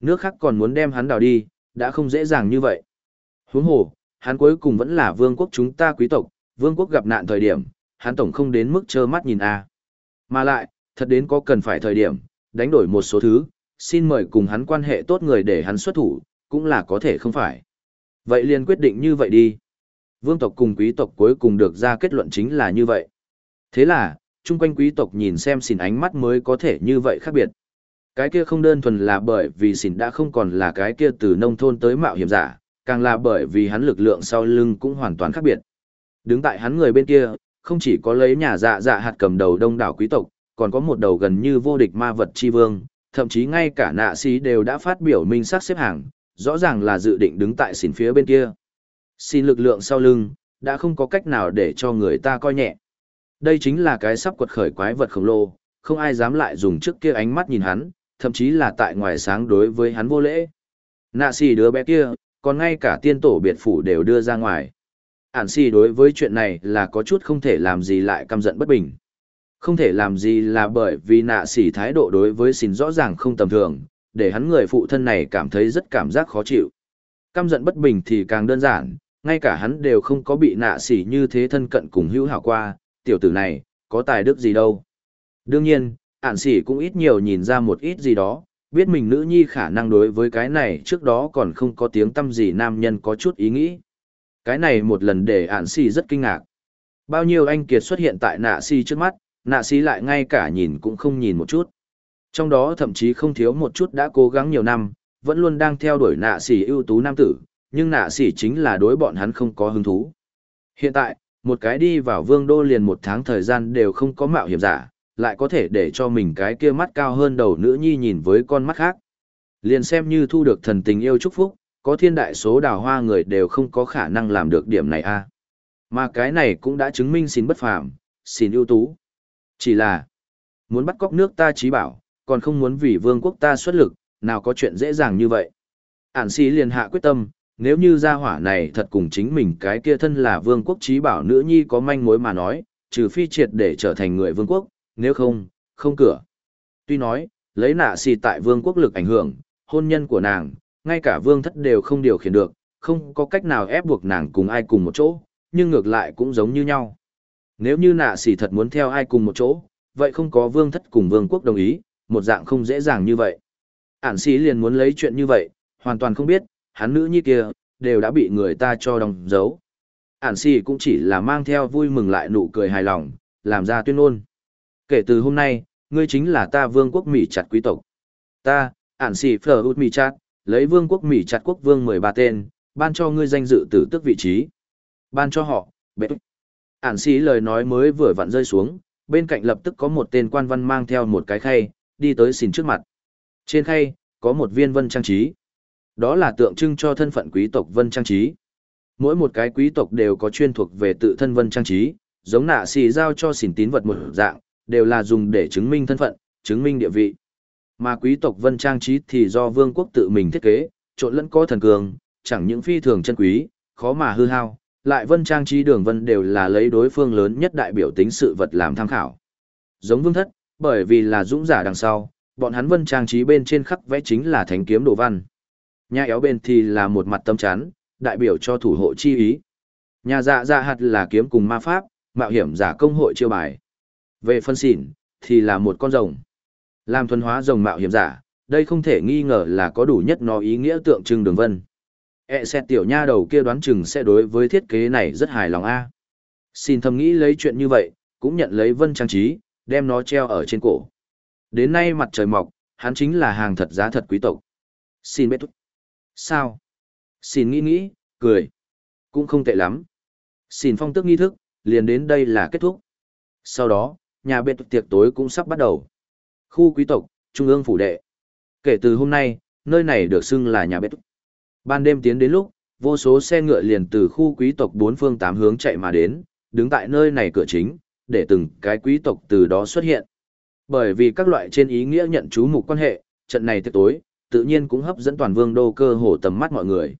Nước khác còn muốn đem hắn đào đi, đã không dễ dàng như vậy. Huống hồ, hắn cuối cùng vẫn là vương quốc chúng ta quý tộc, vương quốc gặp nạn thời điểm, hắn tổng không đến mức trơ mắt nhìn a. Mà lại, thật đến có cần phải thời điểm, đánh đổi một số thứ, xin mời cùng hắn quan hệ tốt người để hắn xuất thủ, cũng là có thể không phải. Vậy liền quyết định như vậy đi. Vương tộc cùng quý tộc cuối cùng được ra kết luận chính là như vậy. Thế là, chung quanh quý tộc nhìn xem xin ánh mắt mới có thể như vậy khác biệt. Cái kia không đơn thuần là bởi vì xỉn đã không còn là cái kia từ nông thôn tới mạo hiểm giả, càng là bởi vì hắn lực lượng sau lưng cũng hoàn toàn khác biệt. Đứng tại hắn người bên kia, không chỉ có lấy nhà dạ dạ hạt cầm đầu đông đảo quý tộc, còn có một đầu gần như vô địch ma vật chi vương, thậm chí ngay cả nạ sĩ đều đã phát biểu minh sắc xếp hàng, rõ ràng là dự định đứng tại xỉn phía bên kia. Xin lực lượng sau lưng, đã không có cách nào để cho người ta coi nhẹ. Đây chính là cái sắp quật khởi quái vật khổng lồ, không ai dám lại dùng trước kia ánh mắt nhìn hắn, thậm chí là tại ngoài sáng đối với hắn vô lễ. Nạ xì đứa bé kia, còn ngay cả tiên tổ biệt phủ đều đưa ra ngoài. Ản xì đối với chuyện này là có chút không thể làm gì lại căm giận bất bình. Không thể làm gì là bởi vì nạ xì thái độ đối với xin rõ ràng không tầm thường, để hắn người phụ thân này cảm thấy rất cảm giác khó chịu. Căm giận bất bình thì càng đơn giản, ngay cả hắn đều không có bị nạ xỉ như thế thân cận cùng hữu hảo qua, tiểu tử này, có tài đức gì đâu. Đương nhiên, ản xỉ cũng ít nhiều nhìn ra một ít gì đó, biết mình nữ nhi khả năng đối với cái này trước đó còn không có tiếng tâm gì nam nhân có chút ý nghĩ. Cái này một lần để ản xỉ rất kinh ngạc. Bao nhiêu anh kiệt xuất hiện tại nạ xỉ trước mắt, nạ xỉ lại ngay cả nhìn cũng không nhìn một chút. Trong đó thậm chí không thiếu một chút đã cố gắng nhiều năm, vẫn luôn đang theo đuổi nạ xỉ ưu tú nam tử, nhưng nạ xỉ chính là đối bọn hắn không có hứng thú. Hiện tại, một cái đi vào vương đô liền một tháng thời gian đều không có mạo hiểm giả, lại có thể để cho mình cái kia mắt cao hơn đầu nữ nhi nhìn với con mắt khác. Liền xem như thu được thần tình yêu chúc phúc, có thiên đại số đào hoa người đều không có khả năng làm được điểm này a. Mà cái này cũng đã chứng minh xin bất phàm, xin ưu tú. Chỉ là, muốn bắt cóc nước ta trí bảo, còn không muốn vì vương quốc ta xuất lực, nào có chuyện dễ dàng như vậy. Ản sĩ liền hạ quyết tâm, nếu như gia hỏa này thật cùng chính mình cái kia thân là vương quốc trí bảo nữ nhi có manh mối mà nói, trừ phi triệt để trở thành người vương quốc, nếu không, không cửa. Tuy nói, lấy nạ xì tại vương quốc lực ảnh hưởng, hôn nhân của nàng, ngay cả vương thất đều không điều khiển được, không có cách nào ép buộc nàng cùng ai cùng một chỗ, nhưng ngược lại cũng giống như nhau. Nếu như nạ xì thật muốn theo ai cùng một chỗ, vậy không có vương thất cùng vương quốc đồng ý, một dạng không dễ dàng như vậy. Ản xì liền muốn lấy chuyện như vậy, hoàn toàn không biết, hắn nữ như kia, đều đã bị người ta cho đóng dấu. Ản xì cũng chỉ là mang theo vui mừng lại nụ cười hài lòng, làm ra tuyên ngôn. Kể từ hôm nay, ngươi chính là ta vương quốc Mỹ chặt quý tộc. Ta, ản xì phở út Mỹ chặt, lấy vương quốc Mỹ chặt quốc vương 13 tên, ban cho ngươi danh dự tử tức vị trí. Ban cho họ, bệ Ản xì lời nói mới vừa vặn rơi xuống, bên cạnh lập tức có một tên quan văn mang theo một cái khay, đi tới xin trước mặt. Trên khay, có một viên vân trang trí. Đó là tượng trưng cho thân phận quý tộc vân trang trí. Mỗi một cái quý tộc đều có chuyên thuộc về tự thân vân trang trí, giống nạ xì giao cho xỉn tín vật một dạng, đều là dùng để chứng minh thân phận, chứng minh địa vị. Mà quý tộc vân trang trí thì do vương quốc tự mình thiết kế, trộn lẫn có thần cường, chẳng những phi thường chân quý, khó mà hư hao, lại vân trang trí đường vân đều là lấy đối phương lớn nhất đại biểu tính sự vật làm tham khảo. Giống vương thất, bởi vì là dũng giả đằng sau, bọn hắn vân trang trí bên trên khắc vẽ chính là thánh kiếm đồ văn. Nhà éo bên thì là một mặt tâm chán, đại biểu cho thủ hộ chi ý. Nhà dạ dạ hạt là kiếm cùng ma pháp, mạo hiểm giả công hội chiêu bài. Về phân xỉn, thì là một con rồng. Làm thuần hóa rồng mạo hiểm giả, đây không thể nghi ngờ là có đủ nhất nó ý nghĩa tượng trưng đường vân. E xét tiểu nha đầu kia đoán chừng sẽ đối với thiết kế này rất hài lòng a. Xin thầm nghĩ lấy chuyện như vậy, cũng nhận lấy vân trang trí, đem nó treo ở trên cổ. Đến nay mặt trời mọc, hắn chính là hàng thật giá thật quý tộc. Xin biết thúc. Sao? Xin nghĩ nghĩ, cười. Cũng không tệ lắm. Xin phong tức nghi thức, liền đến đây là kết thúc. Sau đó, nhà biệt tiệc tối cũng sắp bắt đầu. Khu quý tộc, trung ương phủ đệ. Kể từ hôm nay, nơi này được xưng là nhà biệt. Ban đêm tiến đến lúc, vô số xe ngựa liền từ khu quý tộc bốn phương tám hướng chạy mà đến, đứng tại nơi này cửa chính, để từng cái quý tộc từ đó xuất hiện. Bởi vì các loại trên ý nghĩa nhận chú mục quan hệ, trận này tiệc tối, tự nhiên cũng hấp dẫn toàn vương đô cơ hồ tầm mắt mọi người.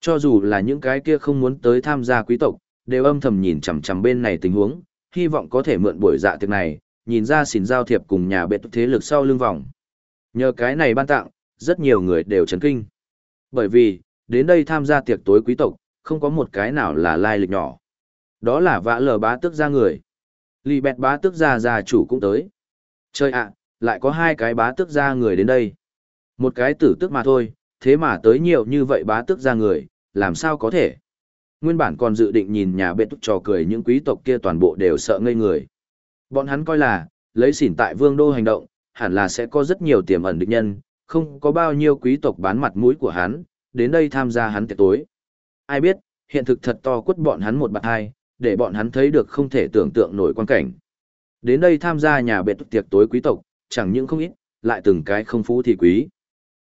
Cho dù là những cái kia không muốn tới tham gia quý tộc, đều âm thầm nhìn chằm chằm bên này tình huống, hy vọng có thể mượn buổi dạ tiệc này, nhìn ra xỉn giao thiệp cùng nhà bệ thế lực sau lưng vòng. Nhờ cái này ban tặng, rất nhiều người đều chấn kinh. Bởi vì, đến đây tham gia tiệc tối quý tộc, không có một cái nào là lai lịch nhỏ. Đó là vã lờ bá tước gia người. Lì bẹt bá tước gia gia chủ cũng tới. Chơi ạ, lại có hai cái bá tước gia người đến đây. Một cái tử tước mà thôi, thế mà tới nhiều như vậy bá tước gia người, làm sao có thể. Nguyên bản còn dự định nhìn nhà bệ túc trò cười những quý tộc kia toàn bộ đều sợ ngây người. Bọn hắn coi là, lấy xỉn tại vương đô hành động, hẳn là sẽ có rất nhiều tiềm ẩn địch nhân, không có bao nhiêu quý tộc bán mặt mũi của hắn, đến đây tham gia hắn tiệc tối. Ai biết, hiện thực thật to quất bọn hắn một bạc hai, để bọn hắn thấy được không thể tưởng tượng nổi quan cảnh. Đến đây tham gia nhà bệ tiệc tối quý tộc, chẳng những không ít, lại từng cái không phú thì quý.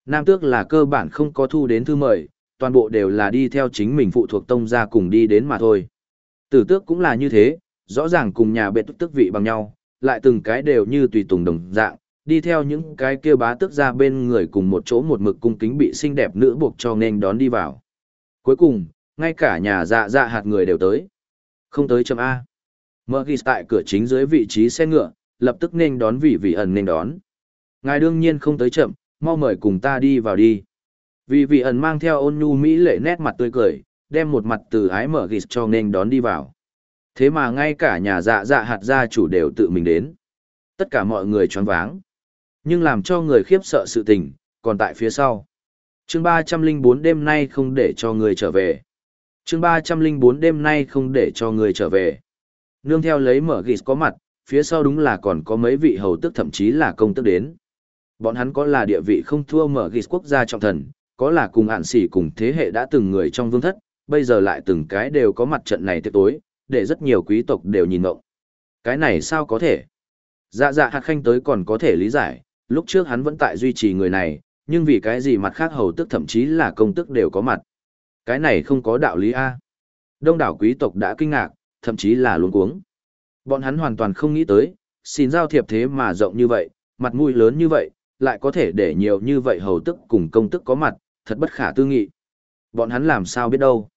Nam tước là cơ bản không có thu đến thư mời, toàn bộ đều là đi theo chính mình phụ thuộc tông gia cùng đi đến mà thôi. Tử tước cũng là như thế, rõ ràng cùng nhà bệ tức vị bằng nhau, lại từng cái đều như tùy tùng đồng dạng, đi theo những cái kia bá tước ra bên người cùng một chỗ một mực cung kính bị xinh đẹp nữ buộc cho nên đón đi vào. Cuối cùng, ngay cả nhà dạ dạ hạt người đều tới. Không tới chấm A. Mơ ghi tại cửa chính dưới vị trí xe ngựa, lập tức nên đón vị vị ẩn nên đón. Ngài đương nhiên không tới chậm, mau mời cùng ta đi vào đi. Vì vị ẩn mang theo ôn nhu mỹ lệ nét mặt tươi cười, đem một mặt từ ái mở ghi cho nên đón đi vào. Thế mà ngay cả nhà dạ dạ hạt gia chủ đều tự mình đến. Tất cả mọi người choáng váng. Nhưng làm cho người khiếp sợ sự tình, còn tại phía sau. chương ba trăm linh bốn đêm nay không để cho người trở về. chương ba trăm linh bốn đêm nay không để cho người trở về. Nương theo lấy mở ghi có mặt, phía sau đúng là còn có mấy vị hầu tức thậm chí là công tức đến. Bọn hắn có là địa vị không thua mở ghi quốc gia trọng thần, có là cùng ạn xỉ cùng thế hệ đã từng người trong vương thất, bây giờ lại từng cái đều có mặt trận này tiệc tối, để rất nhiều quý tộc đều nhìn ngộng. Cái này sao có thể? Dạ dạ hạt khanh tới còn có thể lý giải, lúc trước hắn vẫn tại duy trì người này, nhưng vì cái gì mặt khác hầu tức thậm chí là công tức đều có mặt. Cái này không có đạo lý A. Đông đảo quý tộc đã kinh ngạc, thậm chí là luống cuống. Bọn hắn hoàn toàn không nghĩ tới, xin giao thiệp thế mà rộng như vậy, mặt mũi lớn như vậy, lại có thể để nhiều như vậy hầu tức cùng công tức có mặt, thật bất khả tư nghị. Bọn hắn làm sao biết đâu.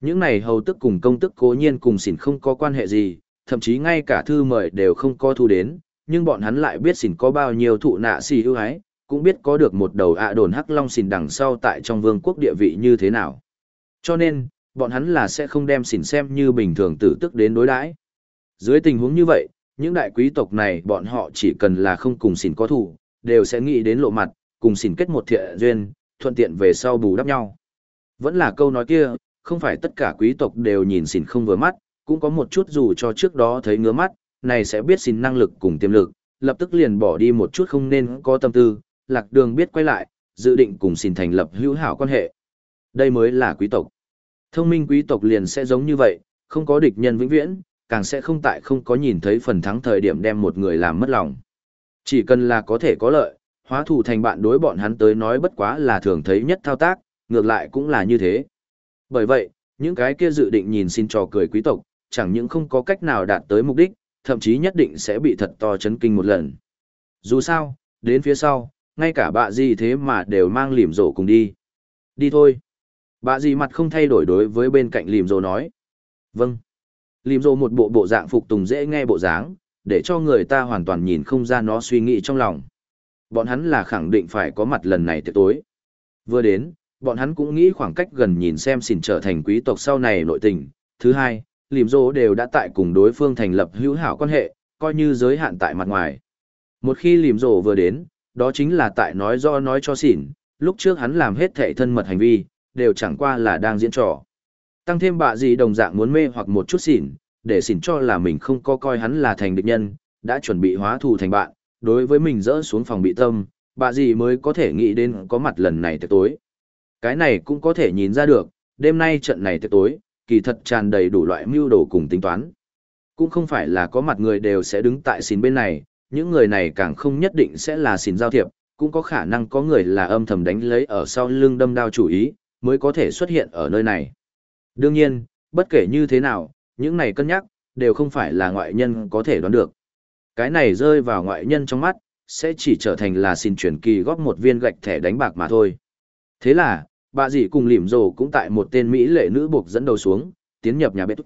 Những này hầu tức cùng công tức cố nhiên cùng xỉn không có quan hệ gì, thậm chí ngay cả thư mời đều không có thu đến, nhưng bọn hắn lại biết xỉn có bao nhiêu thụ nạ xì ưu ái, cũng biết có được một đầu ạ đồn hắc long xỉn đằng sau tại trong vương quốc địa vị như thế nào. Cho nên, bọn hắn là sẽ không đem xỉn xem như bình thường tử tức đến đối đãi. Dưới tình huống như vậy, những đại quý tộc này bọn họ chỉ cần là không cùng xỉn có thủ, đều sẽ nghĩ đến lộ mặt, cùng xỉn kết một thiện duyên, thuận tiện về sau bù đắp nhau. Vẫn là câu nói kia, không phải tất cả quý tộc đều nhìn xỉn không vừa mắt, cũng có một chút dù cho trước đó thấy ngứa mắt, này sẽ biết xỉn năng lực cùng tiềm lực, lập tức liền bỏ đi một chút không nên có tâm tư, lạc đường biết quay lại, dự định cùng xỉn thành lập hữu hảo quan hệ. Đây mới là quý tộc. Thông minh quý tộc liền sẽ giống như vậy, không có địch nhân vĩnh viễn, càng sẽ không tại không có nhìn thấy phần thắng thời điểm đem một người làm mất lòng. Chỉ cần là có thể có lợi, hóa thủ thành bạn đối bọn hắn tới nói bất quá là thường thấy nhất thao tác, ngược lại cũng là như thế. Bởi vậy, những cái kia dự định nhìn xin trò cười quý tộc, chẳng những không có cách nào đạt tới mục đích, thậm chí nhất định sẽ bị thật to chấn kinh một lần. Dù sao, đến phía sau, ngay cả bạ gì thế mà đều mang lìm rổ cùng đi. Đi thôi. Bạ gì mặt không thay đổi đối với bên cạnh lìm rổ nói. Vâng. Lìm rổ một bộ bộ dạng phục tùng dễ nghe bộ dáng, để cho người ta hoàn toàn nhìn không ra nó suy nghĩ trong lòng. Bọn hắn là khẳng định phải có mặt lần này tiệc tối. Vừa đến, bọn hắn cũng nghĩ khoảng cách gần nhìn xem xỉn trở thành quý tộc sau này nội tình. Thứ hai, lìm rỗ đều đã tại cùng đối phương thành lập hữu hảo quan hệ, coi như giới hạn tại mặt ngoài. Một khi lìm rỗ vừa đến, đó chính là tại nói do nói cho xỉn, lúc trước hắn làm hết thệ thân mật hành vi, đều chẳng qua là đang diễn trò. Tăng thêm bạ gì đồng dạng muốn mê hoặc một chút xỉn, để xỉn cho là mình không có coi hắn là thành địch nhân, đã chuẩn bị hóa thù thành bạn, đối với mình dỡ xuống phòng bị tâm, bà gì mới có thể nghĩ đến có mặt lần này tới tối. Cái này cũng có thể nhìn ra được, đêm nay trận này tới tối, kỳ thật tràn đầy đủ loại mưu đồ cùng tính toán. Cũng không phải là có mặt người đều sẽ đứng tại xin bên này, những người này càng không nhất định sẽ là xin giao thiệp, cũng có khả năng có người là âm thầm đánh lấy ở sau lưng đâm đao chủ ý, mới có thể xuất hiện ở nơi này. Đương nhiên, bất kể như thế nào, những này cân nhắc, đều không phải là ngoại nhân có thể đoán được. Cái này rơi vào ngoại nhân trong mắt, sẽ chỉ trở thành là xin chuyển kỳ góp một viên gạch thẻ đánh bạc mà thôi. Thế là, bà dì cùng lìm rồ cũng tại một tên Mỹ lệ nữ buộc dẫn đầu xuống, tiến nhập nhà bếp.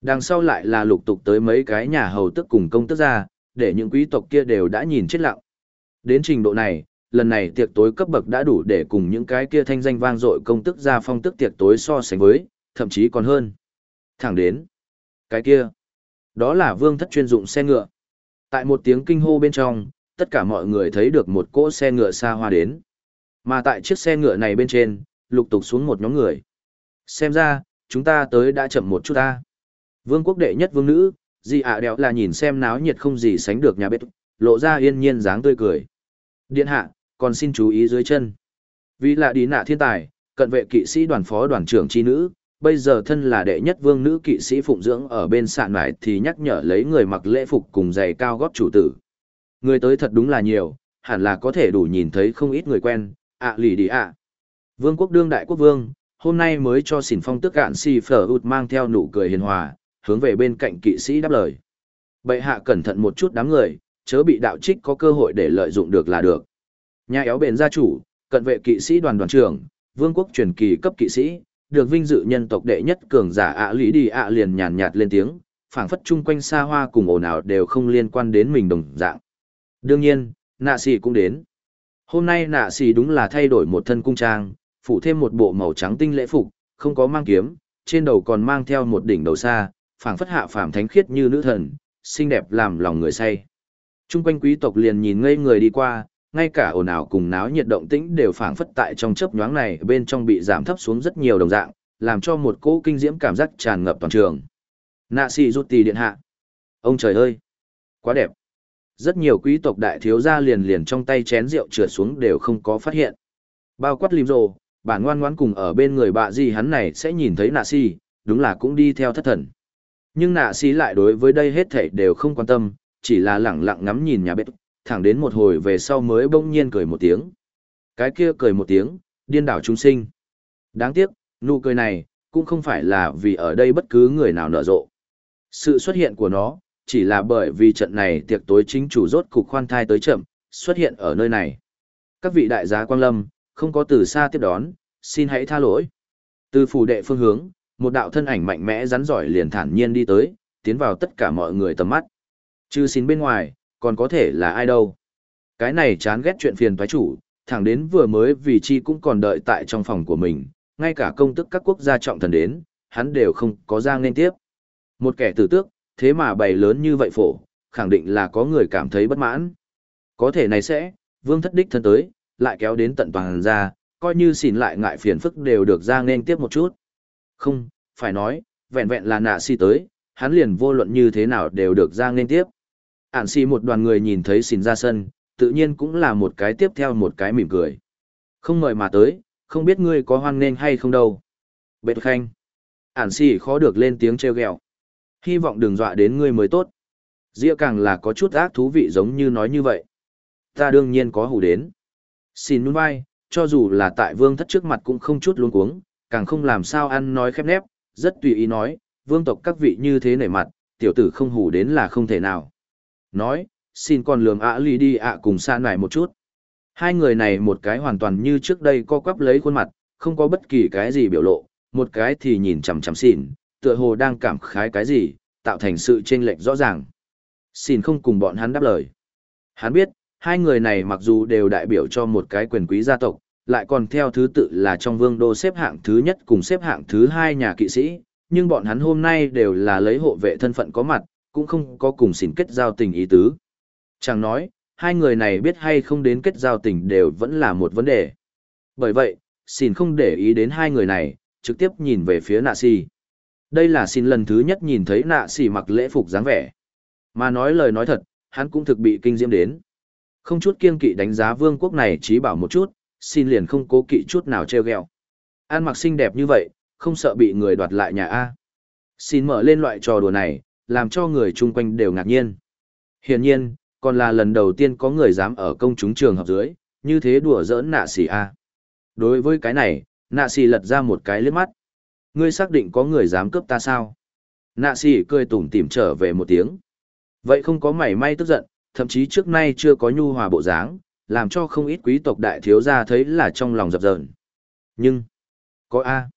Đằng sau lại là lục tục tới mấy cái nhà hầu tức cùng công tức ra, để những quý tộc kia đều đã nhìn chết lặng. Đến trình độ này, lần này tiệc tối cấp bậc đã đủ để cùng những cái kia thanh danh vang dội công tức gia phong tức tiệc tối so sánh với, thậm chí còn hơn. Thẳng đến. Cái kia. Đó là vương thất chuyên dụng xe ngựa. Tại một tiếng kinh hô bên trong, tất cả mọi người thấy được một cỗ xe ngựa xa hoa đến. Mà tại chiếc xe ngựa này bên trên, lục tục xuống một nhóm người. Xem ra, chúng ta tới đã chậm một chút ta. Vương quốc đệ nhất vương nữ, Di ạ đéo là nhìn xem náo nhiệt không gì sánh được nhà bếp, lộ ra yên nhiên dáng tươi cười. Điện hạ, còn xin chú ý dưới chân. Vì là đi nạ thiên tài, cận vệ kỵ sĩ đoàn phó đoàn trưởng chi nữ, bây giờ thân là đệ nhất vương nữ kỵ sĩ phụng dưỡng ở bên sạn mải thì nhắc nhở lấy người mặc lễ phục cùng giày cao gót chủ tử. Người tới thật đúng là nhiều, hẳn là có thể đủ nhìn thấy không ít người quen, ạ lì đi ạ. Vương quốc đương đại quốc vương, hôm nay mới cho xỉn phong tức cạn si phở ụt mang theo nụ cười hiền hòa, hướng về bên cạnh kỵ sĩ đáp lời. Bệ hạ cẩn thận một chút đám người, chớ bị đạo trích có cơ hội để lợi dụng được là được. Nhà éo bền gia chủ, cận vệ kỵ sĩ đoàn đoàn trưởng, vương quốc truyền kỳ cấp kỵ sĩ, được vinh dự nhân tộc đệ nhất cường giả ạ lý đi ạ liền nhàn nhạt lên tiếng, phảng phất chung quanh xa hoa cùng ồn ào đều không liên quan đến mình đồng dạng. Đương nhiên, nạ sĩ cũng đến. Hôm nay nạ sĩ đúng là thay đổi một thân cung trang, phủ thêm một bộ màu trắng tinh lễ phục, không có mang kiếm, trên đầu còn mang theo một đỉnh đầu xa, phảng phất hạ phàm thánh khiết như nữ thần, xinh đẹp làm lòng người say. Trung quanh quý tộc liền nhìn ngây người đi qua, ngay cả ồn ào cùng náo nhiệt động tĩnh đều phảng phất tại trong chớp nhoáng này bên trong bị giảm thấp xuống rất nhiều đồng dạng, làm cho một cỗ kinh diễm cảm giác tràn ngập toàn trường. Nạ sĩ rút tì điện hạ. Ông trời ơi! Quá đẹp! Rất nhiều quý tộc đại thiếu gia liền liền trong tay chén rượu trượt xuống đều không có phát hiện. Bao quát lim rồ, bản ngoan ngoãn cùng ở bên người bạ gì hắn này sẽ nhìn thấy nạ sĩ, đúng là cũng đi theo thất thần. Nhưng nạ sĩ lại đối với đây hết thảy đều không quan tâm, chỉ là lẳng lặng ngắm nhìn nhà bếp, thẳng đến một hồi về sau mới bỗng nhiên cười một tiếng. Cái kia cười một tiếng, điên đảo chúng sinh. Đáng tiếc, nụ cười này, cũng không phải là vì ở đây bất cứ người nào nở rộ. Sự xuất hiện của nó, chỉ là bởi vì trận này tiệc tối chính chủ rốt cục khoan thai tới chậm, xuất hiện ở nơi này. Các vị đại giá quang lâm, không có từ xa tiếp đón, xin hãy tha lỗi. Từ phủ đệ phương hướng, một đạo thân ảnh mạnh mẽ rắn giỏi liền thản nhiên đi tới, tiến vào tất cả mọi người tầm mắt. Chư xin bên ngoài, còn có thể là ai đâu. Cái này chán ghét chuyện phiền toái chủ, thẳng đến vừa mới vì chi cũng còn đợi tại trong phòng của mình, ngay cả công tức các quốc gia trọng thần đến, hắn đều không có ra nên tiếp. Một kẻ tử tước, thế mà bày lớn như vậy phổ, khẳng định là có người cảm thấy bất mãn. Có thể này sẽ, vương thất đích thân tới, lại kéo đến tận toàn ra, coi như xỉn lại ngại phiền phức đều được ra nên tiếp một chút. Không, phải nói, vẹn vẹn là nạ si tới, hắn liền vô luận như thế nào đều được ra nên tiếp. Ản xì một đoàn người nhìn thấy xìn ra sân, tự nhiên cũng là một cái tiếp theo một cái mỉm cười. Không mời mà tới, không biết ngươi có hoan nên hay không đâu. Bệt khanh. Ản xì khó được lên tiếng treo gẹo. Hy vọng đừng dọa đến ngươi mới tốt. Dĩa càng là có chút ác thú vị giống như nói như vậy. Ta đương nhiên có hủ đến. Xin núi vai, cho dù là tại vương thất trước mặt cũng không chút luống cuống, càng không làm sao ăn nói khép nép, rất tùy ý nói, vương tộc các vị như thế nể mặt, tiểu tử không hủ đến là không thể nào. Nói, xin còn lường ạ lì đi ạ cùng xa nải một chút. Hai người này một cái hoàn toàn như trước đây co quắp lấy khuôn mặt, không có bất kỳ cái gì biểu lộ, một cái thì nhìn chằm chằm xỉn, tựa hồ đang cảm khái cái gì, tạo thành sự chênh lệch rõ ràng. Xin không cùng bọn hắn đáp lời. Hắn biết, hai người này mặc dù đều đại biểu cho một cái quyền quý gia tộc, lại còn theo thứ tự là trong vương đô xếp hạng thứ nhất cùng xếp hạng thứ hai nhà kỵ sĩ, nhưng bọn hắn hôm nay đều là lấy hộ vệ thân phận có mặt, cũng không có cùng xỉn kết giao tình ý tứ. Chẳng nói, hai người này biết hay không đến kết giao tình đều vẫn là một vấn đề. Bởi vậy, xỉn không để ý đến hai người này, trực tiếp nhìn về phía nạ si. Đây là xin lần thứ nhất nhìn thấy nạ xỉ mặc lễ phục dáng vẻ. Mà nói lời nói thật, hắn cũng thực bị kinh diễm đến. Không chút kiên kỵ đánh giá vương quốc này trí bảo một chút, xin liền không cố kỵ chút nào treo ghẹo. An mặc xinh đẹp như vậy, không sợ bị người đoạt lại nhà A. Xin mở lên loại trò đùa này, làm cho người chung quanh đều ngạc nhiên. Hiển nhiên, còn là lần đầu tiên có người dám ở công chúng trường học dưới, như thế đùa giỡn nạ xì A. Đối với cái này, nạ xì lật ra một cái liếc mắt. Ngươi xác định có người dám cướp ta sao? Nạ xì cười tủm tỉm trở về một tiếng. Vậy không có mảy may tức giận, thậm chí trước nay chưa có nhu hòa bộ dáng, làm cho không ít quý tộc đại thiếu gia thấy là trong lòng dập dờn. Nhưng, có A.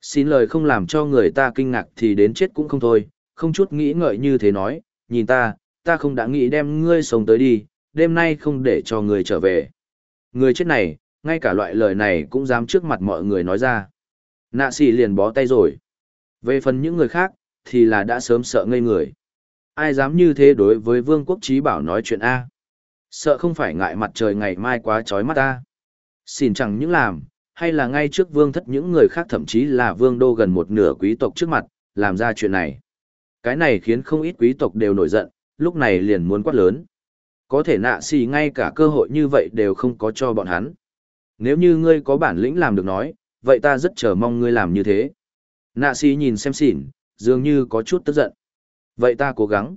Xin lời không làm cho người ta kinh ngạc thì đến chết cũng không thôi, không chút nghĩ ngợi như thế nói, nhìn ta, ta không đã nghĩ đem ngươi sống tới đi, đêm nay không để cho ngươi trở về. Người chết này, ngay cả loại lời này cũng dám trước mặt mọi người nói ra. Nạ xì liền bó tay rồi. Về phần những người khác, thì là đã sớm sợ ngây người. Ai dám như thế đối với vương quốc trí bảo nói chuyện A. Sợ không phải ngại mặt trời ngày mai quá trói mắt ta Xin chẳng những làm, hay là ngay trước vương thất những người khác thậm chí là vương đô gần một nửa quý tộc trước mặt, làm ra chuyện này. Cái này khiến không ít quý tộc đều nổi giận, lúc này liền muốn quát lớn. Có thể nạ xì ngay cả cơ hội như vậy đều không có cho bọn hắn. Nếu như ngươi có bản lĩnh làm được nói, vậy ta rất chờ mong ngươi làm như thế. Nạ xì nhìn xem xỉn, dường như có chút tức giận. Vậy ta cố gắng.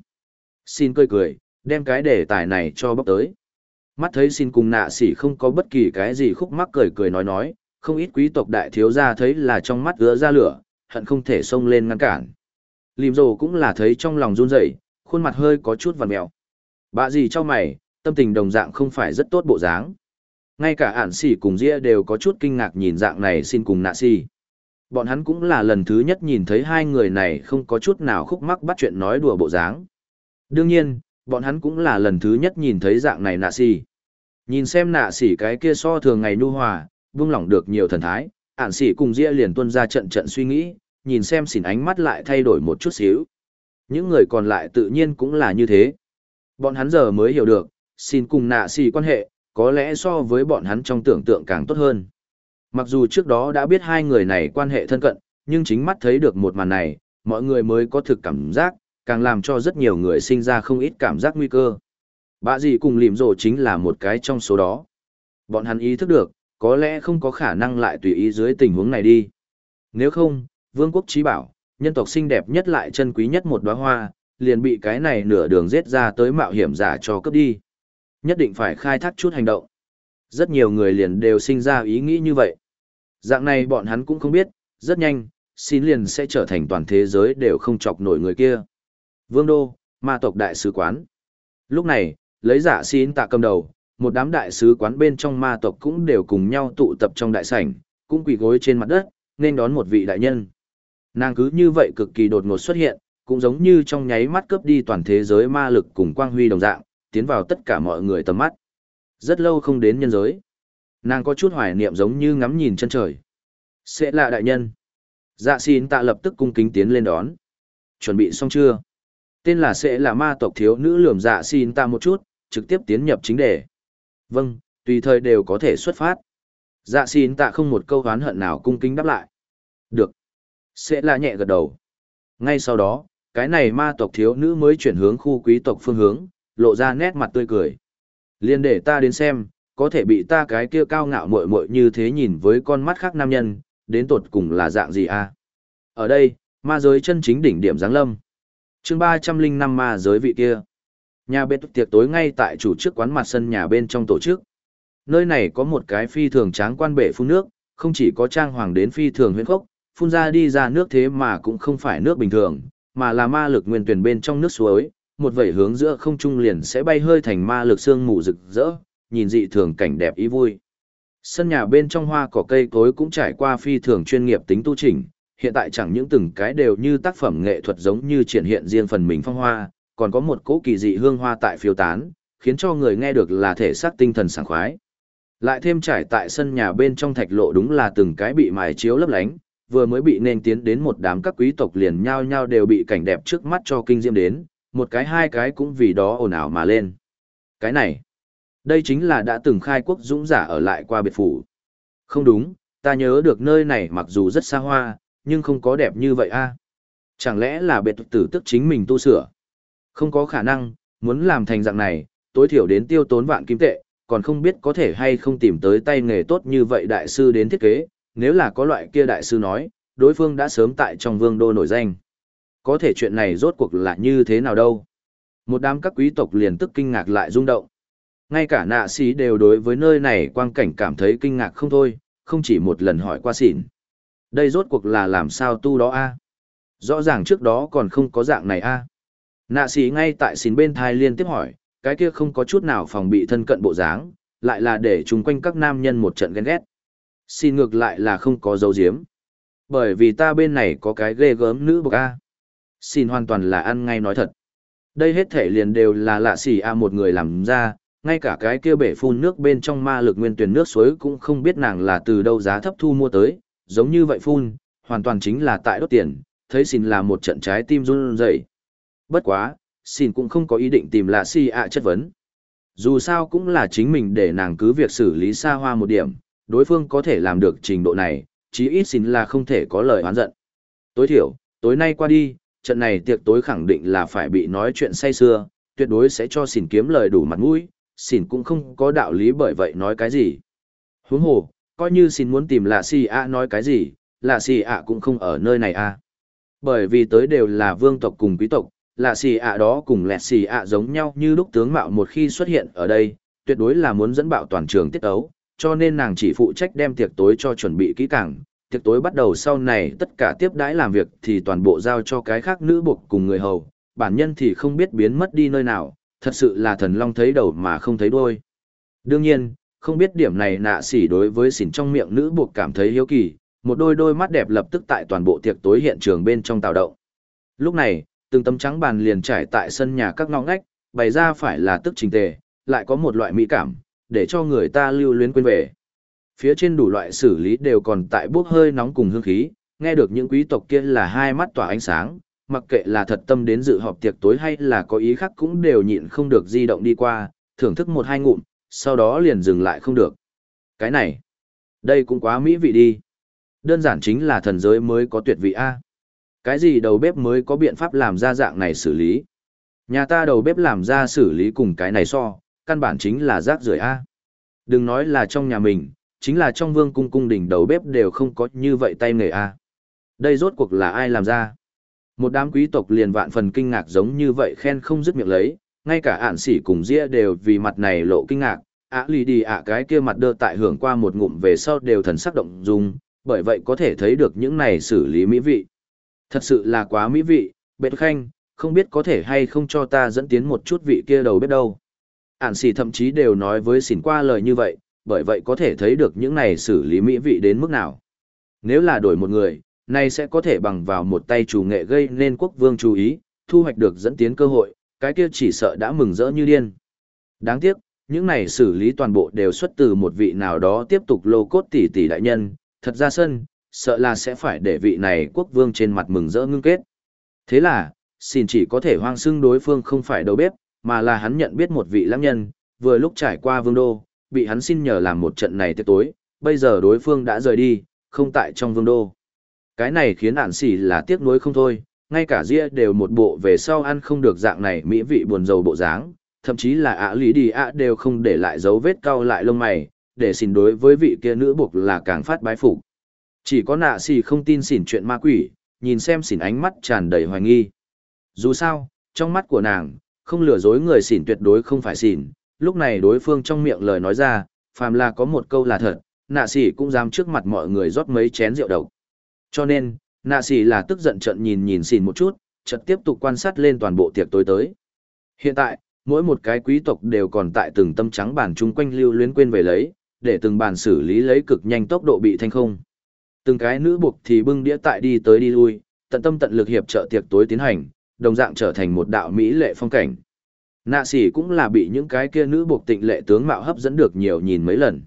Xin cười cười, đem cái đề tài này cho bóc tới. Mắt thấy xin cùng nạ xỉ không có bất kỳ cái gì khúc mắc cười cười nói nói, không ít quý tộc đại thiếu gia thấy là trong mắt ứa ra lửa, hận không thể xông lên ngăn cản. Lìm rồ cũng là thấy trong lòng run rẩy, khuôn mặt hơi có chút vằn mèo. Bạ gì cho mày, tâm tình đồng dạng không phải rất tốt bộ dáng. Ngay cả ản xỉ cùng dĩa đều có chút kinh ngạc nhìn dạng này xin cùng nạ xỉ. Bọn hắn cũng là lần thứ nhất nhìn thấy hai người này không có chút nào khúc mắc bắt chuyện nói đùa bộ dáng. Đương nhiên, bọn hắn cũng là lần thứ nhất nhìn thấy dạng này nạ xỉ. Nhìn xem nạ xỉ cái kia so thường ngày nu hòa, vung lỏng được nhiều thần thái, ản xỉ cùng dĩa liền tuân ra trận trận suy nghĩ, nhìn xem xỉn ánh mắt lại thay đổi một chút xíu. Những người còn lại tự nhiên cũng là như thế. Bọn hắn giờ mới hiểu được, xin cùng nạ xì quan hệ, có lẽ so với bọn hắn trong tưởng tượng càng tốt hơn. Mặc dù trước đó đã biết hai người này quan hệ thân cận, nhưng chính mắt thấy được một màn này, mọi người mới có thực cảm giác, càng làm cho rất nhiều người sinh ra không ít cảm giác nguy cơ. Bạ gì cùng lìm rồ chính là một cái trong số đó. Bọn hắn ý thức được, có lẽ không có khả năng lại tùy ý dưới tình huống này đi. Nếu không, vương quốc trí bảo, nhân tộc xinh đẹp nhất lại chân quý nhất một đóa hoa, liền bị cái này nửa đường giết ra tới mạo hiểm giả cho cướp đi. Nhất định phải khai thác chút hành động. Rất nhiều người liền đều sinh ra ý nghĩ như vậy. Dạng này bọn hắn cũng không biết, rất nhanh, xin liền sẽ trở thành toàn thế giới đều không chọc nổi người kia. Vương Đô, ma tộc đại sứ quán. Lúc này, lấy giả xin tạ cầm đầu, một đám đại sứ quán bên trong ma tộc cũng đều cùng nhau tụ tập trong đại sảnh, cũng quỳ gối trên mặt đất, nên đón một vị đại nhân. Nàng cứ như vậy cực kỳ đột ngột xuất hiện, cũng giống như trong nháy mắt cướp đi toàn thế giới ma lực cùng quang huy đồng dạng, tiến vào tất cả mọi người tầm mắt. Rất lâu không đến nhân giới. Nàng có chút hoài niệm giống như ngắm nhìn chân trời. Sẽ là đại nhân. Dạ xin tạ lập tức cung kính tiến lên đón. Chuẩn bị xong chưa? Tên là sẽ là ma tộc thiếu nữ lườm dạ xin tạ một chút, trực tiếp tiến nhập chính đề. Vâng, tùy thời đều có thể xuất phát. Dạ xin tạ không một câu oán hận nào cung kính đáp lại. Được. Sẽ là nhẹ gật đầu. Ngay sau đó, cái này ma tộc thiếu nữ mới chuyển hướng khu quý tộc phương hướng, lộ ra nét mặt tươi cười. Liên để ta đến xem, có thể bị ta cái kia cao ngạo muội muội như thế nhìn với con mắt khác nam nhân, đến tột cùng là dạng gì a? À? Ở đây, ma giới chân chính đỉnh điểm giáng lâm. Chương ba trăm linh năm ma giới vị kia. Nhà bếp tiệc tối ngay tại chủ trước quán mặt sân nhà bên trong tổ chức. Nơi này có một cái phi thường tráng quan bể phun nước, không chỉ có trang hoàng đến phi thường huyễn khốc, phun ra đi ra nước thế mà cũng không phải nước bình thường, mà là ma lực nguyên tuyển bên trong nước suối, một vẩy hướng giữa không trung liền sẽ bay hơi thành ma lực sương mù rực rỡ, nhìn dị thường cảnh đẹp ý vui. Sân nhà bên trong hoa cỏ cây cối cũng trải qua phi thường chuyên nghiệp tính tu chỉnh, hiện tại chẳng những từng cái đều như tác phẩm nghệ thuật giống như triển hiện riêng phần mình phong hoa, còn có một cỗ kỳ dị hương hoa tại phiêu tán, khiến cho người nghe được là thể xác tinh thần sảng khoái. Lại thêm trải tại sân nhà bên trong thạch lộ đúng là từng cái bị mài chiếu lấp lánh, vừa mới bị nên tiến đến một đám các quý tộc liền nhao nhao đều bị cảnh đẹp trước mắt cho kinh diễm đến, một cái hai cái cũng vì đó ồn ào mà lên. Cái này, đây chính là đã từng khai quốc dũng giả ở lại qua biệt phủ. Không đúng, ta nhớ được nơi này mặc dù rất xa hoa, nhưng không có đẹp như vậy a. Chẳng lẽ là biệt tử tức chính mình tu sửa? Không có khả năng, muốn làm thành dạng này, tối thiểu đến tiêu tốn vạn kim tệ, còn không biết có thể hay không tìm tới tay nghề tốt như vậy đại sư đến thiết kế, nếu là có loại kia đại sư nói, đối phương đã sớm tại trong vương đô nổi danh. Có thể chuyện này rốt cuộc là như thế nào đâu? Một đám các quý tộc liền tức kinh ngạc lại rung động. Ngay cả nạ sĩ đều đối với nơi này quang cảnh cảm thấy kinh ngạc không thôi, không chỉ một lần hỏi qua xỉn. Đây rốt cuộc là làm sao tu đó a? Rõ ràng trước đó còn không có dạng này a. Nạ sĩ ngay tại xỉn bên thai liên tiếp hỏi, cái kia không có chút nào phòng bị thân cận bộ dáng, lại là để chung quanh các nam nhân một trận ghen ghét. Xin ngược lại là không có dấu diếm. Bởi vì ta bên này có cái ghê gớm nữ bậc A. Xin hoàn toàn là ăn ngay nói thật. Đây hết thể liền đều là lạ xỉ A một người làm ra, ngay cả cái kia bể phun nước bên trong ma lực nguyên tuyển nước suối cũng không biết nàng là từ đâu giá thấp thu mua tới, giống như vậy phun, hoàn toàn chính là tại đốt tiền, thấy xin là một trận trái tim run rẩy. Bất quá, xin cũng không có ý định tìm lạ xì ạ chất vấn. Dù sao cũng là chính mình để nàng cứ việc xử lý xa hoa một điểm, đối phương có thể làm được trình độ này, chí ít xin là không thể có lời oán giận. Tối thiểu, tối nay qua đi, trận này tiệc tối khẳng định là phải bị nói chuyện say xưa, tuyệt đối sẽ cho xỉn kiếm lời đủ mặt mũi, xỉn cũng không có đạo lý bởi vậy nói cái gì. Huống hồ, coi như xỉn muốn tìm lạ xì ạ nói cái gì, lạ xì ạ cũng không ở nơi này a à. Bởi vì tới đều là vương tộc cùng quý tộc, lạ xì ạ đó cùng lẹt xì ạ giống nhau như lúc tướng mạo một khi xuất hiện ở đây, tuyệt đối là muốn dẫn bạo toàn trường tiết ấu, cho nên nàng chỉ phụ trách đem tiệc tối cho chuẩn bị kỹ càng. Tiệc tối bắt đầu sau này tất cả tiếp đãi làm việc thì toàn bộ giao cho cái khác nữ buộc cùng người hầu, bản nhân thì không biết biến mất đi nơi nào, thật sự là thần long thấy đầu mà không thấy đuôi. Đương nhiên, không biết điểm này nạ sỉ đối với xỉn trong miệng nữ buộc cảm thấy hiếu kỳ, một đôi đôi mắt đẹp lập tức tại toàn bộ tiệc tối hiện trường bên trong tạo động. Lúc này, từng tấm trắng bàn liền trải tại sân nhà các ngõ ngách, bày ra phải là tức trình tề, lại có một loại mỹ cảm, để cho người ta lưu luyến quên về. Phía trên đủ loại xử lý đều còn tại bốc hơi nóng cùng hương khí, nghe được những quý tộc kia là hai mắt tỏa ánh sáng, mặc kệ là thật tâm đến dự họp tiệc tối hay là có ý khác cũng đều nhịn không được di động đi qua, thưởng thức một hai ngụm, sau đó liền dừng lại không được. Cái này, đây cũng quá mỹ vị đi. Đơn giản chính là thần giới mới có tuyệt vị A. Cái gì đầu bếp mới có biện pháp làm ra dạng này xử lý. Nhà ta đầu bếp làm ra xử lý cùng cái này so, căn bản chính là rác rưởi A. Đừng nói là trong nhà mình, chính là trong vương cung cung đỉnh đầu bếp đều không có như vậy tay nghề A. Đây rốt cuộc là ai làm ra? Một đám quý tộc liền vạn phần kinh ngạc giống như vậy khen không dứt miệng lấy, ngay cả ản sĩ cùng dĩa đều vì mặt này lộ kinh ngạc, ạ lì đi ạ cái kia mặt đơ tại hưởng qua một ngụm về sau đều thần sắc động dung, bởi vậy có thể thấy được những này xử lý mỹ vị. Thật sự là quá mỹ vị, bệt khanh, không biết có thể hay không cho ta dẫn tiến một chút vị kia đầu bếp đâu. Ản sỉ thậm chí đều nói với xỉn qua lời như vậy, bởi vậy có thể thấy được những này xử lý mỹ vị đến mức nào. Nếu là đổi một người, nay sẽ có thể bằng vào một tay chủ nghệ gây nên quốc vương chú ý, thu hoạch được dẫn tiến cơ hội, cái kia chỉ sợ đã mừng rỡ như điên. Đáng tiếc, những này xử lý toàn bộ đều xuất từ một vị nào đó tiếp tục lô cốt tỷ tỷ đại nhân, thật ra sân, sợ là sẽ phải để vị này quốc vương trên mặt mừng rỡ ngưng kết. Thế là, xin chỉ có thể hoang xưng đối phương không phải đầu bếp, mà là hắn nhận biết một vị lãng nhân, vừa lúc trải qua vương đô, bị hắn xin nhờ làm một trận này tiệc tối, bây giờ đối phương đã rời đi, không tại trong vương đô. Cái này khiến ản xỉ là tiếc nuối không thôi, ngay cả ria đều một bộ về sau ăn không được dạng này mỹ vị buồn rầu bộ dáng, thậm chí là ạ lý đi ạ đều không để lại dấu vết cau lại lông mày, để xin đối với vị kia nữ buộc là càng phát bái phục. Chỉ có nạ xỉ không tin xỉn chuyện ma quỷ, nhìn xem xỉn ánh mắt tràn đầy hoài nghi. Dù sao, trong mắt của nàng, không lừa dối người xỉn tuyệt đối không phải xỉn, lúc này đối phương trong miệng lời nói ra, phàm là có một câu là thật, nạ xỉ cũng dám trước mặt mọi người rót mấy chén rượu độc. Cho nên, nạ xỉ là tức giận trận nhìn nhìn xỉn một chút, trận tiếp tục quan sát lên toàn bộ tiệc tối tới. Hiện tại, mỗi một cái quý tộc đều còn tại từng tâm trắng bàn chung quanh lưu luyến quên về lấy, để từng bàn xử lý lấy cực nhanh tốc độ bị thanh không. Từng cái nữ buộc thì bưng đĩa tại đi tới đi lui, tận tâm tận lực hiệp trợ tiệc tối tiến hành, đồng dạng trở thành một đạo mỹ lệ phong cảnh. Nạ sỉ cũng là bị những cái kia nữ buộc tịnh lệ tướng mạo hấp dẫn được nhiều nhìn mấy lần.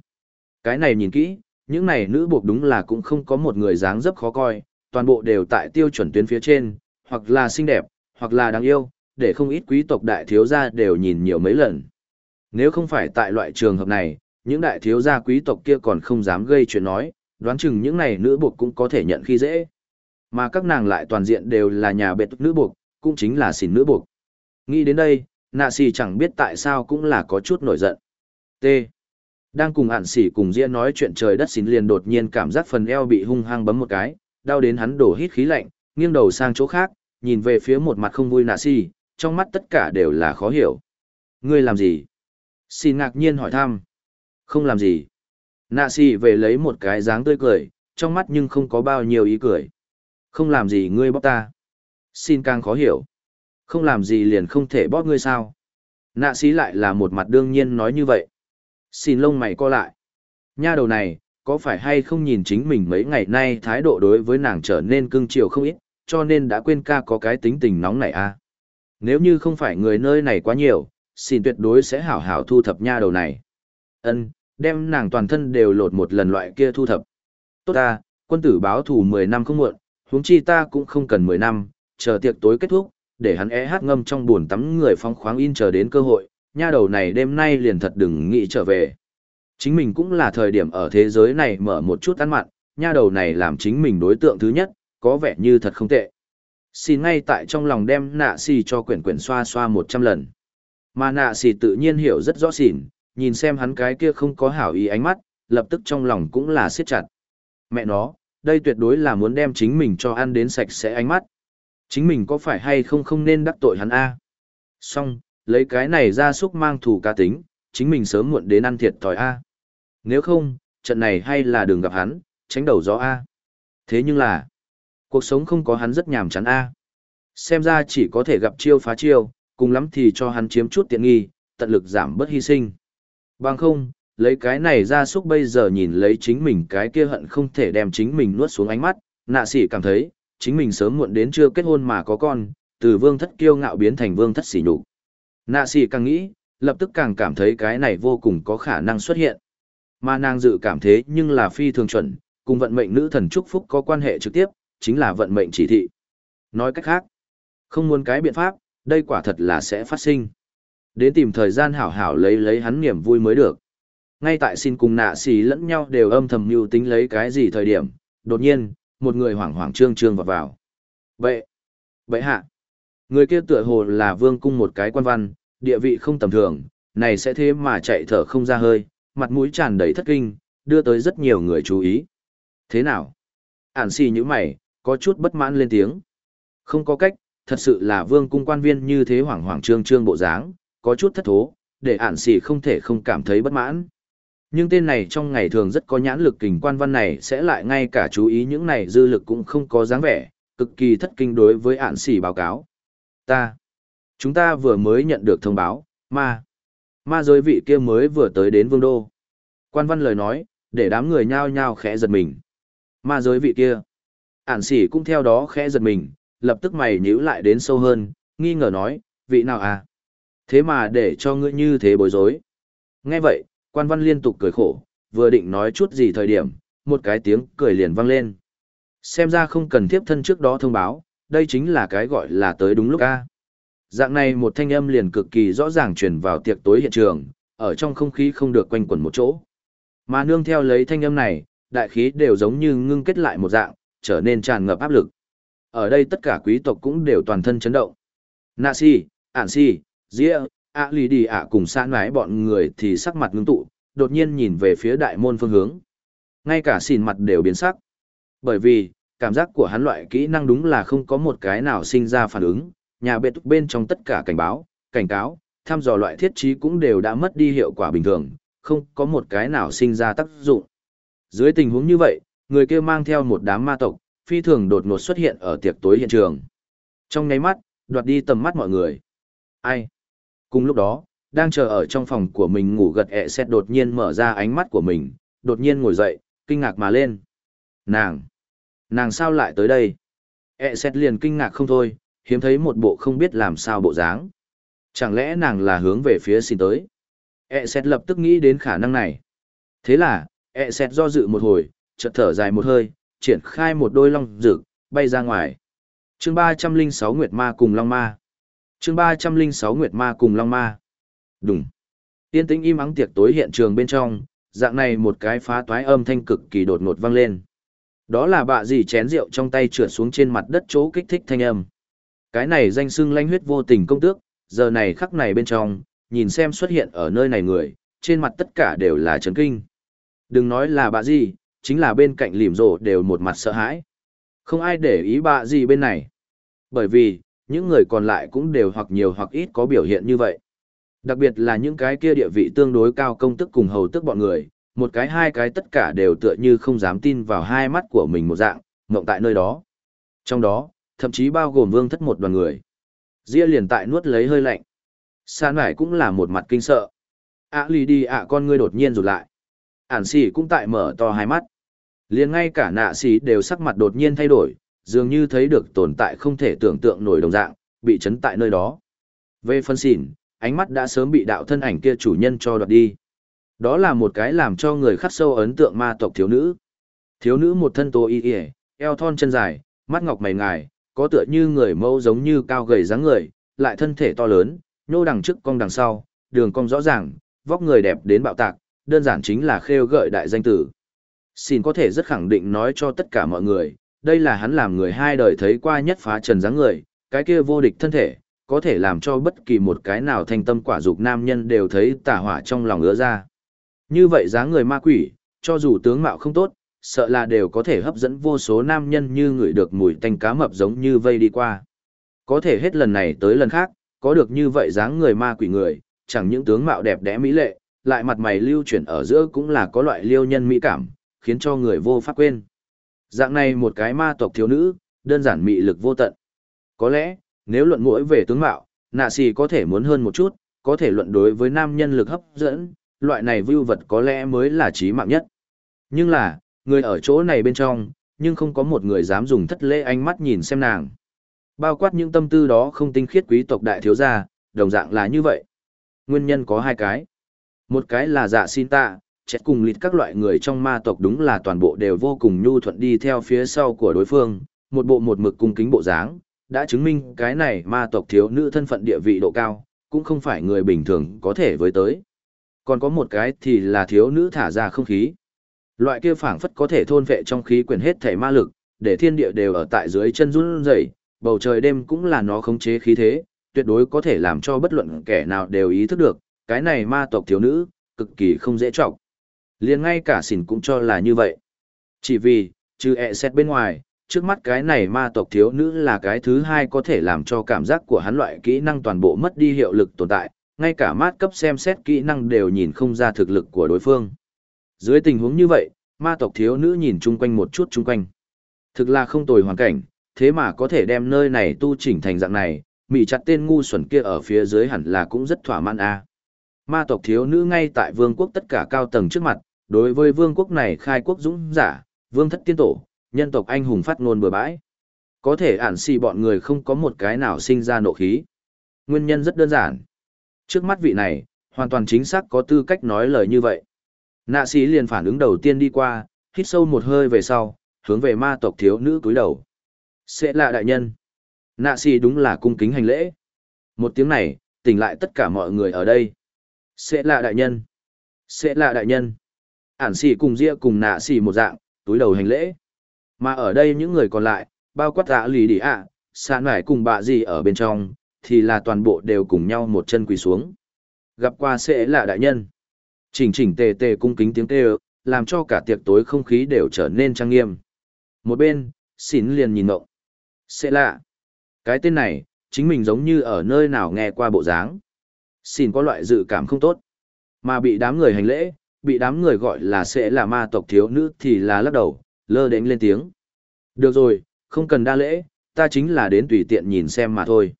Cái này nhìn kỹ, những này nữ buộc đúng là cũng không có một người dáng dấp khó coi, toàn bộ đều tại tiêu chuẩn tuyến phía trên, hoặc là xinh đẹp, hoặc là đáng yêu, để không ít quý tộc đại thiếu gia đều nhìn nhiều mấy lần. Nếu không phải tại loại trường hợp này, những đại thiếu gia quý tộc kia còn không dám gây chuyện nói, đoán chừng những này nữ buộc cũng có thể nhận khi dễ. Mà các nàng lại toàn diện đều là nhà bệt nữ buộc, cũng chính là xỉn nữ buộc. Nghĩ đến đây, nạ xì chẳng biết tại sao cũng là có chút nổi giận. T. Đang cùng ản xỉ cùng diễn nói chuyện trời đất xỉn liền đột nhiên cảm giác phần eo bị hung hăng bấm một cái, đau đến hắn đổ hít khí lạnh, nghiêng đầu sang chỗ khác, nhìn về phía một mặt không vui nạ xì, trong mắt tất cả đều là khó hiểu. Ngươi làm gì? Xin ngạc nhiên hỏi thăm. Không làm gì. Nạ xì về lấy một cái dáng tươi cười, trong mắt nhưng không có bao nhiêu ý cười. Không làm gì ngươi bóc ta. Xin càng khó hiểu. Không làm gì liền không thể bóp ngươi sao. Nạ xí lại là một mặt đương nhiên nói như vậy. Xin lông mày co lại. Nha đầu này, có phải hay không nhìn chính mình mấy ngày nay thái độ đối với nàng trở nên cưng chiều không ít, cho nên đã quên ca có cái tính tình nóng này à? Nếu như không phải người nơi này quá nhiều, xin tuyệt đối sẽ hảo hảo thu thập nha đầu này. Ân, đem nàng toàn thân đều lột một lần loại kia thu thập. Tốt ta, quân tử báo thù 10 năm không muộn, huống chi ta cũng không cần 10 năm, chờ tiệc tối kết thúc, để hắn é hát ngâm trong buồn tắm người phong khoáng in chờ đến cơ hội, nha đầu này đêm nay liền thật đừng nghĩ trở về. Chính mình cũng là thời điểm ở thế giới này mở một chút ăn mặn, nha đầu này làm chính mình đối tượng thứ nhất, có vẻ như thật không tệ. Xin ngay tại trong lòng đem nạ xì cho quyển quyển xoa xoa 100 lần. Mà nạ xì tự nhiên hiểu rất rõ xỉn, nhìn xem hắn cái kia không có hảo ý ánh mắt, lập tức trong lòng cũng là siết chặt. Mẹ nó, đây tuyệt đối là muốn đem chính mình cho ăn đến sạch sẽ ánh mắt. Chính mình có phải hay không không nên đắc tội hắn a? Xong, lấy cái này ra xúc mang thủ ca tính, chính mình sớm muộn đến ăn thiệt thòi a. Nếu không, trận này hay là đường gặp hắn, tránh đầu gió a. Thế nhưng là, cuộc sống không có hắn rất nhàm chán a. Xem ra chỉ có thể gặp chiêu phá chiêu, cùng lắm thì cho hắn chiếm chút tiện nghi, tận lực giảm bớt hy sinh. Bằng không, lấy cái này ra xúc bây giờ nhìn lấy chính mình cái kia hận không thể đem chính mình nuốt xuống ánh mắt, nạ sĩ cảm thấy, chính mình sớm muộn đến chưa kết hôn mà có con, từ vương thất kiêu ngạo biến thành vương thất sỉ nhục. Nạ xì càng nghĩ, lập tức càng cảm thấy cái này vô cùng có khả năng xuất hiện. Mà nàng dự cảm thế nhưng là phi thường chuẩn, cùng vận mệnh nữ thần chúc phúc có quan hệ trực tiếp, chính là vận mệnh chỉ thị. Nói cách khác, không muốn cái biện pháp, đây quả thật là sẽ phát sinh. Đến tìm thời gian hảo hảo lấy lấy hắn niềm vui mới được. Ngay tại xin cùng nạ xì lẫn nhau đều âm thầm mưu tính lấy cái gì thời điểm, đột nhiên, một người hoảng hoảng trương trương vào vào. Vậy, vậy hạ, người kia tựa hồ là vương cung một cái quan văn, địa vị không tầm thường, này sẽ thế mà chạy thở không ra hơi, mặt mũi tràn đầy thất kinh, đưa tới rất nhiều người chú ý. Thế nào? Ản xì như mày, có chút bất mãn lên tiếng. Không có cách, thật sự là vương cung quan viên như thế hoảng hoảng trương trương bộ dáng, có chút thất thố, để ản xì không thể không cảm thấy bất mãn. Nhưng tên này trong ngày thường rất có nhãn lực kình quan văn này sẽ lại ngay cả chú ý những này dư lực cũng không có dáng vẻ, cực kỳ thất kinh đối với ản xỉ báo cáo. Ta, chúng ta vừa mới nhận được thông báo, ma, ma giới vị kia mới vừa tới đến vương đô. Quan văn lời nói, để đám người nhao nhao khẽ giật mình. Ma giới vị kia, ản xỉ cũng theo đó khẽ giật mình, lập tức mày nhíu lại đến sâu hơn, nghi ngờ nói, vị nào à? Thế mà để cho ngươi như thế bối rối. Nghe vậy, quan văn liên tục cười khổ, vừa định nói chút gì thời điểm, một cái tiếng cười liền vang lên. Xem ra không cần tiếp thân trước đó thông báo, đây chính là cái gọi là tới đúng lúc a. Dạng này một thanh âm liền cực kỳ rõ ràng truyền vào tiệc tối hiện trường, ở trong không khí không được quanh quẩn một chỗ. Mà nương theo lấy thanh âm này, đại khí đều giống như ngưng kết lại một dạng, trở nên tràn ngập áp lực. Ở đây tất cả quý tộc cũng đều toàn thân chấn động. Nạ si, ản si, dĩa, ạ lì đi ạ cùng xã nái bọn người thì sắc mặt ngưng tụ, đột nhiên nhìn về phía đại môn phương hướng. Ngay cả xìn mặt đều biến sắc. Bởi vì, cảm giác của hắn loại kỹ năng đúng là không có một cái nào sinh ra phản ứng, nhà bệ tục bên trong tất cả cảnh báo, cảnh cáo, thăm dò loại thiết trí cũng đều đã mất đi hiệu quả bình thường, không có một cái nào sinh ra tác dụng. Dưới tình huống như vậy, người kia mang theo một đám ma tộc, phi thường đột ngột xuất hiện ở tiệc tối hiện trường. Trong nháy mắt, đoạt đi tầm mắt mọi người. Ai? Cùng lúc đó, đang chờ ở trong phòng của mình ngủ gật ẹ xét đột nhiên mở ra ánh mắt của mình, đột nhiên ngồi dậy, kinh ngạc mà lên. Nàng! Nàng sao lại tới đây? ẹ xét liền kinh ngạc không thôi, hiếm thấy một bộ không biết làm sao bộ dáng. Chẳng lẽ nàng là hướng về phía xin tới? ẹ xét lập tức nghĩ đến khả năng này. Thế là, ẹ xét do dự một hồi, chợt thở dài một hơi, triển khai một đôi long rực, bay ra ngoài. chương ba trăm linh sáu Nguyệt Ma cùng Long Ma chương ba trăm linh sáu Nguyệt Ma cùng Long Ma. Đúng. Tiên tĩnh im ắng tiệc tối hiện trường bên trong, dạng này một cái phá toái âm thanh cực kỳ đột ngột vang lên. Đó là bạ gì chén rượu trong tay trượt xuống trên mặt đất chỗ kích thích thanh âm. Cái này danh xưng lanh huyết vô tình công tước, giờ này khắc này bên trong, nhìn xem xuất hiện ở nơi này người, trên mặt tất cả đều là chấn kinh. Đừng nói là bạ gì, chính là bên cạnh lìm rổ đều một mặt sợ hãi. Không ai để ý bạ gì bên này. Bởi vì, những người còn lại cũng đều hoặc nhiều hoặc ít có biểu hiện như vậy. Đặc biệt là những cái kia địa vị tương đối cao công tức cùng hầu tức bọn người, một cái hai cái tất cả đều tựa như không dám tin vào hai mắt của mình một dạng, mộng tại nơi đó. Trong đó, thậm chí bao gồm vương thất một đoàn người. Ria liền tại nuốt lấy hơi lạnh. San nải cũng là một mặt kinh sợ. ạ lì đi ạ con ngươi đột nhiên rụt lại. Ản xỉ cũng tại mở to hai mắt. liền ngay cả nạ xỉ đều sắc mặt đột nhiên thay đổi, dường như thấy được tồn tại không thể tưởng tượng nổi đồng dạng, bị chấn tại nơi đó. Về phân xỉn, ánh mắt đã sớm bị đạo thân ảnh kia chủ nhân cho đoạt đi. Đó là một cái làm cho người khắc sâu ấn tượng ma tộc thiếu nữ. Thiếu nữ một thân tố y y, eo thon chân dài, mắt ngọc mày ngài, có tựa như người mẫu giống như cao gầy dáng người, lại thân thể to lớn, nhô đằng trước cong đằng sau, đường cong rõ ràng, vóc người đẹp đến bạo tạc, đơn giản chính là khêu gợi đại danh tử. Xin có thể rất khẳng định nói cho tất cả mọi người, đây là hắn làm người hai đời thấy qua nhất phá trần dáng người, cái kia vô địch thân thể, có thể làm cho bất kỳ một cái nào thanh tâm quả dục nam nhân đều thấy tà hỏa trong lòng ứa ra. Như vậy dáng người ma quỷ, cho dù tướng mạo không tốt, sợ là đều có thể hấp dẫn vô số nam nhân như người được mùi tanh cá mập giống như vây đi qua. Có thể hết lần này tới lần khác, có được như vậy dáng người ma quỷ người, chẳng những tướng mạo đẹp đẽ mỹ lệ, lại mặt mày lưu chuyển ở giữa cũng là có loại liêu nhân mỹ cảm, khiến cho người vô pháp quên. Dạng này một cái ma tộc thiếu nữ, đơn giản mị lực vô tận. Có lẽ, nếu luận mỗi về tướng mạo, nạ xì có thể muốn hơn một chút, có thể luận đối với nam nhân lực hấp dẫn, loại này vưu vật có lẽ mới là trí mạng nhất. Nhưng là, người ở chỗ này bên trong, nhưng không có một người dám dùng thất lễ ánh mắt nhìn xem nàng. Bao quát những tâm tư đó không tinh khiết quý tộc đại thiếu gia, đồng dạng là như vậy. Nguyên nhân có hai cái. Một cái là dạ xin tạ, chết cùng lịt các loại người trong ma tộc đúng là toàn bộ đều vô cùng nhu thuận đi theo phía sau của đối phương, một bộ một mực cung kính bộ dáng, đã chứng minh cái này ma tộc thiếu nữ thân phận địa vị độ cao, cũng không phải người bình thường có thể với tới. Còn có một cái thì là thiếu nữ thả ra không khí. Loại kia phảng phất có thể thôn vệ trong khí quyển hết thể ma lực, để thiên địa đều ở tại dưới chân run rẩy, bầu trời đêm cũng là nó khống chế khí thế, tuyệt đối có thể làm cho bất luận kẻ nào đều ý thức được, cái này ma tộc thiếu nữ, cực kỳ không dễ trọng liền ngay cả xỉn cũng cho là như vậy. Chỉ vì, trừ ẹ xét bên ngoài, trước mắt cái này ma tộc thiếu nữ là cái thứ hai có thể làm cho cảm giác của hắn loại kỹ năng toàn bộ mất đi hiệu lực tồn tại, ngay cả mát cấp xem xét kỹ năng đều nhìn không ra thực lực của đối phương. Dưới tình huống như vậy, ma tộc thiếu nữ nhìn chung quanh một chút chung quanh. Thực là không tồi hoàn cảnh, thế mà có thể đem nơi này tu chỉnh thành dạng này, mỹ chặt tên ngu xuẩn kia ở phía dưới hẳn là cũng rất thỏa mãn a. Ma tộc thiếu nữ ngay tại vương quốc tất cả cao tầng trước mặt, đối với vương quốc này khai quốc dũng giả, vương thất tiên tổ, nhân tộc anh hùng phát ngôn bừa bãi. Có thể ản xì bọn người không có một cái nào sinh ra nộ khí. Nguyên nhân rất đơn giản. Trước mắt vị này, hoàn toàn chính xác có tư cách nói lời như vậy. Nạ sĩ liền phản ứng đầu tiên đi qua, hít sâu một hơi về sau, hướng về ma tộc thiếu nữ cúi đầu. Sẽ là đại nhân. Nạ sĩ đúng là cung kính hành lễ. Một tiếng này, tỉnh lại tất cả mọi người ở đây. Sẽ là đại nhân. Sẽ là đại nhân. Ản xỉ cùng ria cùng nạ xỉ một dạng, túi đầu hành lễ. Mà ở đây những người còn lại, bao quát tạ lì đi ạ, sạn nải cùng bạ gì ở bên trong, thì là toàn bộ đều cùng nhau một chân quỳ xuống. Gặp qua sẽ là đại nhân. Chỉnh chỉnh tề tề cung kính tiếng tê làm cho cả tiệc tối không khí đều trở nên trang nghiêm. Một bên, xỉn liền nhìn ngộng. Sẽ lạ. Cái tên này, chính mình giống như ở nơi nào nghe qua bộ dáng. Xin có loại dự cảm không tốt. Mà bị đám người hành lễ, bị đám người gọi là sẽ là ma tộc thiếu nữ thì là lắc đầu, lơ đến lên tiếng. Được rồi, không cần đa lễ, ta chính là đến tùy tiện nhìn xem mà thôi.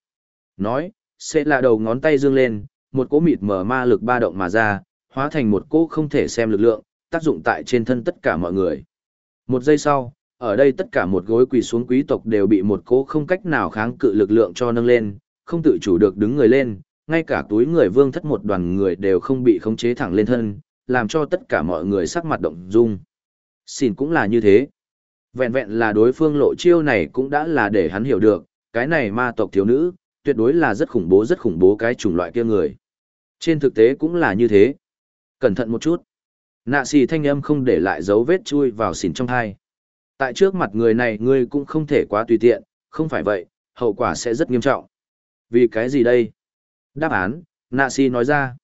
Nói, sẽ là đầu ngón tay dương lên, một cỗ mịt mở ma lực ba động mà ra, hóa thành một cỗ không thể xem lực lượng, tác dụng tại trên thân tất cả mọi người. Một giây sau, ở đây tất cả một gối quỳ xuống quý tộc đều bị một cỗ không cách nào kháng cự lực lượng cho nâng lên, không tự chủ được đứng người lên, ngay cả túi người vương thất một đoàn người đều không bị khống chế thẳng lên thân, làm cho tất cả mọi người sắc mặt động dung. Xin cũng là như thế. Vẹn vẹn là đối phương lộ chiêu này cũng đã là để hắn hiểu được, cái này ma tộc thiếu nữ, tuyệt đối là rất khủng bố rất khủng bố cái chủng loại kia người. Trên thực tế cũng là như thế. Cẩn thận một chút. Nạ xì thanh âm không để lại dấu vết chui vào xỉn trong thai. Tại trước mặt người này ngươi cũng không thể quá tùy tiện, không phải vậy, hậu quả sẽ rất nghiêm trọng. Vì cái gì đây? Đáp án, nạ xì nói ra.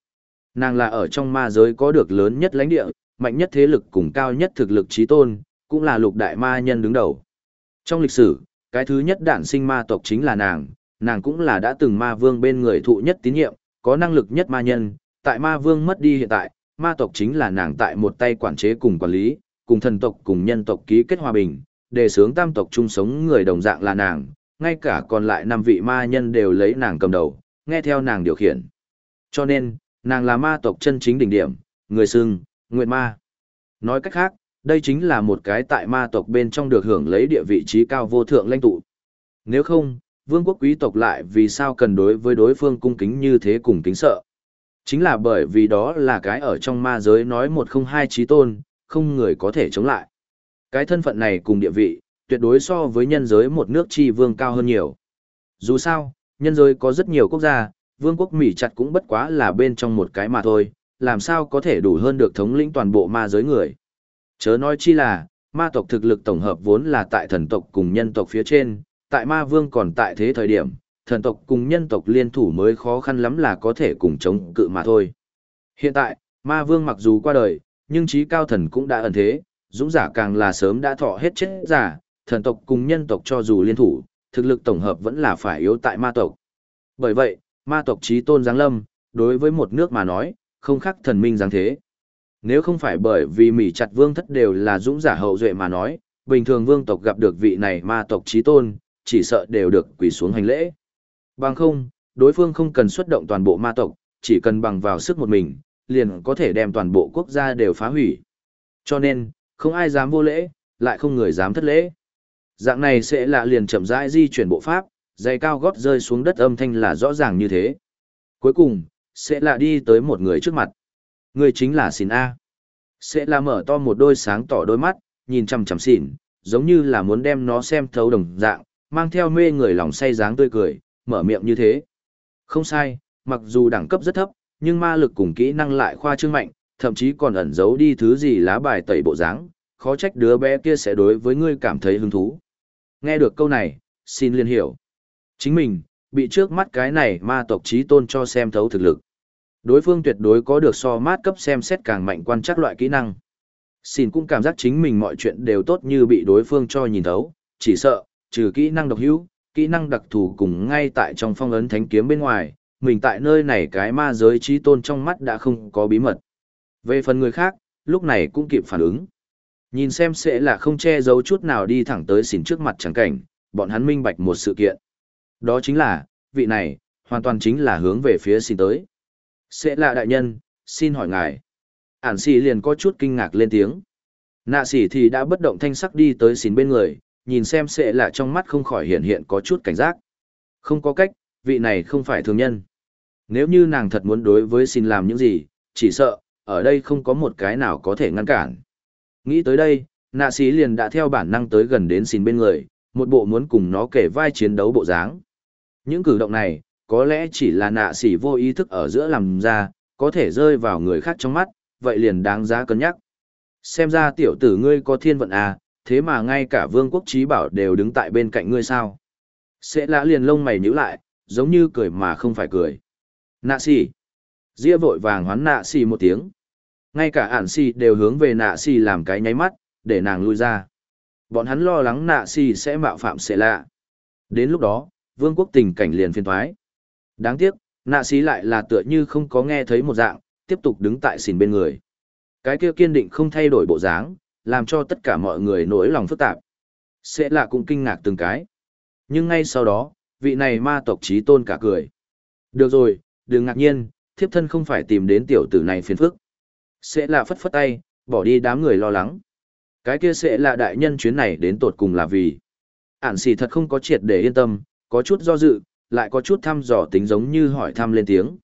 Nàng là ở trong ma giới có được lớn nhất lãnh địa, mạnh nhất thế lực cùng cao nhất thực lực trí tôn, cũng là lục đại ma nhân đứng đầu. Trong lịch sử, cái thứ nhất đản sinh ma tộc chính là nàng, nàng cũng là đã từng ma vương bên người thụ nhất tín nhiệm, có năng lực nhất ma nhân, tại ma vương mất đi hiện tại, ma tộc chính là nàng tại một tay quản chế cùng quản lý, cùng thần tộc cùng nhân tộc ký kết hòa bình, đề sướng tam tộc chung sống người đồng dạng là nàng, ngay cả còn lại năm vị ma nhân đều lấy nàng cầm đầu, nghe theo nàng điều khiển. Cho nên, nàng là ma tộc chân chính đỉnh điểm, người xưng, nguyện ma. Nói cách khác, đây chính là một cái tại ma tộc bên trong được hưởng lấy địa vị trí cao vô thượng lãnh tụ. Nếu không, vương quốc quý tộc lại vì sao cần đối với đối phương cung kính như thế cùng kính sợ. Chính là bởi vì đó là cái ở trong ma giới nói một không hai trí tôn, không người có thể chống lại. Cái thân phận này cùng địa vị, tuyệt đối so với nhân giới một nước tri vương cao hơn nhiều. Dù sao, nhân giới có rất nhiều quốc gia, vương quốc Mỹ chặt cũng bất quá là bên trong một cái mà thôi, làm sao có thể đủ hơn được thống lĩnh toàn bộ ma giới người. Chớ nói chi là, ma tộc thực lực tổng hợp vốn là tại thần tộc cùng nhân tộc phía trên, tại ma vương còn tại thế thời điểm, thần tộc cùng nhân tộc liên thủ mới khó khăn lắm là có thể cùng chống cự mà thôi. Hiện tại, ma vương mặc dù qua đời, nhưng trí cao thần cũng đã ẩn thế, dũng giả càng là sớm đã thọ hết chết giả, thần tộc cùng nhân tộc cho dù liên thủ, thực lực tổng hợp vẫn là phải yếu tại ma tộc. Bởi vậy, ma tộc trí tôn giáng lâm, đối với một nước mà nói, không khác thần minh giáng thế. Nếu không phải bởi vì mỉ chặt vương thất đều là dũng giả hậu duệ mà nói, bình thường vương tộc gặp được vị này ma tộc trí tôn, chỉ sợ đều được quỳ xuống hành lễ. Bằng không, đối phương không cần xuất động toàn bộ ma tộc, chỉ cần bằng vào sức một mình, liền có thể đem toàn bộ quốc gia đều phá hủy. Cho nên, không ai dám vô lễ, lại không người dám thất lễ. Dạng này sẽ là liền chậm rãi di chuyển bộ pháp, giày cao gót rơi xuống đất âm thanh là rõ ràng như thế. Cuối cùng, sẽ là đi tới một người trước mặt. Người chính là xỉn A. Sẽ là mở to một đôi sáng tỏ đôi mắt, nhìn chằm chằm xỉn, giống như là muốn đem nó xem thấu đồng dạng, mang theo mê người lòng say dáng tươi cười, mở miệng như thế. Không sai, mặc dù đẳng cấp rất thấp, nhưng ma lực cùng kỹ năng lại khoa trương mạnh, thậm chí còn ẩn giấu đi thứ gì lá bài tẩy bộ dáng, khó trách đứa bé kia sẽ đối với ngươi cảm thấy hứng thú. Nghe được câu này, xin liên hiểu. Chính mình, bị trước mắt cái này ma tộc trí tôn cho xem thấu thực lực. Đối phương tuyệt đối có được so mát cấp xem xét càng mạnh quan chắc loại kỹ năng. Xin cũng cảm giác chính mình mọi chuyện đều tốt như bị đối phương cho nhìn thấu, chỉ sợ, trừ kỹ năng độc hữu, kỹ năng đặc thù cùng ngay tại trong phong ấn thánh kiếm bên ngoài, mình tại nơi này cái ma giới trí tôn trong mắt đã không có bí mật. Về phần người khác, lúc này cũng kịp phản ứng. Nhìn xem sẽ là không che giấu chút nào đi thẳng tới xỉn trước mặt chẳng cảnh, bọn hắn minh bạch một sự kiện. Đó chính là, vị này, hoàn toàn chính là hướng về phía xin tới. Sẽ là đại nhân, xin hỏi ngài. Ản xì liền có chút kinh ngạc lên tiếng. Nạ xì thì đã bất động thanh sắc đi tới xin bên người, nhìn xem sẽ là trong mắt không khỏi hiện hiện có chút cảnh giác. Không có cách, vị này không phải thường nhân. Nếu như nàng thật muốn đối với xin làm những gì, chỉ sợ, ở đây không có một cái nào có thể ngăn cản. Nghĩ tới đây, nạ sĩ liền đã theo bản năng tới gần đến xin bên người, một bộ muốn cùng nó kể vai chiến đấu bộ dáng. Những cử động này, có lẽ chỉ là nạ sỉ vô ý thức ở giữa làm ra, có thể rơi vào người khác trong mắt, vậy liền đáng giá cân nhắc. Xem ra tiểu tử ngươi có thiên vận à, thế mà ngay cả vương quốc trí bảo đều đứng tại bên cạnh ngươi sao. Sẽ lã liền lông mày nhíu lại, giống như cười mà không phải cười. Nạ sỉ, Ria vội vàng hoán nạ sỉ một tiếng. Ngay cả ản sỉ đều hướng về nạ sỉ làm cái nháy mắt, để nàng lui ra. Bọn hắn lo lắng nạ sỉ sẽ mạo phạm sẽ lạ. Đến lúc đó, vương quốc tình cảnh liền phiền thoái. Đáng tiếc, nạ sĩ lại là tựa như không có nghe thấy một dạng, tiếp tục đứng tại xìn bên người. Cái kia kiên định không thay đổi bộ dáng, làm cho tất cả mọi người nỗi lòng phức tạp. Sẽ là cũng kinh ngạc từng cái. Nhưng ngay sau đó, vị này ma tộc trí tôn cả cười. Được rồi, đừng ngạc nhiên, thiếp thân không phải tìm đến tiểu tử này phiền phức. Sẽ là phất phất tay, bỏ đi đám người lo lắng. Cái kia sẽ là đại nhân chuyến này đến tột cùng là vì. Ản xì thật không có triệt để yên tâm, có chút do dự, lại có chút thăm dò tính giống như hỏi thăm lên tiếng.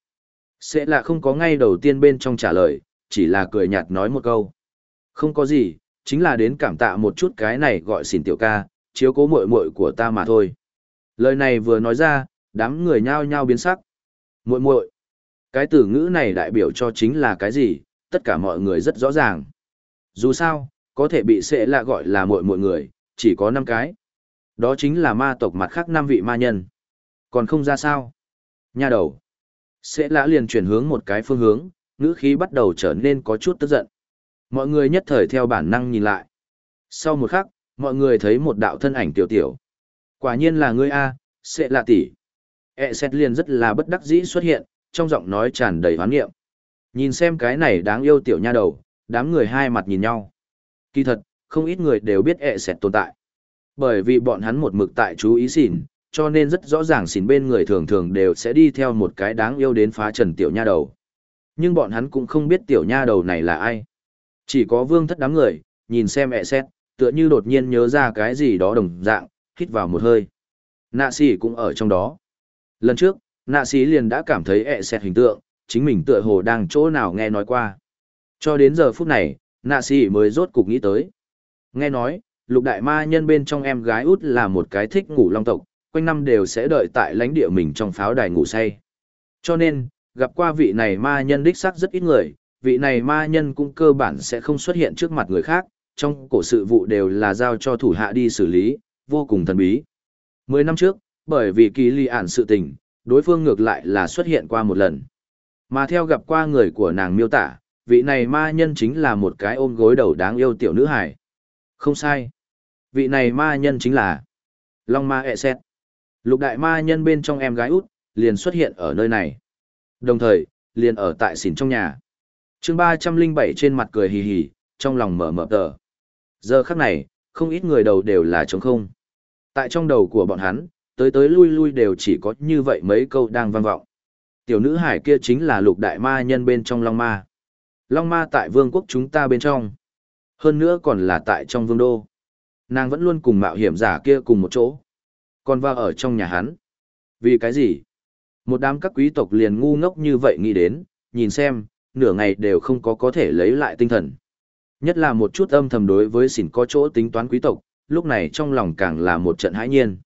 Sẽ là không có ngay đầu tiên bên trong trả lời, chỉ là cười nhạt nói một câu. Không có gì, chính là đến cảm tạ một chút cái này gọi xỉn tiểu ca, chiếu cố muội muội của ta mà thôi. Lời này vừa nói ra, đám người nhao nhao biến sắc. Muội muội. Cái từ ngữ này đại biểu cho chính là cái gì, tất cả mọi người rất rõ ràng. Dù sao, có thể bị sẽ là gọi là muội muội người, chỉ có 5 cái. Đó chính là ma tộc mặt khác năm vị ma nhân. Còn không ra sao? Nha đầu. Sẽ lã liền chuyển hướng một cái phương hướng, ngữ khí bắt đầu trở nên có chút tức giận. Mọi người nhất thời theo bản năng nhìn lại. Sau một khắc, mọi người thấy một đạo thân ảnh tiểu tiểu. Quả nhiên là ngươi A, sẽ là tỷ. E xét liền rất là bất đắc dĩ xuất hiện, trong giọng nói tràn đầy hoán nghiệm. Nhìn xem cái này đáng yêu tiểu nha đầu, đám người hai mặt nhìn nhau. Kỳ thật, không ít người đều biết E xét tồn tại. Bởi vì bọn hắn một mực tại chú ý xỉn, cho nên rất rõ ràng xỉn bên người thường thường đều sẽ đi theo một cái đáng yêu đến phá trần tiểu nha đầu. Nhưng bọn hắn cũng không biết tiểu nha đầu này là ai. Chỉ có vương thất đám người, nhìn xem ẹ xét, tựa như đột nhiên nhớ ra cái gì đó đồng dạng, hít vào một hơi. Nạ sĩ cũng ở trong đó. Lần trước, nạ sĩ liền đã cảm thấy ẹ xét hình tượng, chính mình tựa hồ đang chỗ nào nghe nói qua. Cho đến giờ phút này, nạ sĩ mới rốt cục nghĩ tới. Nghe nói, lục đại ma nhân bên trong em gái út là một cái thích ngủ long tộc, quanh năm đều sẽ đợi tại lãnh địa mình trong pháo đài ngủ say. Cho nên, gặp qua vị này ma nhân đích xác rất ít người, vị này ma nhân cũng cơ bản sẽ không xuất hiện trước mặt người khác, trong cổ sự vụ đều là giao cho thủ hạ đi xử lý, vô cùng thần bí. Mười năm trước, bởi vì kỳ ly ản sự tình, đối phương ngược lại là xuất hiện qua một lần. Mà theo gặp qua người của nàng miêu tả, vị này ma nhân chính là một cái ôm gối đầu đáng yêu tiểu nữ hài. Không sai. Vị này ma nhân chính là Long Ma E Xét. Lục đại ma nhân bên trong em gái út, liền xuất hiện ở nơi này. Đồng thời, liền ở tại xỉn trong nhà. chương ba trăm linh bảy trên mặt cười hì hì, trong lòng mở mở tờ. Giờ khắc này, không ít người đầu đều là trống không. Tại trong đầu của bọn hắn, tới tới lui lui đều chỉ có như vậy mấy câu đang vang vọng. Tiểu nữ hải kia chính là lục đại ma nhân bên trong Long Ma. Long Ma tại vương quốc chúng ta bên trong. Hơn nữa còn là tại trong vương đô. Nàng vẫn luôn cùng mạo hiểm giả kia cùng một chỗ. Còn vào ở trong nhà hắn. Vì cái gì? Một đám các quý tộc liền ngu ngốc như vậy nghĩ đến, nhìn xem, nửa ngày đều không có có thể lấy lại tinh thần. Nhất là một chút âm thầm đối với xỉn có chỗ tính toán quý tộc, lúc này trong lòng càng là một trận hãi nhiên.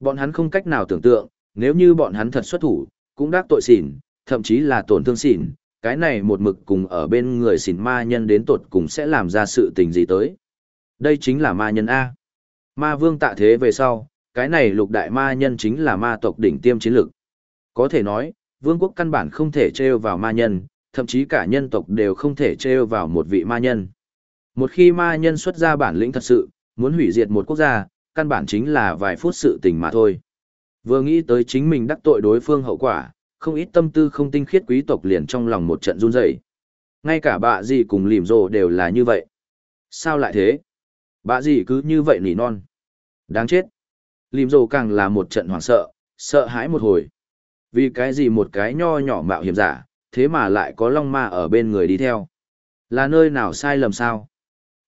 Bọn hắn không cách nào tưởng tượng, nếu như bọn hắn thật xuất thủ, cũng đắc tội xỉn, thậm chí là tổn thương xỉn, cái này một mực cùng ở bên người xỉn ma nhân đến tột cùng sẽ làm ra sự tình gì tới. Đây chính là ma nhân A. Ma vương tạ thế về sau, cái này lục đại ma nhân chính là ma tộc đỉnh tiêm chiến lực. Có thể nói, vương quốc căn bản không thể trêu vào ma nhân, thậm chí cả nhân tộc đều không thể trêu vào một vị ma nhân. Một khi ma nhân xuất ra bản lĩnh thật sự, muốn hủy diệt một quốc gia, căn bản chính là vài phút sự tình mà thôi. Vừa nghĩ tới chính mình đắc tội đối phương hậu quả, không ít tâm tư không tinh khiết quý tộc liền trong lòng một trận run rẩy. Ngay cả bạ gì cùng lìm rồ đều là như vậy. Sao lại thế? Bạ gì cứ như vậy nỉ non. Đáng chết. Lìm rồ càng là một trận hoảng sợ, sợ hãi một hồi. Vì cái gì một cái nho nhỏ mạo hiểm giả, thế mà lại có long ma ở bên người đi theo. Là nơi nào sai lầm sao?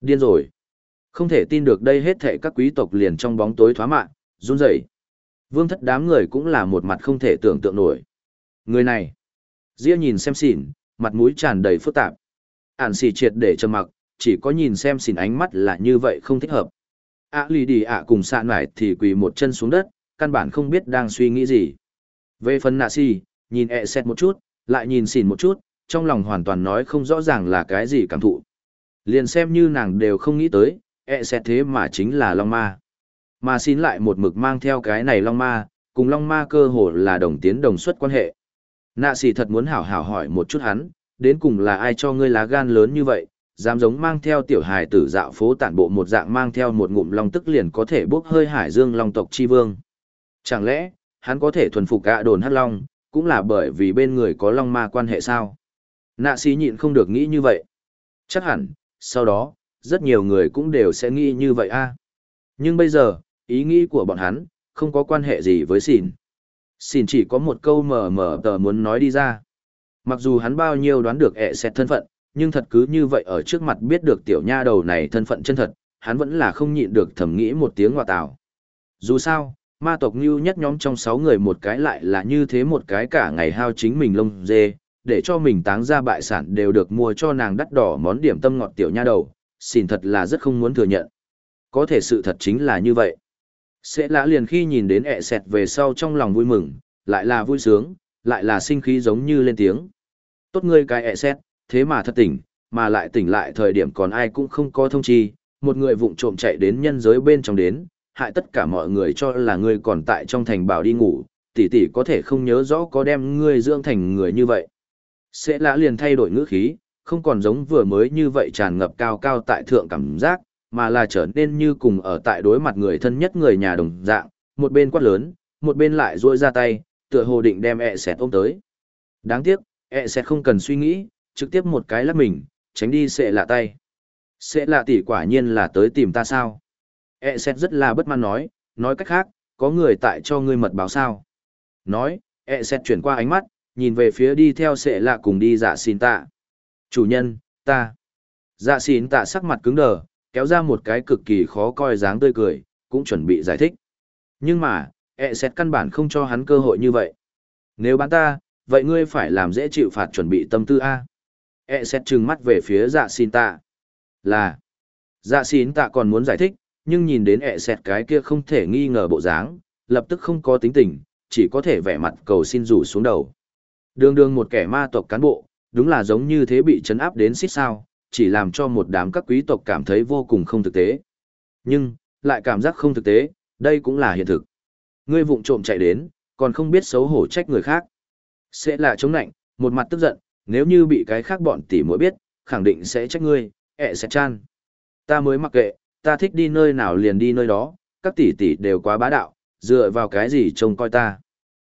Điên rồi. Không thể tin được đây hết thệ các quý tộc liền trong bóng tối thoá mạng, run rẩy. Vương thất đám người cũng là một mặt không thể tưởng tượng nổi. Người này, Ria nhìn xem xỉn, mặt mũi tràn đầy phức tạp. Ản xì triệt để trầm mặc, chỉ có nhìn xem xỉn ánh mắt là như vậy không thích hợp. Ả lì đi ạ cùng sạn lại thì quỳ một chân xuống đất, căn bản không biết đang suy nghĩ gì. Về phần nạ si, nhìn ẹ xét một chút, lại nhìn xỉn một chút, trong lòng hoàn toàn nói không rõ ràng là cái gì cảm thụ. Liền xem như nàng đều không nghĩ tới, ẹ xét thế mà chính là Long Ma. Mà xin lại một mực mang theo cái này Long Ma, cùng Long Ma cơ hồ là đồng tiến đồng xuất quan hệ. Nạ sĩ thật muốn hảo hảo hỏi một chút hắn, đến cùng là ai cho ngươi lá gan lớn như vậy, dám giống mang theo tiểu hài tử dạo phố tản bộ một dạng mang theo một ngụm long tức liền có thể bốc hơi hải dương long tộc chi vương. Chẳng lẽ, hắn có thể thuần phục gạ đồn hắc long, cũng là bởi vì bên người có long ma quan hệ sao? Nạ sĩ nhịn không được nghĩ như vậy. Chắc hẳn, sau đó, rất nhiều người cũng đều sẽ nghĩ như vậy a. Nhưng bây giờ, ý nghĩ của bọn hắn, không có quan hệ gì với xỉn. Xỉn chỉ có một câu mờ mờ tờ muốn nói đi ra. Mặc dù hắn bao nhiêu đoán được ẹ xẹt thân phận, nhưng thật cứ như vậy ở trước mặt biết được tiểu nha đầu này thân phận chân thật, hắn vẫn là không nhịn được thầm nghĩ một tiếng ngoại tào. Dù sao, ma tộc như nhất nhóm trong sáu người một cái lại là như thế một cái cả ngày hao chính mình lông dê, để cho mình táng ra bại sản đều được mua cho nàng đắt đỏ món điểm tâm ngọt tiểu nha đầu, xin thật là rất không muốn thừa nhận. Có thể sự thật chính là như vậy. Sẽ lã liền khi nhìn đến ẹ sẹt về sau trong lòng vui mừng, lại là vui sướng, lại là sinh khí giống như lên tiếng. Tốt ngươi cái ẹ sẹt, thế mà thật tỉnh, mà lại tỉnh lại thời điểm còn ai cũng không có thông chi, một người vụng trộm chạy đến nhân giới bên trong đến, hại tất cả mọi người cho là ngươi còn tại trong thành bảo đi ngủ, tỷ tỷ có thể không nhớ rõ có đem ngươi dưỡng thành người như vậy. Sẽ lã liền thay đổi ngữ khí, không còn giống vừa mới như vậy tràn ngập cao cao tại thượng cảm giác, mà là trở nên như cùng ở tại đối mặt người thân nhất người nhà đồng dạng, một bên quát lớn, một bên lại duỗi ra tay, tựa hồ định đem ẹ sẹt ôm tới. Đáng tiếc, ẹ sẹt không cần suy nghĩ, trực tiếp một cái lắc mình, tránh đi sẽ lạ tay. Sẽ lạ tỷ quả nhiên là tới tìm ta sao? e xét rất là bất mãn nói, nói cách khác, có người tại cho ngươi mật báo sao? Nói, e xét chuyển qua ánh mắt, nhìn về phía đi theo sẽ lạ cùng đi dạ xin tạ. Chủ nhân, ta. Dạ xin tạ sắc mặt cứng đờ, kéo ra một cái cực kỳ khó coi dáng tươi cười, cũng chuẩn bị giải thích. Nhưng mà, e xét căn bản không cho hắn cơ hội như vậy. Nếu bán ta, vậy ngươi phải làm dễ chịu phạt chuẩn bị tâm tư A. E xét trừng mắt về phía dạ xin tạ. Là, dạ xin tạ còn muốn giải thích, nhưng nhìn đến E xét cái kia không thể nghi ngờ bộ dáng, lập tức không có tính tình, chỉ có thể vẻ mặt cầu xin rủ xuống đầu. Đường đường một kẻ ma tộc cán bộ, đúng là giống như thế bị chấn áp đến xít sao, chỉ làm cho một đám các quý tộc cảm thấy vô cùng không thực tế. Nhưng, lại cảm giác không thực tế, đây cũng là hiện thực. Ngươi vụng trộm chạy đến, còn không biết xấu hổ trách người khác. Sẽ là chống nạnh, một mặt tức giận, nếu như bị cái khác bọn tỷ muội biết, khẳng định sẽ trách ngươi, ẹ sẽ chan. Ta mới mặc kệ, ta thích đi nơi nào liền đi nơi đó, các tỷ tỷ đều quá bá đạo, dựa vào cái gì trông coi ta.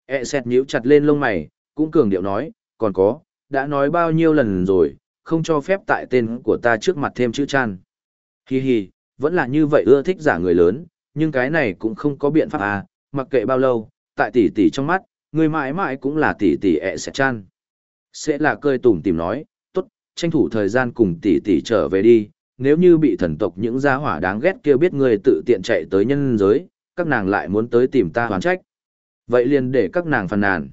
E xét nhíu chặt lên lông mày, cũng cường điệu nói, còn có, đã nói bao nhiêu lần rồi, không cho phép tại tên của ta trước mặt thêm chữ chan. Hi hi, vẫn là như vậy ưa thích giả người lớn, nhưng cái này cũng không có biện pháp à, mặc kệ bao lâu, tại tỷ tỷ trong mắt, người mãi mãi cũng là tỷ tỷ ẹ sẽ chan. Sẽ là cười tủm tìm nói, tốt, tranh thủ thời gian cùng tỷ tỷ trở về đi, nếu như bị thần tộc những gia hỏa đáng ghét kia biết người tự tiện chạy tới nhân giới, các nàng lại muốn tới tìm ta hoàn trách. Vậy liền để các nàng phàn nàn.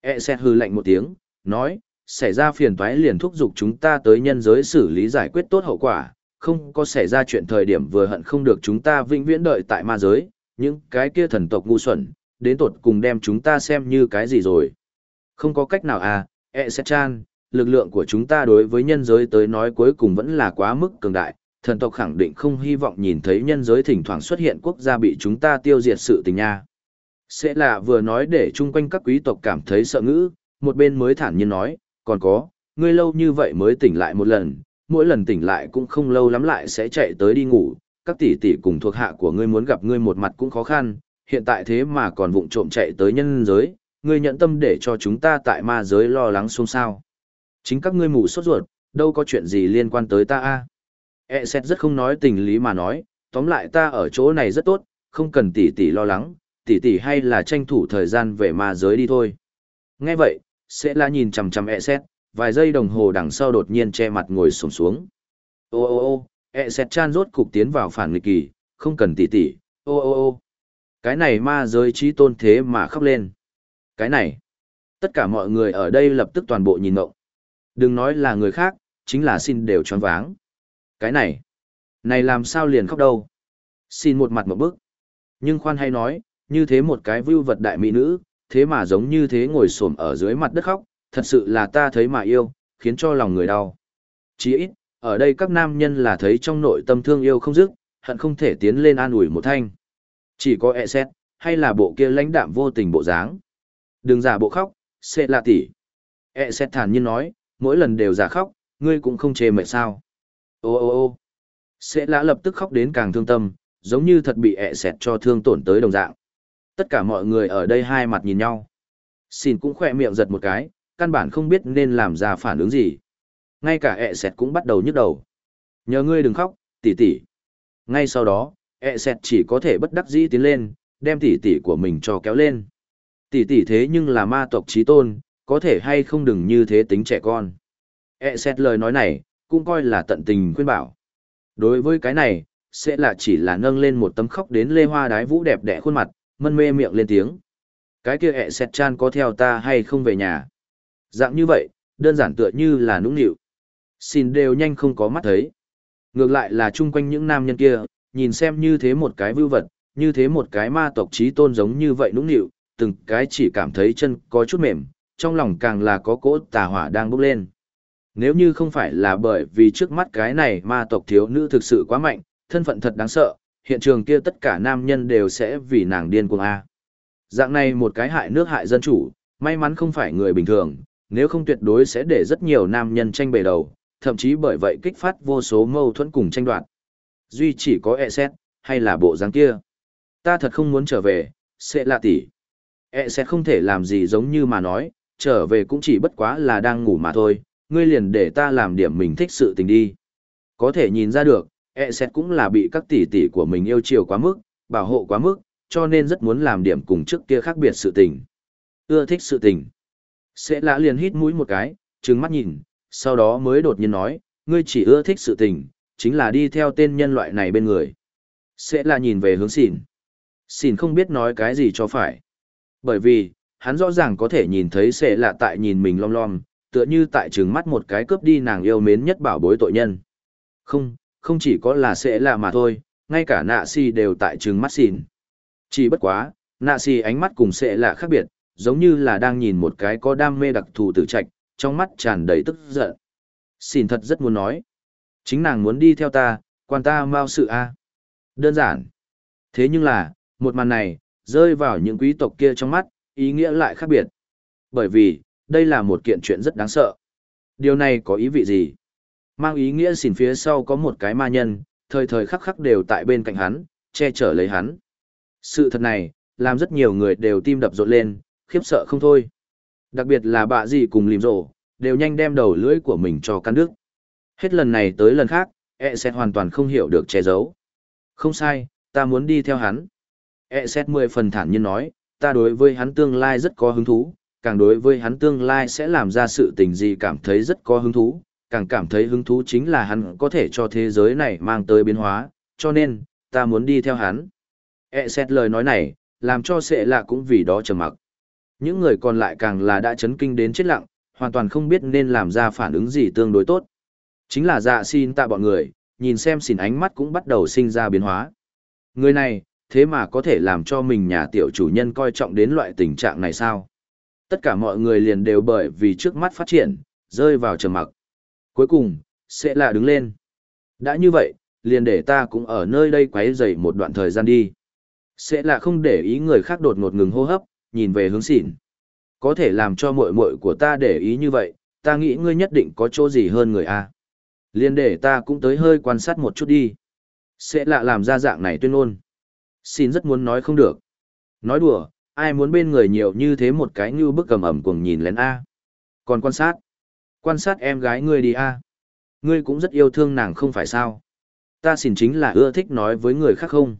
E xét hư lạnh một tiếng, nói, xảy ra phiền toái liền thúc giục chúng ta tới nhân giới xử lý giải quyết tốt hậu quả, không có xảy ra chuyện thời điểm vừa hận không được chúng ta vĩnh viễn đợi tại ma giới, những cái kia thần tộc ngu xuẩn, đến tột cùng đem chúng ta xem như cái gì rồi. Không có cách nào à, e sẽ chan, lực lượng của chúng ta đối với nhân giới tới nói cuối cùng vẫn là quá mức cường đại, thần tộc khẳng định không hy vọng nhìn thấy nhân giới thỉnh thoảng xuất hiện quốc gia bị chúng ta tiêu diệt sự tình nha. Sẽ là vừa nói để chung quanh các quý tộc cảm thấy sợ ngữ, một bên mới thản nhiên nói, còn có, ngươi lâu như vậy mới tỉnh lại một lần, mỗi lần tỉnh lại cũng không lâu lắm lại sẽ chạy tới đi ngủ, các tỷ tỷ cùng thuộc hạ của ngươi muốn gặp ngươi một mặt cũng khó khăn, hiện tại thế mà còn vụng trộm chạy tới nhân giới, ngươi nhận tâm để cho chúng ta tại ma giới lo lắng xôn xao. Chính các ngươi mù sốt ruột, đâu có chuyện gì liên quan tới ta a. E xét rất không nói tình lý mà nói, tóm lại ta ở chỗ này rất tốt, không cần tỷ tỷ lo lắng, tỷ tỷ hay là tranh thủ thời gian về ma giới đi thôi. Nghe vậy, sẽ là nhìn chằm chằm E xét, vài giây đồng hồ đằng sau đột nhiên che mặt ngồi sổng xuống. Ô ô ô, E xét chan rốt cục tiến vào phản nghịch kỳ, không cần tỷ tỷ, ô ô ô. Cái này ma giới trí tôn thế mà khóc lên. Cái này, tất cả mọi người ở đây lập tức toàn bộ nhìn ngộng. Đừng nói là người khác, chính là xin đều choáng váng. Cái này, này làm sao liền khóc đâu? Xin một mặt một bức. Nhưng khoan hay nói, như thế một cái vưu vật đại mỹ nữ, thế mà giống như thế ngồi xổm ở dưới mặt đất khóc, thật sự là ta thấy mà yêu, khiến cho lòng người đau. Chỉ ít, ở đây các nam nhân là thấy trong nội tâm thương yêu không dứt, hận không thể tiến lên an ủi một thanh. Chỉ có e xét, hay là bộ kia lãnh đạm vô tình bộ dáng. Đừng giả bộ khóc, sẽ là tỷ. E xét thản nhiên nói, mỗi lần đều giả khóc, ngươi cũng không chê mệt sao. Ô ô ô sẽ lã lập tức khóc đến càng thương tâm, giống như thật bị e ẹ sẹt cho thương tổn tới đồng dạng. Tất cả mọi người ở đây hai mặt nhìn nhau. Xin cũng khỏe miệng giật một cái, căn bản không biết nên làm ra phản ứng gì. Ngay cả e ẹ sẹt cũng bắt đầu nhức đầu. Nhờ ngươi đừng khóc, tỷ tỷ. Ngay sau đó, e ẹ sẹt chỉ có thể bất đắc dĩ tiến lên, đem tỷ tỷ của mình cho kéo lên. Tỷ tỷ thế nhưng là ma tộc trí tôn, có thể hay không đừng như thế tính trẻ con. E xét lời nói này, cũng coi là tận tình khuyên bảo. Đối với cái này, sẽ là chỉ là nâng lên một tấm khóc đến lê hoa đái vũ đẹp đẽ khuôn mặt, mân mê miệng lên tiếng. Cái kia e ẹ xẹt chan có theo ta hay không về nhà? Dạng như vậy, đơn giản tựa như là nũng nịu. Xin đều nhanh không có mắt thấy. Ngược lại là chung quanh những nam nhân kia, nhìn xem như thế một cái vưu vật, như thế một cái ma tộc trí tôn giống như vậy nũng nịu, từng cái chỉ cảm thấy chân có chút mềm, trong lòng càng là có cỗ tà hỏa đang bốc lên. Nếu như không phải là bởi vì trước mắt cái này ma tộc thiếu nữ thực sự quá mạnh, thân phận thật đáng sợ, hiện trường kia tất cả nam nhân đều sẽ vì nàng điên cuồng A. Dạng này một cái hại nước hại dân chủ, may mắn không phải người bình thường, nếu không tuyệt đối sẽ để rất nhiều nam nhân tranh bề đầu, thậm chí bởi vậy kích phát vô số mâu thuẫn cùng tranh đoạt. Duy chỉ có e xét, hay là bộ dáng kia. Ta thật không muốn trở về, sẽ là tỷ. E sẽ không thể làm gì giống như mà nói, trở về cũng chỉ bất quá là đang ngủ mà thôi, ngươi liền để ta làm điểm mình thích sự tình đi. Có thể nhìn ra được, e sẽ cũng là bị các tỷ tỷ của mình yêu chiều quá mức, bảo hộ quá mức, cho nên rất muốn làm điểm cùng trước kia khác biệt sự tình. Ưa thích sự tình. Sẽ lã liền hít mũi một cái, trừng mắt nhìn, sau đó mới đột nhiên nói, ngươi chỉ ưa thích sự tình, chính là đi theo tên nhân loại này bên người. Sẽ là nhìn về hướng xỉn. Xỉn không biết nói cái gì cho phải. Bởi vì, hắn rõ ràng có thể nhìn thấy sẽ lạ tại nhìn mình lom lom, tựa như tại trừng mắt một cái cướp đi nàng yêu mến nhất bảo bối tội nhân. Không, không chỉ có là sẽ lạ mà thôi, ngay cả nạ si đều tại trừng mắt xìn. Chỉ bất quá, nạ si ánh mắt cùng sẽ lạ khác biệt, giống như là đang nhìn một cái có đam mê đặc thù tử trạch, trong mắt tràn đầy tức giận. Xin thật rất muốn nói. Chính nàng muốn đi theo ta, quan ta mau sự a Đơn giản. Thế nhưng là, một màn này, rơi vào những quý tộc kia trong mắt, ý nghĩa lại khác biệt. Bởi vì, đây là một kiện chuyện rất đáng sợ. Điều này có ý vị gì? Mang ý nghĩa xỉn phía sau có một cái ma nhân, thời thời khắc khắc đều tại bên cạnh hắn, che chở lấy hắn. Sự thật này, làm rất nhiều người đều tim đập rộn lên, khiếp sợ không thôi. Đặc biệt là bạ gì cùng lìm rổ, đều nhanh đem đầu lưỡi của mình cho căn đức. Hết lần này tới lần khác, e sẽ hoàn toàn không hiểu được che giấu. Không sai, ta muốn đi theo hắn. E xét mười phần thản nhiên nói, ta đối với hắn tương lai rất có hứng thú, càng đối với hắn tương lai sẽ làm ra sự tình gì cảm thấy rất có hứng thú, càng cảm thấy hứng thú chính là hắn có thể cho thế giới này mang tới biến hóa, cho nên, ta muốn đi theo hắn. E xét lời nói này, làm cho sệ lạ cũng vì đó trầm mặc. Những người còn lại càng là đã chấn kinh đến chết lặng, hoàn toàn không biết nên làm ra phản ứng gì tương đối tốt. Chính là dạ xin tạ bọn người, nhìn xem xỉn ánh mắt cũng bắt đầu sinh ra biến hóa. Người này, thế mà có thể làm cho mình nhà tiểu chủ nhân coi trọng đến loại tình trạng này sao? Tất cả mọi người liền đều bởi vì trước mắt phát triển, rơi vào trầm mặc. Cuối cùng, sẽ là đứng lên. Đã như vậy, liền để ta cũng ở nơi đây quấy rầy một đoạn thời gian đi. Sẽ là không để ý người khác đột ngột ngừng hô hấp, nhìn về hướng xỉn. Có thể làm cho muội muội của ta để ý như vậy, ta nghĩ ngươi nhất định có chỗ gì hơn người a. Liền để ta cũng tới hơi quan sát một chút đi. Sẽ lạ làm ra dạng này tuyên ngôn. Xin rất muốn nói không được. Nói đùa, ai muốn bên người nhiều như thế một cái như bức cầm ẩm cuồng nhìn lén A. Còn quan sát. Quan sát em gái ngươi đi A. Ngươi cũng rất yêu thương nàng không phải sao. Ta xin chính là ưa thích nói với người khác không.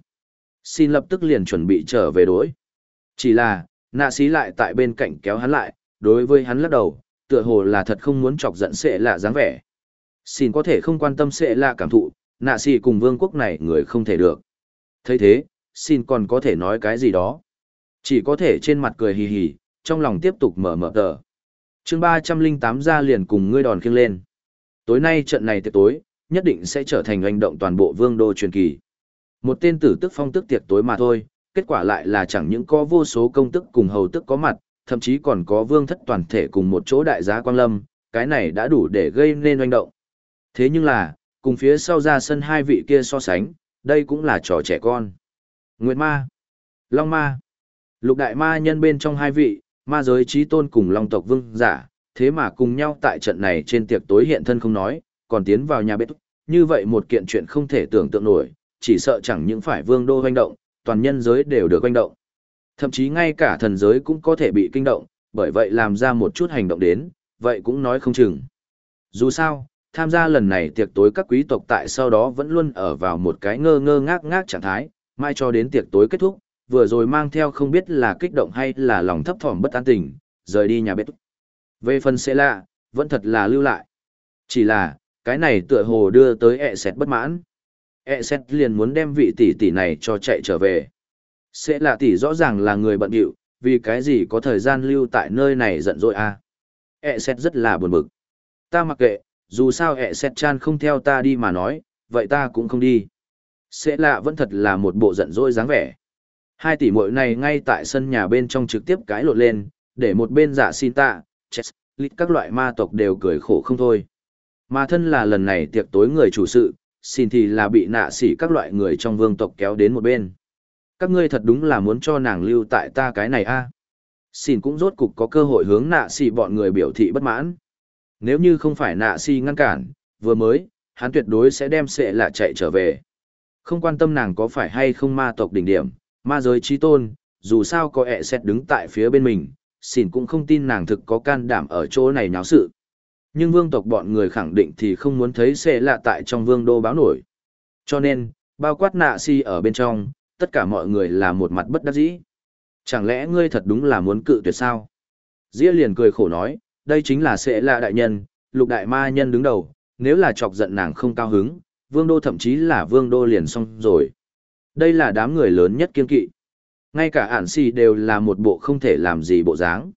Xin lập tức liền chuẩn bị trở về đối. Chỉ là, nạ xí lại tại bên cạnh kéo hắn lại, đối với hắn lắc đầu, tựa hồ là thật không muốn chọc giận sệ lạ dáng vẻ. Xin có thể không quan tâm sệ lạ cảm thụ, nạ xì cùng vương quốc này người không thể được. thấy thế, xin còn có thể nói cái gì đó. Chỉ có thể trên mặt cười hì hì, trong lòng tiếp tục mở mở tờ. chương ba trăm linh tám ra liền cùng ngươi đòn khiêng lên. Tối nay trận này tiệc tối, nhất định sẽ trở thành hành động toàn bộ vương đô truyền kỳ. Một tên tử tức phong tức tiệc tối mà thôi, kết quả lại là chẳng những có vô số công tức cùng hầu tức có mặt, thậm chí còn có vương thất toàn thể cùng một chỗ đại giá quang lâm, cái này đã đủ để gây nên oanh động. Thế nhưng là, cùng phía sau ra sân hai vị kia so sánh, đây cũng là trò trẻ con. Nguyệt Ma, Long Ma, lục đại ma nhân bên trong hai vị, ma giới trí tôn cùng Long tộc vương giả, thế mà cùng nhau tại trận này trên tiệc tối hiện thân không nói, còn tiến vào nhà bếp, như vậy một kiện chuyện không thể tưởng tượng nổi, chỉ sợ chẳng những phải vương đô hoành động, toàn nhân giới đều được hoành động. Thậm chí ngay cả thần giới cũng có thể bị kinh động, bởi vậy làm ra một chút hành động đến, vậy cũng nói không chừng. Dù sao, tham gia lần này tiệc tối các quý tộc tại sau đó vẫn luôn ở vào một cái ngơ ngơ ngác ngác trạng thái, mai cho đến tiệc tối kết thúc, vừa rồi mang theo không biết là kích động hay là lòng thấp thỏm bất an tình, rời đi nhà bếp. Về phần sẽ lạ, vẫn thật là lưu lại. Chỉ là, cái này tựa hồ đưa tới ẹ sẹt bất mãn. ẹ sẹt liền muốn đem vị tỷ tỷ này cho chạy trở về. Sẽ là tỷ rõ ràng là người bận điệu, vì cái gì có thời gian lưu tại nơi này giận dỗi à. ẹ sẹt rất là buồn bực. Ta mặc kệ, dù sao ẹ xét chan không theo ta đi mà nói, vậy ta cũng không đi. Sẽ lạ vẫn thật là một bộ giận dỗi dáng vẻ. Hai tỷ muội này ngay tại sân nhà bên trong trực tiếp cãi lộn lên, để một bên giả xin tạ, chết, lít các loại ma tộc đều cười khổ không thôi. Mà thân là lần này tiệc tối người chủ sự, xin thì là bị nạ xỉ các loại người trong vương tộc kéo đến một bên. Các ngươi thật đúng là muốn cho nàng lưu tại ta cái này a Xin cũng rốt cục có cơ hội hướng nạ xỉ bọn người biểu thị bất mãn. Nếu như không phải nạ xỉ ngăn cản, vừa mới, hắn tuyệt đối sẽ đem sệ là chạy trở về. Không quan tâm nàng có phải hay không ma tộc đỉnh điểm, ma giới trí tôn, dù sao có ẹ xét đứng tại phía bên mình, xỉn cũng không tin nàng thực có can đảm ở chỗ này nháo sự. Nhưng vương tộc bọn người khẳng định thì không muốn thấy sẽ lạ tại trong vương đô báo nổi. Cho nên, bao quát nạ si ở bên trong, tất cả mọi người là một mặt bất đắc dĩ. Chẳng lẽ ngươi thật đúng là muốn cự tuyệt sao? Dĩa liền cười khổ nói, đây chính là sẽ là đại nhân, lục đại ma nhân đứng đầu, nếu là chọc giận nàng không cao hứng, vương đô thậm chí là vương đô liền xong rồi. Đây là đám người lớn nhất kiên kỵ. Ngay cả ản xì đều là một bộ không thể làm gì bộ dáng.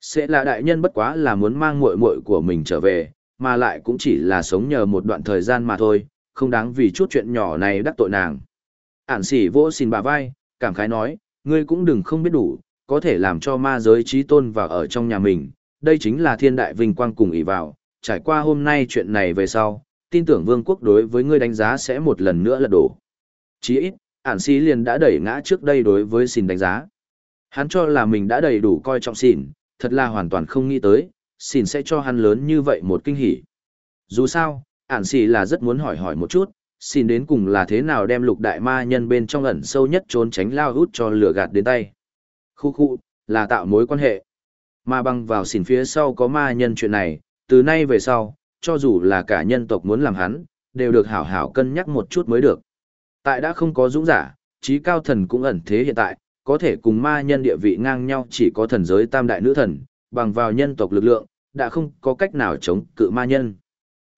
Sẽ là đại nhân bất quá là muốn mang muội muội của mình trở về, mà lại cũng chỉ là sống nhờ một đoạn thời gian mà thôi, không đáng vì chút chuyện nhỏ này đắc tội nàng. Ản xì vỗ xin bà vai, cảm khái nói, ngươi cũng đừng không biết đủ, có thể làm cho ma giới trí tôn vào ở trong nhà mình, đây chính là thiên đại vinh quang cùng ỷ vào, trải qua hôm nay chuyện này về sau, tin tưởng vương quốc đối với ngươi đánh giá sẽ một lần nữa lật đổ. Chí ít, ản xì liền đã đẩy ngã trước đây đối với xin đánh giá. Hắn cho là mình đã đầy đủ coi trọng xỉn, thật là hoàn toàn không nghĩ tới, xỉn sẽ cho hắn lớn như vậy một kinh hỉ. Dù sao, ản xì là rất muốn hỏi hỏi một chút, xin đến cùng là thế nào đem lục đại ma nhân bên trong ẩn sâu nhất trốn tránh lao hút cho lửa gạt đến tay. Khu khu, là tạo mối quan hệ. Mà băng vào xỉn phía sau có ma nhân chuyện này, từ nay về sau, cho dù là cả nhân tộc muốn làm hắn, đều được hảo hảo cân nhắc một chút mới được. Tại đã không có dũng giả, trí cao thần cũng ẩn thế hiện tại, có thể cùng ma nhân địa vị ngang nhau chỉ có thần giới tam đại nữ thần, bằng vào nhân tộc lực lượng, đã không có cách nào chống cự ma nhân.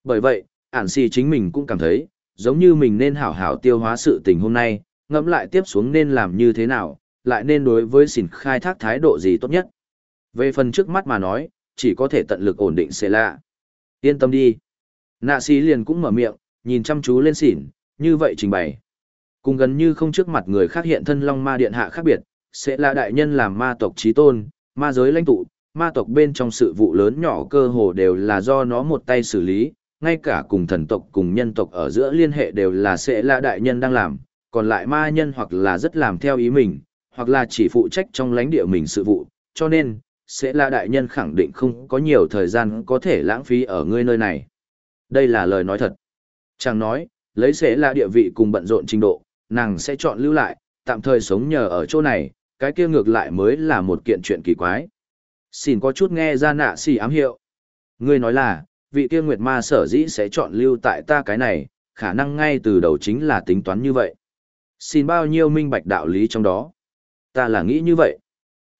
Bởi vậy, ản si chính mình cũng cảm thấy, giống như mình nên hảo hảo tiêu hóa sự tình hôm nay, ngẫm lại tiếp xuống nên làm như thế nào, lại nên đối với xỉn khai thác thái độ gì tốt nhất. Về phần trước mắt mà nói, chỉ có thể tận lực ổn định sẽ lạ. Yên tâm đi. Nạ sĩ liền cũng mở miệng, nhìn chăm chú lên xỉn, như vậy trình bày. Cùng gần như không trước mặt người khác hiện thân Long Ma Điện Hạ khác biệt, sẽ là đại nhân làm ma tộc trí tôn, ma giới lãnh tụ, ma tộc bên trong sự vụ lớn nhỏ cơ hồ đều là do nó một tay xử lý, ngay cả cùng thần tộc cùng nhân tộc ở giữa liên hệ đều là sẽ là đại nhân đang làm, còn lại ma nhân hoặc là rất làm theo ý mình, hoặc là chỉ phụ trách trong lãnh địa mình sự vụ, cho nên, sẽ là đại nhân khẳng định không có nhiều thời gian có thể lãng phí ở ngươi nơi này. Đây là lời nói thật. Chàng nói, lấy sẽ là địa vị cùng bận rộn trình độ, nàng sẽ chọn lưu lại, tạm thời sống nhờ ở chỗ này, cái kia ngược lại mới là một kiện chuyện kỳ quái. Xin có chút nghe ra nạ xì ám hiệu. Ngươi nói là, vị kia nguyệt ma sở dĩ sẽ chọn lưu tại ta cái này, khả năng ngay từ đầu chính là tính toán như vậy. Xin bao nhiêu minh bạch đạo lý trong đó. Ta là nghĩ như vậy.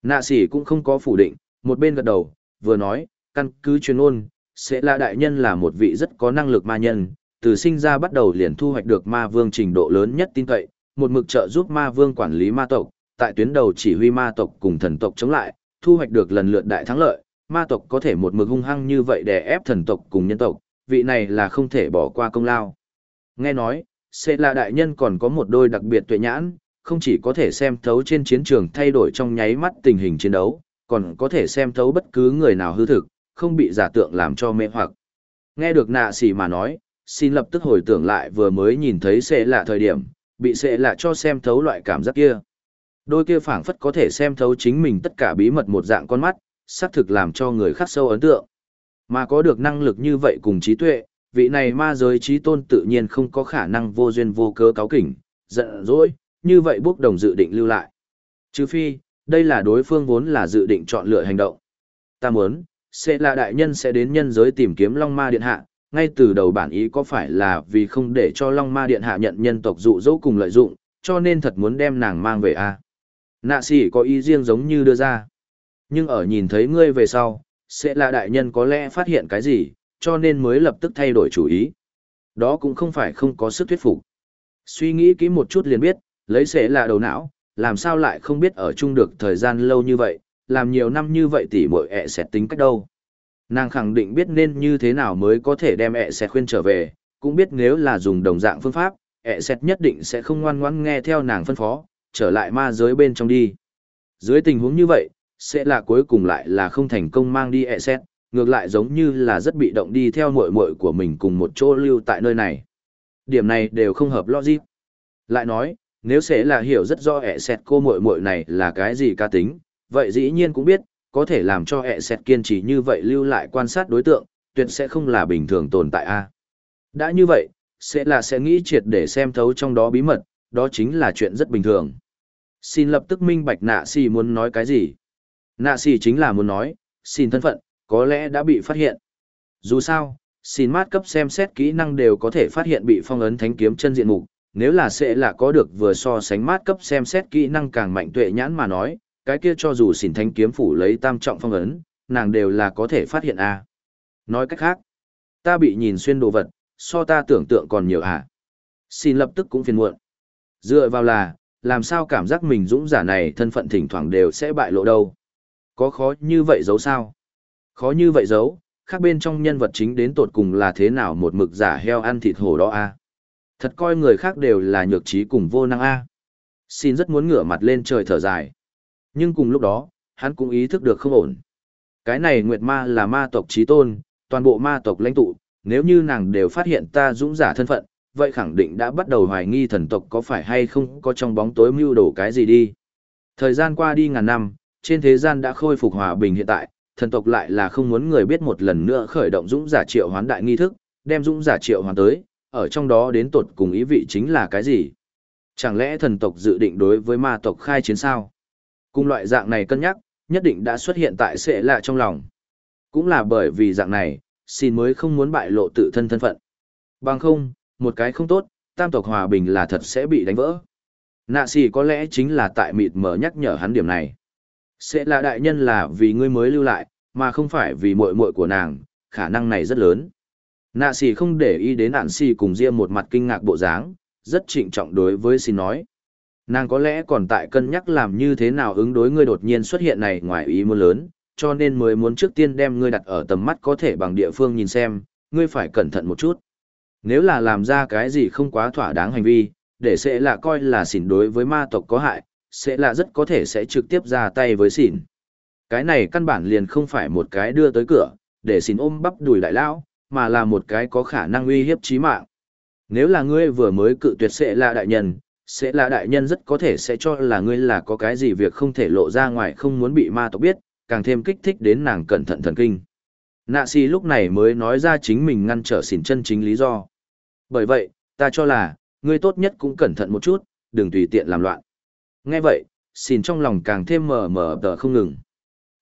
Nạ sĩ cũng không có phủ định, một bên gật đầu, vừa nói, căn cứ chuyên ôn, sẽ là đại nhân là một vị rất có năng lực ma nhân, từ sinh ra bắt đầu liền thu hoạch được ma vương trình độ lớn nhất tin cậy, một mực trợ giúp ma vương quản lý ma tộc, tại tuyến đầu chỉ huy ma tộc cùng thần tộc chống lại, thu hoạch được lần lượt đại thắng lợi, ma tộc có thể một mực hung hăng như vậy để ép thần tộc cùng nhân tộc, vị này là không thể bỏ qua công lao. Nghe nói, sẽ là đại nhân còn có một đôi đặc biệt tuệ nhãn, không chỉ có thể xem thấu trên chiến trường thay đổi trong nháy mắt tình hình chiến đấu, còn có thể xem thấu bất cứ người nào hư thực, không bị giả tượng làm cho mê hoặc. Nghe được nạ xỉ mà nói, xin lập tức hồi tưởng lại vừa mới nhìn thấy sẽ lạ thời điểm, bị sẽ lạ cho xem thấu loại cảm giác kia. Đôi kia phảng phất có thể xem thấu chính mình tất cả bí mật một dạng con mắt, xác thực làm cho người khác sâu ấn tượng. Mà có được năng lực như vậy cùng trí tuệ, vị này ma giới trí tôn tự nhiên không có khả năng vô duyên vô cớ cáo kỉnh, giận dỗi, như vậy bốc đồng dự định lưu lại. Trừ phi, đây là đối phương vốn là dự định chọn lựa hành động. Ta muốn, sẽ là đại nhân sẽ đến nhân giới tìm kiếm Long Ma Điện Hạ, ngay từ đầu bản ý có phải là vì không để cho Long Ma Điện Hạ nhận nhân tộc dụ dỗ cùng lợi dụng, cho nên thật muốn đem nàng mang về a à? Nạ sĩ có ý riêng giống như đưa ra. Nhưng ở nhìn thấy ngươi về sau, sẽ là đại nhân có lẽ phát hiện cái gì, cho nên mới lập tức thay đổi chủ ý. Đó cũng không phải không có sức thuyết phục. Suy nghĩ kỹ một chút liền biết, lấy sẽ là đầu não, làm sao lại không biết ở chung được thời gian lâu như vậy, làm nhiều năm như vậy tỷ mội ẹ sẽ tính cách đâu. Nàng khẳng định biết nên như thế nào mới có thể đem ẹ sẽ khuyên trở về, cũng biết nếu là dùng đồng dạng phương pháp, ẹ sẽ nhất định sẽ không ngoan ngoãn nghe theo nàng phân phó, trở lại ma giới bên trong đi. Dưới tình huống như vậy, sẽ là cuối cùng lại là không thành công mang đi ẹ sẽ ngược lại giống như là rất bị động đi theo muội muội của mình cùng một chỗ lưu tại nơi này. Điểm này đều không hợp logic. Lại nói, nếu sẽ là hiểu rất rõ ẹ xét cô muội muội này là cái gì ca tính, vậy dĩ nhiên cũng biết, có thể làm cho ẹ xét kiên trì như vậy lưu lại quan sát đối tượng, tuyệt sẽ không là bình thường tồn tại a. Đã như vậy, sẽ là sẽ nghĩ triệt để xem thấu trong đó bí mật, đó chính là chuyện rất bình thường. Xin lập tức minh bạch nạ xì muốn nói cái gì. Nạ xì chính là muốn nói, xin thân phận, có lẽ đã bị phát hiện. Dù sao, xin mát cấp xem xét kỹ năng đều có thể phát hiện bị phong ấn thánh kiếm chân diện mục nếu là sẽ là có được vừa so sánh mát cấp xem xét kỹ năng càng mạnh tuệ nhãn mà nói, cái kia cho dù xỉn thánh kiếm phủ lấy tam trọng phong ấn, nàng đều là có thể phát hiện a. Nói cách khác, ta bị nhìn xuyên đồ vật, so ta tưởng tượng còn nhiều à. Xin lập tức cũng phiền muộn. Dựa vào là, làm sao cảm giác mình dũng giả này thân phận thỉnh thoảng đều sẽ bại lộ đâu. Có khó như vậy giấu sao? Khó như vậy giấu, khác bên trong nhân vật chính đến tột cùng là thế nào một mực giả heo ăn thịt hổ đó a Thật coi người khác đều là nhược trí cùng vô năng a Xin rất muốn ngửa mặt lên trời thở dài. Nhưng cùng lúc đó, hắn cũng ý thức được không ổn. Cái này Nguyệt Ma là ma tộc trí tôn, toàn bộ ma tộc lãnh tụ, nếu như nàng đều phát hiện ta dũng giả thân phận, vậy khẳng định đã bắt đầu hoài nghi thần tộc có phải hay không có trong bóng tối mưu đồ cái gì đi. Thời gian qua đi ngàn năm, trên thế gian đã khôi phục hòa bình hiện tại, thần tộc lại là không muốn người biết một lần nữa khởi động dũng giả triệu hoán đại nghi thức, đem dũng giả triệu hoán tới, ở trong đó đến tột cùng ý vị chính là cái gì? Chẳng lẽ thần tộc dự định đối với ma tộc khai chiến sao? Cùng loại dạng này cân nhắc, nhất định đã xuất hiện tại sẽ lạ trong lòng. Cũng là bởi vì dạng này, xin mới không muốn bại lộ tự thân thân phận. Bằng không, một cái không tốt, tam tộc hòa bình là thật sẽ bị đánh vỡ. Nạ xì có lẽ chính là tại mịt mở nhắc nhở hắn điểm này. Sẽ là đại nhân là vì ngươi mới lưu lại, mà không phải vì muội muội của nàng, khả năng này rất lớn. Nạ xì không để ý đến ản xì cùng riêng một mặt kinh ngạc bộ dáng, rất trịnh trọng đối với xin nói. Nàng có lẽ còn tại cân nhắc làm như thế nào ứng đối ngươi đột nhiên xuất hiện này ngoài ý muốn lớn, cho nên mới muốn trước tiên đem ngươi đặt ở tầm mắt có thể bằng địa phương nhìn xem, ngươi phải cẩn thận một chút. Nếu là làm ra cái gì không quá thỏa đáng hành vi, để sẽ là coi là xỉn đối với ma tộc có hại, sẽ là rất có thể sẽ trực tiếp ra tay với xỉn. Cái này căn bản liền không phải một cái đưa tới cửa, để xỉn ôm bắp đùi đại lão mà là một cái có khả năng uy hiếp chí mạng. Nếu là ngươi vừa mới cự tuyệt sẽ là đại nhân, sẽ là đại nhân rất có thể sẽ cho là ngươi là có cái gì việc không thể lộ ra ngoài không muốn bị ma tộc biết, càng thêm kích thích đến nàng cẩn thận thần kinh. Nạ si lúc này mới nói ra chính mình ngăn trở xỉn chân chính lý do. Bởi vậy, ta cho là, ngươi tốt nhất cũng cẩn thận một chút, đừng tùy tiện làm loạn. Nghe vậy, xỉn trong lòng càng thêm mờ mờ tờ không ngừng.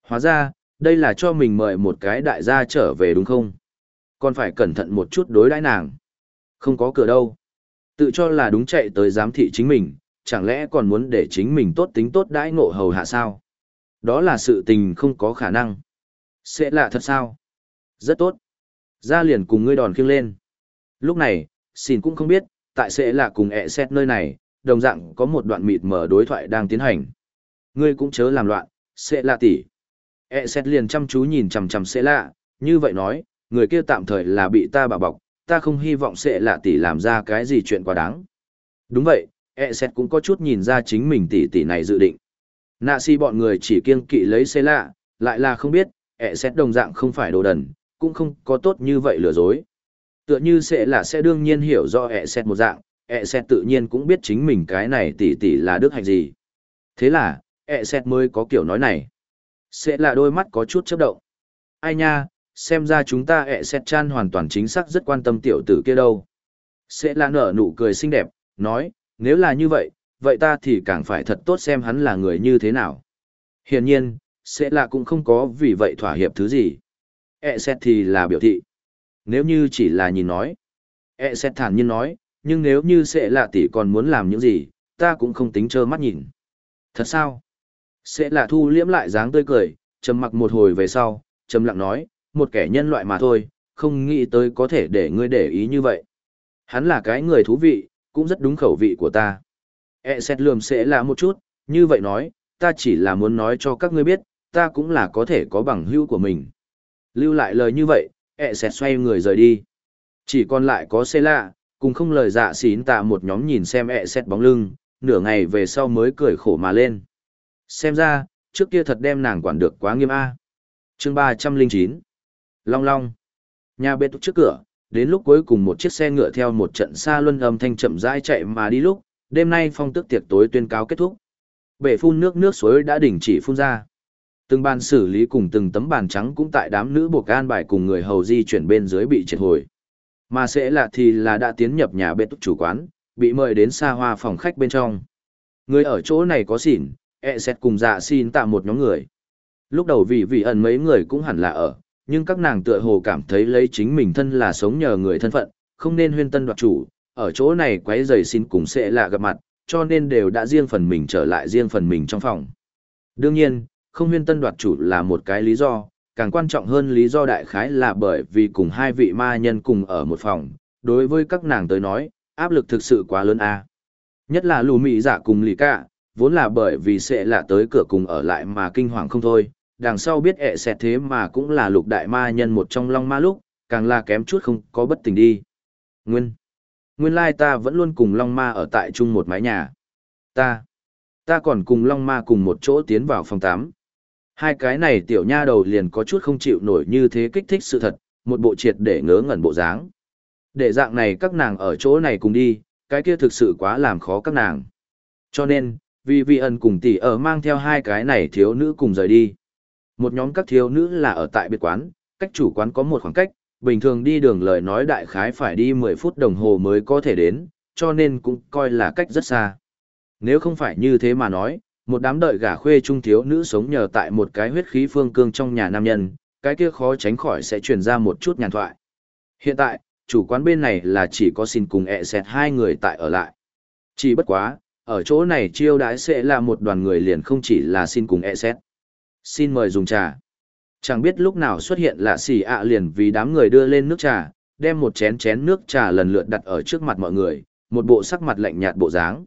Hóa ra, đây là cho mình mời một cái đại gia trở về đúng không? Còn phải cẩn thận một chút đối đãi nàng. Không có cửa đâu. Tự cho là đúng chạy tới giám thị chính mình, chẳng lẽ còn muốn để chính mình tốt tính tốt đãi ngộ hầu hạ sao? Đó là sự tình không có khả năng. Sẽ lạ thật sao? Rất tốt. Ra liền cùng ngươi đòn khiêng lên. Lúc này, xin cũng không biết, tại sẽ lạ cùng ẹ xét nơi này, đồng dạng có một đoạn mịt mở đối thoại đang tiến hành. Ngươi cũng chớ làm loạn, sẽ lạ tỷ. ẹ xét liền chăm chú nhìn chằm chằm sẽ lạ, như vậy nói, người kia tạm thời là bị ta bảo bọc, ta không hy vọng sẽ lạ tỷ làm ra cái gì chuyện quá đáng. Đúng vậy, e ẹ xét cũng có chút nhìn ra chính mình tỷ tỷ này dự định. Nạ si bọn người chỉ kiêng kỵ lấy xe lạ, lại là không biết, e ẹ xét đồng dạng không phải đồ đần, cũng không có tốt như vậy lừa dối. Tựa như sẽ là sẽ đương nhiên hiểu do ẹ xét một dạng, e ẹ xét tự nhiên cũng biết chính mình cái này tỷ tỷ là đức hạnh gì. Thế là, ẹ xét mới có kiểu nói này. Sẽ là đôi mắt có chút chấp động. Ai nha, xem ra chúng ta ẹ xét chan hoàn toàn chính xác rất quan tâm tiểu tử kia đâu. Sẽ là nở nụ cười xinh đẹp, nói, nếu là như vậy, vậy ta thì càng phải thật tốt xem hắn là người như thế nào. Hiển nhiên, sẽ là cũng không có vì vậy thỏa hiệp thứ gì. E xét thì là biểu thị. Nếu như chỉ là nhìn nói. E xét thản nhiên nói, nhưng nếu như sẽ là tỷ còn muốn làm những gì, ta cũng không tính trơ mắt nhìn. Thật sao? Sẽ là thu liễm lại dáng tươi cười, trầm mặc một hồi về sau, trầm lặng nói, một kẻ nhân loại mà thôi, không nghĩ tới có thể để ngươi để ý như vậy. Hắn là cái người thú vị, cũng rất đúng khẩu vị của ta. E xét lườm sẽ là một chút, như vậy nói, ta chỉ là muốn nói cho các ngươi biết, ta cũng là có thể có bằng hữu của mình. Lưu lại lời như vậy, E xét xoay người rời đi. Chỉ còn lại có xê lạ, cùng không lời dạ xín tạ một nhóm nhìn xem E xét bóng lưng, nửa ngày về sau mới cười khổ mà lên. Xem ra, trước kia thật đem nàng quản được quá nghiêm a. Chương ba trăm linh chín Long Long. Nhà bê túc trước cửa, đến lúc cuối cùng một chiếc xe ngựa theo một trận xa luân âm thanh chậm rãi chạy mà đi lúc, đêm nay phong tức tiệc tối tuyên cáo kết thúc. Bể phun nước nước suối đã đình chỉ phun ra. Từng bàn xử lý cùng từng tấm bàn trắng cũng tại đám nữ buộc an bài cùng người hầu di chuyển bên dưới bị triệt hồi. Mà sẽ là thì là đã tiến nhập nhà bê túc chủ quán, bị mời đến xa hoa phòng khách bên trong. Người ở chỗ này có xỉn, e xét cùng dạ xin tạm một nhóm người. Lúc đầu vì vì ẩn mấy người cũng hẳn là ở, nhưng các nàng tựa hồ cảm thấy lấy chính mình thân là sống nhờ người thân phận, không nên huyên tân đoạt chủ, ở chỗ này quấy rầy xin cùng sẽ lạ gặp mặt, cho nên đều đã riêng phần mình trở lại riêng phần mình trong phòng. Đương nhiên, không huyên tân đoạt chủ là một cái lý do, càng quan trọng hơn lý do đại khái là bởi vì cùng hai vị ma nhân cùng ở một phòng, đối với các nàng tới nói, áp lực thực sự quá lớn a. Nhất là lù mị giả cùng lì cả, vốn là bởi vì sẽ là tới cửa cùng ở lại mà kinh hoàng không thôi, đằng sau biết ẹ xẹt thế mà cũng là lục đại ma nhân một trong long ma lúc, càng là kém chút không có bất tình đi. Nguyên. Nguyên lai ta vẫn luôn cùng long ma ở tại chung một mái nhà. Ta. Ta còn cùng long ma cùng một chỗ tiến vào phòng 8. Hai cái này tiểu nha đầu liền có chút không chịu nổi như thế kích thích sự thật, một bộ triệt để ngớ ngẩn bộ dáng. Để dạng này các nàng ở chỗ này cùng đi, cái kia thực sự quá làm khó các nàng. Cho nên, vì vi ẩn cùng tỷ ở mang theo hai cái này thiếu nữ cùng rời đi. Một nhóm các thiếu nữ là ở tại biệt quán, cách chủ quán có một khoảng cách, bình thường đi đường lời nói đại khái phải đi 10 phút đồng hồ mới có thể đến, cho nên cũng coi là cách rất xa. Nếu không phải như thế mà nói, một đám đợi gả khuê trung thiếu nữ sống nhờ tại một cái huyết khí phương cương trong nhà nam nhân, cái kia khó tránh khỏi sẽ truyền ra một chút nhàn thoại. Hiện tại, chủ quán bên này là chỉ có xin cùng ẹ xẹt hai người tại ở lại. Chỉ bất quá, ở chỗ này chiêu đãi sẽ là một đoàn người liền không chỉ là xin cùng ẹ xẹt. Xin mời dùng trà. Chẳng biết lúc nào xuất hiện lạ xì ạ liền vì đám người đưa lên nước trà, đem một chén chén nước trà lần lượt đặt ở trước mặt mọi người, một bộ sắc mặt lạnh nhạt bộ dáng.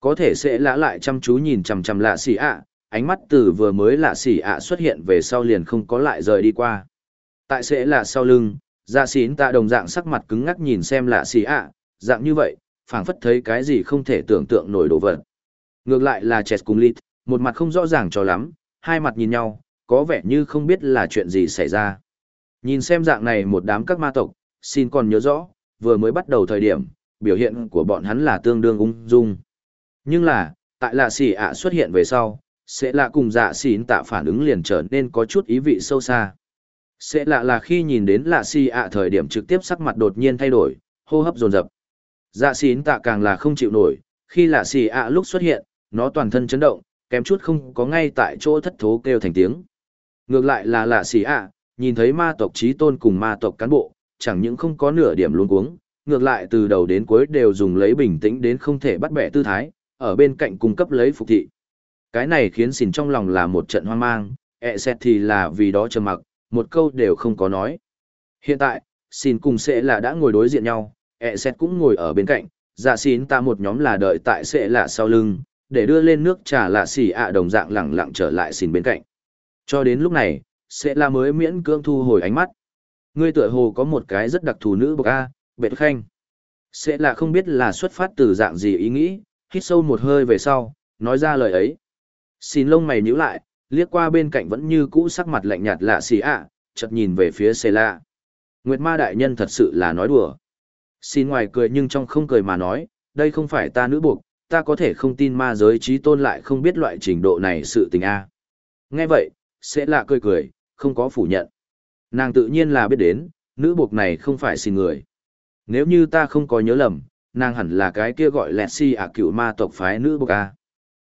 Có thể sẽ lã lại chăm chú nhìn chằm chằm lạ xì ạ, ánh mắt từ vừa mới lạ xì ạ xuất hiện về sau liền không có lại rời đi qua. Tại sẽ là sau lưng, dạ xín tạ đồng dạng sắc mặt cứng ngắc nhìn xem lạ xì ạ, dạng như vậy, phảng phất thấy cái gì không thể tưởng tượng nổi đồ vật. Ngược lại là Chess cùng Lít, một mặt không rõ ràng cho lắm, hai mặt nhìn nhau, có vẻ như không biết là chuyện gì xảy ra. Nhìn xem dạng này một đám các ma tộc, xin còn nhớ rõ, vừa mới bắt đầu thời điểm, biểu hiện của bọn hắn là tương đương ung dung. Nhưng là, tại lạ xì ạ xuất hiện về sau, sẽ lạ cùng dạ xỉn tạ phản ứng liền trở nên có chút ý vị sâu xa. Sẽ lạ là khi nhìn đến lạ xì ạ thời điểm trực tiếp sắc mặt đột nhiên thay đổi, hô hấp dồn dập. Dạ xỉn tạ càng là không chịu nổi, khi lạ xì ạ lúc xuất hiện, nó toàn thân chấn động, kém chút không có ngay tại chỗ thất thố kêu thành tiếng. Ngược lại là lạ xì ạ, nhìn thấy ma tộc trí tôn cùng ma tộc cán bộ, chẳng những không có nửa điểm luống cuống, ngược lại từ đầu đến cuối đều dùng lấy bình tĩnh đến không thể bắt bẻ tư thái, ở bên cạnh cung cấp lấy phục thị. Cái này khiến xỉn trong lòng là một trận hoang mang, ẹ xét thì là vì đó trầm mặc, một câu đều không có nói. Hiện tại, xỉn cùng sẽ là đã ngồi đối diện nhau, ẹ xét cũng ngồi ở bên cạnh, dạ xỉn ta một nhóm là đợi tại sẽ là sau lưng, để đưa lên nước trà lạ xỉ ạ đồng dạng lẳng lặng trở lại xin bên cạnh. Cho đến lúc này, sẽ là mới miễn cưỡng thu hồi ánh mắt. Ngươi tựa hồ có một cái rất đặc thù nữ bậc A, bệt khanh. Sẽ là không biết là xuất phát từ dạng gì ý nghĩ, hít sâu một hơi về sau, nói ra lời ấy. Xin lông mày nhíu lại, liếc qua bên cạnh vẫn như cũ sắc mặt lạnh nhạt lạ xì ạ, chợt nhìn về phía xê lạ. Nguyệt ma đại nhân thật sự là nói đùa. Xin ngoài cười nhưng trong không cười mà nói, đây không phải ta nữ buộc, ta có thể không tin ma giới trí tôn lại không biết loại trình độ này sự tình a. Nghe vậy, sẽ lạ cười cười, không có phủ nhận. Nàng tự nhiên là biết đến, nữ buộc này không phải xin người. Nếu như ta không có nhớ lầm, nàng hẳn là cái kia gọi lẹt si ả cựu ma tộc phái nữ buộc a.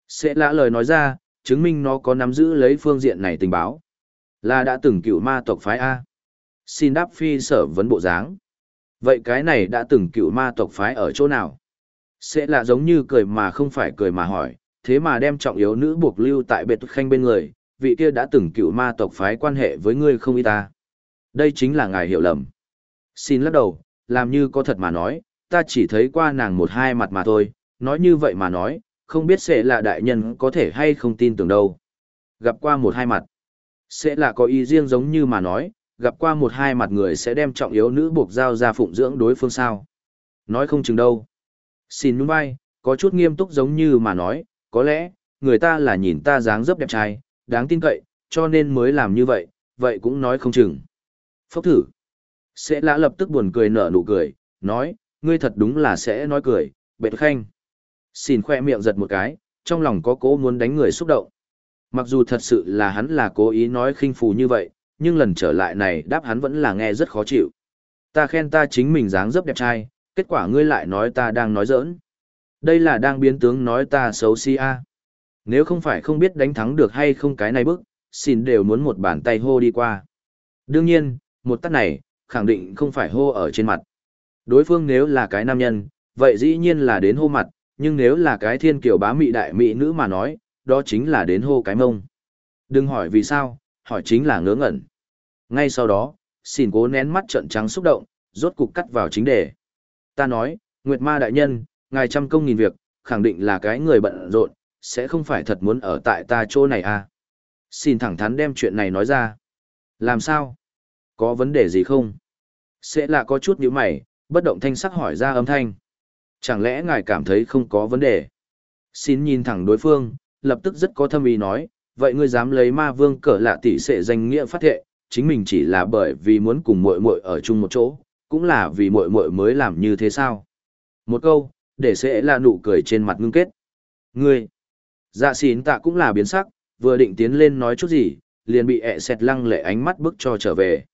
Sẽ lạ lời nói ra, chứng minh nó có nắm giữ lấy phương diện này tình báo. Là đã từng cựu ma tộc phái A. Xin đáp phi sở vấn bộ dáng. Vậy cái này đã từng cựu ma tộc phái ở chỗ nào? Sẽ là giống như cười mà không phải cười mà hỏi, thế mà đem trọng yếu nữ buộc lưu tại biệt khanh bên người, vị kia đã từng cựu ma tộc phái quan hệ với ngươi không y ta. Đây chính là ngài hiểu lầm. Xin lắc đầu, làm như có thật mà nói, ta chỉ thấy qua nàng một hai mặt mà thôi, nói như vậy mà nói, không biết sẽ là đại nhân có thể hay không tin tưởng đâu. Gặp qua một hai mặt, sẽ là có ý riêng giống như mà nói, gặp qua một hai mặt người sẽ đem trọng yếu nữ buộc giao ra phụng dưỡng đối phương sao. Nói không chừng đâu. Xin nhún vai, có chút nghiêm túc giống như mà nói, có lẽ, người ta là nhìn ta dáng dấp đẹp trai, đáng tin cậy, cho nên mới làm như vậy, vậy cũng nói không chừng. Phốc thử. Sẽ lã lập tức buồn cười nở nụ cười, nói, ngươi thật đúng là sẽ nói cười, bệt khanh. Xin khoe miệng giật một cái, trong lòng có cố muốn đánh người xúc động. Mặc dù thật sự là hắn là cố ý nói khinh phù như vậy, nhưng lần trở lại này đáp hắn vẫn là nghe rất khó chịu. Ta khen ta chính mình dáng dấp đẹp trai, kết quả ngươi lại nói ta đang nói giỡn. Đây là đang biến tướng nói ta xấu si a. Nếu không phải không biết đánh thắng được hay không cái này bức, xin đều muốn một bàn tay hô đi qua. Đương nhiên, một tát này, khẳng định không phải hô ở trên mặt. Đối phương nếu là cái nam nhân, vậy dĩ nhiên là đến hô mặt, nhưng nếu là cái thiên kiều bá mị đại mị nữ mà nói, đó chính là đến hô cái mông. Đừng hỏi vì sao, hỏi chính là ngớ ngẩn. Ngay sau đó, xin cố nén mắt trận trắng xúc động, rốt cục cắt vào chính đề. Ta nói, Nguyệt Ma đại nhân, ngài trăm công nghìn việc, khẳng định là cái người bận rộn, sẽ không phải thật muốn ở tại ta chỗ này à. Xin thẳng thắn đem chuyện này nói ra. Làm sao? Có vấn đề gì không? Sẽ là có chút nhíu mày, bất động thanh sắc hỏi ra âm thanh. Chẳng lẽ ngài cảm thấy không có vấn đề? Xin nhìn thẳng đối phương, lập tức rất có thâm ý nói, vậy ngươi dám lấy ma vương cỡ lạ tỷ sẽ danh nghĩa phát thệ, chính mình chỉ là bởi vì muốn cùng muội muội ở chung một chỗ, cũng là vì muội muội mới làm như thế sao? Một câu, để sẽ là nụ cười trên mặt ngưng kết. Ngươi, dạ xín tạ cũng là biến sắc, vừa định tiến lên nói chút gì, liền bị ẹ xẹt lăng lệ ánh mắt bức cho trở về.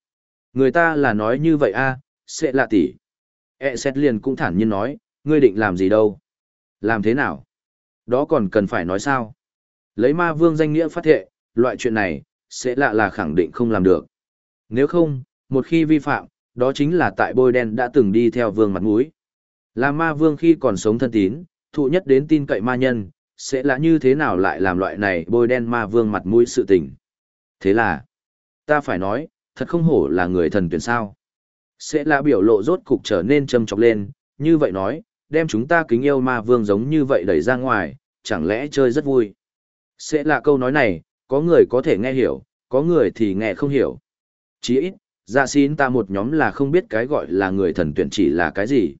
Người ta là nói như vậy a, sẽ là tỷ. ẹ xẹt liền cũng thản nhiên nói, ngươi định làm gì đâu? Làm thế nào? Đó còn cần phải nói sao? Lấy ma vương danh nghĩa phát thệ, loại chuyện này, sẽ lạ là khẳng định không làm được. Nếu không, một khi vi phạm, đó chính là tại bôi đen đã từng đi theo vương mặt mũi. Là ma vương khi còn sống thân tín, thụ nhất đến tin cậy ma nhân, sẽ là như thế nào lại làm loại này bôi đen ma vương mặt mũi sự tình. Thế là, ta phải nói, thật không hổ là người thần tuyển sao. Sẽ là biểu lộ rốt cục trở nên trầm chọc lên, như vậy nói, đem chúng ta kính yêu ma vương giống như vậy đẩy ra ngoài, chẳng lẽ chơi rất vui. Sẽ là câu nói này, có người có thể nghe hiểu, có người thì nghe không hiểu. Chỉ ít, dạ xin ta một nhóm là không biết cái gọi là người thần tuyển chỉ là cái gì.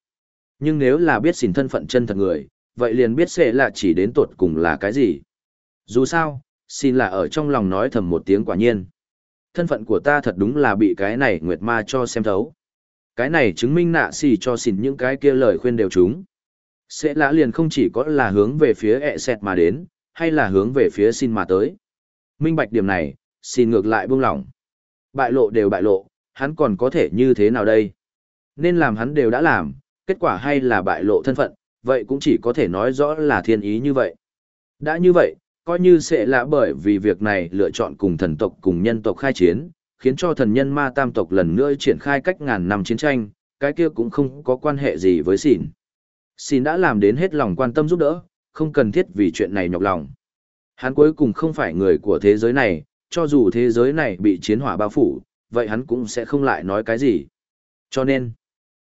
Nhưng nếu là biết xin thân phận chân thật người, vậy liền biết sẽ là chỉ đến tột cùng là cái gì. Dù sao, xin là ở trong lòng nói thầm một tiếng quả nhiên. Thân phận của ta thật đúng là bị cái này nguyệt ma cho xem thấu. Cái này chứng minh nạ xì cho xin những cái kia lời khuyên đều chúng. Sẽ lã liền không chỉ có là hướng về phía ẹ xẹt mà đến, hay là hướng về phía xin mà tới. Minh bạch điểm này, xin ngược lại buông lỏng. Bại lộ đều bại lộ, hắn còn có thể như thế nào đây? Nên làm hắn đều đã làm, kết quả hay là bại lộ thân phận, vậy cũng chỉ có thể nói rõ là thiên ý như vậy. Đã như vậy, coi như sẽ là bởi vì việc này lựa chọn cùng thần tộc cùng nhân tộc khai chiến, khiến cho thần nhân ma tam tộc lần nữa triển khai cách ngàn năm chiến tranh, cái kia cũng không có quan hệ gì với xỉn. Xỉn đã làm đến hết lòng quan tâm giúp đỡ, không cần thiết vì chuyện này nhọc lòng. Hắn cuối cùng không phải người của thế giới này, cho dù thế giới này bị chiến hỏa bao phủ, vậy hắn cũng sẽ không lại nói cái gì. Cho nên,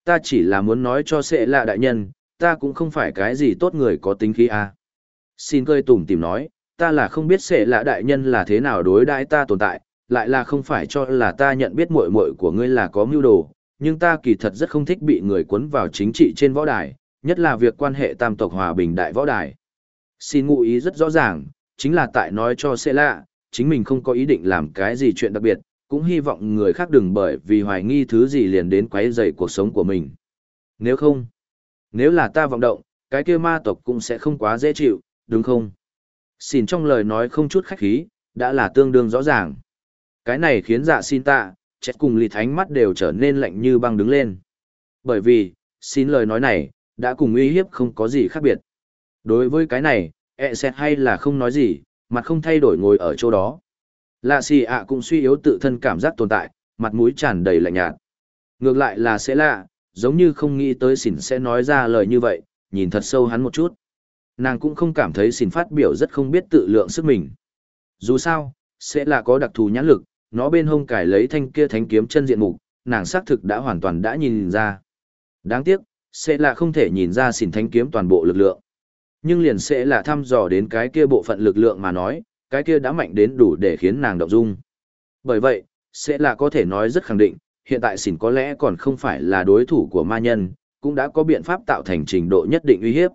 ta chỉ là muốn nói cho sẽ là đại nhân, ta cũng không phải cái gì tốt người có tính khí à. Xin cười tủm tìm nói, ta là không biết sẽ là đại nhân là thế nào đối đãi ta tồn tại, lại là không phải cho là ta nhận biết muội muội của ngươi là có mưu đồ, nhưng ta kỳ thật rất không thích bị người cuốn vào chính trị trên võ đài, nhất là việc quan hệ tam tộc hòa bình đại võ đài. Xin ngụ ý rất rõ ràng, chính là tại nói cho sẽ lạ, chính mình không có ý định làm cái gì chuyện đặc biệt, cũng hy vọng người khác đừng bởi vì hoài nghi thứ gì liền đến quấy rầy cuộc sống của mình. Nếu không, nếu là ta vọng động, cái kia ma tộc cũng sẽ không quá dễ chịu, đúng không? Xin trong lời nói không chút khách khí, đã là tương đương rõ ràng. Cái này khiến dạ xin tạ, chết cùng lì thánh mắt đều trở nên lạnh như băng đứng lên. Bởi vì, xin lời nói này, đã cùng uy hiếp không có gì khác biệt. Đối với cái này, e xét hay là không nói gì, mặt không thay đổi ngồi ở chỗ đó. Lạ xì ạ cũng suy yếu tự thân cảm giác tồn tại, mặt mũi tràn đầy lạnh nhạt. Ngược lại là sẽ lạ, giống như không nghĩ tới xỉn sẽ nói ra lời như vậy, nhìn thật sâu hắn một chút. Nàng cũng không cảm thấy xỉn phát biểu rất không biết tự lượng sức mình. Dù sao, sẽ là có đặc thù nhãn lực, nó bên hông cải lấy thanh kia thánh kiếm chân diện mục, nàng xác thực đã hoàn toàn đã nhìn ra. Đáng tiếc, sẽ là không thể nhìn ra xỉn thánh kiếm toàn bộ lực lượng. Nhưng liền sẽ là thăm dò đến cái kia bộ phận lực lượng mà nói, cái kia đã mạnh đến đủ để khiến nàng động dung. Bởi vậy, sẽ là có thể nói rất khẳng định, hiện tại xỉn có lẽ còn không phải là đối thủ của ma nhân, cũng đã có biện pháp tạo thành trình độ nhất định uy hiếp.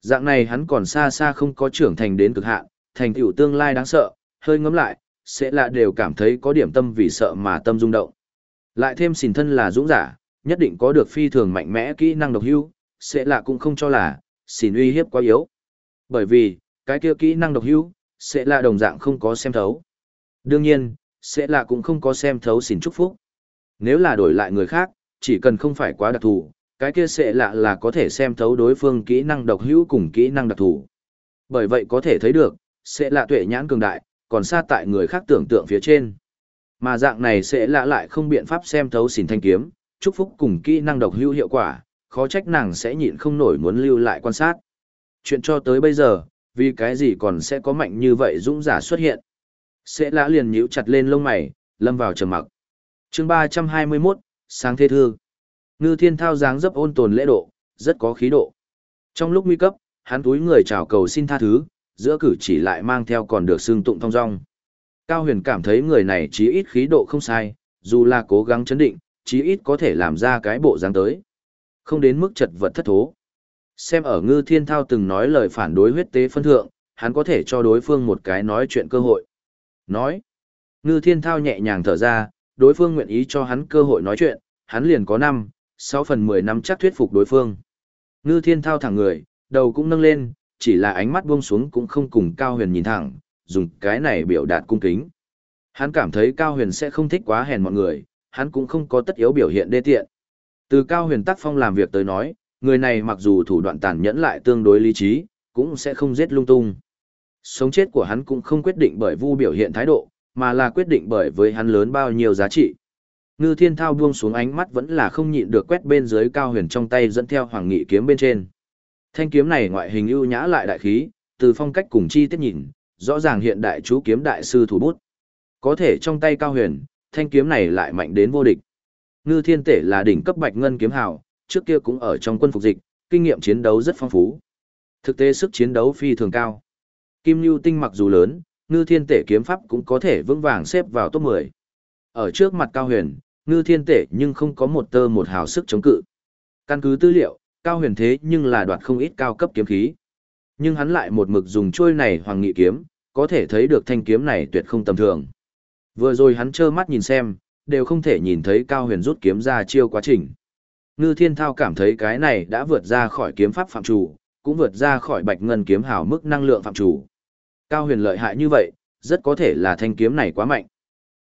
Dạng này hắn còn xa xa không có trưởng thành đến cực hạn, thành tựu tương lai đáng sợ, hơi ngấm lại, sẽ là đều cảm thấy có điểm tâm vì sợ mà tâm rung động. Lại thêm xỉn thân là dũng giả, nhất định có được phi thường mạnh mẽ kỹ năng độc hưu, sẽ là cũng không cho là, xỉn uy hiếp quá yếu. Bởi vì, cái kia kỹ năng độc hưu, sẽ là đồng dạng không có xem thấu. Đương nhiên, sẽ là cũng không có xem thấu xin chúc phúc. Nếu là đổi lại người khác, chỉ cần không phải quá đặc thù, cái kia sẽ lạ là có thể xem thấu đối phương kỹ năng độc hữu cùng kỹ năng đặc thù. Bởi vậy có thể thấy được, sẽ lạ tuệ nhãn cường đại, còn xa tại người khác tưởng tượng phía trên. Mà dạng này sẽ lạ lại không biện pháp xem thấu xỉn thanh kiếm, chúc phúc cùng kỹ năng độc hữu hiệu quả, khó trách nàng sẽ nhịn không nổi muốn lưu lại quan sát. Chuyện cho tới bây giờ, vì cái gì còn sẽ có mạnh như vậy dũng giả xuất hiện. Sẽ lã liền nhíu chặt lên lông mày, lâm vào trầm mặc. chương 321, sáng thế thư. Ngư thiên thao dáng dấp ôn tồn lễ độ, rất có khí độ. Trong lúc nguy cấp, hắn túi người chào cầu xin tha thứ, giữa cử chỉ lại mang theo còn được xương tụng thong dong. Cao huyền cảm thấy người này chí ít khí độ không sai, dù là cố gắng chấn định, chí ít có thể làm ra cái bộ dáng tới. Không đến mức chật vật thất thố. Xem ở ngư thiên thao từng nói lời phản đối huyết tế phân thượng, hắn có thể cho đối phương một cái nói chuyện cơ hội. Nói. Ngư thiên thao nhẹ nhàng thở ra, đối phương nguyện ý cho hắn cơ hội nói chuyện, hắn liền có năm, sáu phần mười năm chắc thuyết phục đối phương. Ngư thiên thao thẳng người, đầu cũng nâng lên, chỉ là ánh mắt buông xuống cũng không cùng Cao Huyền nhìn thẳng, dùng cái này biểu đạt cung kính. Hắn cảm thấy Cao Huyền sẽ không thích quá hèn mọi người, hắn cũng không có tất yếu biểu hiện đê tiện. Từ Cao Huyền tác phong làm việc tới nói, người này mặc dù thủ đoạn tàn nhẫn lại tương đối lý trí, cũng sẽ không giết lung tung. Sống chết của hắn cũng không quyết định bởi vu biểu hiện thái độ, mà là quyết định bởi với hắn lớn bao nhiêu giá trị. Ngư Thiên Thao buông xuống ánh mắt vẫn là không nhịn được quét bên dưới Cao Huyền trong tay dẫn theo Hoàng Nghị kiếm bên trên. Thanh kiếm này ngoại hình ưu nhã lại đại khí, từ phong cách cùng chi tiết nhìn, rõ ràng hiện đại chú kiếm đại sư thủ bút. Có thể trong tay Cao Huyền, thanh kiếm này lại mạnh đến vô địch. Ngư Thiên Tể là đỉnh cấp bạch ngân kiếm hào, trước kia cũng ở trong quân phục dịch, kinh nghiệm chiến đấu rất phong phú. Thực tế sức chiến đấu phi thường cao. Kim Nhu tinh mặc dù lớn, Ngư Thiên Tể kiếm pháp cũng có thể vững vàng xếp vào top 10. Ở trước mặt Cao Huyền, Ngư Thiên Tể nhưng không có một tơ một hào sức chống cự. Căn cứ tư liệu, Cao Huyền thế nhưng là đoạt không ít cao cấp kiếm khí. Nhưng hắn lại một mực dùng trôi này hoàng nghị kiếm, có thể thấy được thanh kiếm này tuyệt không tầm thường. Vừa rồi hắn trơ mắt nhìn xem, đều không thể nhìn thấy Cao Huyền rút kiếm ra chiêu quá trình. Ngư Thiên Thao cảm thấy cái này đã vượt ra khỏi kiếm pháp phạm chủ, cũng vượt ra khỏi bạch ngân kiếm hào mức năng lượng phạm chủ. Cao Huyền lợi hại như vậy, rất có thể là thanh kiếm này quá mạnh.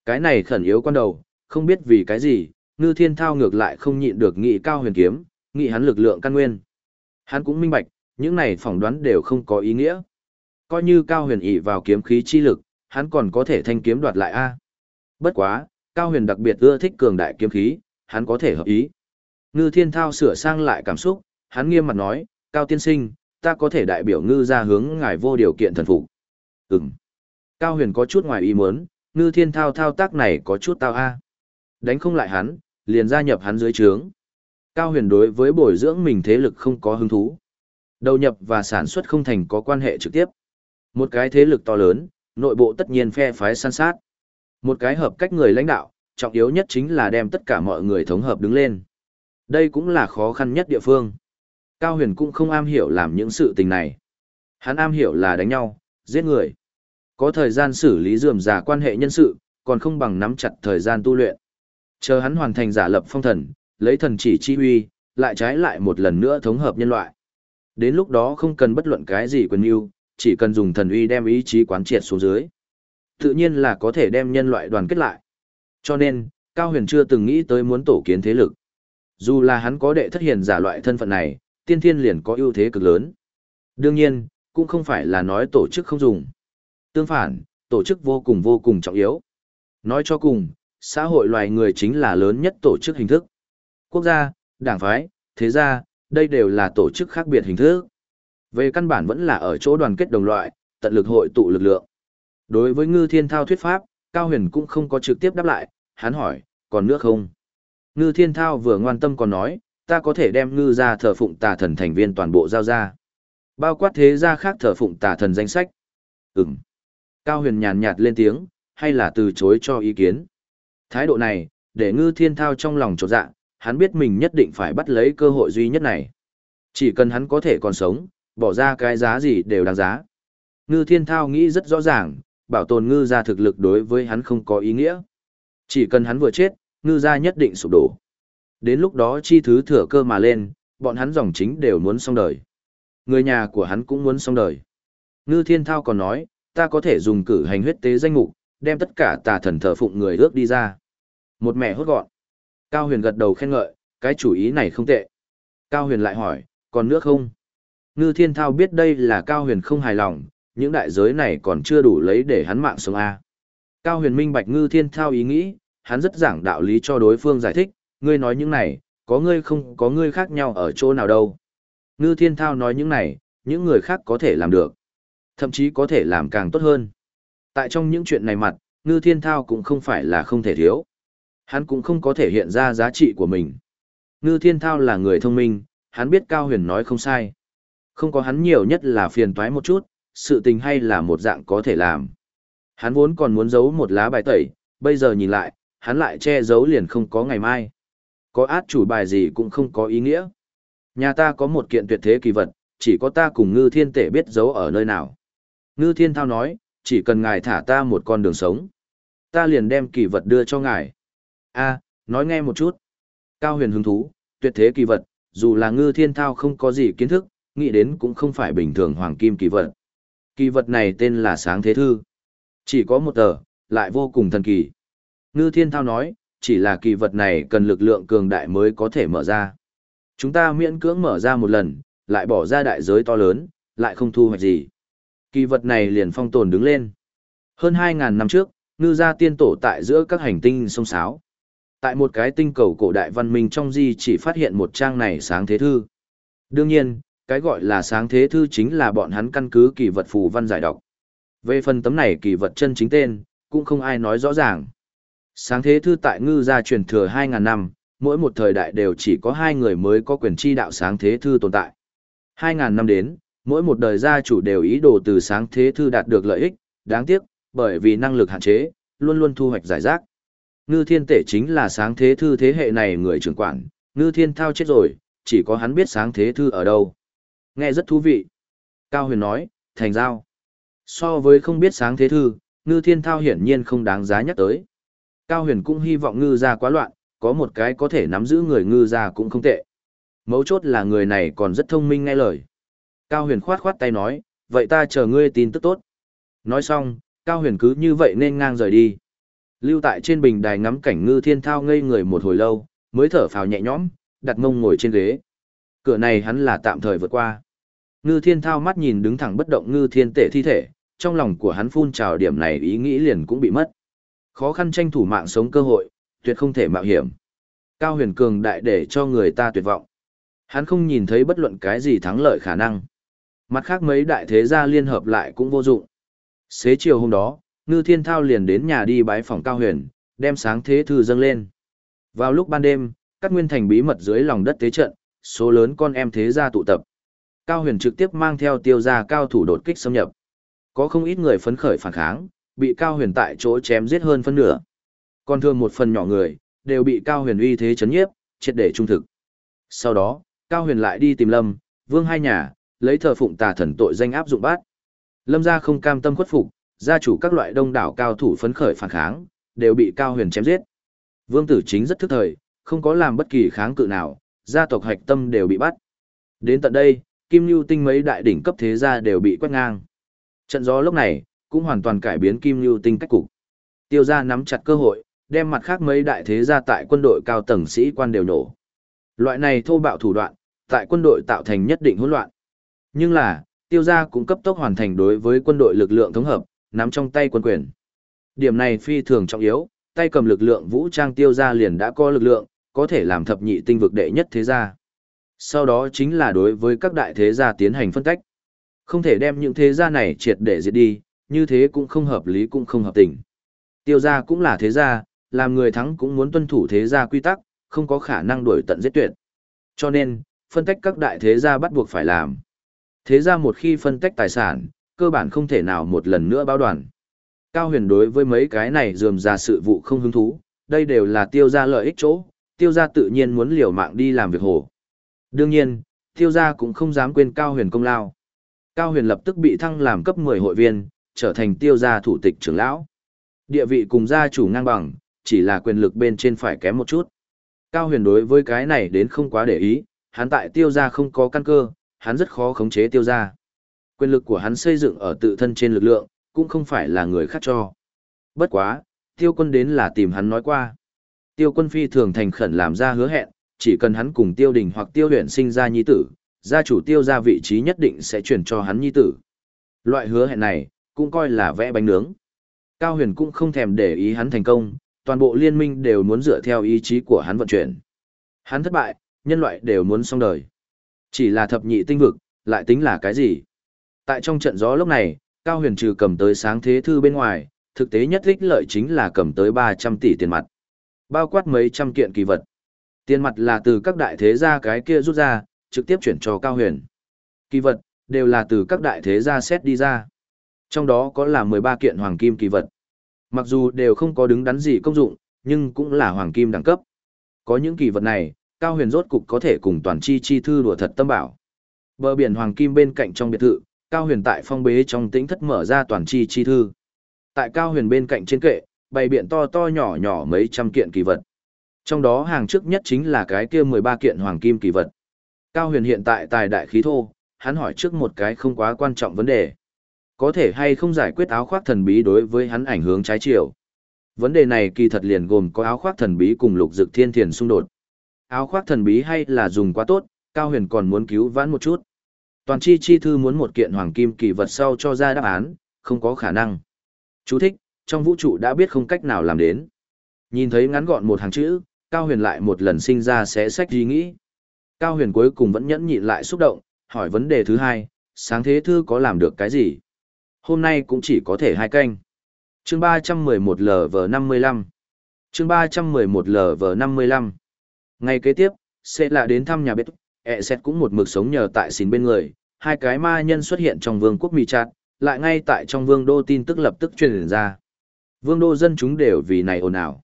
Cái này khẩn yếu quan đầu, không biết vì cái gì, Ngư Thiên Thao ngược lại không nhịn được nghĩ Cao Huyền kiếm, nghĩ hắn lực lượng căn nguyên. Hắn cũng minh bạch, những này phỏng đoán đều không có ý nghĩa. Coi như Cao Huyền ỷ vào kiếm khí chi lực, hắn còn có thể thanh kiếm đoạt lại a. Bất quá, Cao Huyền đặc biệt ưa thích cường đại kiếm khí, hắn có thể hợp ý. Ngư Thiên Thao sửa sang lại cảm xúc, hắn nghiêm mặt nói, Cao Tiên Sinh, ta có thể đại biểu ngư ra hướng ngài vô điều kiện thần phục. Ừm. Cao Huyền có chút ngoài ý muốn, Ngư Thiên Thao thao tác này có chút tao a. Đánh không lại hắn, liền gia nhập hắn dưới trướng. Cao Huyền đối với bồi dưỡng mình thế lực không có hứng thú. Đầu nhập và sản xuất không thành có quan hệ trực tiếp. Một cái thế lực to lớn, nội bộ tất nhiên phe phái san sát. Một cái hợp cách người lãnh đạo, trọng yếu nhất chính là đem tất cả mọi người thống hợp đứng lên. Đây cũng là khó khăn nhất địa phương. Cao huyền cũng không am hiểu làm những sự tình này. Hắn am hiểu là đánh nhau, giết người. Có thời gian xử lý dườm giả quan hệ nhân sự, còn không bằng nắm chặt thời gian tu luyện. Chờ hắn hoàn thành giả lập phong thần, lấy thần chỉ chi huy, lại trái lại một lần nữa thống hợp nhân loại. Đến lúc đó không cần bất luận cái gì quyền yêu, chỉ cần dùng thần uy đem ý chí quán triệt xuống dưới. Tự nhiên là có thể đem nhân loại đoàn kết lại. Cho nên, Cao Huyền chưa từng nghĩ tới muốn tổ kiến thế lực. Dù là hắn có đệ thất hiền giả loại thân phận này, tiên thiên liền có ưu thế cực lớn. Đương nhiên, cũng không phải là nói tổ chức không dùng. Tương phản, tổ chức vô cùng vô cùng trọng yếu. Nói cho cùng, xã hội loài người chính là lớn nhất tổ chức hình thức. Quốc gia, đảng phái, thế gia, đây đều là tổ chức khác biệt hình thức. Về căn bản vẫn là ở chỗ đoàn kết đồng loại, tận lực hội tụ lực lượng. Đối với ngư thiên thao thuyết pháp, Cao Huyền cũng không có trực tiếp đáp lại, hắn hỏi, còn nước không? Ngư thiên thao vừa ngoan tâm còn nói, ta có thể đem ngư ra thờ phụng tà thần thành viên toàn bộ giao ra. Bao quát thế gia khác thờ phụng tà thần danh sách. Ừm. Cao huyền nhàn nhạt lên tiếng, hay là từ chối cho ý kiến. Thái độ này, để ngư thiên thao trong lòng trột dạ, hắn biết mình nhất định phải bắt lấy cơ hội duy nhất này. Chỉ cần hắn có thể còn sống, bỏ ra cái giá gì đều đáng giá. Ngư thiên thao nghĩ rất rõ ràng, bảo tồn ngư gia thực lực đối với hắn không có ý nghĩa. Chỉ cần hắn vừa chết, ngư gia nhất định sụp đổ. Đến lúc đó chi thứ thừa cơ mà lên, bọn hắn dòng chính đều muốn xong đời. Người nhà của hắn cũng muốn xong đời. Ngư thiên thao còn nói, ta có thể dùng cử hành huyết tế danh mục, đem tất cả tà thần thờ phụng người ước đi ra. Một mẹ hốt gọn. Cao huyền gật đầu khen ngợi, cái chủ ý này không tệ. Cao huyền lại hỏi, còn nước không? Ngư thiên thao biết đây là Cao huyền không hài lòng, những đại giới này còn chưa đủ lấy để hắn mạng sống A. Cao huyền minh bạch ngư thiên thao ý nghĩ, hắn rất giảng đạo lý cho đối phương giải thích, ngươi nói những này, có ngươi không có ngươi khác nhau ở chỗ nào đâu. Ngư thiên thao nói những này, những người khác có thể làm được. Thậm chí có thể làm càng tốt hơn. Tại trong những chuyện này mặt, ngư thiên thao cũng không phải là không thể thiếu. Hắn cũng không có thể hiện ra giá trị của mình. Ngư thiên thao là người thông minh, hắn biết Cao Huyền nói không sai. Không có hắn nhiều nhất là phiền toái một chút, sự tình hay là một dạng có thể làm. Hắn vốn còn muốn giấu một lá bài tẩy, bây giờ nhìn lại, hắn lại che giấu liền không có ngày mai. Có át chủ bài gì cũng không có ý nghĩa. Nhà ta có một kiện tuyệt thế kỳ vật, chỉ có ta cùng ngư thiên tể biết giấu ở nơi nào. Ngư thiên thao nói, chỉ cần ngài thả ta một con đường sống. Ta liền đem kỳ vật đưa cho ngài. a nói nghe một chút. Cao huyền hứng thú, tuyệt thế kỳ vật, dù là ngư thiên thao không có gì kiến thức, nghĩ đến cũng không phải bình thường hoàng kim kỳ vật. Kỳ vật này tên là sáng thế thư. Chỉ có một tờ, lại vô cùng thần kỳ. Ngư thiên thao nói, chỉ là kỳ vật này cần lực lượng cường đại mới có thể mở ra. Chúng ta miễn cưỡng mở ra một lần, lại bỏ ra đại giới to lớn, lại không thu hoạch gì. Kỳ vật này liền phong tồn đứng lên. Hơn 2.000 năm trước, ngư gia tiên tổ tại giữa các hành tinh sông sáo. Tại một cái tinh cầu cổ đại văn minh trong di chỉ phát hiện một trang này sáng thế thư. Đương nhiên, cái gọi là sáng thế thư chính là bọn hắn căn cứ kỳ vật phù văn giải đọc. Về phần tấm này kỳ vật chân chính tên, cũng không ai nói rõ ràng. Sáng thế thư tại ngư gia truyền thừa 2.000 năm, mỗi một thời đại đều chỉ có hai người mới có quyền chi đạo sáng thế thư tồn tại. 2.000 năm đến, mỗi một đời gia chủ đều ý đồ từ sáng thế thư đạt được lợi ích, đáng tiếc, bởi vì năng lực hạn chế, luôn luôn thu hoạch giải rác. Ngư thiên tể chính là sáng thế thư thế hệ này người trưởng quản, ngư thiên thao chết rồi, chỉ có hắn biết sáng thế thư ở đâu. Nghe rất thú vị. Cao huyền nói, thành giao. So với không biết sáng thế thư, ngư thiên thao hiển nhiên không đáng giá nhắc tới. Cao huyền cũng hy vọng ngư ra quá loạn, có một cái có thể nắm giữ người ngư ra cũng không tệ. Mấu chốt là người này còn rất thông minh nghe lời. Cao huyền khoát khoát tay nói, vậy ta chờ ngươi tin tức tốt. Nói xong, Cao huyền cứ như vậy nên ngang rời đi. Lưu tại trên bình đài ngắm cảnh ngư thiên thao ngây người một hồi lâu, mới thở phào nhẹ nhõm, đặt mông ngồi trên ghế. Cửa này hắn là tạm thời vượt qua. Ngư thiên thao mắt nhìn đứng thẳng bất động ngư thiên tể thi thể, trong lòng của hắn phun trào điểm này ý nghĩ liền cũng bị mất. Khó khăn tranh thủ mạng sống cơ hội, tuyệt không thể mạo hiểm. Cao huyền cường đại để cho người ta tuyệt vọng. Hắn không nhìn thấy bất luận cái gì thắng lợi khả năng. Mặt khác mấy đại thế gia liên hợp lại cũng vô dụng. Xế chiều hôm đó, Ngư Thiên Thao liền đến nhà đi bái phòng Cao Huyền, đem sáng thế thư dâng lên. Vào lúc ban đêm, các nguyên thành bí mật dưới lòng đất tế trận, số lớn con em thế gia tụ tập. Cao Huyền trực tiếp mang theo tiêu gia cao thủ đột kích xâm nhập. Có không ít người phấn khởi phản kháng, bị Cao Huyền tại chỗ chém giết hơn phân nửa. Còn thường một phần nhỏ người, đều bị Cao Huyền uy thế chấn nhiếp, triệt để trung thực. Sau đó, Cao Huyền lại đi tìm Lâm, Vương hai nhà, lấy thờ phụng tà thần tội danh áp dụng bát. Lâm gia không cam tâm khuất phục, gia chủ các loại đông đảo cao thủ phấn khởi phản kháng, đều bị Cao Huyền chém giết. Vương Tử Chính rất thức thời, không có làm bất kỳ kháng cự nào, gia tộc hạch tâm đều bị bắt. Đến tận đây, Kim Nhu Tinh mấy đại đỉnh cấp thế gia đều bị quét ngang. Trận gió lúc này, cũng hoàn toàn cải biến Kim Lưu Tinh cách cục. Tiêu gia nắm chặt cơ hội, đem mặt khác mấy đại thế gia tại quân đội cao tầng sĩ quan đều nổ. Loại này thô bạo thủ đoạn, tại quân đội tạo thành nhất định hỗn loạn. Nhưng là, tiêu gia cũng cấp tốc hoàn thành đối với quân đội lực lượng thống hợp, nắm trong tay quân quyền. Điểm này phi thường trọng yếu, tay cầm lực lượng vũ trang tiêu gia liền đã có lực lượng, có thể làm thập nhị tinh vực đệ nhất thế gia. Sau đó chính là đối với các đại thế gia tiến hành phân tách. Không thể đem những thế gia này triệt để diệt đi, như thế cũng không hợp lý cũng không hợp tình. Tiêu gia cũng là thế gia, làm người thắng cũng muốn tuân thủ thế gia quy tắc, không có khả năng đuổi tận giết tuyệt. Cho nên, phân tách các đại thế gia bắt buộc phải làm. Thế gia một khi phân tách tài sản, cơ bản không thể nào một lần nữa báo đoàn. Cao huyền đối với mấy cái này dườm ra sự vụ không hứng thú, đây đều là tiêu gia lợi ích chỗ, tiêu gia tự nhiên muốn liều mạng đi làm việc hồ. Đương nhiên, tiêu gia cũng không dám quên Cao huyền công lao. Cao huyền lập tức bị thăng làm cấp 10 hội viên, trở thành tiêu gia thủ tịch trưởng lão. Địa vị cùng gia chủ ngang bằng, chỉ là quyền lực bên trên phải kém một chút. Cao huyền đối với cái này đến không quá để ý, hắn tại tiêu gia không có căn cơ, hắn rất khó khống chế tiêu gia. Quyền lực của hắn xây dựng ở tự thân trên lực lượng, cũng không phải là người khác cho. Bất quá, tiêu quân đến là tìm hắn nói qua. Tiêu quân phi thường thành khẩn làm ra hứa hẹn, chỉ cần hắn cùng tiêu đình hoặc tiêu huyện sinh ra nhi tử, gia chủ tiêu gia vị trí nhất định sẽ chuyển cho hắn nhi tử. Loại hứa hẹn này, cũng coi là vẽ bánh nướng. Cao huyền cũng không thèm để ý hắn thành công, toàn bộ liên minh đều muốn dựa theo ý chí của hắn vận chuyển. Hắn thất bại, nhân loại đều muốn xong đời. Chỉ là thập nhị tinh vực, lại tính là cái gì? Tại trong trận gió lúc này, Cao Huyền trừ cầm tới sáng thế thư bên ngoài, thực tế nhất ích lợi chính là cầm tới 300 tỷ tiền mặt. Bao quát mấy trăm kiện kỳ vật. Tiền mặt là từ các đại thế gia cái kia rút ra, trực tiếp chuyển cho Cao Huyền. Kỳ vật, đều là từ các đại thế gia xét đi ra. Trong đó có là 13 kiện hoàng kim kỳ vật. Mặc dù đều không có đứng đắn gì công dụng, nhưng cũng là hoàng kim đẳng cấp. Có những kỳ vật này, Cao Huyền rốt cục có thể cùng toàn chi chi thư đùa thật tâm bảo. Bờ biển hoàng kim bên cạnh trong biệt thự, Cao Huyền tại phong bế trong tĩnh thất mở ra toàn chi chi thư. Tại Cao Huyền bên cạnh trên kệ, bày biện to to nhỏ nhỏ mấy trăm kiện kỳ vật. Trong đó hàng trước nhất chính là cái kia 13 kiện hoàng kim kỳ vật. Cao Huyền hiện tại tài đại khí thô, hắn hỏi trước một cái không quá quan trọng vấn đề. Có thể hay không giải quyết áo khoác thần bí đối với hắn ảnh hưởng trái chiều. Vấn đề này kỳ thật liền gồm có áo khoác thần bí cùng lục dực thiên thiền xung đột. Áo khoác thần bí hay là dùng quá tốt, Cao Huyền còn muốn cứu vãn một chút. Toàn chi chi thư muốn một kiện hoàng kim kỳ vật sau cho ra đáp án, không có khả năng. Chú thích, trong vũ trụ đã biết không cách nào làm đến. Nhìn thấy ngắn gọn một hàng chữ, Cao Huyền lại một lần sinh ra sẽ sách ý nghĩ. Cao Huyền cuối cùng vẫn nhẫn nhịn lại xúc động, hỏi vấn đề thứ hai, sáng thế thư có làm được cái gì? Hôm nay cũng chỉ có thể hai canh. Chương 311 LV55 Chương 311 LV55 Ngày kế tiếp, sẽ là đến thăm nhà bếp, ẹ xét cũng một mực sống nhờ tại xín bên người, hai cái ma nhân xuất hiện trong vương quốc Mỹ Chạt, lại ngay tại trong vương đô tin tức lập tức truyền ra. Vương đô dân chúng đều vì này ồn ào.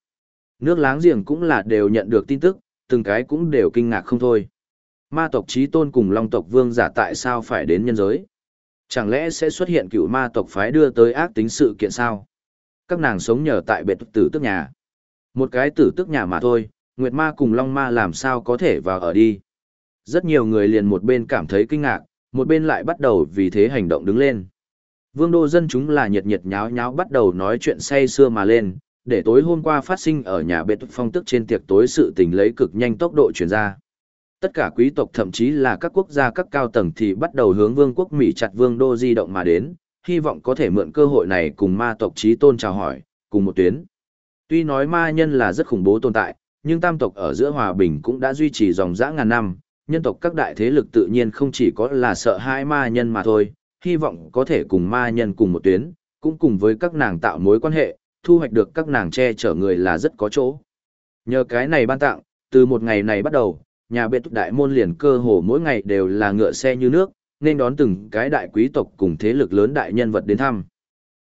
Nước láng giềng cũng là đều nhận được tin tức, từng cái cũng đều kinh ngạc không thôi. Ma tộc trí tôn cùng long tộc vương giả tại sao phải đến nhân giới? Chẳng lẽ sẽ xuất hiện cựu ma tộc phái đưa tới ác tính sự kiện sao? Các nàng sống nhờ tại biệt tử tức nhà. Một cái tử tức nhà mà thôi, Nguyệt ma cùng Long ma làm sao có thể vào ở đi. Rất nhiều người liền một bên cảm thấy kinh ngạc, một bên lại bắt đầu vì thế hành động đứng lên. Vương đô dân chúng là nhiệt nhiệt nháo nháo bắt đầu nói chuyện say xưa mà lên, để tối hôm qua phát sinh ở nhà biệt phong tức trên tiệc tối sự tình lấy cực nhanh tốc độ chuyển ra. Tất cả quý tộc thậm chí là các quốc gia các cao tầng thì bắt đầu hướng vương quốc Mỹ chặt vương đô di động mà đến, hy vọng có thể mượn cơ hội này cùng ma tộc trí tôn chào hỏi, cùng một tuyến. Tuy nói ma nhân là rất khủng bố tồn tại, nhưng tam tộc ở giữa hòa bình cũng đã duy trì dòng dã ngàn năm, nhân tộc các đại thế lực tự nhiên không chỉ có là sợ hai ma nhân mà thôi, hy vọng có thể cùng ma nhân cùng một tuyến, cũng cùng với các nàng tạo mối quan hệ, thu hoạch được các nàng che chở người là rất có chỗ. Nhờ cái này ban tặng, từ một ngày này bắt đầu, nhà biệt túc đại môn liền cơ hồ mỗi ngày đều là ngựa xe như nước, nên đón từng cái đại quý tộc cùng thế lực lớn đại nhân vật đến thăm.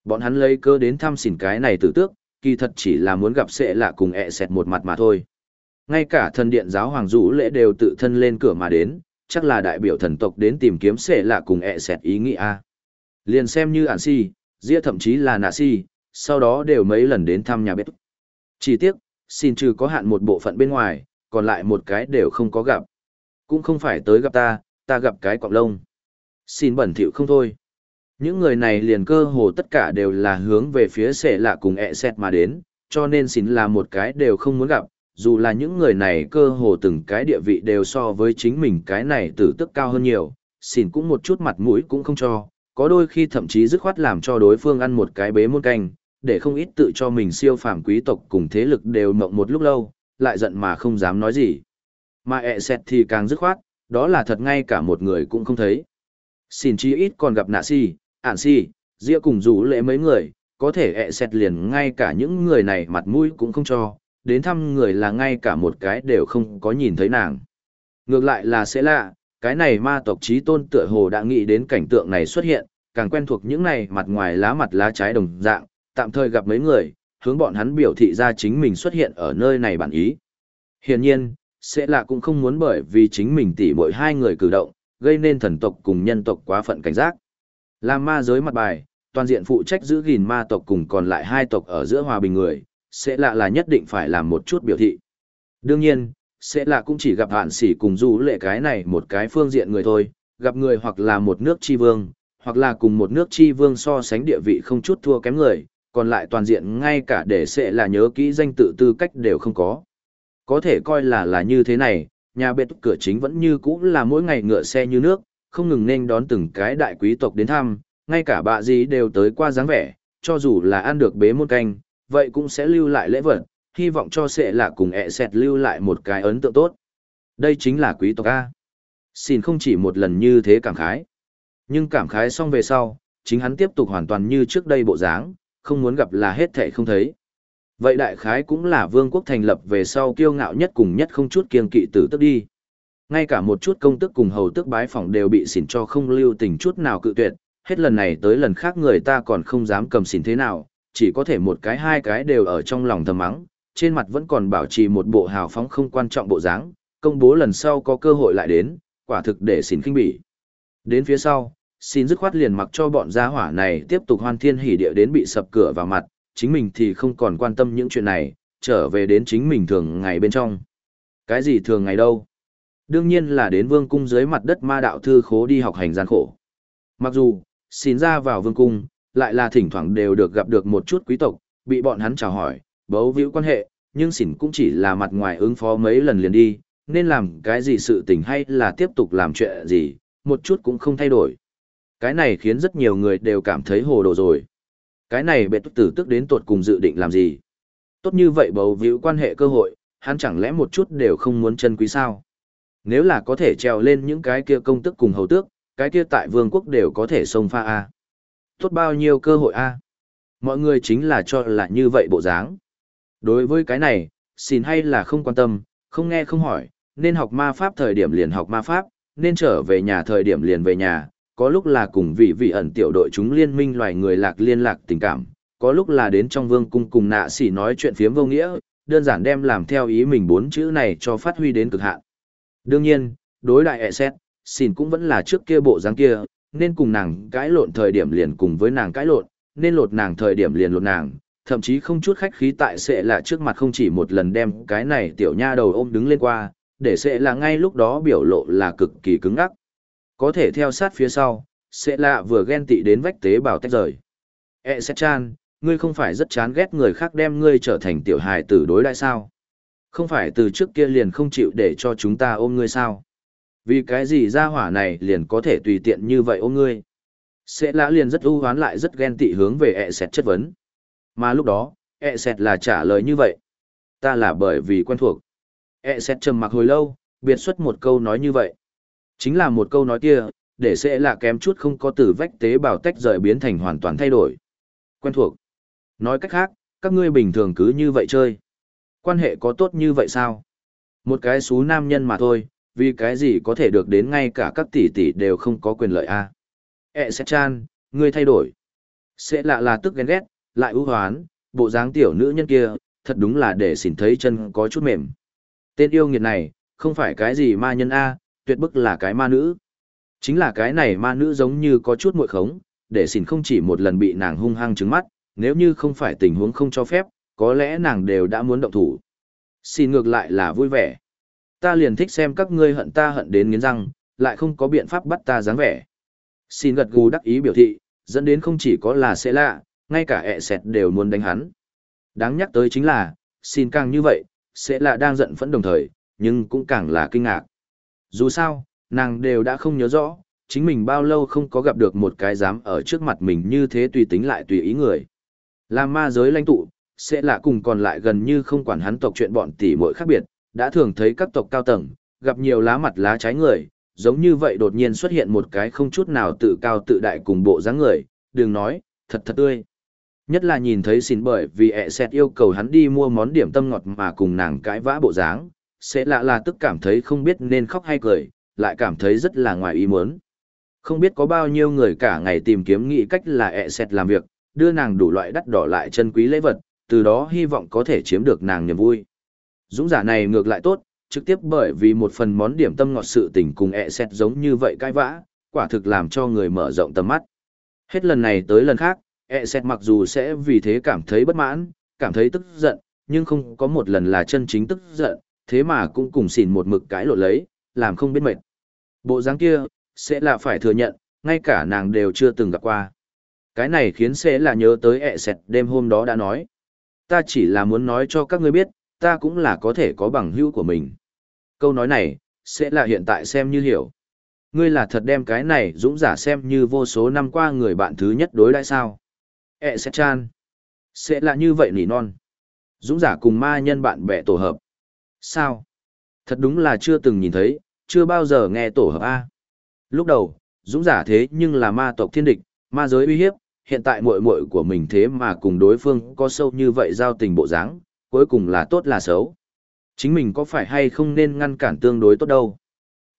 Bọn hắn lấy cơ đến thăm xỉn cái này tử tước, kỳ thật chỉ là muốn gặp sẽ lạ cùng ẹ xẹt một mặt mà thôi. Ngay cả thần điện giáo hoàng rũ lễ đều tự thân lên cửa mà đến, chắc là đại biểu thần tộc đến tìm kiếm sẽ lạ cùng ẹ xẹt ý nghĩa a. Liền xem như ản si, dĩa thậm chí là nạ si, sau đó đều mấy lần đến thăm nhà bếp. Chỉ tiếc, xin trừ có hạn một bộ phận bên ngoài, còn lại một cái đều không có gặp. Cũng không phải tới gặp ta, ta gặp cái cọng lông. Xin bẩn thỉu không thôi. Những người này liền cơ hồ tất cả đều là hướng về phía sẽ lạ cùng ẹ xét mà đến, cho nên xin là một cái đều không muốn gặp, dù là những người này cơ hồ từng cái địa vị đều so với chính mình cái này tử tức cao hơn nhiều, xin cũng một chút mặt mũi cũng không cho, có đôi khi thậm chí dứt khoát làm cho đối phương ăn một cái bế muôn canh, để không ít tự cho mình siêu phàm quý tộc cùng thế lực đều mộng một lúc lâu, lại giận mà không dám nói gì. Mà ẹ xẹt thì càng dứt khoát, đó là thật ngay cả một người cũng không thấy. Xin chi ít còn gặp nạ si, ản si, dĩa cùng rủ lễ mấy người, có thể ẹ xẹt liền ngay cả những người này mặt mũi cũng không cho, đến thăm người là ngay cả một cái đều không có nhìn thấy nàng. Ngược lại là sẽ lạ, cái này ma tộc trí tôn tựa hồ đã nghĩ đến cảnh tượng này xuất hiện, càng quen thuộc những này mặt ngoài lá mặt lá trái đồng dạng, tạm thời gặp mấy người, hướng bọn hắn biểu thị ra chính mình xuất hiện ở nơi này bản ý. Hiển nhiên, sẽ lạ cũng không muốn bởi vì chính mình tỉ mỗi hai người cử động, gây nên thần tộc cùng nhân tộc quá phận cảnh giác. Làm ma giới mặt bài, toàn diện phụ trách giữ gìn ma tộc cùng còn lại hai tộc ở giữa hòa bình người, sẽ lạ là nhất định phải làm một chút biểu thị. Đương nhiên, sẽ lạ cũng chỉ gặp hạn sỉ cùng du lệ cái này một cái phương diện người thôi, gặp người hoặc là một nước chi vương, hoặc là cùng một nước chi vương so sánh địa vị không chút thua kém người, còn lại toàn diện ngay cả để sẽ là nhớ kỹ danh tự tư cách đều không có. Có thể coi là là như thế này, nhà biệt cửa chính vẫn như cũ là mỗi ngày ngựa xe như nước, không ngừng nên đón từng cái đại quý tộc đến thăm, ngay cả bạ gì đều tới qua dáng vẻ, cho dù là ăn được bế môn canh, vậy cũng sẽ lưu lại lễ vật, hy vọng cho sẽ là cùng ẹ sẹt lưu lại một cái ấn tượng tốt. Đây chính là quý tộc A. Xin không chỉ một lần như thế cảm khái. Nhưng cảm khái xong về sau, chính hắn tiếp tục hoàn toàn như trước đây bộ dáng, không muốn gặp là hết thệ không thấy. Vậy đại khái cũng là vương quốc thành lập về sau kiêu ngạo nhất cùng nhất không chút kiêng kỵ tử tức đi. Ngay cả một chút công tức cùng hầu tước bái phỏng đều bị xỉn cho không lưu tình chút nào cự tuyệt, hết lần này tới lần khác người ta còn không dám cầm xỉn thế nào, chỉ có thể một cái hai cái đều ở trong lòng thầm mắng, trên mặt vẫn còn bảo trì một bộ hào phóng không quan trọng bộ dáng, công bố lần sau có cơ hội lại đến, quả thực để xỉn kinh bỉ. Đến phía sau, xin dứt khoát liền mặc cho bọn gia hỏa này tiếp tục hoan thiên hỉ địa đến bị sập cửa vào mặt, chính mình thì không còn quan tâm những chuyện này, trở về đến chính mình thường ngày bên trong. Cái gì thường ngày đâu? Đương nhiên là đến vương cung dưới mặt đất ma đạo thư khố đi học hành gian khổ. Mặc dù, xin ra vào vương cung, lại là thỉnh thoảng đều được gặp được một chút quý tộc, bị bọn hắn chào hỏi, bấu víu quan hệ, nhưng xỉn cũng chỉ là mặt ngoài ứng phó mấy lần liền đi, nên làm cái gì sự tình hay là tiếp tục làm chuyện gì, một chút cũng không thay đổi. Cái này khiến rất nhiều người đều cảm thấy hồ đồ rồi. Cái này bệ tử tức đến tuột cùng dự định làm gì? Tốt như vậy bầu víu quan hệ cơ hội, hắn chẳng lẽ một chút đều không muốn chân quý sao? Nếu là có thể trèo lên những cái kia công tức cùng hầu tước, cái kia tại vương quốc đều có thể xông pha A. Tốt bao nhiêu cơ hội A. Mọi người chính là cho là như vậy bộ dáng. Đối với cái này, xin hay là không quan tâm, không nghe không hỏi, nên học ma pháp thời điểm liền học ma pháp, nên trở về nhà thời điểm liền về nhà, có lúc là cùng vị vị ẩn tiểu đội chúng liên minh loài người lạc liên lạc tình cảm, có lúc là đến trong vương cung cùng nạ xỉ nói chuyện phiếm vô nghĩa, đơn giản đem làm theo ý mình bốn chữ này cho phát huy đến cực hạn. Đương nhiên, đối đại ẹ xét, xin cũng vẫn là trước kia bộ dáng kia, nên cùng nàng cãi lộn thời điểm liền cùng với nàng cãi lộn, nên lột nàng thời điểm liền lột nàng, thậm chí không chút khách khí tại sẽ là trước mặt không chỉ một lần đem cái này tiểu nha đầu ôm đứng lên qua, để sẽ là ngay lúc đó biểu lộ là cực kỳ cứng ngắc. Có thể theo sát phía sau, sẽ lạ vừa ghen tị đến vách tế bào tách rời. E sẽ chan, ngươi không phải rất chán ghét người khác đem ngươi trở thành tiểu hài tử đối đại sao? Không phải từ trước kia liền không chịu để cho chúng ta ôm ngươi sao? Vì cái gì ra hỏa này liền có thể tùy tiện như vậy ôm ngươi? Sẽ lã liền rất ưu hoán lại rất ghen tị hướng về e ẹ sẹt chất vấn. Mà lúc đó, e ẹ sẹt là trả lời như vậy. Ta là bởi vì quen thuộc. E ẹ sẹt trầm mặc hồi lâu, biệt xuất một câu nói như vậy. Chính là một câu nói kia, để sẽ là kém chút không có từ vách tế bào tách rời biến thành hoàn toàn thay đổi. Quen thuộc. Nói cách khác, các ngươi bình thường cứ như vậy chơi. Quan hệ có tốt như vậy sao? Một cái xú nam nhân mà thôi, vì cái gì có thể được đến ngay cả các tỷ tỷ đều không có quyền lợi a à? E sẽ chan, ngươi thay đổi. Sẽ lạ là tức ghen ghét, lại ưu hoán, bộ dáng tiểu nữ nhân kia, thật đúng là để xỉn thấy chân có chút mềm. Tên yêu nghiệt này, không phải cái gì ma nhân A, tuyệt bức là cái ma nữ. Chính là cái này ma nữ giống như có chút muội khống, để xỉn không chỉ một lần bị nàng hung hăng trứng mắt, nếu như không phải tình huống không cho phép, có lẽ nàng đều đã muốn động thủ. Xin ngược lại là vui vẻ. Ta liền thích xem các ngươi hận ta hận đến nghiến răng, lại không có biện pháp bắt ta dáng vẻ. Xin gật gù đắc ý biểu thị, dẫn đến không chỉ có là sẽ lạ, ngay cả ẹ sẹt đều muốn đánh hắn. Đáng nhắc tới chính là, xin càng như vậy, sẽ là đang giận phẫn đồng thời, nhưng cũng càng là kinh ngạc. Dù sao, nàng đều đã không nhớ rõ, chính mình bao lâu không có gặp được một cái dám ở trước mặt mình như thế tùy tính lại tùy ý người. Làm ma giới lãnh tụ, sẽ là cùng còn lại gần như không quản hắn tộc chuyện bọn tỷ muội khác biệt, đã thường thấy các tộc cao tầng, gặp nhiều lá mặt lá trái người, giống như vậy đột nhiên xuất hiện một cái không chút nào tự cao tự đại cùng bộ dáng người, đừng nói, thật thật tươi. Nhất là nhìn thấy xin bởi vì ẹ xẹt yêu cầu hắn đi mua món điểm tâm ngọt mà cùng nàng cãi vã bộ dáng, sẽ lạ là tức cảm thấy không biết nên khóc hay cười, lại cảm thấy rất là ngoài ý muốn. Không biết có bao nhiêu người cả ngày tìm kiếm nghĩ cách là ẹ xẹt làm việc, đưa nàng đủ loại đắt đỏ lại chân quý lễ vật, từ đó hy vọng có thể chiếm được nàng niềm vui. Dũng giả này ngược lại tốt, trực tiếp bởi vì một phần món điểm tâm ngọt sự tình cùng ẹ xẹt giống như vậy cãi vã, quả thực làm cho người mở rộng tầm mắt. Hết lần này tới lần khác, ẹ xẹt mặc dù sẽ vì thế cảm thấy bất mãn, cảm thấy tức giận, nhưng không có một lần là chân chính tức giận, thế mà cũng cùng xỉn một mực cãi lộ lấy, làm không biết mệt. Bộ dáng kia, sẽ là phải thừa nhận, ngay cả nàng đều chưa từng gặp qua. Cái này khiến sẽ là nhớ tới ẹ sẹt đêm hôm đó đã nói. Ta chỉ là muốn nói cho các ngươi biết, ta cũng là có thể có bằng hữu của mình. Câu nói này, sẽ là hiện tại xem như hiểu. Ngươi là thật đem cái này dũng giả xem như vô số năm qua người bạn thứ nhất đối đãi sao. Ẹ sẹt chan. Sẽ là như vậy nỉ non. Dũng giả cùng ma nhân bạn bè tổ hợp. Sao? Thật đúng là chưa từng nhìn thấy, chưa bao giờ nghe tổ hợp A. Lúc đầu, dũng giả thế nhưng là ma tộc thiên địch, ma giới uy hiếp, hiện tại muội muội của mình thế mà cùng đối phương có sâu như vậy giao tình bộ dáng, cuối cùng là tốt là xấu. Chính mình có phải hay không nên ngăn cản tương đối tốt đâu.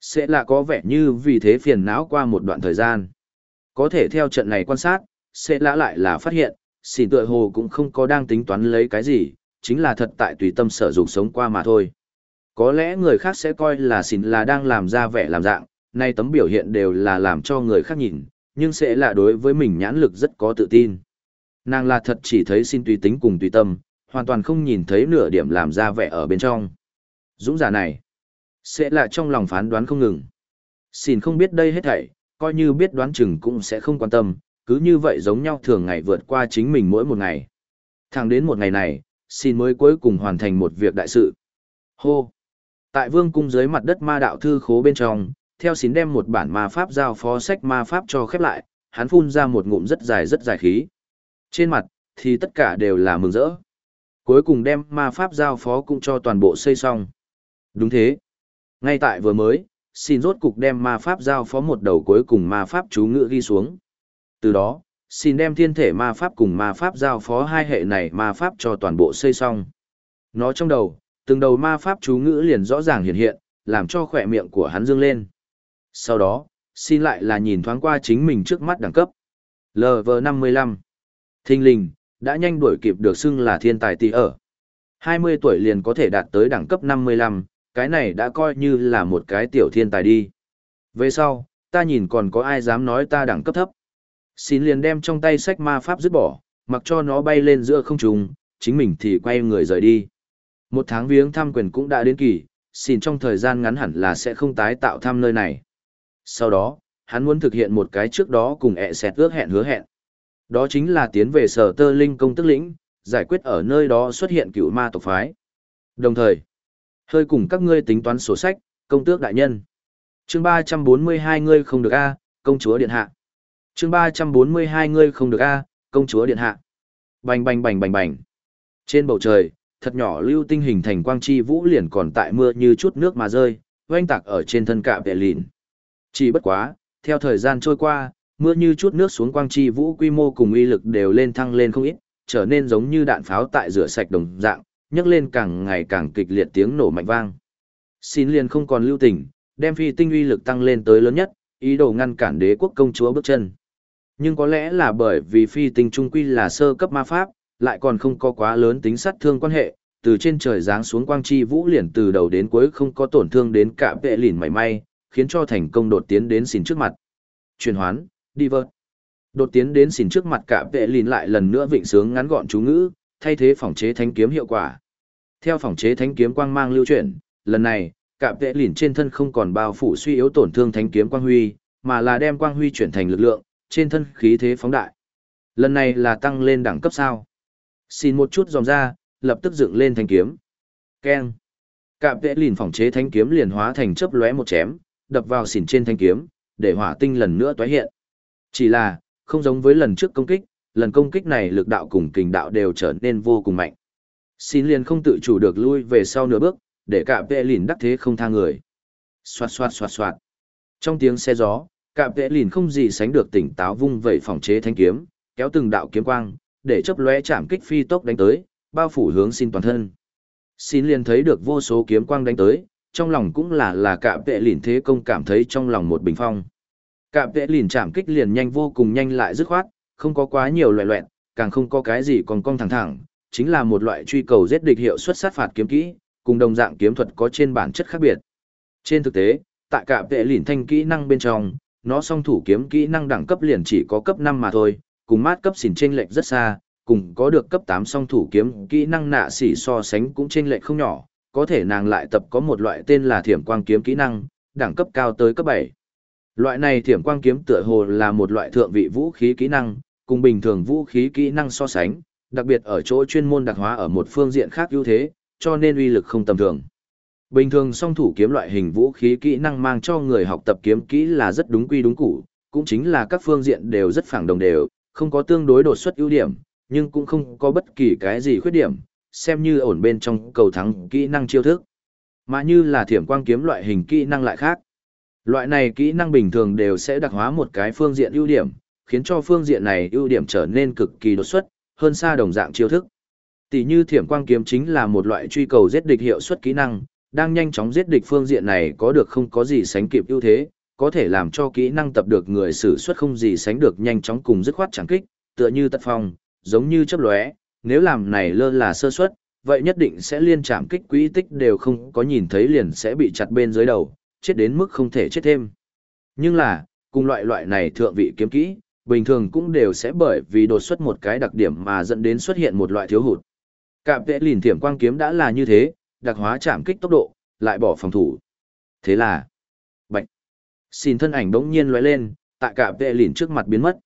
Sẽ là có vẻ như vì thế phiền não qua một đoạn thời gian. Có thể theo trận này quan sát, sẽ lã lại là phát hiện, xỉn tựa hồ cũng không có đang tính toán lấy cái gì, chính là thật tại tùy tâm sở dục sống qua mà thôi. Có lẽ người khác sẽ coi là xỉn là đang làm ra vẻ làm dạng, nay tấm biểu hiện đều là làm cho người khác nhìn, nhưng sẽ là đối với mình nhãn lực rất có tự tin. Nàng là thật chỉ thấy xin tùy tính cùng tùy tâm, hoàn toàn không nhìn thấy nửa điểm làm ra vẻ ở bên trong. Dũng giả này, sẽ là trong lòng phán đoán không ngừng. Xin không biết đây hết thảy, coi như biết đoán chừng cũng sẽ không quan tâm, cứ như vậy giống nhau thường ngày vượt qua chính mình mỗi một ngày. Thẳng đến một ngày này, xin mới cuối cùng hoàn thành một việc đại sự. Hô! Tại vương cung dưới mặt đất ma đạo thư khố bên trong, theo xin đem một bản ma pháp giao phó sách ma pháp cho khép lại, hắn phun ra một ngụm rất dài rất dài khí. Trên mặt, thì tất cả đều là mừng rỡ. Cuối cùng đem ma pháp giao phó cũng cho toàn bộ xây xong. Đúng thế. Ngay tại vừa mới, xin rốt cục đem ma pháp giao phó một đầu cuối cùng ma pháp chú ngữ ghi xuống. Từ đó, xin đem thiên thể ma pháp cùng ma pháp giao phó hai hệ này ma pháp cho toàn bộ xây xong. Nó trong đầu, từng đầu ma pháp chú ngữ liền rõ ràng hiện hiện, làm cho khỏe miệng của hắn dương lên. Sau đó, xin lại là nhìn thoáng qua chính mình trước mắt đẳng cấp. LV55. Thinh linh, đã nhanh đuổi kịp được xưng là thiên tài tỷ ở. 20 tuổi liền có thể đạt tới đẳng cấp 55, cái này đã coi như là một cái tiểu thiên tài đi. Về sau, ta nhìn còn có ai dám nói ta đẳng cấp thấp. Xin liền đem trong tay sách ma pháp dứt bỏ, mặc cho nó bay lên giữa không trung, chính mình thì quay người rời đi. Một tháng viếng thăm quyền cũng đã đến kỳ, xin trong thời gian ngắn hẳn là sẽ không tái tạo thăm nơi này. Sau đó, hắn muốn thực hiện một cái trước đó cùng ẹ xẹt ước hẹn hứa hẹn. Đó chính là tiến về sở tơ linh công tức lĩnh, giải quyết ở nơi đó xuất hiện cựu ma tộc phái. Đồng thời, hơi cùng các ngươi tính toán sổ sách, công tước đại nhân. chương 342 ngươi không được A, công chúa điện hạ. chương 342 ngươi không được A, công chúa điện hạ. Bành bành bành bành bành. Trên bầu trời, thật nhỏ lưu tinh hình thành quang chi vũ liền còn tại mưa như chút nước mà rơi, oanh tạc ở trên thân cạ vệ lìn. Chỉ bất quá, theo thời gian trôi qua, mưa như chút nước xuống quang chi vũ quy mô cùng uy lực đều lên thăng lên không ít, trở nên giống như đạn pháo tại rửa sạch đồng dạng, nhấc lên càng ngày càng kịch liệt tiếng nổ mạnh vang. Xin liền không còn lưu tình, đem phi tinh uy lực tăng lên tới lớn nhất, ý đồ ngăn cản đế quốc công chúa bước chân. Nhưng có lẽ là bởi vì phi tinh trung quy là sơ cấp ma pháp, lại còn không có quá lớn tính sát thương quan hệ, từ trên trời giáng xuống quang chi vũ liền từ đầu đến cuối không có tổn thương đến cả vệ lìn mảy may, khiến cho thành công đột tiến đến xỉn trước mặt. Chuyển hoán, đi vợt. Đột tiến đến xỉn trước mặt cả vệ lìn lại lần nữa vịnh sướng ngắn gọn chú ngữ, thay thế phòng chế thánh kiếm hiệu quả. Theo phòng chế thánh kiếm quang mang lưu chuyển, lần này, cả vệ lìn trên thân không còn bao phủ suy yếu tổn thương thánh kiếm quang huy, mà là đem quang huy chuyển thành lực lượng, trên thân khí thế phóng đại. Lần này là tăng lên đẳng cấp sao? Xin một chút dòm ra, lập tức dựng lên thanh kiếm. Keng. Cạm vệ lìn phòng chế thanh kiếm liền hóa thành chớp lóe một chém, đập vào xỉn trên thanh kiếm, để hỏa tinh lần nữa tái hiện. Chỉ là, không giống với lần trước công kích, lần công kích này lực đạo cùng kình đạo đều trở nên vô cùng mạnh. Xin liền không tự chủ được lui về sau nửa bước, để cạm vệ lìn đắc thế không tha người. Xoạt xoạt xoạt xoạt. Trong tiếng xe gió, cạm vệ lìn không gì sánh được tỉnh táo vung vẩy phòng chế thanh kiếm, kéo từng đạo kiếm quang, để chấp lóe chạm kích phi tốc đánh tới, bao phủ hướng xin toàn thân. Xin liền thấy được vô số kiếm quang đánh tới, trong lòng cũng là là cạm vệ lìn thế công cảm thấy trong lòng một bình phong. Cạm vệ lìn chạm kích liền nhanh vô cùng nhanh lại dứt khoát, không có quá nhiều loẹ loẹn, càng không có cái gì còn cong thẳng thẳng, chính là một loại truy cầu giết địch hiệu suất sát phạt kiếm kỹ, cùng đồng dạng kiếm thuật có trên bản chất khác biệt. Trên thực tế, tại cạm vệ lìn thanh kỹ năng bên trong, nó song thủ kiếm kỹ năng đẳng cấp liền chỉ có cấp 5 mà thôi, cùng mát cấp xỉn chênh lệch rất xa, cùng có được cấp 8 song thủ kiếm kỹ năng nạ xỉ so sánh cũng chênh lệch không nhỏ, có thể nàng lại tập có một loại tên là thiểm quang kiếm kỹ năng, đẳng cấp cao tới cấp 7. Loại này thiểm quang kiếm tựa hồ là một loại thượng vị vũ khí kỹ năng, cùng bình thường vũ khí kỹ năng so sánh, đặc biệt ở chỗ chuyên môn đặc hóa ở một phương diện khác ưu thế, cho nên uy lực không tầm thường. Bình thường song thủ kiếm loại hình vũ khí kỹ năng mang cho người học tập kiếm kỹ là rất đúng quy đúng củ, cũng chính là các phương diện đều rất phẳng đồng đều, không có tương đối đột xuất ưu điểm, nhưng cũng không có bất kỳ cái gì khuyết điểm, xem như ổn bên trong cầu thắng kỹ năng chiêu thức. Mà như là thiểm quang kiếm loại hình kỹ năng lại khác. Loại này kỹ năng bình thường đều sẽ đặc hóa một cái phương diện ưu điểm, khiến cho phương diện này ưu điểm trở nên cực kỳ đột xuất, hơn xa đồng dạng chiêu thức. Tỷ như thiểm quang kiếm chính là một loại truy cầu giết địch hiệu suất kỹ năng, Đang nhanh chóng giết địch phương diện này có được không có gì sánh kịp ưu thế, có thể làm cho kỹ năng tập được người sử xuất không gì sánh được nhanh chóng cùng dứt khoát chẳng kích, tựa như tật phong, giống như chấp lóe, nếu làm này lơ là sơ suất, vậy nhất định sẽ liên chạm kích quỹ tích đều không có nhìn thấy liền sẽ bị chặt bên dưới đầu, chết đến mức không thể chết thêm. Nhưng là, cùng loại loại này thượng vị kiếm kỹ, bình thường cũng đều sẽ bởi vì đột xuất một cái đặc điểm mà dẫn đến xuất hiện một loại thiếu hụt. Cạm vệ lìn thiểm quang kiếm đã là như thế, đặc hóa chạm kích tốc độ, lại bỏ phòng thủ. Thế là, xin thân ảnh bỗng nhiên lóe lên, tại cả vệ lìn trước mặt biến mất.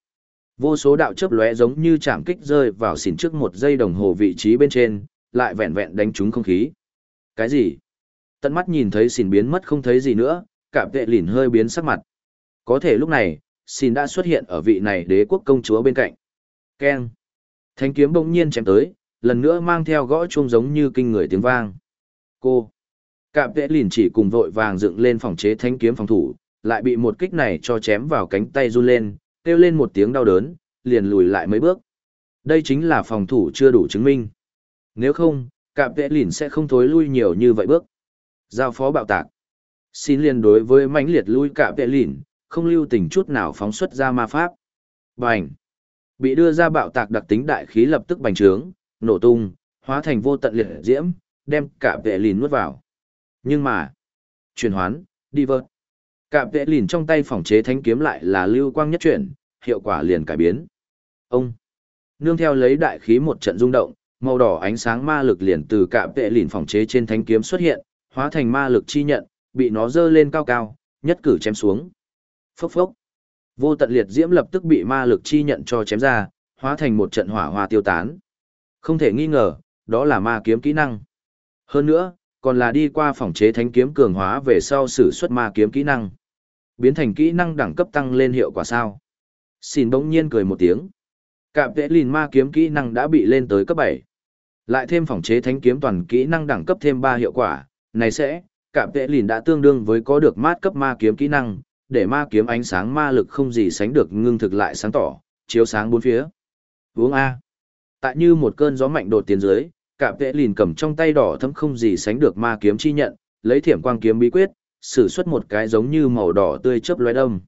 Vô số đạo chớp lóe giống như chạm kích rơi vào xỉn trước một giây đồng hồ vị trí bên trên, lại vẹn vẹn đánh trúng không khí. Cái gì? Tận mắt nhìn thấy xỉn biến mất không thấy gì nữa, cả vệ lìn hơi biến sắc mặt. Có thể lúc này, xỉn đã xuất hiện ở vị này đế quốc công chúa bên cạnh. Keng. Thanh kiếm bỗng nhiên chém tới, lần nữa mang theo gõ chuông giống như kinh người tiếng vang. Cô. Cạm vệ lìn chỉ cùng vội vàng dựng lên phòng chế thanh kiếm phòng thủ, lại bị một kích này cho chém vào cánh tay run lên, kêu lên một tiếng đau đớn, liền lùi lại mấy bước. Đây chính là phòng thủ chưa đủ chứng minh. Nếu không, cạm vệ lìn sẽ không thối lui nhiều như vậy bước. Giao phó bạo tạc. Xin liền đối với mãnh liệt lui cạm vệ lìn, không lưu tình chút nào phóng xuất ra ma pháp. Bành! Bị đưa ra bạo tạc đặc tính đại khí lập tức bành trướng, nổ tung, hóa thành vô tận liệt diễm, đem cạm vệ lìn nuốt vào. Nhưng mà, chuyển hoán, đi vợt. Cạm vệ lìn trong tay phòng chế thánh kiếm lại là lưu quang nhất chuyển, hiệu quả liền cải biến. Ông! Nương theo lấy đại khí một trận rung động, màu đỏ ánh sáng ma lực liền từ cạm vệ lìn phòng chế trên thánh kiếm xuất hiện, hóa thành ma lực chi nhận, bị nó dơ lên cao cao, nhất cử chém xuống. Phốc phốc. Vô tận liệt diễm lập tức bị ma lực chi nhận cho chém ra, hóa thành một trận hỏa hoa tiêu tán. Không thể nghi ngờ, đó là ma kiếm kỹ năng. Hơn nữa, còn là đi qua phòng chế thánh kiếm cường hóa về sau sử xuất ma kiếm kỹ năng. Biến thành kỹ năng đẳng cấp tăng lên hiệu quả sao. Xin bỗng nhiên cười một tiếng. Cạm vẽ lìn ma kiếm kỹ năng đã bị lên tới cấp bảy, Lại thêm phòng chế thánh kiếm toàn kỹ năng đẳng cấp thêm ba hiệu quả, này sẽ, cạm vẽ lìn đã tương đương với có được mát cấp ma kiếm kỹ năng, để ma kiếm ánh sáng ma lực không gì sánh được ngưng thực lại sáng tỏ, chiếu sáng bốn phía. Uống A. Tại như một cơn gió mạnh đột tiến dưới, cạm vẽ lìn cầm trong tay đỏ thấm không gì sánh được ma kiếm chi nhận, lấy thiểm quang kiếm bí quyết, sử xuất một cái giống như màu đỏ tươi chớp lóe đông.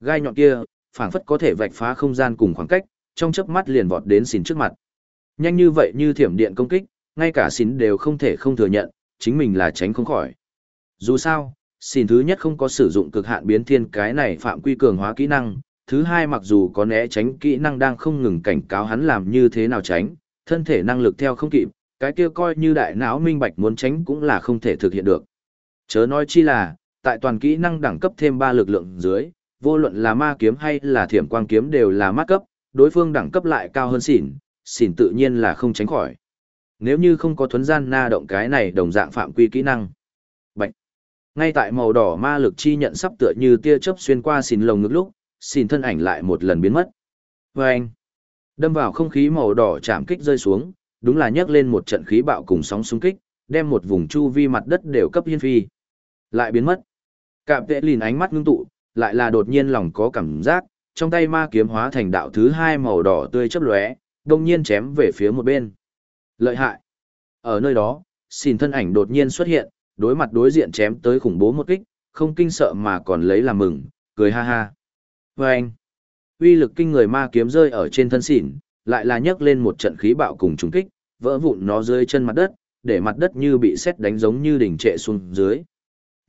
Gai nhọn kia, phảng phất có thể vạch phá không gian cùng khoảng cách, trong chớp mắt liền vọt đến xỉn trước mặt. Nhanh như vậy như thiểm điện công kích, ngay cả xỉn đều không thể không thừa nhận, chính mình là tránh không khỏi. Dù sao, xỉn thứ nhất không có sử dụng cực hạn biến thiên cái này phạm quy cường hóa kỹ năng, thứ hai mặc dù có né tránh kỹ năng đang không ngừng cảnh cáo hắn làm như thế nào tránh, thân thể năng lực theo không kịp, cái kia coi như đại não minh bạch muốn tránh cũng là không thể thực hiện được. Chớ nói chi là, tại toàn kỹ năng đẳng cấp thêm 3 lực lượng dưới, vô luận là ma kiếm hay là thiểm quang kiếm đều là mát cấp, đối phương đẳng cấp lại cao hơn xỉn, xỉn tự nhiên là không tránh khỏi. Nếu như không có thuấn gian na động cái này đồng dạng phạm quy kỹ năng. Bạch. Ngay tại màu đỏ ma lực chi nhận sắp tựa như tia chớp xuyên qua xỉn lồng ngực lúc, xỉn thân ảnh lại một lần biến mất. Và anh. Đâm vào không khí màu đỏ chạm kích rơi xuống, đúng là nhấc lên một trận khí bạo cùng sóng xung kích, đem một vùng chu vi mặt đất đều cấp hiên phi. Lại biến mất. Cạm vệ lìn ánh mắt ngưng tụ, lại là đột nhiên lòng có cảm giác, trong tay ma kiếm hóa thành đạo thứ hai màu đỏ tươi chấp lóe, đồng nhiên chém về phía một bên. Lợi hại. Ở nơi đó, xin thân ảnh đột nhiên xuất hiện, đối mặt đối diện chém tới khủng bố một kích, không kinh sợ mà còn lấy làm mừng, cười ha ha. Và anh, uy lực kinh người ma kiếm rơi ở trên thân xỉn, lại là nhấc lên một trận khí bạo cùng trùng kích, vỡ vụn nó rơi chân mặt đất, để mặt đất như bị sét đánh giống như đỉnh trệ xuống dưới.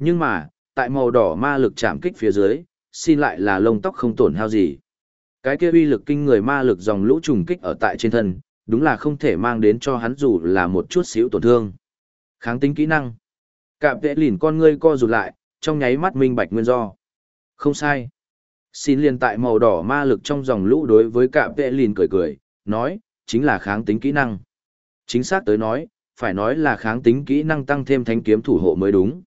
Nhưng mà, tại màu đỏ ma lực chạm kích phía dưới, xin lại là lông tóc không tổn hao gì. Cái kia uy lực kinh người ma lực dòng lũ trùng kích ở tại trên thân, đúng là không thể mang đến cho hắn dù là một chút xíu tổn thương. Kháng tính kỹ năng. Cạm vệ lìn con ngươi co rụt lại, trong nháy mắt minh bạch nguyên do. Không sai. Xin liền tại màu đỏ ma lực trong dòng lũ đối với cạm vệ lìn cười cười, nói, chính là kháng tính kỹ năng. Chính xác tới nói, phải nói là kháng tính kỹ năng tăng thêm thánh kiếm thủ hộ mới đúng.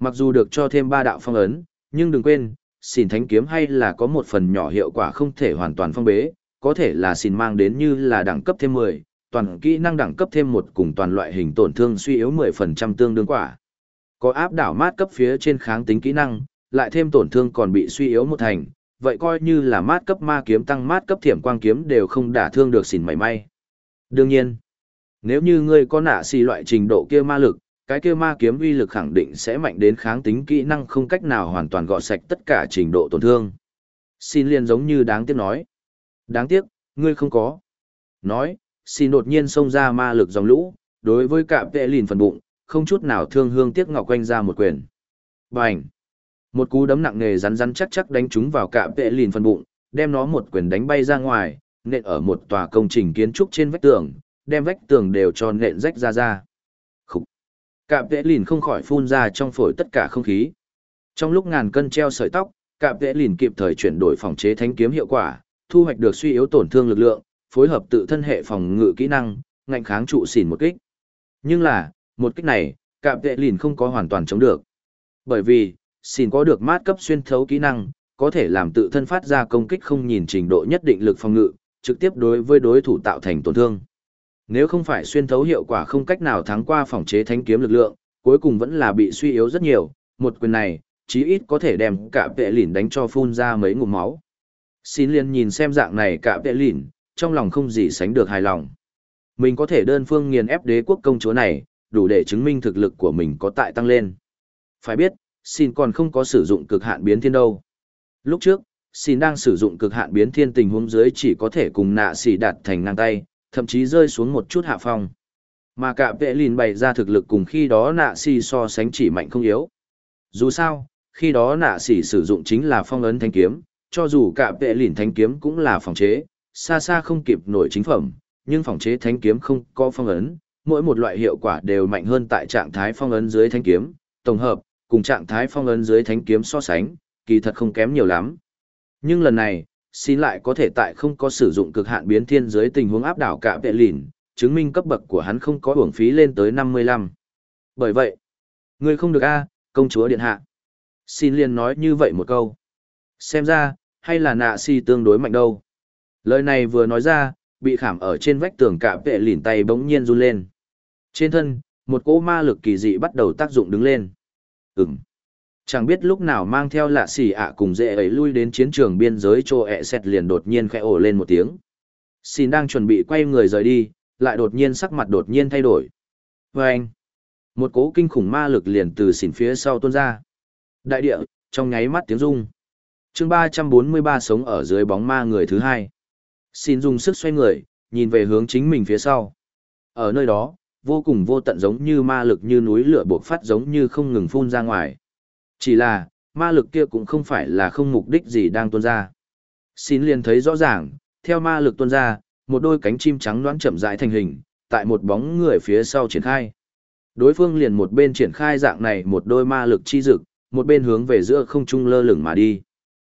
Mặc dù được cho thêm ba đạo phong ấn, nhưng đừng quên, xỉn thánh kiếm hay là có một phần nhỏ hiệu quả không thể hoàn toàn phong bế, có thể là xỉn mang đến như là đẳng cấp thêm 10, toàn kỹ năng đẳng cấp thêm một cùng toàn loại hình tổn thương suy yếu 10% tương đương quả. Có áp đảo mát cấp phía trên kháng tính kỹ năng, lại thêm tổn thương còn bị suy yếu một thành, vậy coi như là mát cấp ma kiếm tăng mát cấp thiểm quang kiếm đều không đả thương được xỉn mảy may. Đương nhiên, nếu như ngươi có nạ xì loại trình độ kia ma lực, cái kia ma kiếm uy lực khẳng định sẽ mạnh đến kháng tính kỹ năng không cách nào hoàn toàn gọt sạch tất cả trình độ tổn thương. Xin liền giống như đáng tiếc nói. Đáng tiếc, ngươi không có. Nói, xin đột nhiên xông ra ma lực dòng lũ, đối với cả vệ lìn phần bụng, không chút nào thương hương tiếc ngọc quanh ra một quyền. Bành! Một cú đấm nặng nề rắn rắn chắc chắc đánh trúng vào cả vệ lìn phần bụng, đem nó một quyền đánh bay ra ngoài, nện ở một tòa công trình kiến trúc trên vách tường, đem vách tường đều cho nện rách ra ra. Cạm vệ lìn không khỏi phun ra trong phổi tất cả không khí. Trong lúc ngàn cân treo sợi tóc, cạm vệ lìn kịp thời chuyển đổi phòng chế thánh kiếm hiệu quả, thu hoạch được suy yếu tổn thương lực lượng, phối hợp tự thân hệ phòng ngự kỹ năng, ngạnh kháng trụ xỉn một kích. Nhưng là, một kích này, cạm vệ lìn không có hoàn toàn chống được. Bởi vì, xỉn có được mát cấp xuyên thấu kỹ năng, có thể làm tự thân phát ra công kích không nhìn trình độ nhất định lực phòng ngự, trực tiếp đối với đối thủ tạo thành tổn thương. Nếu không phải xuyên thấu hiệu quả không cách nào thắng qua phòng chế thánh kiếm lực lượng, cuối cùng vẫn là bị suy yếu rất nhiều, một quyền này, chí ít có thể đem cả vệ lìn đánh cho phun ra mấy ngụm máu. Xin liền nhìn xem dạng này cả vệ lìn, trong lòng không gì sánh được hài lòng. Mình có thể đơn phương nghiền ép đế quốc công chúa này, đủ để chứng minh thực lực của mình có tại tăng lên. Phải biết, xin còn không có sử dụng cực hạn biến thiên đâu. Lúc trước, xin đang sử dụng cực hạn biến thiên tình huống dưới chỉ có thể cùng nạ xỉ đạt thành ngang tay, thậm chí rơi xuống một chút hạ phong. Mà cả vệ lìn bày ra thực lực cùng khi đó nạ xỉ so sánh chỉ mạnh không yếu. Dù sao, khi đó nạ Sĩ sử dụng chính là phong ấn thanh kiếm, cho dù cả vệ lìn thanh kiếm cũng là phòng chế, xa xa không kịp nổi chính phẩm, nhưng phòng chế thanh kiếm không có phong ấn, mỗi một loại hiệu quả đều mạnh hơn tại trạng thái phong ấn dưới thanh kiếm, tổng hợp, cùng trạng thái phong ấn dưới thanh kiếm so sánh, kỳ thật không kém nhiều lắm. Nhưng lần này, xin lại có thể tại không có sử dụng cực hạn biến thiên dưới tình huống áp đảo cả vệ lìn, chứng minh cấp bậc của hắn không có hưởng phí lên tới 55. Bởi vậy, người không được a công chúa điện hạ. Xin liền nói như vậy một câu. Xem ra, hay là nạ si tương đối mạnh đâu. Lời này vừa nói ra, bị khảm ở trên vách tường cả vệ lìn tay bỗng nhiên run lên. Trên thân, một cỗ ma lực kỳ dị bắt đầu tác dụng đứng lên. Ừm. Chẳng biết lúc nào mang theo lạ xì ạ cùng dễ ấy lui đến chiến trường biên giới cho ẹ xẹt liền đột nhiên khẽ ổ lên một tiếng. Xin đang chuẩn bị quay người rời đi, lại đột nhiên sắc mặt đột nhiên thay đổi. Và anh, một cỗ kinh khủng ma lực liền từ xỉn phía sau tuôn ra. Đại địa, trong nháy mắt tiếng rung. chương ba trăm bốn mươi ba sống ở dưới bóng ma người thứ hai. Xin dùng sức xoay người, nhìn về hướng chính mình phía sau. Ở nơi đó, vô cùng vô tận giống như ma lực như núi lửa buộc phát giống như không ngừng phun ra ngoài. Chỉ là, ma lực kia cũng không phải là không mục đích gì đang tuôn ra. Xin liền thấy rõ ràng, theo ma lực tuôn ra, một đôi cánh chim trắng đoán chậm rãi thành hình, tại một bóng người phía sau triển khai. Đối phương liền một bên triển khai dạng này một đôi ma lực chi dực, một bên hướng về giữa không trung lơ lửng mà đi.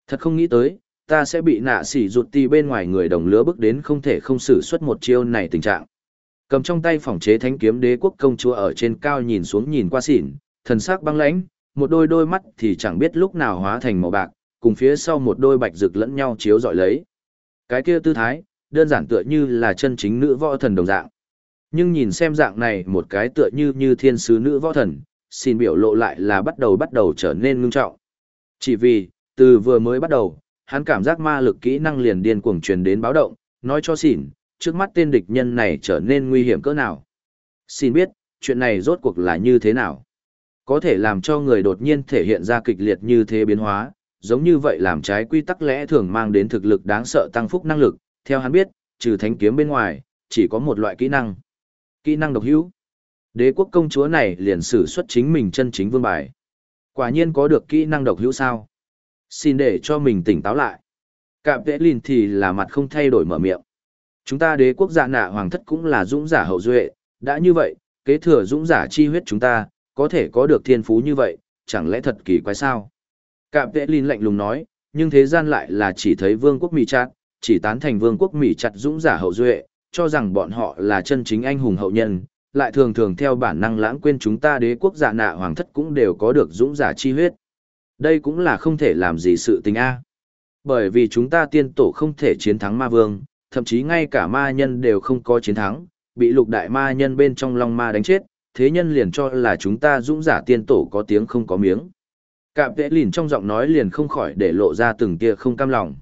Thật không nghĩ tới, ta sẽ bị nạ sỉ rụt ti bên ngoài người đồng lứa bước đến không thể không xử xuất một chiêu này tình trạng. Cầm trong tay phòng chế thánh kiếm đế quốc công chúa ở trên cao nhìn xuống nhìn qua xỉn, thần sắc băng lãnh, một đôi đôi mắt thì chẳng biết lúc nào hóa thành màu bạc, cùng phía sau một đôi bạch rực lẫn nhau chiếu dọi lấy. Cái kia tư thái, đơn giản tựa như là chân chính nữ võ thần đồng dạng. Nhưng nhìn xem dạng này một cái tựa như như thiên sứ nữ võ thần, xin biểu lộ lại là bắt đầu bắt đầu trở nên ngưng trọng. Chỉ vì, từ vừa mới bắt đầu, hắn cảm giác ma lực kỹ năng liền điên cuồng truyền đến báo động, nói cho xỉn, trước mắt tên địch nhân này trở nên nguy hiểm cỡ nào. Xin biết, chuyện này rốt cuộc là như thế nào. Có thể làm cho người đột nhiên thể hiện ra kịch liệt như thế biến hóa, giống như vậy làm trái quy tắc lẽ thường mang đến thực lực đáng sợ tăng phúc năng lực, theo hắn biết, trừ thánh kiếm bên ngoài, chỉ có một loại kỹ năng. Kỹ năng độc hữu. Đế quốc công chúa này liền sử xuất chính mình chân chính vương bài. Quả nhiên có được kỹ năng độc hữu sao? Xin để cho mình tỉnh táo lại. Cạm vẽ lìn thì là mặt không thay đổi mở miệng. Chúng ta đế quốc giả nạ hoàng thất cũng là dũng giả hậu duệ, đã như vậy, kế thừa dũng giả chi huyết chúng ta, có thể có được thiên phú như vậy, chẳng lẽ thật kỳ quái sao? Cạm vẽ Linh lạnh lùng nói, nhưng thế gian lại là chỉ thấy vương quốc Mỹ chặt, chỉ tán thành vương quốc Mỹ chặt dũng giả hậu duệ, cho rằng bọn họ là chân chính anh hùng hậu nhân, lại thường thường theo bản năng lãng quên chúng ta đế quốc giả nạ hoàng thất cũng đều có được dũng giả chi huyết. Đây cũng là không thể làm gì sự tình a. Bởi vì chúng ta tiên tổ không thể chiến thắng ma vương, thậm chí ngay cả ma nhân đều không có chiến thắng, bị lục đại ma nhân bên trong long ma đánh chết, thế nhân liền cho là chúng ta dũng giả tiên tổ có tiếng không có miếng. Cạm vệ lìn trong giọng nói liền không khỏi để lộ ra từng tia không cam lòng.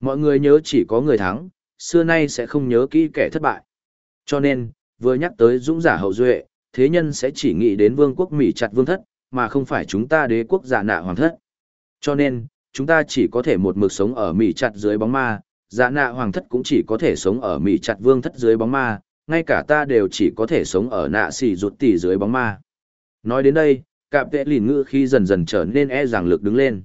Mọi người nhớ chỉ có người thắng, xưa nay sẽ không nhớ kỹ kẻ thất bại. Cho nên, vừa nhắc tới dũng giả hậu duệ, Thế nhân sẽ chỉ nghĩ đến vương quốc Mỹ chặt vương thất, mà không phải chúng ta đế quốc giả nạ hoàng thất. Cho nên, chúng ta chỉ có thể một mực sống ở Mỹ chặt dưới bóng ma, giả nạ hoàng thất cũng chỉ có thể sống ở Mỹ chặt vương thất dưới bóng ma, ngay cả ta đều chỉ có thể sống ở nạ xì rụt tỉ dưới bóng ma. Nói đến đây, cạp vệ lìn ngữ khi dần dần trở nên e rằng lực đứng lên.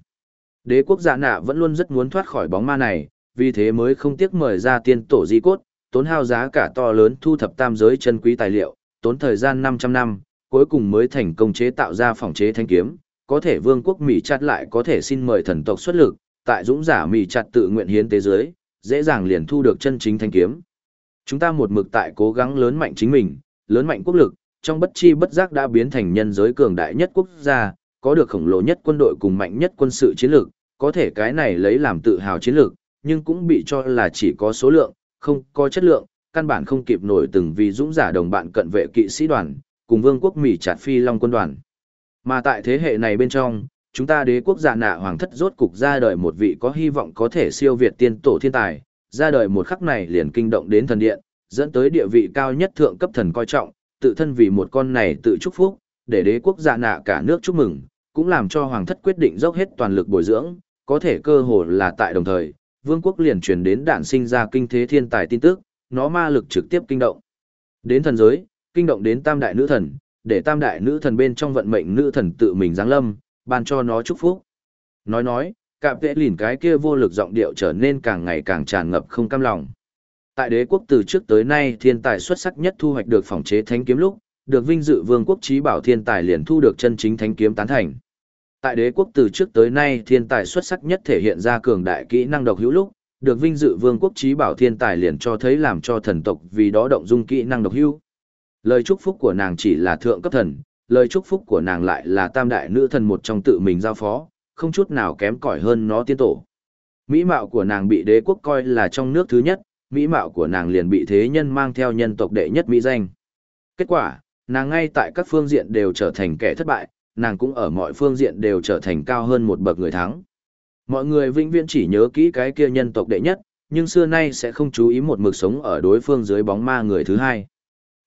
Đế quốc giả nạ vẫn luôn rất muốn thoát khỏi bóng ma này, vì thế mới không tiếc mời ra tiên tổ di cốt, tốn hao giá cả to lớn thu thập tam giới chân quý tài liệu, tốn thời gian 500 năm, cuối cùng mới thành công chế tạo ra phòng chế thanh kiếm, có thể vương quốc Mỹ chặt lại có thể xin mời thần tộc xuất lực, tại dũng giả Mỹ chặt tự nguyện hiến tế giới, dễ dàng liền thu được chân chính thanh kiếm. Chúng ta một mực tại cố gắng lớn mạnh chính mình, lớn mạnh quốc lực, trong bất chi bất giác đã biến thành nhân giới cường đại nhất quốc gia, có được khổng lồ nhất quân đội cùng mạnh nhất quân sự chiến lược, có thể cái này lấy làm tự hào chiến lược, nhưng cũng bị cho là chỉ có số lượng, không có chất lượng, căn bản không kịp nổi từng vì dũng giả đồng bạn cận vệ kỵ sĩ đoàn, cùng vương quốc Mỹ chặt phi long quân đoàn. Mà tại thế hệ này bên trong, chúng ta đế quốc giả nạ hoàng thất rốt cục ra đời một vị có hy vọng có thể siêu việt tiên tổ thiên tài, ra đời một khắc này liền kinh động đến thần điện, dẫn tới địa vị cao nhất thượng cấp thần coi trọng, tự thân vì một con này tự chúc phúc, để đế quốc dạ nạ cả nước chúc mừng, cũng làm cho hoàng thất quyết định dốc hết toàn lực bồi dưỡng, có thể cơ hồ là tại đồng thời, vương quốc liền truyền đến đạn sinh ra kinh thế thiên tài tin tức, nó ma lực trực tiếp kinh động. Đến thần giới, kinh động đến tam đại nữ thần, để tam đại nữ thần bên trong vận mệnh nữ thần tự mình giáng lâm, ban cho nó chúc phúc. Nói nói, cạm vệ lìn cái kia vô lực giọng điệu trở nên càng ngày càng tràn ngập không cam lòng. Tại đế quốc từ trước tới nay thiên tài xuất sắc nhất thu hoạch được phòng chế thánh kiếm lúc, được vinh dự vương quốc trí bảo thiên tài liền thu được chân chính thánh kiếm tán thành. Tại đế quốc từ trước tới nay thiên tài xuất sắc nhất thể hiện ra cường đại kỹ năng độc hữu lúc, được vinh dự vương quốc trí bảo thiên tài liền cho thấy làm cho thần tộc vì đó động dung kỹ năng độc hữu. Lời chúc phúc của nàng chỉ là thượng cấp thần, lời chúc phúc của nàng lại là tam đại nữ thần một trong tự mình giao phó, không chút nào kém cỏi hơn nó tiên tổ. Mỹ mạo của nàng bị đế quốc coi là trong nước thứ nhất, mỹ mạo của nàng liền bị thế nhân mang theo nhân tộc đệ nhất mỹ danh. Kết quả, nàng ngay tại các phương diện đều trở thành kẻ thất bại, nàng cũng ở mọi phương diện đều trở thành cao hơn một bậc người thắng. Mọi người vĩnh viễn chỉ nhớ kỹ cái kia nhân tộc đệ nhất, nhưng xưa nay sẽ không chú ý một mực sống ở đối phương dưới bóng ma người thứ hai.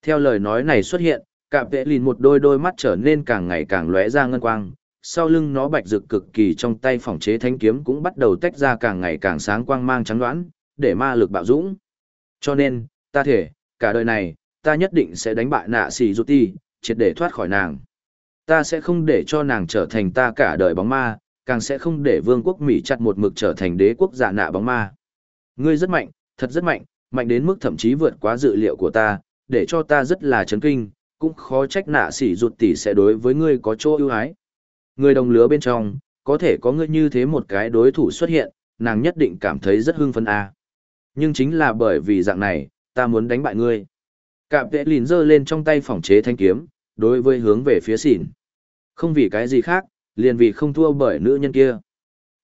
Theo lời nói này xuất hiện, cạm vệ lìn một đôi đôi mắt trở nên càng ngày càng lóe ra ngân quang, sau lưng nó bạch rực cực kỳ trong tay phòng chế thanh kiếm cũng bắt đầu tách ra càng ngày càng sáng quang mang trắng đoán, để ma lực bạo dũng. Cho nên, ta thể, cả đời này, ta nhất định sẽ đánh bại nạ xì rút ti, triệt để thoát khỏi nàng. Ta sẽ không để cho nàng trở thành ta cả đời bóng ma, càng sẽ không để vương quốc Mỹ chặt một mực trở thành đế quốc giả nạ bóng ma. Ngươi rất mạnh, thật rất mạnh, mạnh đến mức thậm chí vượt quá dự liệu của ta, để cho ta rất là chấn kinh, cũng khó trách nạ sỉ rụt tỷ sẽ đối với ngươi có chỗ ưu ái. Người đồng lứa bên trong, có thể có người như thế một cái đối thủ xuất hiện, nàng nhất định cảm thấy rất hưng phấn a. À. Nhưng chính là bởi vì dạng này, ta muốn đánh bại ngươi. Cạm vệ lìn giơ lên trong tay phòng chế thanh kiếm, đối với hướng về phía xỉn. Không vì cái gì khác, liền vì không thua bởi nữ nhân kia.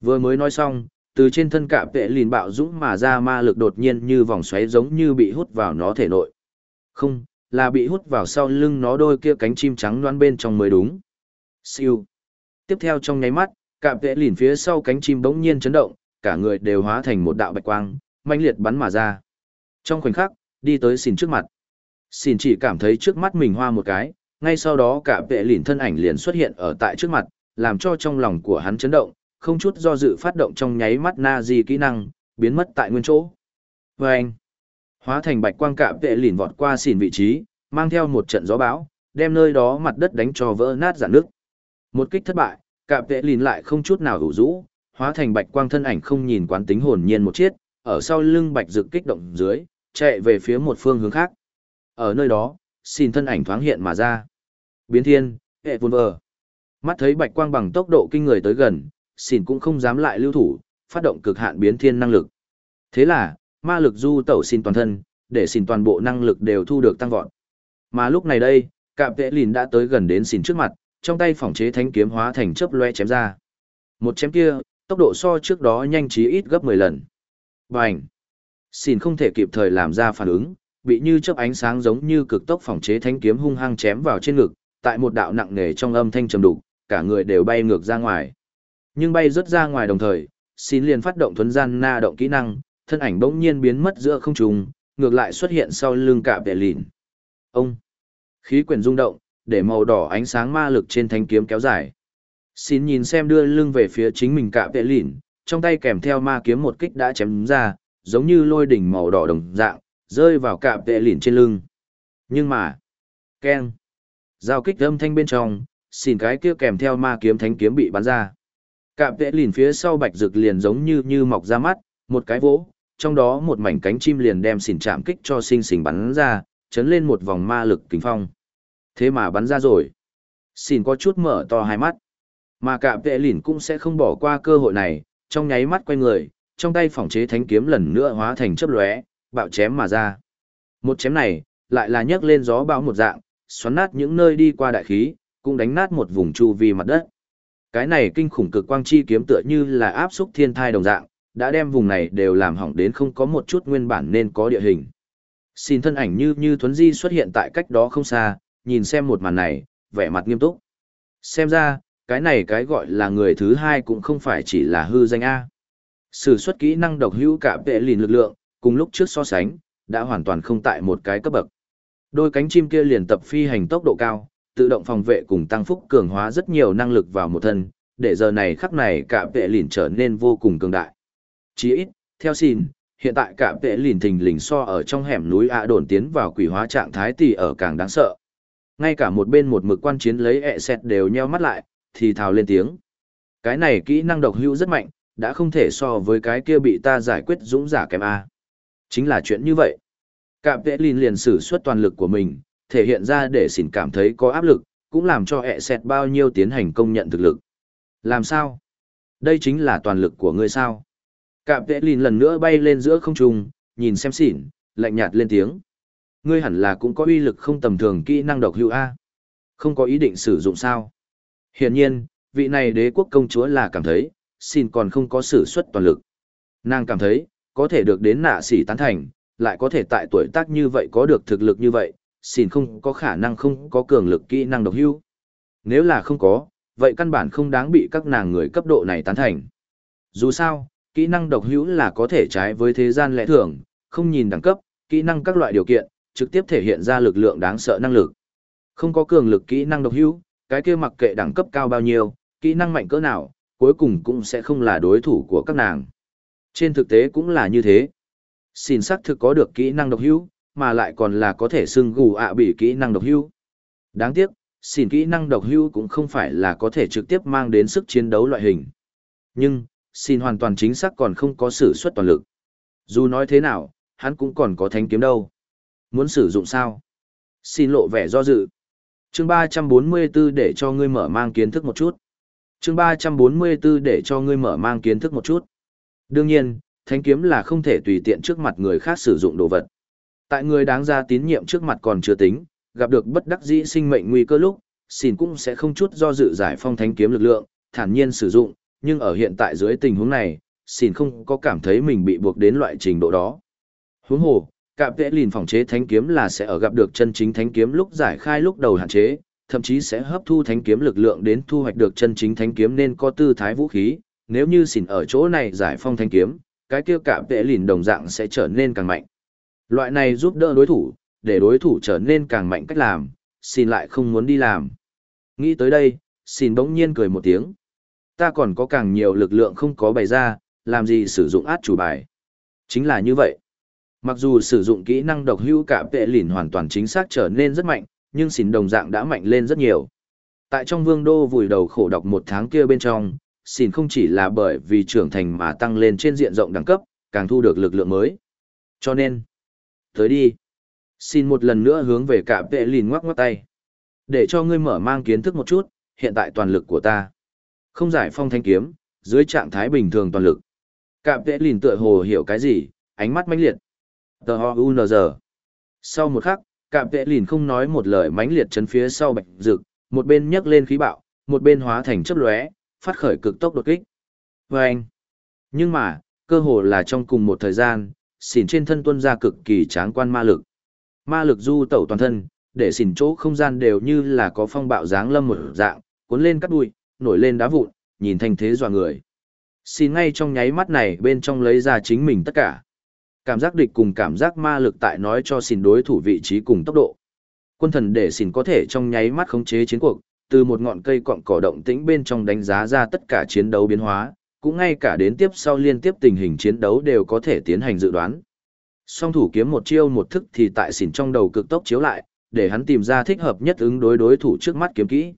Vừa mới nói xong, từ trên thân cạm vệ lìn bạo dũng mà ra ma lực đột nhiên như vòng xoáy giống như bị hút vào nó thể nội. Không, là bị hút vào sau lưng nó đôi kia cánh chim trắng loan bên trong mới đúng. Siêu. Tiếp theo trong nháy mắt, cạm vệ lìn phía sau cánh chim bỗng nhiên chấn động, cả người đều hóa thành một đạo bạch quang, manh liệt bắn mà ra. Trong khoảnh khắc, đi tới xin trước mặt. xin chỉ cảm thấy trước mắt mình hoa một cái, ngay sau đó cả vệ lìn thân ảnh liền xuất hiện ở tại trước mặt, làm cho trong lòng của hắn chấn động, không chút do dự phát động trong nháy mắt na di kỹ năng, biến mất tại nguyên chỗ. Và anh, hóa thành bạch quang cả vệ lìn vọt qua xin vị trí, mang theo một trận gió bão, đem nơi đó mặt đất đánh cho vỡ nát giản nước. Một kích thất bại, cả vệ lìn lại không chút nào hữu rũ, hóa thành bạch quang thân ảnh không nhìn quán tính hồn nhiên một chiết, ở sau lưng bạch dực kích động dưới, chạy về phía một phương hướng khác. Ở nơi đó, xin thân ảnh thoáng hiện mà ra. Biến thiên, hệ vun vờ. Mắt thấy bạch quang bằng tốc độ kinh người tới gần, xin cũng không dám lại lưu thủ, phát động cực hạn biến thiên năng lực. Thế là, ma lực du tẩu xin toàn thân, để xin toàn bộ năng lực đều thu được tăng vọt. Mà lúc này đây, cạm vệ lìn đã tới gần đến xin trước mặt, trong tay phòng chế thánh kiếm hóa thành chớp loe chém ra. Một chém kia, tốc độ so trước đó nhanh chí ít gấp 10 lần. Bành! Xin không thể kịp thời làm ra phản ứng, bị như chớp ánh sáng giống như cực tốc phòng chế thánh kiếm hung hăng chém vào trên ngực, tại một đạo nặng nề trong âm thanh trầm đục, cả người đều bay ngược ra ngoài. Nhưng bay rất ra ngoài đồng thời, xin liền phát động thuấn gian na động kỹ năng, thân ảnh bỗng nhiên biến mất giữa không trung, ngược lại xuất hiện sau lưng cả bệ lìn. Ông! Khí quyển rung động, để màu đỏ ánh sáng ma lực trên thanh kiếm kéo dài. Xin nhìn xem đưa lưng về phía chính mình cạ vệ lìn, trong tay kèm theo ma kiếm một kích đã chém ra, giống như lôi đỉnh màu đỏ đồng dạng, rơi vào cạ vệ lìn trên lưng. Nhưng mà, keng, giao kích âm thanh bên trong, xin cái kia kèm theo ma kiếm thánh kiếm bị bắn ra. Cạ vệ lìn phía sau bạch rực liền giống như như mọc ra mắt, một cái vỗ, trong đó một mảnh cánh chim liền đem xỉn chạm kích cho sinh sinh bắn ra, chấn lên một vòng ma lực kính phong. Thế mà bắn ra rồi. Xỉn có chút mở to hai mắt. Mà cả vệ lìn cũng sẽ không bỏ qua cơ hội này, trong nháy mắt quay người, trong tay phòng chế thánh kiếm lần nữa hóa thành chớp lóe, bạo chém mà ra. Một chém này, lại là nhấc lên gió bão một dạng, xoắn nát những nơi đi qua đại khí, cũng đánh nát một vùng chu vi mặt đất. Cái này kinh khủng cực quang chi kiếm tựa như là áp xúc thiên thai đồng dạng, đã đem vùng này đều làm hỏng đến không có một chút nguyên bản nên có địa hình. Xin thân ảnh như như thuấn di xuất hiện tại cách đó không xa, nhìn xem một màn này, vẻ mặt nghiêm túc. Xem ra, cái này cái gọi là người thứ hai cũng không phải chỉ là hư danh A. Sử xuất kỹ năng độc hữu cả vệ lìn lực lượng, cùng lúc trước so sánh, đã hoàn toàn không tại một cái cấp bậc. Đôi cánh chim kia liền tập phi hành tốc độ cao, tự động phòng vệ cùng tăng phúc cường hóa rất nhiều năng lực vào một thân, để giờ này khắc này cả vệ lìn trở nên vô cùng cường đại. Chỉ ít, theo xin, hiện tại cả vệ lìn thình lình so ở trong hẻm núi ạ đồn tiến vào quỷ hóa trạng thái thì ở càng đáng sợ. Ngay cả một bên một mực quan chiến lấy ẹ xẹt đều nheo mắt lại, thì thào lên tiếng. Cái này kỹ năng độc hữu rất mạnh, đã không thể so với cái kia bị ta giải quyết dũng giả kém A. Chính là chuyện như vậy. Cạm vệ lìn liền sử xuất toàn lực của mình, thể hiện ra để xỉn cảm thấy có áp lực, cũng làm cho ẹ xẹt bao nhiêu tiến hành công nhận thực lực. Làm sao? Đây chính là toàn lực của ngươi sao? Cạm vệ lìn lần nữa bay lên giữa không trung, nhìn xem xỉn, lạnh nhạt lên tiếng. Ngươi hẳn là cũng có uy lực không tầm thường kỹ năng độc hữu A. Không có ý định sử dụng sao? Hiển nhiên, vị này đế quốc công chúa là cảm thấy, xin còn không có sử xuất toàn lực. Nàng cảm thấy, có thể được đến nạ sỉ tán thành, lại có thể tại tuổi tác như vậy có được thực lực như vậy, xin không có khả năng không có cường lực kỹ năng độc hữu. Nếu là không có, vậy căn bản không đáng bị các nàng người cấp độ này tán thành. Dù sao, kỹ năng độc hữu là có thể trái với thế gian lẽ thường, không nhìn đẳng cấp, kỹ năng các loại điều kiện, trực tiếp thể hiện ra lực lượng đáng sợ năng lực. Không có cường lực kỹ năng độc hữu, cái kia mặc kệ đẳng cấp cao bao nhiêu, kỹ năng mạnh cỡ nào, cuối cùng cũng sẽ không là đối thủ của các nàng. Trên thực tế cũng là như thế. Xin sắc thực có được kỹ năng độc hữu, mà lại còn là có thể xưng gù ạ bị kỹ năng độc hữu. Đáng tiếc, xin kỹ năng độc hữu cũng không phải là có thể trực tiếp mang đến sức chiến đấu loại hình. Nhưng, xin hoàn toàn chính xác còn không có sử xuất toàn lực. Dù nói thế nào, hắn cũng còn có thánh kiếm đâu. Muốn sử dụng sao? Xin lộ vẻ do dự chương ba trăm bốn mươi 344 để cho ngươi mở mang kiến thức một chút. chương ba trăm bốn mươi 344 để cho ngươi mở mang kiến thức một chút. Đương nhiên, thánh kiếm là không thể tùy tiện trước mặt người khác sử dụng đồ vật. Tại người đáng ra tín nhiệm trước mặt còn chưa tính, gặp được bất đắc dĩ sinh mệnh nguy cơ lúc, xin cũng sẽ không chút do dự giải phong thánh kiếm lực lượng, thản nhiên sử dụng, nhưng ở hiện tại dưới tình huống này, xin không có cảm thấy mình bị buộc đến loại trình độ đó. Huống hồ, Cạm vệ lìn phòng chế thánh kiếm là sẽ ở gặp được chân chính thánh kiếm lúc giải khai lúc đầu hạn chế, thậm chí sẽ hấp thu thánh kiếm lực lượng đến thu hoạch được chân chính thánh kiếm nên có tư thái vũ khí. Nếu như xỉn ở chỗ này giải phong thánh kiếm, cái kia cạm vệ lìn đồng dạng sẽ trở nên càng mạnh. Loại này giúp đỡ đối thủ, để đối thủ trở nên càng mạnh cách làm, xin lại không muốn đi làm. Nghĩ tới đây, xin bỗng nhiên cười một tiếng. Ta còn có càng nhiều lực lượng không có bày ra, làm gì sử dụng át chủ bài. Chính là như vậy. Mặc dù sử dụng kỹ năng độc hữu cả vệ lìn hoàn toàn chính xác trở nên rất mạnh, nhưng xỉn đồng dạng đã mạnh lên rất nhiều. Tại trong vương đô vùi đầu khổ đọc một tháng kia bên trong, xỉn không chỉ là bởi vì trưởng thành mà tăng lên trên diện rộng đẳng cấp, càng thu được lực lượng mới. Cho nên, tới đi. Xin một lần nữa hướng về cả vệ lìn ngoắc ngoắc tay. Để cho ngươi mở mang kiến thức một chút, hiện tại toàn lực của ta. Không giải phong thanh kiếm, dưới trạng thái bình thường toàn lực. Cả vệ lìn tựa hồ hiểu cái gì, ánh mắt mãnh liệt. Tờ ho UNZ. Sau một khắc, cạm vệ lìn không nói một lời mãnh liệt chấn phía sau bạch rực, một bên nhấc lên khí bạo, một bên hóa thành chấp lóe, phát khởi cực tốc đột kích. Và anh. Nhưng mà, cơ hồ là trong cùng một thời gian, xỉn trên thân tuân ra cực kỳ tráng quan ma lực. Ma lực du tẩu toàn thân, để xỉn chỗ không gian đều như là có phong bạo dáng lâm một dạng, cuốn lên cắt đuôi, nổi lên đá vụn, nhìn thành thế dọa người. Xin ngay trong nháy mắt này bên trong lấy ra chính mình tất cả. Cảm giác địch cùng cảm giác ma lực tại nói cho xin đối thủ vị trí cùng tốc độ. Quân thần để xin có thể trong nháy mắt khống chế chiến cuộc, từ một ngọn cây cọng cỏ động tĩnh bên trong đánh giá ra tất cả chiến đấu biến hóa, cũng ngay cả đến tiếp sau liên tiếp tình hình chiến đấu đều có thể tiến hành dự đoán. Song thủ kiếm một chiêu một thức thì tại xỉn trong đầu cực tốc chiếu lại, để hắn tìm ra thích hợp nhất ứng đối đối thủ trước mắt kiếm kỹ.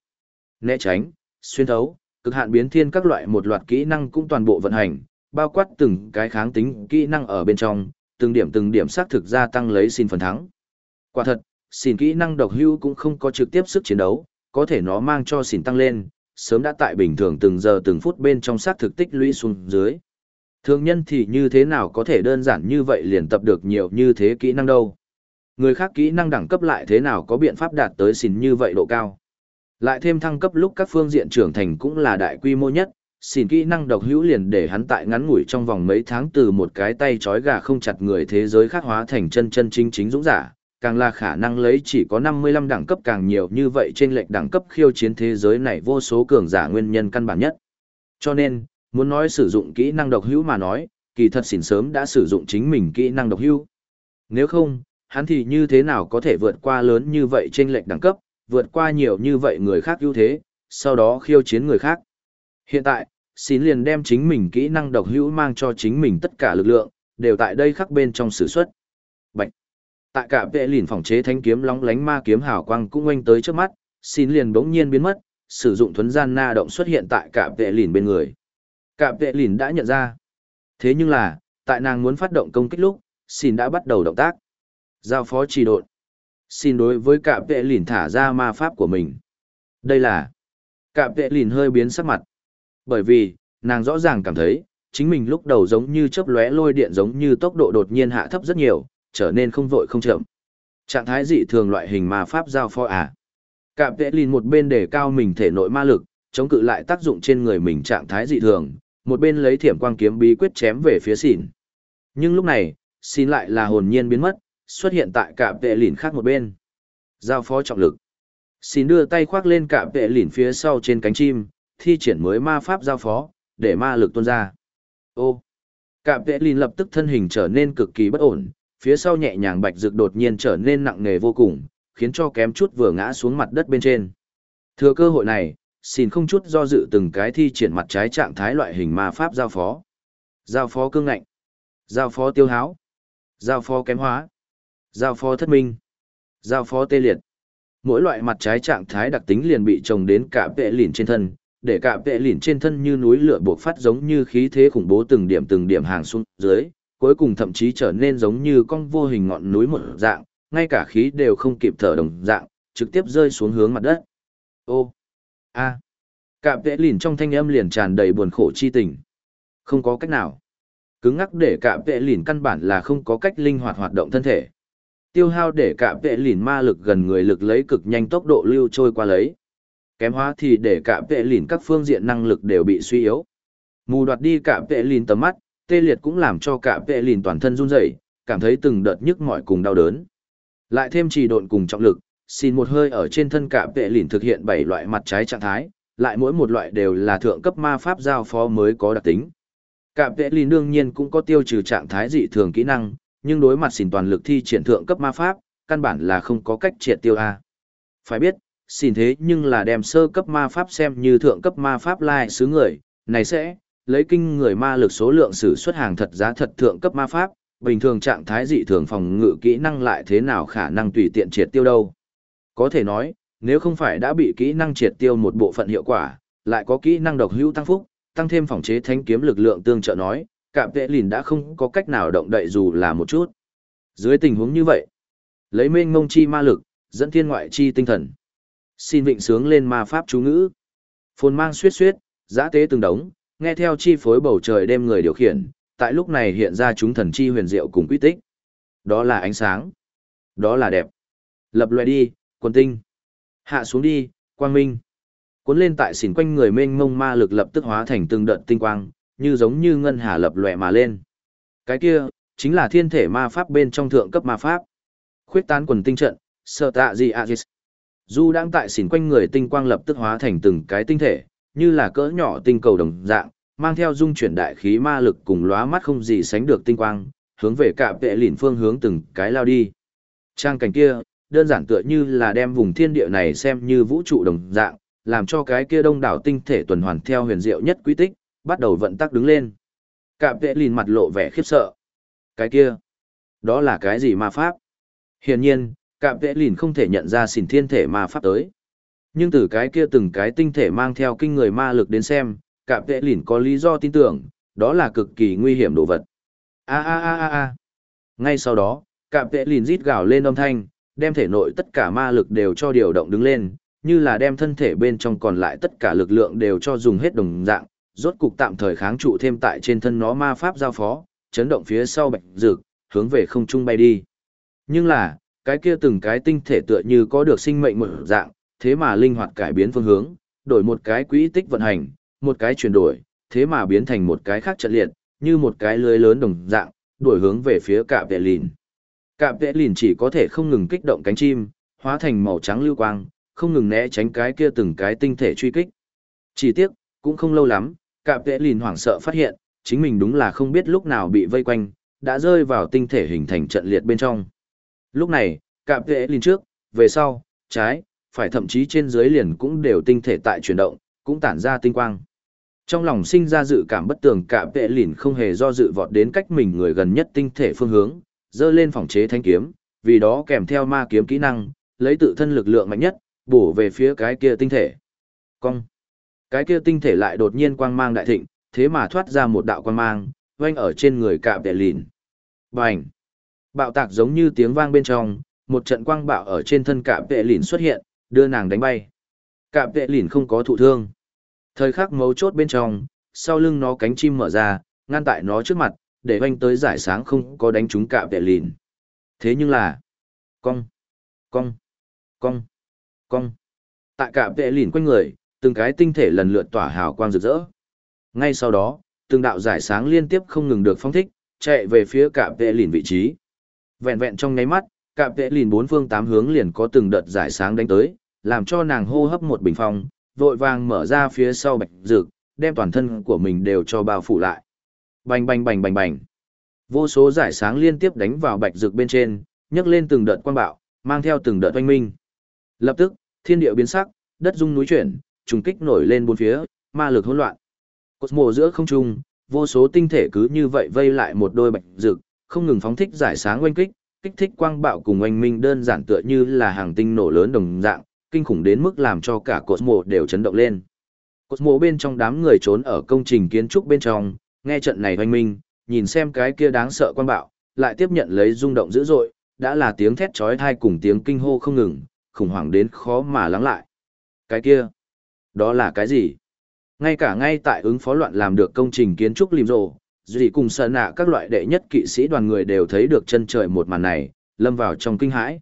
Né tránh, xuyên thấu, cực hạn biến thiên các loại một loạt kỹ năng cũng toàn bộ vận hành, bao quát từng cái kháng tính kỹ năng ở bên trong, từng điểm từng điểm xác thực gia tăng lấy xin phần thắng. Quả thật, xin kỹ năng độc hưu cũng không có trực tiếp sức chiến đấu, có thể nó mang cho xin tăng lên, sớm đã tại bình thường từng giờ từng phút bên trong xác thực tích lũy xuống dưới. Thường nhân thì như thế nào có thể đơn giản như vậy liền tập được nhiều như thế kỹ năng đâu. Người khác kỹ năng đẳng cấp lại thế nào có biện pháp đạt tới xin như vậy độ cao. Lại thêm thăng cấp lúc các phương diện trưởng thành cũng là đại quy mô nhất, xin kỹ năng độc hữu liền để hắn tại ngắn ngủi trong vòng mấy tháng từ một cái tay trói gà không chặt người thế giới khác hóa thành chân chân chính chính dũng giả, càng là khả năng lấy chỉ có 55 đẳng cấp càng nhiều như vậy trên lệch đẳng cấp khiêu chiến thế giới này vô số cường giả nguyên nhân căn bản nhất. Cho nên, muốn nói sử dụng kỹ năng độc hữu mà nói, kỳ thật xỉn sớm đã sử dụng chính mình kỹ năng độc hữu. Nếu không, hắn thì như thế nào có thể vượt qua lớn như vậy trên lệch đẳng cấp, vượt qua nhiều như vậy người khác ưu thế, sau đó khiêu chiến người khác. Hiện tại, xin liền đem chính mình kỹ năng độc hữu mang cho chính mình tất cả lực lượng, đều tại đây khắc bên trong sử xuất. Bạch. Tại cả vệ lìn phòng chế thanh kiếm lóng lánh ma kiếm hào quang cũng oanh tới trước mắt, xin liền bỗng nhiên biến mất, sử dụng thuấn gian na động xuất hiện tại cả vệ lìn bên người. Cả vệ lìn đã nhận ra. Thế nhưng là, tại nàng muốn phát động công kích lúc, xin đã bắt đầu động tác. Giao phó trì độn. Xin đối với cả vệ lìn thả ra ma pháp của mình. Đây là... Cả vệ lìn hơi biến sắc mặt. Bởi vì, nàng rõ ràng cảm thấy, chính mình lúc đầu giống như chớp lóe lôi điện giống như tốc độ đột nhiên hạ thấp rất nhiều, trở nên không vội không chậm. Trạng thái dị thường loại hình ma pháp giao phó à. cạm vệ lìn một bên để cao mình thể nội ma lực, chống cự lại tác dụng trên người mình trạng thái dị thường, một bên lấy thiểm quang kiếm bí quyết chém về phía xỉn. Nhưng lúc này, xin lại là hồn nhiên biến mất, xuất hiện tại cạm vệ lìn khác một bên. Giao phó trọng lực. Xin đưa tay khoác lên cạm vệ lìn phía sau trên cánh chim, thi triển mới ma pháp giao phó, để ma lực tuôn ra. Ô! cạm vệ lìn lập tức thân hình trở nên cực kỳ bất ổn, phía sau nhẹ nhàng bạch dược đột nhiên trở nên nặng nề vô cùng, khiến cho kém chút vừa ngã xuống mặt đất bên trên. Thừa cơ hội này, xin không chút do dự từng cái thi triển mặt trái trạng thái loại hình ma pháp giao phó. Giao phó cương ngạnh. Giao phó tiêu háo. Giao phó kém hóa. Giao phó thất minh. Giao phó tê liệt. Mỗi loại mặt trái trạng thái đặc tính liền bị trồng đến cả vệ lìn trên thân, để cả vệ lìn trên thân như núi lửa buộc phát giống như khí thế khủng bố từng điểm từng điểm hàng xuống dưới, cuối cùng thậm chí trở nên giống như con vô hình ngọn núi một dạng, ngay cả khí đều không kịp thở đồng dạng, trực tiếp rơi xuống hướng mặt đất. Ô, a, à. cả vệ lìn trong thanh âm liền tràn đầy buồn khổ chi tình. Không có cách nào. Cứng ngắc để cả vệ lìn căn bản là không có cách linh hoạt hoạt động thân thể. Tiêu hao để cả vệ lìn ma lực gần người lực lấy cực nhanh tốc độ lưu trôi qua lấy. Kém hóa thì để cả vệ lìn các phương diện năng lực đều bị suy yếu. Mù đoạt đi cả vệ lìn tầm mắt, tê liệt cũng làm cho cả vệ lìn toàn thân run rẩy, cảm thấy từng đợt nhức mỏi cùng đau đớn. Lại thêm trì độn cùng trọng lực, xin một hơi ở trên thân cả vệ lìn thực hiện bảy loại mặt trái trạng thái, lại mỗi một loại đều là thượng cấp ma pháp giao phó mới có đặc tính. Cả vệ lìn đương nhiên cũng có tiêu trừ trạng thái dị thường kỹ năng, nhưng đối mặt xin toàn lực thi triển thượng cấp ma pháp, căn bản là không có cách triệt tiêu a. Phải biết, xin thế nhưng là đem sơ cấp ma pháp xem như thượng cấp ma pháp lai xứ người, này sẽ lấy kinh người ma lực số lượng sử xuất hàng thật giá thật thượng cấp ma pháp, bình thường trạng thái dị thường phòng ngự kỹ năng lại thế nào khả năng tùy tiện triệt tiêu đâu. Có thể nói, nếu không phải đã bị kỹ năng triệt tiêu một bộ phận hiệu quả, lại có kỹ năng độc hữu tăng phúc, tăng thêm phòng chế thánh kiếm lực lượng tương trợ nói, cạm vệ lìn đã không có cách nào động đậy dù là một chút. Dưới tình huống như vậy, lấy mênh ngông chi ma lực, dẫn thiên ngoại chi tinh thần. Xin vịnh sướng lên ma pháp chú ngữ. Phồn mang suyết suyết, giã tế từng đống, nghe theo chi phối bầu trời đêm người điều khiển, tại lúc này hiện ra chúng thần chi huyền diệu cùng quy tích. Đó là ánh sáng. Đó là đẹp. Lập loe đi, quần tinh. Hạ xuống đi, quang minh. Cuốn lên tại xỉn quanh người mênh mông ma lực lập tức hóa thành từng đợt tinh quang, như giống như ngân hà lập lòe mà lên. Cái kia, chính là thiên thể ma pháp bên trong thượng cấp ma pháp. Khuyết tán quần tinh trận, sợ tạ gì Agis. Du đang tại xỉn quanh người tinh quang lập tức hóa thành từng cái tinh thể, như là cỡ nhỏ tinh cầu đồng dạng, mang theo dung chuyển đại khí ma lực cùng lóa mắt không gì sánh được tinh quang, hướng về cả vệ lìn phương hướng từng cái lao đi. Trang cảnh kia, đơn giản tựa như là đem vùng thiên địa này xem như vũ trụ đồng dạng, làm cho cái kia đông đảo tinh thể tuần hoàn theo huyền diệu nhất quy tích, bắt đầu vận tắc đứng lên. Cạm vệ lìn mặt lộ vẻ khiếp sợ. Cái kia, đó là cái gì ma pháp? Hiển nhiên, cạm vệ lìn không thể nhận ra xỉn thiên thể ma pháp tới. Nhưng từ cái kia từng cái tinh thể mang theo kinh người ma lực đến xem, cạm vệ lìn có lý do tin tưởng, đó là cực kỳ nguy hiểm đồ vật. A a a a a. Ngay sau đó, cạm vệ lìn rít gào lên âm thanh, đem thể nội tất cả ma lực đều cho điều động đứng lên, như là đem thân thể bên trong còn lại tất cả lực lượng đều cho dùng hết đồng dạng, rốt cục tạm thời kháng trụ thêm tại trên thân nó ma pháp giao phó, chấn động phía sau bạch dược, hướng về không trung bay đi. Nhưng là, cái kia từng cái tinh thể tựa như có được sinh mệnh một dạng, thế mà linh hoạt cải biến phương hướng, đổi một cái quỹ tích vận hành, một cái chuyển đổi, thế mà biến thành một cái khác trận liệt, như một cái lưới lớn đồng dạng, đổi hướng về phía cả vệ lìn. Cả vệ lìn chỉ có thể không ngừng kích động cánh chim, hóa thành màu trắng lưu quang, không ngừng né tránh cái kia từng cái tinh thể truy kích. Chỉ tiếc, cũng không lâu lắm, cả vệ lìn hoảng sợ phát hiện, chính mình đúng là không biết lúc nào bị vây quanh, đã rơi vào tinh thể hình thành trận liệt bên trong. Lúc này, cạm vệ lìn trước, về sau, trái, phải thậm chí trên dưới liền cũng đều tinh thể tại chuyển động, cũng tản ra tinh quang. Trong lòng sinh ra dự cảm bất tường cả vệ lìn không hề do dự vọt đến cách mình người gần nhất tinh thể phương hướng, dơ lên phòng chế thanh kiếm, vì đó kèm theo ma kiếm kỹ năng, lấy tự thân lực lượng mạnh nhất, bổ về phía cái kia tinh thể. Cong. Cái kia tinh thể lại đột nhiên quang mang đại thịnh, thế mà thoát ra một đạo quang mang, quanh ở trên người cả vệ lìn. Bành. Bạo tạc giống như tiếng vang bên trong, một trận quang bạo ở trên thân cạm vệ lìn xuất hiện, đưa nàng đánh bay. Cạm vệ lìn không có thụ thương. Thời khắc mấu chốt bên trong, sau lưng nó cánh chim mở ra, ngăn tại nó trước mặt, để oanh tới giải sáng không có đánh trúng cạm vệ lìn. Thế nhưng là, cong, cong, cong, cong. Tại cạm vệ lìn quanh người, từng cái tinh thể lần lượt tỏa hào quang rực rỡ. Ngay sau đó, từng đạo giải sáng liên tiếp không ngừng được phong thích, chạy về phía cạm vệ lìn vị trí. Vẹn vẹn trong nháy mắt, cạm tệ lìn bốn phương tám hướng liền có từng đợt giải sáng đánh tới, làm cho nàng hô hấp một bình phong, vội vàng mở ra phía sau bạch rực, đem toàn thân của mình đều cho bao phủ lại. Bành bành bành bành bành. Vô số giải sáng liên tiếp đánh vào bạch rực bên trên, nhấc lên từng đợt quang bạo, mang theo từng đợt oanh minh. Lập tức, thiên địa biến sắc, đất rung núi chuyển, trùng kích nổi lên bốn phía, ma lực hỗn loạn. Cosmo giữa không trung, vô số tinh thể cứ như vậy vây lại một đôi bạch rực, không ngừng phóng thích giải sáng oanh kích, kích thích quang bạo cùng oanh minh đơn giản tựa như là hàng tinh nổ lớn đồng dạng, kinh khủng đến mức làm cho cả Cosmo đều chấn động lên. Cosmo bên trong đám người trốn ở công trình kiến trúc bên trong, nghe trận này oanh minh, nhìn xem cái kia đáng sợ quang bạo, lại tiếp nhận lấy rung động dữ dội, đã là tiếng thét chói tai cùng tiếng kinh hô không ngừng, khủng hoảng đến khó mà lắng lại. Cái kia, đó là cái gì? Ngay cả ngay tại ứng phó loạn làm được công trình kiến trúc lìm rộ, dù cùng sợ nạ các loại đệ nhất kỵ sĩ đoàn người đều thấy được chân trời một màn này, lâm vào trong kinh hãi.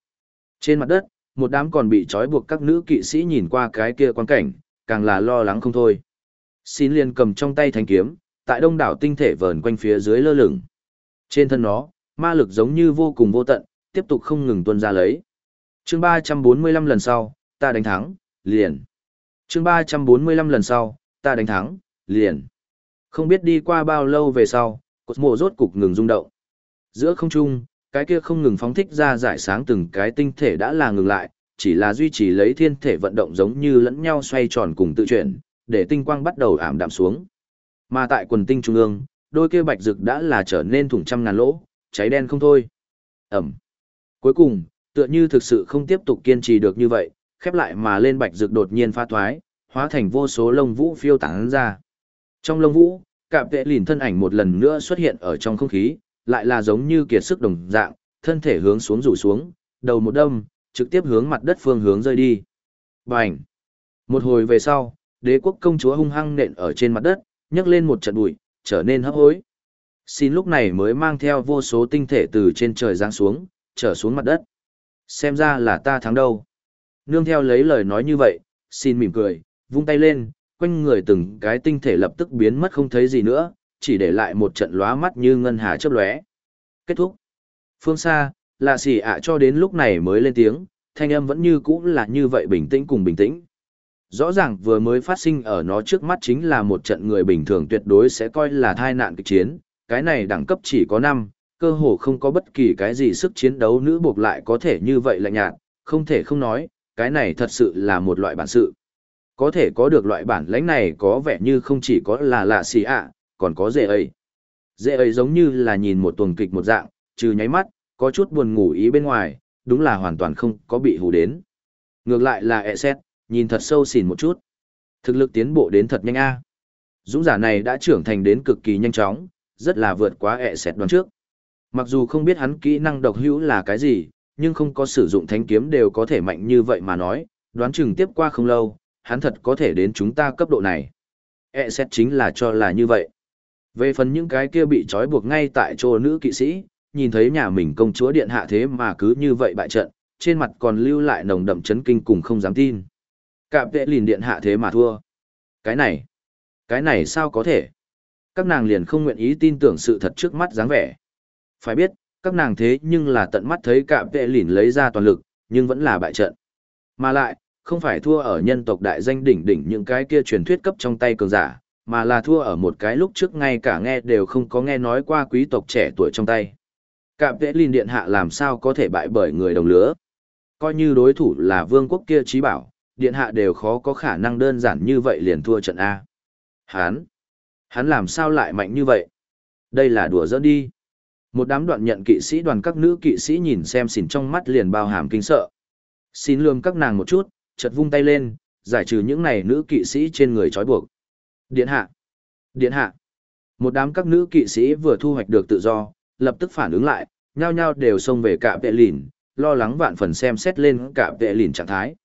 Trên mặt đất, một đám còn bị trói buộc các nữ kỵ sĩ nhìn qua cái kia quan cảnh, càng là lo lắng không thôi. Xin liền cầm trong tay thanh kiếm, tại đông đảo tinh thể vờn quanh phía dưới lơ lửng. Trên thân nó, ma lực giống như vô cùng vô tận, tiếp tục không ngừng tuôn ra lấy. Chương 345 lần sau, ta đánh thắng, liền. Chương 345 lần sau, ta đánh thắng, liền. Không biết đi qua bao lâu về sau, cột mộ rốt cục ngừng rung động. Giữa không trung, cái kia không ngừng phóng thích ra giải sáng từng cái tinh thể đã là ngừng lại, chỉ là duy trì lấy thiên thể vận động giống như lẫn nhau xoay tròn cùng tự chuyển, để tinh quang bắt đầu ảm đạm xuống. Mà tại quần tinh trung ương, đôi kia bạch rực đã là trở nên thủng trăm ngàn lỗ, cháy đen không thôi. Ẩm. Cuối cùng, tựa như thực sự không tiếp tục kiên trì được như vậy, khép lại mà lên bạch rực đột nhiên pha thoái, hóa thành vô số lông vũ phiêu tán ra. Trong lông vũ, cạm vệ lìn thân ảnh một lần nữa xuất hiện ở trong không khí, lại là giống như kiệt sức đồng dạng, thân thể hướng xuống rủ xuống, đầu một đâm, trực tiếp hướng mặt đất phương hướng rơi đi. Bành! Một hồi về sau, đế quốc công chúa hung hăng nện ở trên mặt đất, nhấc lên một trận bụi, trở nên hấp hối. Xin lúc này mới mang theo vô số tinh thể từ trên trời giáng xuống, trở xuống mặt đất. Xem ra là ta thắng đâu. Nương theo lấy lời nói như vậy, xin mỉm cười, vung tay lên, quanh người từng cái tinh thể lập tức biến mất không thấy gì nữa, chỉ để lại một trận lóa mắt như ngân hà chớp lóe. Kết thúc. Phương xa, là xỉ ạ cho đến lúc này mới lên tiếng, thanh âm vẫn như cũ là như vậy bình tĩnh cùng bình tĩnh. Rõ ràng vừa mới phát sinh ở nó trước mắt chính là một trận người bình thường tuyệt đối sẽ coi là thai nạn kịch chiến, cái này đẳng cấp chỉ có 5, cơ hồ không có bất kỳ cái gì sức chiến đấu nữ buộc lại có thể như vậy lạnh nhạt, không thể không nói, cái này thật sự là một loại bản sự. Có thể có được loại bản lãnh này có vẻ như không chỉ có là lạ xì ạ, còn có dễ ấy. Dễ ấy giống như là nhìn một tuần kịch một dạng, trừ nháy mắt, có chút buồn ngủ ý bên ngoài, đúng là hoàn toàn không có bị hù đến. Ngược lại là ẹ xét, nhìn thật sâu xỉn một chút. Thực lực tiến bộ đến thật nhanh a. Dũng giả này đã trưởng thành đến cực kỳ nhanh chóng, rất là vượt quá ẹ xét đoán trước. Mặc dù không biết hắn kỹ năng độc hữu là cái gì, nhưng không có sử dụng thánh kiếm đều có thể mạnh như vậy mà nói, đoán chừng tiếp qua không lâu, hắn thật có thể đến chúng ta cấp độ này. E xét chính là cho là như vậy. Về phần những cái kia bị trói buộc ngay tại chỗ nữ kỵ sĩ, nhìn thấy nhà mình công chúa điện hạ thế mà cứ như vậy bại trận, trên mặt còn lưu lại nồng đậm chấn kinh cùng không dám tin. Cạm vệ lìn điện hạ thế mà thua. Cái này, cái này sao có thể? Các nàng liền không nguyện ý tin tưởng sự thật trước mắt dáng vẻ. Phải biết, các nàng thế nhưng là tận mắt thấy cạm vệ lìn lấy ra toàn lực, nhưng vẫn là bại trận. Mà lại, không phải thua ở nhân tộc đại danh đỉnh đỉnh những cái kia truyền thuyết cấp trong tay cường giả, mà là thua ở một cái lúc trước ngay cả nghe đều không có nghe nói qua quý tộc trẻ tuổi trong tay. Cạm vệ linh điện hạ làm sao có thể bại bởi người đồng lứa. Coi như đối thủ là vương quốc kia trí bảo, điện hạ đều khó có khả năng đơn giản như vậy liền thua trận A. Hán! Hắn làm sao lại mạnh như vậy? Đây là đùa giỡn đi. Một đám đoạn nhận kỵ sĩ đoàn các nữ kỵ sĩ nhìn xem xỉn trong mắt liền bao hàm kinh sợ. Xin lương các nàng một chút, chợt vung tay lên, giải trừ những này nữ kỵ sĩ trên người trói buộc. Điện hạ! Điện hạ! Một đám các nữ kỵ sĩ vừa thu hoạch được tự do, lập tức phản ứng lại, nhao nhao đều xông về cả vệ lìn, lo lắng vạn phần xem xét lên cả vệ lìn trạng thái.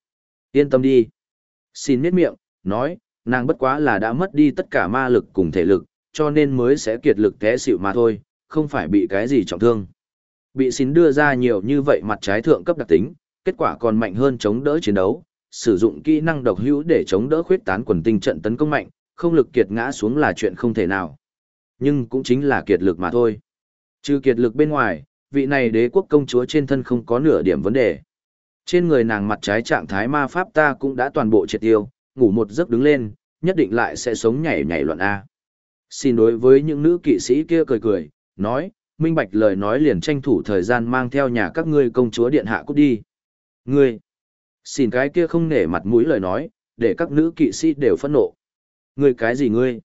Yên tâm đi. Xin miết miệng, nói, nàng bất quá là đã mất đi tất cả ma lực cùng thể lực, cho nên mới sẽ kiệt lực té xịu mà thôi, không phải bị cái gì trọng thương. Bị xin đưa ra nhiều như vậy mặt trái thượng cấp đặc tính, kết quả còn mạnh hơn chống đỡ chiến đấu, sử dụng kỹ năng độc hữu để chống đỡ khuyết tán quần tinh trận tấn công mạnh, không lực kiệt ngã xuống là chuyện không thể nào. Nhưng cũng chính là kiệt lực mà thôi. Trừ kiệt lực bên ngoài, vị này đế quốc công chúa trên thân không có nửa điểm vấn đề. Trên người nàng mặt trái trạng thái ma pháp ta cũng đã toàn bộ triệt tiêu, ngủ một giấc đứng lên, nhất định lại sẽ sống nhảy nhảy loạn A. Xin đối với những nữ kỵ sĩ kia cười cười, nói, minh bạch lời nói liền tranh thủ thời gian mang theo nhà các ngươi công chúa điện hạ cút đi. Ngươi, xin cái kia không nể mặt mũi lời nói, để các nữ kỵ sĩ đều phẫn nộ. Ngươi cái gì ngươi?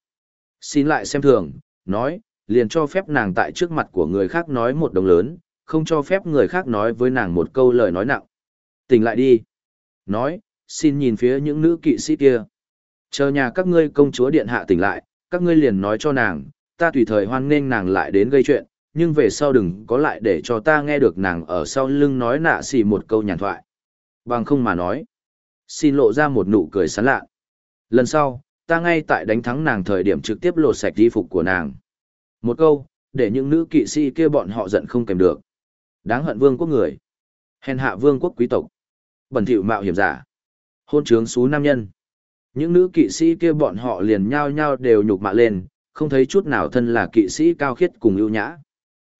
Xin lại xem thường, nói, liền cho phép nàng tại trước mặt của người khác nói một đồng lớn, không cho phép người khác nói với nàng một câu lời nói nặng. Tỉnh lại đi. Nói, xin nhìn phía những nữ kỵ sĩ kia. Chờ nhà các ngươi công chúa điện hạ tỉnh lại, các ngươi liền nói cho nàng, ta tùy thời hoan nghênh nàng lại đến gây chuyện, nhưng về sau đừng có lại để cho ta nghe được nàng ở sau lưng nói nạ xì một câu nhàn thoại. Bằng không mà nói. Xin lộ ra một nụ cười sán lạ. Lần sau, ta ngay tại đánh thắng nàng thời điểm trực tiếp lột sạch y phục của nàng. Một câu, để những nữ kỵ sĩ kia bọn họ giận không kèm được. Đáng hận vương quốc người. Hèn hạ vương quốc quý tộc. Bẩn thỉu mạo hiểm giả. Hôn trướng xú nam nhân. Những nữ kỵ sĩ kia bọn họ liền nhao nhao đều nhục mạ lên, không thấy chút nào thân là kỵ sĩ cao khiết cùng ưu nhã.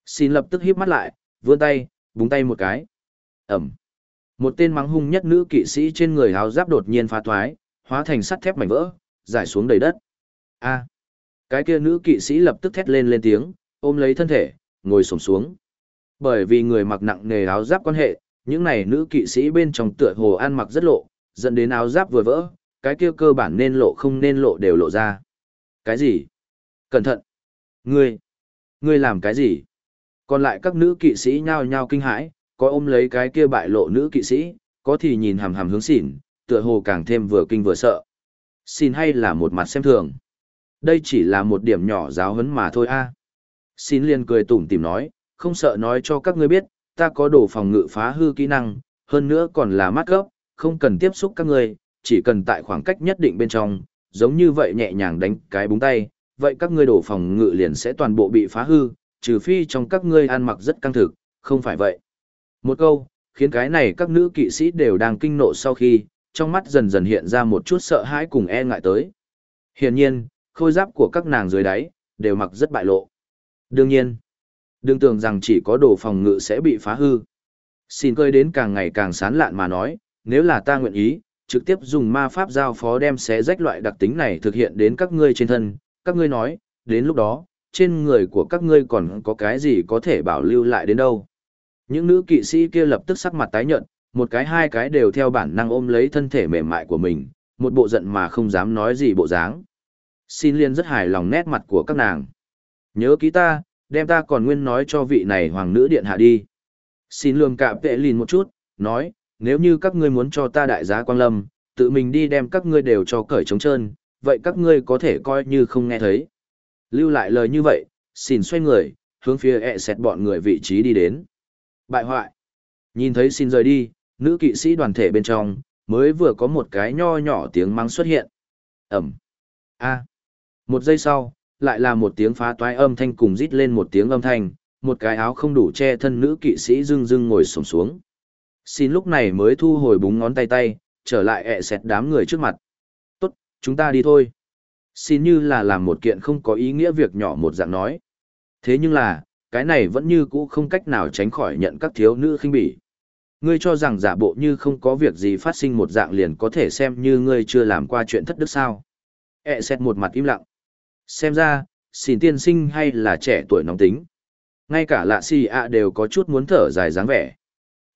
Xin lập tức híp mắt lại, vươn tay, búng tay một cái. Ẩm. Một tên mắng hung nhất nữ kỵ sĩ trên người áo giáp đột nhiên phá thoái, hóa thành sắt thép mảnh vỡ, giải xuống đầy đất. A. Cái kia nữ kỵ sĩ lập tức thét lên lên tiếng, ôm lấy thân thể, ngồi xổm xuống. Bởi vì người mặc nặng nề áo giáp quan hệ, những này nữ kỵ sĩ bên trong tựa hồ ăn mặc rất lộ, dẫn đến áo giáp vừa vỡ, cái kia cơ bản nên lộ không nên lộ đều lộ ra. Cái gì? Cẩn thận! Ngươi! Ngươi làm cái gì? Còn lại các nữ kỵ sĩ nhao nhao kinh hãi, có ôm lấy cái kia bại lộ nữ kỵ sĩ, có thì nhìn hàm hàm hướng xỉn, tựa hồ càng thêm vừa kinh vừa sợ. Xin hay là một mặt xem thường. Đây chỉ là một điểm nhỏ giáo huấn mà thôi a. À. Xin liền cười tủm tỉm nói, không sợ nói cho các ngươi biết, ta có đồ phòng ngự phá hư kỹ năng, hơn nữa còn là mắt gốc, không cần tiếp xúc các ngươi, chỉ cần tại khoảng cách nhất định bên trong, giống như vậy nhẹ nhàng đánh cái búng tay, vậy các ngươi đổ phòng ngự liền sẽ toàn bộ bị phá hư, trừ phi trong các ngươi ăn mặc rất căng thực, không phải vậy. Một câu, khiến cái này các nữ kỵ sĩ đều đang kinh nộ sau khi, trong mắt dần dần hiện ra một chút sợ hãi cùng e ngại tới. Hiển nhiên, khôi giáp của các nàng dưới đáy, đều mặc rất bại lộ. Đương nhiên, đừng tưởng rằng chỉ có đồ phòng ngự sẽ bị phá hư. Xin cơi đến càng ngày càng sán lạn mà nói, nếu là ta nguyện ý, trực tiếp dùng ma pháp giao phó đem xé rách loại đặc tính này thực hiện đến các ngươi trên thân, các ngươi nói, đến lúc đó, trên người của các ngươi còn có cái gì có thể bảo lưu lại đến đâu. Những nữ kỵ sĩ kia lập tức sắc mặt tái nhợt, một cái hai cái đều theo bản năng ôm lấy thân thể mềm mại của mình, một bộ giận mà không dám nói gì bộ dáng. Xin liên rất hài lòng nét mặt của các nàng. Nhớ ký ta, đem ta còn nguyên nói cho vị này hoàng nữ điện hạ đi. Xin lương cạm tệ lìn một chút, nói, nếu như các ngươi muốn cho ta đại giá quang lâm, tự mình đi đem các ngươi đều cho cởi trống trơn, vậy các ngươi có thể coi như không nghe thấy. Lưu lại lời như vậy, xin xoay người, hướng phía ẹ xẹt bọn người vị trí đi đến. Bại hoại. Nhìn thấy xin rời đi, nữ kỵ sĩ đoàn thể bên trong, mới vừa có một cái nho nhỏ tiếng mắng xuất hiện. Ẩm. A. Một giây sau, lại là một tiếng phá toái âm thanh cùng rít lên một tiếng âm thanh, một cái áo không đủ che thân nữ kỵ sĩ dưng dưng ngồi sổng xuống. Xin lúc này mới thu hồi búng ngón tay tay, trở lại ẹ xẹt đám người trước mặt. Tốt, chúng ta đi thôi. Xin như là làm một kiện không có ý nghĩa việc nhỏ một dạng nói. Thế nhưng là, cái này vẫn như cũ không cách nào tránh khỏi nhận các thiếu nữ khinh bỉ. Ngươi cho rằng giả bộ như không có việc gì phát sinh một dạng liền có thể xem như ngươi chưa làm qua chuyện thất đức sao. E xét một mặt im lặng. Xem ra, xin tiên sinh hay là trẻ tuổi nóng tính. Ngay cả lạ si ạ đều có chút muốn thở dài dáng vẻ.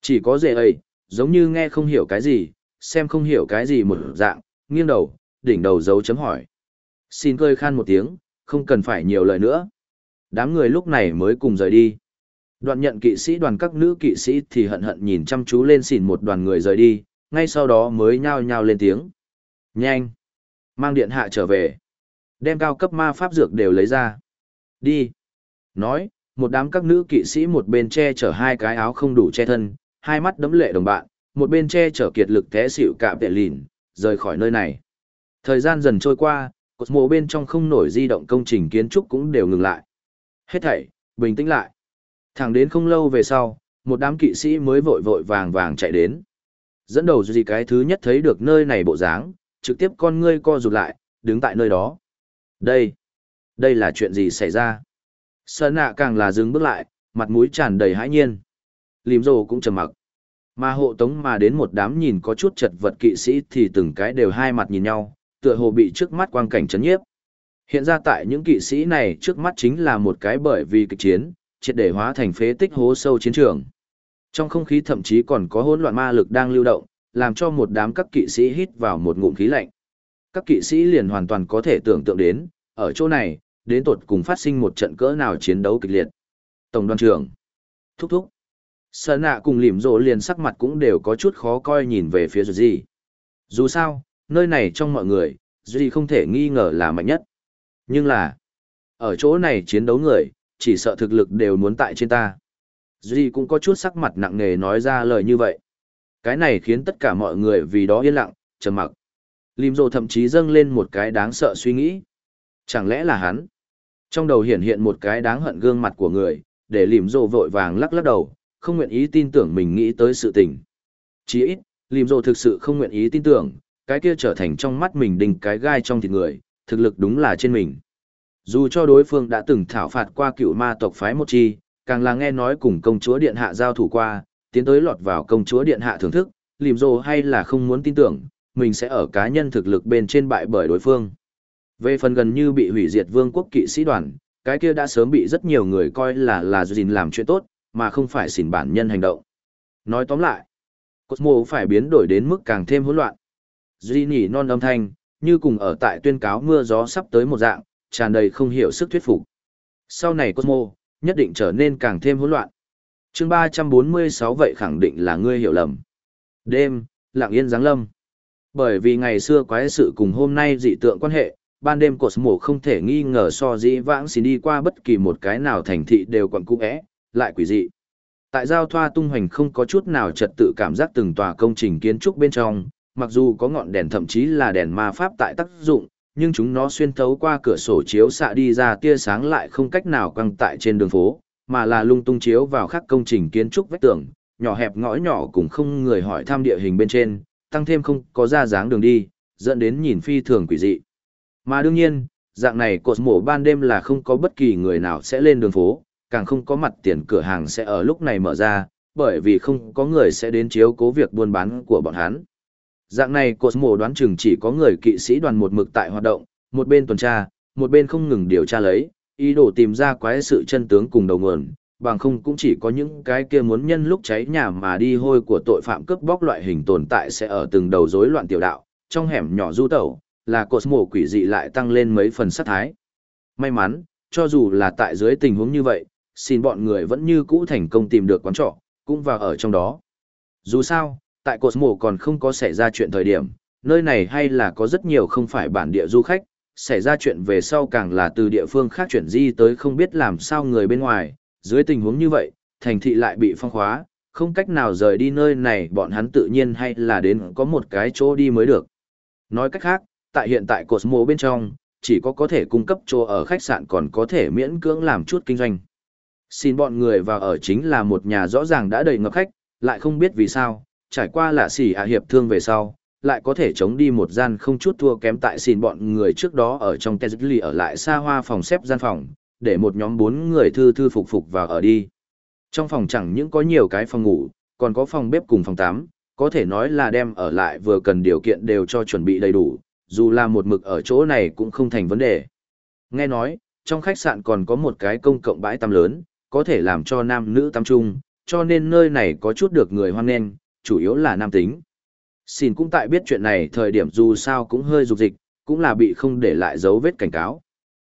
Chỉ có dễ ấy, giống như nghe không hiểu cái gì, xem không hiểu cái gì một dạng, nghiêng đầu, đỉnh đầu dấu chấm hỏi. Xin cười khan một tiếng, không cần phải nhiều lời nữa. Đám người lúc này mới cùng rời đi. Đoạn nhận kỵ sĩ đoàn các nữ kỵ sĩ thì hận hận nhìn chăm chú lên xỉn một đoàn người rời đi, ngay sau đó mới nhao nhao lên tiếng. Nhanh! Mang điện hạ trở về. Đem cao cấp ma pháp dược đều lấy ra. Đi! Nói, một đám các nữ kỵ sĩ một bên che chở hai cái áo không đủ che thân, hai mắt đấm lệ đồng bạn, một bên che chở kiệt lực té xỉu cạm tệ lìn, rời khỏi nơi này. Thời gian dần trôi qua, cột mộ bên trong không nổi di động công trình kiến trúc cũng đều ngừng lại. Hết thảy, bình tĩnh lại. Thẳng đến không lâu về sau, một đám kỵ sĩ mới vội vội vàng vàng chạy đến. Dẫn đầu gì cái thứ nhất thấy được nơi này bộ dáng, trực tiếp con ngươi co rụt lại, đứng tại nơi đó. Đây, đây là chuyện gì xảy ra? Sơn nạ càng là dừng bước lại, mặt mũi tràn đầy hãi nhiên. Lìm rồ cũng trầm mặc. Mà hộ tống mà đến một đám nhìn có chút chật vật kỵ sĩ thì từng cái đều hai mặt nhìn nhau, tựa hồ bị trước mắt quang cảnh chấn nhiếp. Hiện ra tại những kỵ sĩ này trước mắt chính là một cái bởi vì kịch chiến, triệt để hóa thành phế tích hố sâu chiến trường. Trong không khí thậm chí còn có hỗn loạn ma lực đang lưu động, làm cho một đám các kỵ sĩ hít vào một ngụm khí lạnh. Các kỵ sĩ liền hoàn toàn có thể tưởng tượng đến, ở chỗ này, đến tột cùng phát sinh một trận cỡ nào chiến đấu kịch liệt. Tổng đoàn trưởng, thúc thúc, Sở nạ cùng lìm rộ liền sắc mặt cũng đều có chút khó coi nhìn về phía gì. Dù sao, nơi này trong mọi người, Duy không thể nghi ngờ là mạnh nhất. Nhưng là, ở chỗ này chiến đấu người, chỉ sợ thực lực đều muốn tại trên ta. Duy cũng có chút sắc mặt nặng nề nói ra lời như vậy. Cái này khiến tất cả mọi người vì đó yên lặng, trầm mặc. Lim Dô thậm chí dâng lên một cái đáng sợ suy nghĩ. Chẳng lẽ là hắn? Trong đầu hiện hiện một cái đáng hận gương mặt của người, để Lim Dô vội vàng lắc lắc đầu, không nguyện ý tin tưởng mình nghĩ tới sự tình. Chỉ ít, Lim Dô thực sự không nguyện ý tin tưởng, cái kia trở thành trong mắt mình đình cái gai trong thịt người, thực lực đúng là trên mình. Dù cho đối phương đã từng thảo phạt qua cựu ma tộc phái một chi, càng là nghe nói cùng công chúa điện hạ giao thủ qua, tiến tới lọt vào công chúa điện hạ thưởng thức, lìm rồ hay là không muốn tin tưởng, mình sẽ ở cá nhân thực lực bên trên bại bởi đối phương. Về phần gần như bị hủy diệt vương quốc kỵ sĩ đoàn, cái kia đã sớm bị rất nhiều người coi là là gìn làm chuyện tốt, mà không phải xỉn bản nhân hành động. Nói tóm lại, Cosmo phải biến đổi đến mức càng thêm hỗn loạn. Duy nhỉ non âm thanh, như cùng ở tại tuyên cáo mưa gió sắp tới một dạng, tràn đầy không hiểu sức thuyết phục. Sau này Cosmo, nhất định trở nên càng thêm hỗn loạn. chương 346 vậy khẳng định là ngươi hiểu lầm. Đêm, lặng yên giáng lâm. Bởi vì ngày xưa quái sự cùng hôm nay dị tượng quan hệ, ban đêm Cosmo không thể nghi ngờ so dĩ vãng xin đi qua bất kỳ một cái nào thành thị đều còn cung ẽ, lại quỷ dị. Tại giao thoa tung hoành không có chút nào trật tự cảm giác từng tòa công trình kiến trúc bên trong, mặc dù có ngọn đèn thậm chí là đèn ma pháp tại tác dụng, nhưng chúng nó xuyên thấu qua cửa sổ chiếu xạ đi ra tia sáng lại không cách nào căng tại trên đường phố, mà là lung tung chiếu vào các công trình kiến trúc vách tường, nhỏ hẹp ngõ nhỏ cũng không người hỏi thăm địa hình bên trên, tăng thêm không có ra dáng đường đi, dẫn đến nhìn phi thường quỷ dị. Mà đương nhiên, dạng này cột mổ ban đêm là không có bất kỳ người nào sẽ lên đường phố, càng không có mặt tiền cửa hàng sẽ ở lúc này mở ra, bởi vì không có người sẽ đến chiếu cố việc buôn bán của bọn hắn. Dạng này Cosmo đoán chừng chỉ có người kỵ sĩ đoàn một mực tại hoạt động, một bên tuần tra, một bên không ngừng điều tra lấy, ý đồ tìm ra quái sự chân tướng cùng đầu nguồn, bằng không cũng chỉ có những cái kia muốn nhân lúc cháy nhà mà đi hôi của tội phạm cướp bóc loại hình tồn tại sẽ ở từng đầu rối loạn tiểu đạo, trong hẻm nhỏ du tẩu, là cột mổ quỷ dị lại tăng lên mấy phần sát thái. May mắn, cho dù là tại dưới tình huống như vậy, xin bọn người vẫn như cũ thành công tìm được quán trọ, cũng vào ở trong đó. Dù sao, tại cột mổ còn không có xảy ra chuyện thời điểm, nơi này hay là có rất nhiều không phải bản địa du khách, xảy ra chuyện về sau càng là từ địa phương khác chuyển di tới không biết làm sao người bên ngoài, dưới tình huống như vậy, thành thị lại bị phong khóa, không cách nào rời đi nơi này bọn hắn tự nhiên hay là đến có một cái chỗ đi mới được. Nói cách khác, tại hiện tại Cosmo bên trong, chỉ có có thể cung cấp chỗ ở khách sạn còn có thể miễn cưỡng làm chút kinh doanh. Xin bọn người vào ở chính là một nhà rõ ràng đã đầy ngập khách, lại không biết vì sao, trải qua là xỉ ạ hiệp thương về sau, lại có thể chống đi một gian không chút thua kém tại xin bọn người trước đó ở trong Tesla ở lại xa hoa phòng xếp gian phòng, để một nhóm bốn người thư thư phục phục và ở đi. Trong phòng chẳng những có nhiều cái phòng ngủ, còn có phòng bếp cùng phòng tắm, có thể nói là đem ở lại vừa cần điều kiện đều cho chuẩn bị đầy đủ, dù là một mực ở chỗ này cũng không thành vấn đề. Nghe nói, trong khách sạn còn có một cái công cộng bãi tắm lớn, có thể làm cho nam nữ tắm chung, cho nên nơi này có chút được người hoan nghênh, chủ yếu là nam tính. Xin cũng tại biết chuyện này thời điểm dù sao cũng hơi rục dịch, cũng là bị không để lại dấu vết cảnh cáo.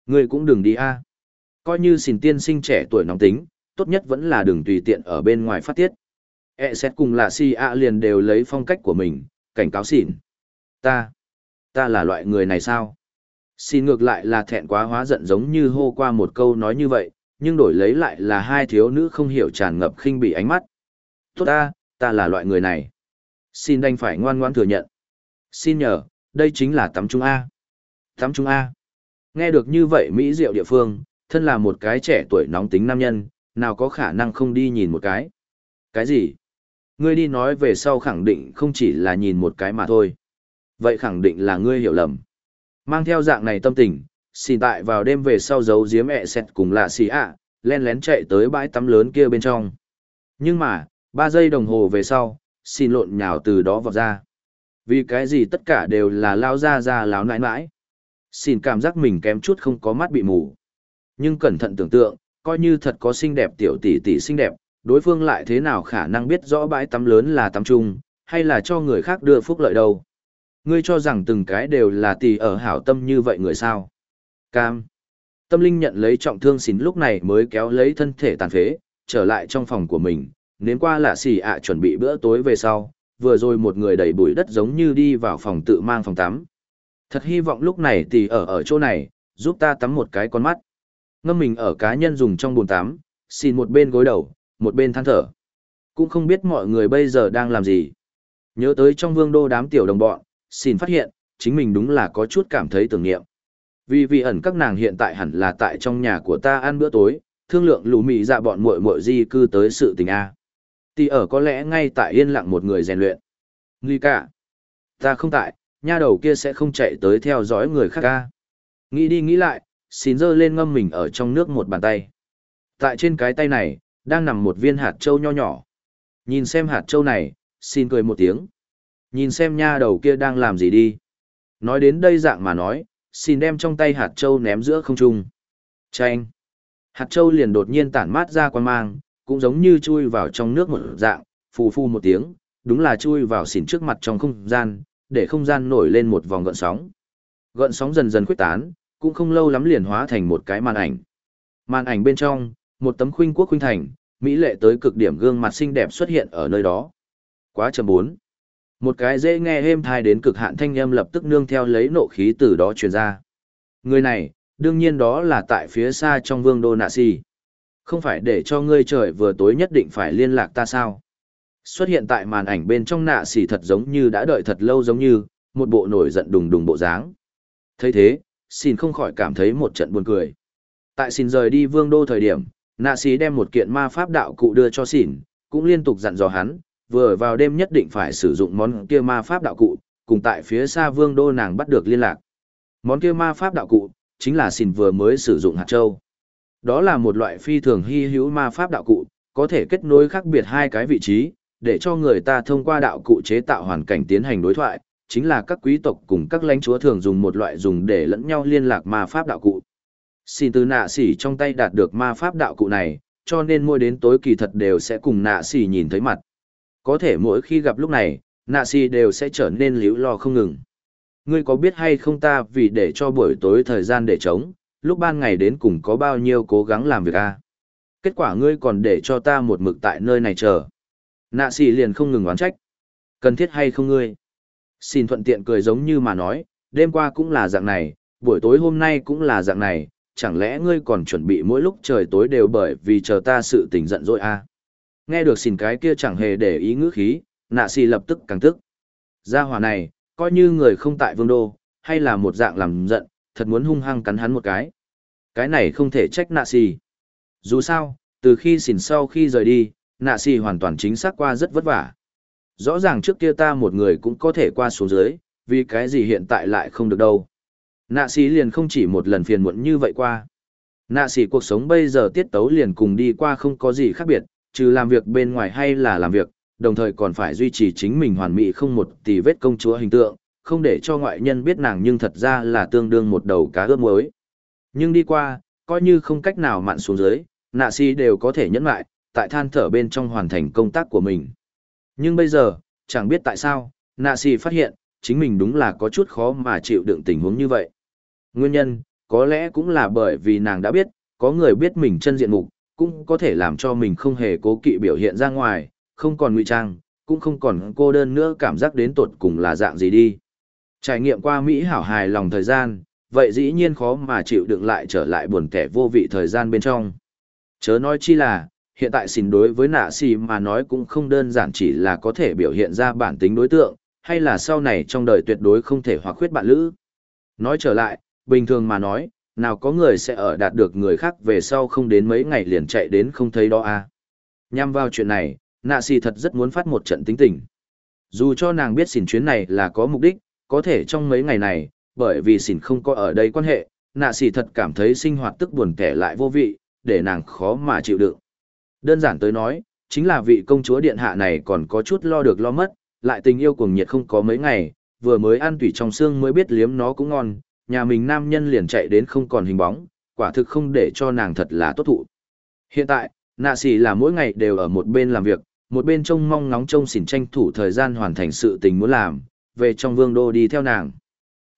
Người cũng đừng đi a. À. Coi như xin tiên sinh trẻ tuổi nóng tính, tốt nhất vẫn là đừng tùy tiện ở bên ngoài phát tiết. E xét cùng là si a liền đều lấy phong cách của mình, cảnh cáo xỉn. Ta, ta là loại người này sao? Xin ngược lại là thẹn quá hóa giận giống như hô qua một câu nói như vậy, nhưng đổi lấy lại là hai thiếu nữ không hiểu tràn ngập khinh bỉ ánh mắt. Tốt ta, ta là loại người này. Xin đành phải ngoan ngoãn thừa nhận. Xin nhờ, đây chính là tắm trung A. Tắm trung A. Nghe được như vậy Mỹ diệu địa phương, thân là một cái trẻ tuổi nóng tính nam nhân, nào có khả năng không đi nhìn một cái. Cái gì? Ngươi đi nói về sau khẳng định không chỉ là nhìn một cái mà thôi. Vậy khẳng định là ngươi hiểu lầm. Mang theo dạng này tâm tình, xin tại vào đêm về sau giấu giếm ẹ xẹt cùng lạ xì ạ, len lén chạy tới bãi tắm lớn kia bên trong. Nhưng mà, ba giây đồng hồ về sau, xin lộn nhào từ đó vọt ra. Vì cái gì tất cả đều là lao ra ra láo nãi nãi. Xin cảm giác mình kém chút không có mắt bị mù. Nhưng cẩn thận tưởng tượng, coi như thật có xinh đẹp tiểu tỷ tỷ xinh đẹp, đối phương lại thế nào khả năng biết rõ bãi tắm lớn là tắm chung, hay là cho người khác đưa phúc lợi đâu. Ngươi cho rằng từng cái đều là tỷ ở hảo tâm như vậy người sao. Cam. Tâm linh nhận lấy trọng thương xín lúc này mới kéo lấy thân thể tàn phế, trở lại trong phòng của mình, nếm qua là xì ạ chuẩn bị bữa tối về sau, vừa rồi một người đầy bụi đất giống như đi vào phòng tự mang phòng tắm. Thật hy vọng lúc này tỷ ở ở chỗ này, giúp ta tắm một cái con mắt. Ngâm mình ở cá nhân dùng trong bồn tắm, xin một bên gối đầu, một bên than thở. Cũng không biết mọi người bây giờ đang làm gì. Nhớ tới trong vương đô đám tiểu đồng bọn, xin phát hiện, chính mình đúng là có chút cảm thấy tưởng niệm. Vì vì ẩn các nàng hiện tại hẳn là tại trong nhà của ta ăn bữa tối, thương lượng lù mị dạ bọn muội muội di cư tới sự tình A. Tỷ ở có lẽ ngay tại yên lặng một người rèn luyện. Nghi cả. Ta không tại, nha đầu kia sẽ không chạy tới theo dõi người khác ca. Nghĩ đi nghĩ lại, xin dơ lên ngâm mình ở trong nước một bàn tay. Tại trên cái tay này, đang nằm một viên hạt trâu nho nhỏ. Nhìn xem hạt trâu này, xin cười một tiếng. Nhìn xem nha đầu kia đang làm gì đi. Nói đến đây dạng mà nói, xin đem trong tay hạt trâu ném giữa không trung. Chanh! Hạt trâu liền đột nhiên tản mát ra quan mang, cũng giống như chui vào trong nước một dạng, phù phù một tiếng, đúng là chui vào xỉn trước mặt trong không gian, để không gian nổi lên một vòng gợn sóng. Gợn sóng dần dần khuếch tán, cũng không lâu lắm liền hóa thành một cái màn ảnh. Màn ảnh bên trong, một tấm khuynh quốc khuynh thành, mỹ lệ tới cực điểm gương mặt xinh đẹp xuất hiện ở nơi đó. Quá trầm bốn. Một cái dễ nghe êm thai đến cực hạn thanh âm lập tức nương theo lấy nộ khí từ đó truyền ra. Người này, đương nhiên đó là tại phía xa trong vương đô nạ si. Không phải để cho ngươi trời vừa tối nhất định phải liên lạc ta sao? Xuất hiện tại màn ảnh bên trong nạ xỉ thật giống như đã đợi thật lâu giống như, một bộ nổi giận đùng đùng bộ dáng. thấy thế, xin không khỏi cảm thấy một trận buồn cười. Tại xin rời đi vương đô thời điểm, nạ xỉ đem một kiện ma pháp đạo cụ đưa cho xỉn, cũng liên tục dặn dò hắn, vừa vào đêm nhất định phải sử dụng món kia ma pháp đạo cụ, cùng tại phía xa vương đô nàng bắt được liên lạc. Món kia ma pháp đạo cụ, chính là xỉn vừa mới sử dụng hạt châu. Đó là một loại phi thường hy hữu ma pháp đạo cụ, có thể kết nối khác biệt hai cái vị trí, để cho người ta thông qua đạo cụ chế tạo hoàn cảnh tiến hành đối thoại, chính là các quý tộc cùng các lãnh chúa thường dùng một loại dùng để lẫn nhau liên lạc ma pháp đạo cụ. Xin từ nạ sỉ trong tay đạt được ma pháp đạo cụ này, cho nên mỗi đến tối kỳ thật đều sẽ cùng nạ xỉ nhìn thấy mặt. Có thể mỗi khi gặp lúc này, nạ xỉ đều sẽ trở nên liễu lo không ngừng. Ngươi có biết hay không ta vì để cho buổi tối thời gian để trống, lúc ban ngày đến cùng có bao nhiêu cố gắng làm việc a Kết quả ngươi còn để cho ta một mực tại nơi này chờ. Nạ xì liền không ngừng oán trách. Cần thiết hay không ngươi? Xin thuận tiện cười giống như mà nói, đêm qua cũng là dạng này, buổi tối hôm nay cũng là dạng này, chẳng lẽ ngươi còn chuẩn bị mỗi lúc trời tối đều bởi vì chờ ta sự tình giận dỗi à? Nghe được xin cái kia chẳng hề để ý ngữ khí, nạ xì lập tức càng tức. Gia hỏa này, coi như người không tại vương đô, hay là một dạng làm giận, thật muốn hung hăng cắn hắn một cái. Cái này không thể trách nạ xì. Dù sao, từ khi xỉn sau khi rời đi, nạ xì hoàn toàn chính xác qua rất vất vả. Rõ ràng trước kia ta một người cũng có thể qua xuống dưới, vì cái gì hiện tại lại không được đâu. Nạ xì liền không chỉ một lần phiền muộn như vậy qua. Nạ xì cuộc sống bây giờ tiết tấu liền cùng đi qua không có gì khác biệt, trừ làm việc bên ngoài hay là làm việc, đồng thời còn phải duy trì chính mình hoàn mỹ không một tỷ vết công chúa hình tượng, không để cho ngoại nhân biết nàng nhưng thật ra là tương đương một đầu cá ướp muối. Nhưng đi qua, coi như không cách nào mặn xuống dưới, nạ si đều có thể nhẫn lại, tại than thở bên trong hoàn thành công tác của mình. Nhưng bây giờ, chẳng biết tại sao, nạ si phát hiện, chính mình đúng là có chút khó mà chịu đựng tình huống như vậy. Nguyên nhân, có lẽ cũng là bởi vì nàng đã biết, có người biết mình chân diện mục, cũng có thể làm cho mình không hề cố kỵ biểu hiện ra ngoài, không còn ngụy trang, cũng không còn cô đơn nữa cảm giác đến tột cùng là dạng gì đi. Trải nghiệm qua Mỹ hảo hài lòng thời gian, vậy dĩ nhiên khó mà chịu đựng lại trở lại buồn kẻ vô vị thời gian bên trong. Chớ nói chi là, hiện tại xin đối với nạ xì mà nói cũng không đơn giản chỉ là có thể biểu hiện ra bản tính đối tượng, hay là sau này trong đời tuyệt đối không thể hoặc khuyết bạn lữ. Nói trở lại, bình thường mà nói, nào có người sẽ ở đạt được người khác về sau không đến mấy ngày liền chạy đến không thấy đó à. Nhằm vào chuyện này, nạ xì thật rất muốn phát một trận tính tình. Dù cho nàng biết xỉn chuyến này là có mục đích, có thể trong mấy ngày này, bởi vì xỉn không có ở đây quan hệ, nạ xỉ thật cảm thấy sinh hoạt tức buồn kẻ lại vô vị, để nàng khó mà chịu đựng. Đơn giản tới nói, chính là vị công chúa điện hạ này còn có chút lo được lo mất, lại tình yêu cuồng nhiệt không có mấy ngày, vừa mới ăn tủy trong xương mới biết liếm nó cũng ngon, nhà mình nam nhân liền chạy đến không còn hình bóng, quả thực không để cho nàng thật là tốt thụ. Hiện tại, nạ xỉ là mỗi ngày đều ở một bên làm việc, một bên trông mong ngóng trông xỉn tranh thủ thời gian hoàn thành sự tình muốn làm, về trong vương đô đi theo nàng.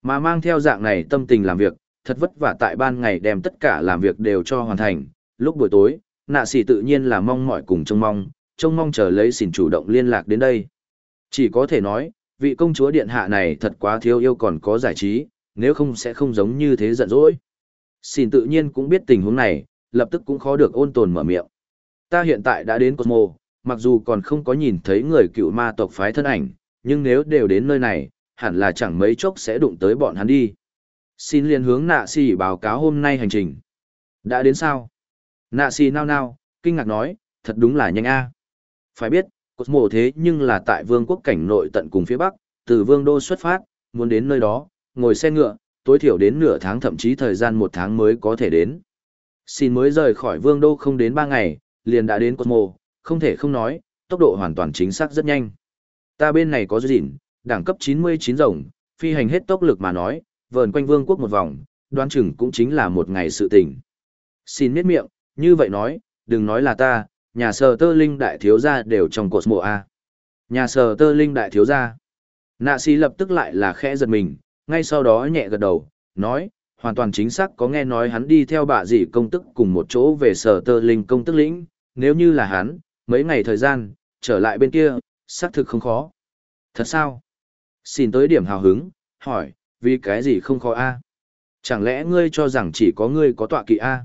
Mà mang theo dạng này tâm tình làm việc, thật vất vả tại ban ngày đem tất cả làm việc đều cho hoàn thành, lúc buổi tối, nạ sĩ tự nhiên là mong mỏi cùng trông mong, trông mong chờ lấy xỉn chủ động liên lạc đến đây. Chỉ có thể nói, vị công chúa điện hạ này thật quá thiếu yêu còn có giải trí, nếu không sẽ không giống như thế giận dỗi. Xin tự nhiên cũng biết tình huống này, lập tức cũng khó được ôn tồn mở miệng. Ta hiện tại đã đến Cosmo, mặc dù còn không có nhìn thấy người cựu ma tộc phái thân ảnh, nhưng nếu đều đến nơi này, hẳn là chẳng mấy chốc sẽ đụng tới bọn hắn đi. Xin liên hướng nạ si báo cáo hôm nay hành trình. Đã đến sao? Nạ si nao nao, kinh ngạc nói, thật đúng là nhanh a. Phải biết, Cosmo thế nhưng là tại vương quốc cảnh nội tận cùng phía bắc, từ vương đô xuất phát, muốn đến nơi đó, ngồi xe ngựa, tối thiểu đến nửa tháng thậm chí thời gian một tháng mới có thể đến. Xin mới rời khỏi vương đô không đến ba ngày, liền đã đến Cosmo, không thể không nói, tốc độ hoàn toàn chính xác rất nhanh. Ta bên này có dịn, đẳng cấp 99 rồng, phi hành hết tốc lực mà nói, vờn quanh vương quốc một vòng, đoán chừng cũng chính là một ngày sự tình. Xin miết miệng, như vậy nói, đừng nói là ta, nhà sờ tơ linh đại thiếu gia đều trong Cosmo A. Nhà sờ tơ linh đại thiếu gia. Nạ sĩ lập tức lại là khẽ giật mình, ngay sau đó nhẹ gật đầu, nói, hoàn toàn chính xác có nghe nói hắn đi theo bà dì công tức cùng một chỗ về sở tơ linh công tức lĩnh, nếu như là hắn, mấy ngày thời gian, trở lại bên kia, xác thực không khó. Thật sao? Xin tới điểm hào hứng, hỏi, vì cái gì không khó a? Chẳng lẽ ngươi cho rằng chỉ có ngươi có tọa kỵ a?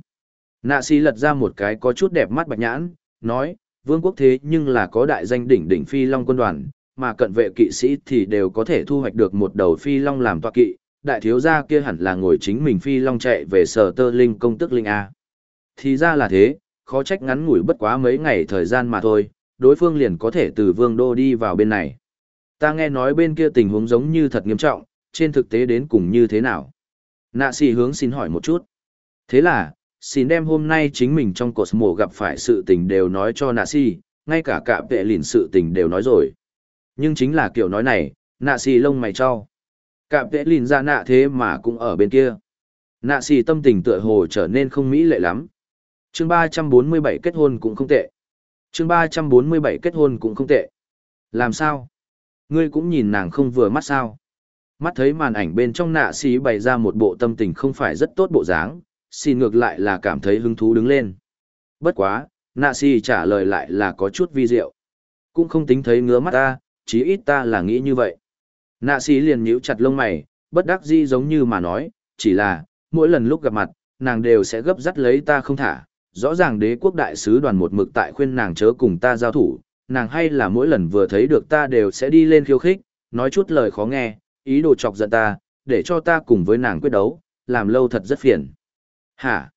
Nạ si lật ra một cái có chút đẹp mắt bạch nhãn, nói, vương quốc thế nhưng là có đại danh đỉnh đỉnh phi long quân đoàn, mà cận vệ kỵ sĩ thì đều có thể thu hoạch được một đầu phi long làm tọa kỵ, đại thiếu gia kia hẳn là ngồi chính mình phi long chạy về sở tơ linh công tức linh A. Thì ra là thế, khó trách ngắn ngủi bất quá mấy ngày thời gian mà thôi, đối phương liền có thể từ vương đô đi vào bên này. Ta nghe nói bên kia tình huống giống như thật nghiêm trọng, trên thực tế đến cùng như thế nào. Nạ xì hướng xin hỏi một chút. Thế là, xin đem hôm nay chính mình trong cột mổ gặp phải sự tình đều nói cho nạ xì, ngay cả cả vệ lìn sự tình đều nói rồi. Nhưng chính là kiểu nói này, nạ xì lông mày cho. Cạm vệ lìn ra nạ thế mà cũng ở bên kia. Nạ xì tâm tình tựa hồ trở nên không mỹ lệ lắm. chương 347 kết hôn cũng không tệ chương 347 kết hôn cũng không tệ. Làm sao? Ngươi cũng nhìn nàng không vừa mắt sao? Mắt thấy màn ảnh bên trong nạ xí bày ra một bộ tâm tình không phải rất tốt bộ dáng, xin ngược lại là cảm thấy hứng thú đứng lên. Bất quá, nạ xì trả lời lại là có chút vi diệu. Cũng không tính thấy ngứa mắt ta, chí ít ta là nghĩ như vậy. Nạ xì liền nhíu chặt lông mày, bất đắc dĩ giống như mà nói, chỉ là, mỗi lần lúc gặp mặt, nàng đều sẽ gấp dắt lấy ta không thả. Rõ ràng đế quốc đại sứ đoàn một mực tại khuyên nàng chớ cùng ta giao thủ, nàng hay là mỗi lần vừa thấy được ta đều sẽ đi lên khiêu khích, nói chút lời khó nghe, ý đồ chọc giận ta, để cho ta cùng với nàng quyết đấu, làm lâu thật rất phiền. Hả?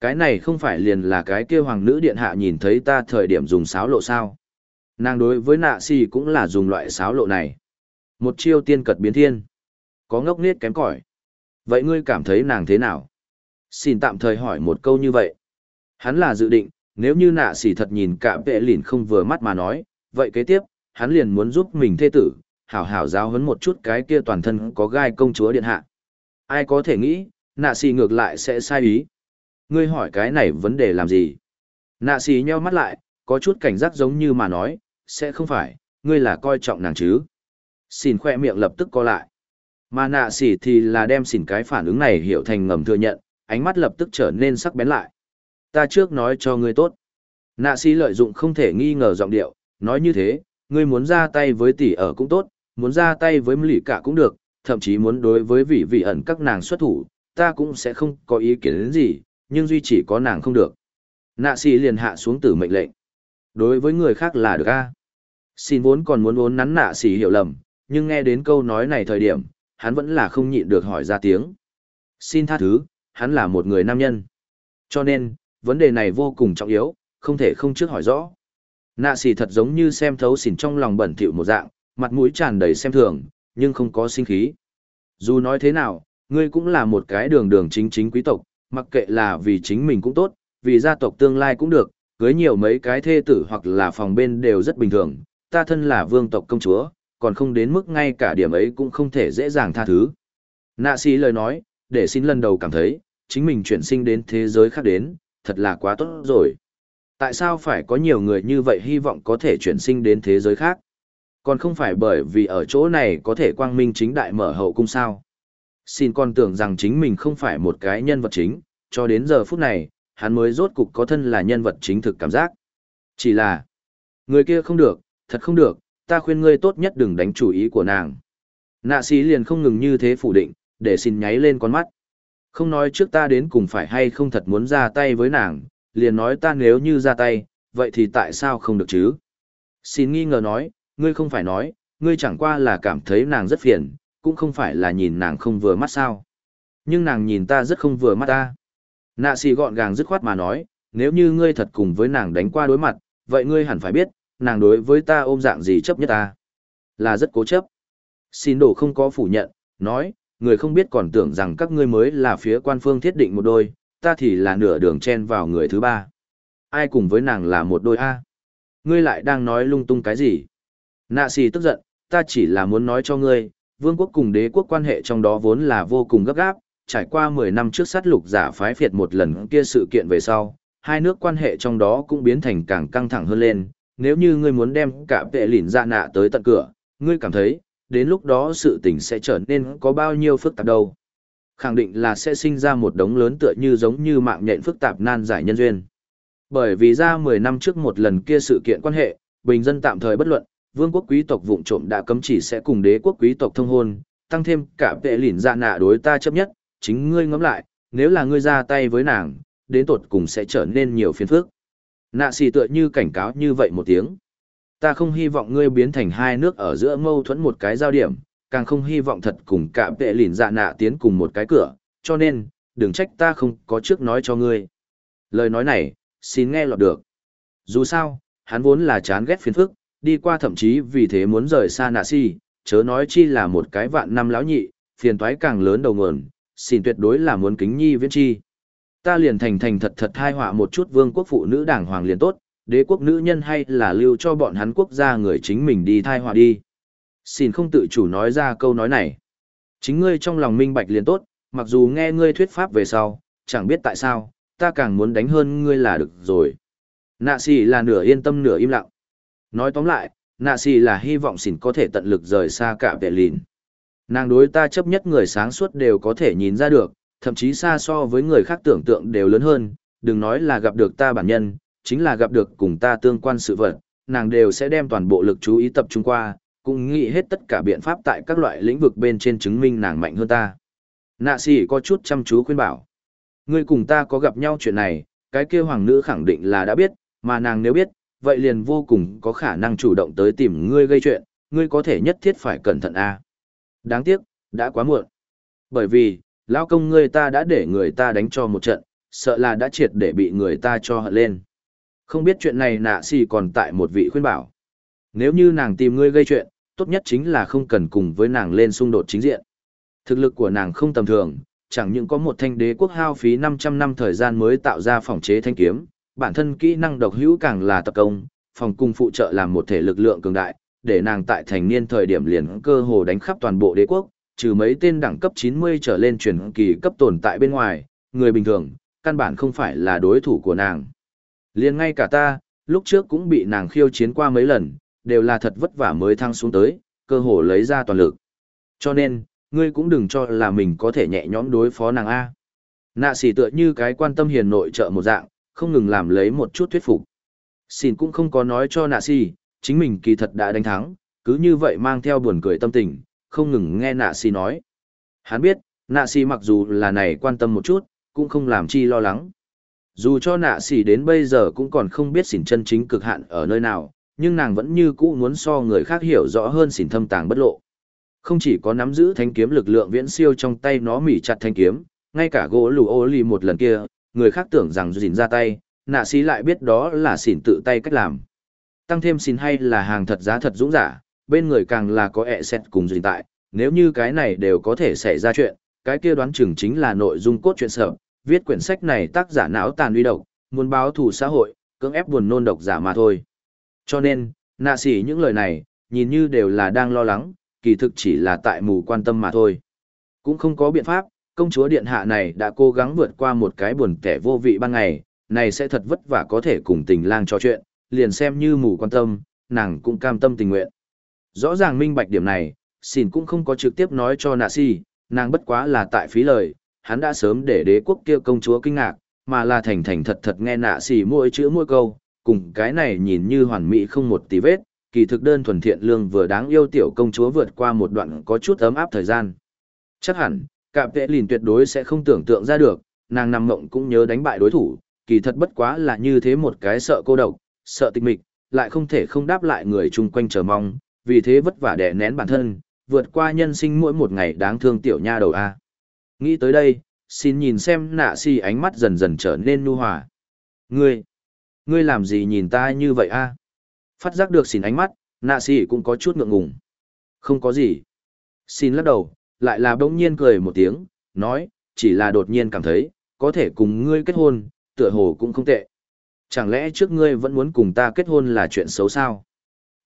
Cái này không phải liền là cái kia hoàng nữ điện hạ nhìn thấy ta thời điểm dùng sáo lộ sao? Nàng đối với nạ si cũng là dùng loại sáo lộ này. Một chiêu tiên cật biến thiên. Có ngốc nết kém cỏi. Vậy ngươi cảm thấy nàng thế nào? Xin tạm thời hỏi một câu như vậy. Hắn là dự định, nếu như nạ xỉ thật nhìn cả vệ lìn không vừa mắt mà nói, vậy kế tiếp, hắn liền muốn giúp mình thê tử, hảo hảo giáo huấn một chút cái kia toàn thân có gai công chúa điện hạ. Ai có thể nghĩ, nạ xỉ ngược lại sẽ sai ý. Ngươi hỏi cái này vấn đề làm gì? Nạ xỉ nheo mắt lại, có chút cảnh giác giống như mà nói, sẽ không phải, ngươi là coi trọng nàng chứ. Xin khoe miệng lập tức co lại. Mà nạ xỉ thì là đem xỉn cái phản ứng này hiểu thành ngầm thừa nhận, ánh mắt lập tức trở nên sắc bén lại. Ta trước nói cho ngươi tốt. Nạ sĩ lợi dụng không thể nghi ngờ giọng điệu, nói như thế, ngươi muốn ra tay với tỷ ở cũng tốt, muốn ra tay với lì cả cũng được, thậm chí muốn đối với vị vị ẩn các nàng xuất thủ, ta cũng sẽ không có ý kiến đến gì, nhưng duy chỉ có nàng không được. Nạ sĩ liền hạ xuống tử mệnh lệnh. Đối với người khác là được a. Xin vốn còn muốn vốn nắn nạ sĩ hiểu lầm, nhưng nghe đến câu nói này thời điểm, hắn vẫn là không nhịn được hỏi ra tiếng. Xin tha thứ, hắn là một người nam nhân. Cho nên, vấn đề này vô cùng trọng yếu, không thể không trước hỏi rõ. Nạ xỉ thật giống như xem thấu xỉn trong lòng bẩn thỉu một dạng, mặt mũi tràn đầy xem thường, nhưng không có sinh khí. Dù nói thế nào, ngươi cũng là một cái đường đường chính chính quý tộc, mặc kệ là vì chính mình cũng tốt, vì gia tộc tương lai cũng được, cưới nhiều mấy cái thê tử hoặc là phòng bên đều rất bình thường, ta thân là vương tộc công chúa, còn không đến mức ngay cả điểm ấy cũng không thể dễ dàng tha thứ. Nạ sĩ lời nói, để xin lần đầu cảm thấy, chính mình chuyển sinh đến thế giới khác đến, thật là quá tốt rồi. Tại sao phải có nhiều người như vậy hy vọng có thể chuyển sinh đến thế giới khác? Còn không phải bởi vì ở chỗ này có thể quang minh chính đại mở hậu cung sao? Xin con tưởng rằng chính mình không phải một cái nhân vật chính, cho đến giờ phút này, hắn mới rốt cục có thân là nhân vật chính thực cảm giác. Chỉ là, người kia không được, thật không được, ta khuyên ngươi tốt nhất đừng đánh chủ ý của nàng. Nạ sĩ liền không ngừng như thế phủ định, để xin nháy lên con mắt. Không nói trước ta đến cùng phải hay không thật muốn ra tay với nàng, liền nói ta nếu như ra tay, vậy thì tại sao không được chứ? Xin nghi ngờ nói, ngươi không phải nói, ngươi chẳng qua là cảm thấy nàng rất phiền, cũng không phải là nhìn nàng không vừa mắt sao. Nhưng nàng nhìn ta rất không vừa mắt ta. Nạ xì gọn gàng dứt khoát mà nói, nếu như ngươi thật cùng với nàng đánh qua đối mặt, vậy ngươi hẳn phải biết, nàng đối với ta ôm dạng gì chấp nhất ta. Là rất cố chấp. Xin đổ không có phủ nhận, nói, người không biết còn tưởng rằng các ngươi mới là phía quan phương thiết định một đôi, ta thì là nửa đường chen vào người thứ ba. Ai cùng với nàng là một đôi A. Ngươi lại đang nói lung tung cái gì? Nạ xì tức giận, ta chỉ là muốn nói cho ngươi, vương quốc cùng đế quốc quan hệ trong đó vốn là vô cùng gấp gáp, trải qua 10 năm trước sát lục giả phái phiệt một lần kia sự kiện về sau, hai nước quan hệ trong đó cũng biến thành càng căng thẳng hơn lên, nếu như ngươi muốn đem cả vệ lỉn ra nạ tới tận cửa, ngươi cảm thấy, đến lúc đó sự tình sẽ trở nên có bao nhiêu phức tạp đâu. Khẳng định là sẽ sinh ra một đống lớn tựa như giống như mạng nhện phức tạp nan giải nhân duyên. Bởi vì ra 10 năm trước một lần kia sự kiện quan hệ, bình dân tạm thời bất luận, vương quốc quý tộc vụng trộm đã cấm chỉ sẽ cùng đế quốc quý tộc thông hôn, tăng thêm cả vệ lỉn dạ nạ đối ta chấp nhất, chính ngươi ngẫm lại, nếu là ngươi ra tay với nàng, đến tột cùng sẽ trở nên nhiều phiền phức. Nạ xì tựa như cảnh cáo như vậy một tiếng. Ta không hy vọng ngươi biến thành hai nước ở giữa mâu thuẫn một cái giao điểm, càng không hy vọng thật cùng cả vệ lìn dạ nạ tiến cùng một cái cửa, cho nên, đừng trách ta không có trước nói cho ngươi. Lời nói này, xin nghe lọt được. Dù sao, hắn vốn là chán ghét phiền phức, đi qua thậm chí vì thế muốn rời xa nạ si, chớ nói chi là một cái vạn năm lão nhị, phiền toái càng lớn đầu nguồn, xin tuyệt đối là muốn kính nhi viễn chi. Ta liền thành thành thật thật thai họa một chút vương quốc phụ nữ đảng hoàng liền tốt, đế quốc nữ nhân hay là lưu cho bọn hắn quốc gia người chính mình đi thai họa đi. Xin không tự chủ nói ra câu nói này. Chính ngươi trong lòng minh bạch liền tốt, mặc dù nghe ngươi thuyết pháp về sau, chẳng biết tại sao, ta càng muốn đánh hơn ngươi là được rồi. Nạ xì là nửa yên tâm nửa im lặng. Nói tóm lại, nạ xì là hy vọng xỉn có thể tận lực rời xa cả vệ lìn. Nàng đối ta chấp nhất người sáng suốt đều có thể nhìn ra được, thậm chí xa so với người khác tưởng tượng đều lớn hơn, đừng nói là gặp được ta bản nhân, chính là gặp được cùng ta tương quan sự vật, nàng đều sẽ đem toàn bộ lực chú ý tập trung qua, cũng nghĩ hết tất cả biện pháp tại các loại lĩnh vực bên trên chứng minh nàng mạnh hơn ta. Nạ sĩ có chút chăm chú khuyên bảo. Ngươi cùng ta có gặp nhau chuyện này, cái kia hoàng nữ khẳng định là đã biết, mà nàng nếu biết, vậy liền vô cùng có khả năng chủ động tới tìm ngươi gây chuyện, ngươi có thể nhất thiết phải cẩn thận a. Đáng tiếc, đã quá muộn. Bởi vì, lão công ngươi ta đã để người ta đánh cho một trận, sợ là đã triệt để bị người ta cho hận lên. Không biết chuyện này nạ xì còn tại một vị khuyên bảo. Nếu như nàng tìm ngươi gây chuyện, tốt nhất chính là không cần cùng với nàng lên xung đột chính diện. Thực lực của nàng không tầm thường, chẳng những có một thanh đế quốc hao phí 500 năm thời gian mới tạo ra phòng chế thanh kiếm, bản thân kỹ năng độc hữu càng là tập công, phòng cung phụ trợ làm một thể lực lượng cường đại, để nàng tại thành niên thời điểm liền cơ hồ đánh khắp toàn bộ đế quốc, trừ mấy tên đẳng cấp 90 trở lên truyền kỳ cấp tồn tại bên ngoài, người bình thường, căn bản không phải là đối thủ của nàng. Liền ngay cả ta, lúc trước cũng bị nàng khiêu chiến qua mấy lần, đều là thật vất vả mới thăng xuống tới, cơ hồ lấy ra toàn lực. Cho nên, ngươi cũng đừng cho là mình có thể nhẹ nhõm đối phó nàng A. Nạ xỉ tựa như cái quan tâm hiền nội trợ một dạng, không ngừng làm lấy một chút thuyết phục. Xin cũng không có nói cho nạ xỉ, chính mình kỳ thật đã đánh thắng, cứ như vậy mang theo buồn cười tâm tình, không ngừng nghe nạ xỉ nói. Hắn biết, nạ xỉ mặc dù là này quan tâm một chút, cũng không làm chi lo lắng. Dù cho nạ xỉ đến bây giờ cũng còn không biết xỉn chân chính cực hạn ở nơi nào, nhưng nàng vẫn như cũ muốn so người khác hiểu rõ hơn xỉn thâm tàng bất lộ. Không chỉ có nắm giữ thanh kiếm lực lượng viễn siêu trong tay nó mỉ chặt thanh kiếm, ngay cả gỗ lù ô lì một lần kia, người khác tưởng rằng dìn ra tay, nạ xỉ lại biết đó là xỉn tự tay cách làm. Tăng thêm xỉn hay là hàng thật giá thật dũng giả, bên người càng là có ẹ xét cùng dìn tại, nếu như cái này đều có thể xảy ra chuyện, cái kia đoán chừng chính là nội dung cốt truyện sợ, viết quyển sách này tác giả não tàn uy độc, muốn báo thù xã hội, cưỡng ép buồn nôn độc giả mà thôi. Cho nên, nạ sĩ những lời này, nhìn như đều là đang lo lắng, kỳ thực chỉ là tại mù quan tâm mà thôi. Cũng không có biện pháp, công chúa điện hạ này đã cố gắng vượt qua một cái buồn kẻ vô vị ban ngày, này sẽ thật vất vả có thể cùng tình lang trò chuyện, liền xem như mù quan tâm, nàng cũng cam tâm tình nguyện. Rõ ràng minh bạch điểm này, xin cũng không có trực tiếp nói cho nạ si, nàng bất quá là tại phí lời, hắn đã sớm để đế quốc kia công chúa kinh ngạc, mà là thành thành thật thật nghe nạ xỉ mỗi chữ mỗi câu, cùng cái này nhìn như hoàn mỹ không một tí vết, kỳ thực đơn thuần thiện lương vừa đáng yêu tiểu công chúa vượt qua một đoạn có chút ấm áp thời gian. Chắc hẳn, cạm vệ lìn tuyệt đối sẽ không tưởng tượng ra được, nàng nằm mộng cũng nhớ đánh bại đối thủ, kỳ thật bất quá là như thế một cái sợ cô độc, sợ tịch mịch, lại không thể không đáp lại người chung quanh chờ mong, vì thế vất vả đè nén bản thân, vượt qua nhân sinh mỗi một ngày đáng thương tiểu nha đầu a. Nghĩ tới đây, xin nhìn xem nạ si ánh mắt dần dần trở nên nu hòa. Ngươi, ngươi làm gì nhìn ta như vậy a? Phát giác được xin ánh mắt, nạ si cũng có chút ngượng ngùng. Không có gì. Xin lắc đầu, lại là bỗng nhiên cười một tiếng, nói, chỉ là đột nhiên cảm thấy, có thể cùng ngươi kết hôn, tựa hồ cũng không tệ. Chẳng lẽ trước ngươi vẫn muốn cùng ta kết hôn là chuyện xấu sao?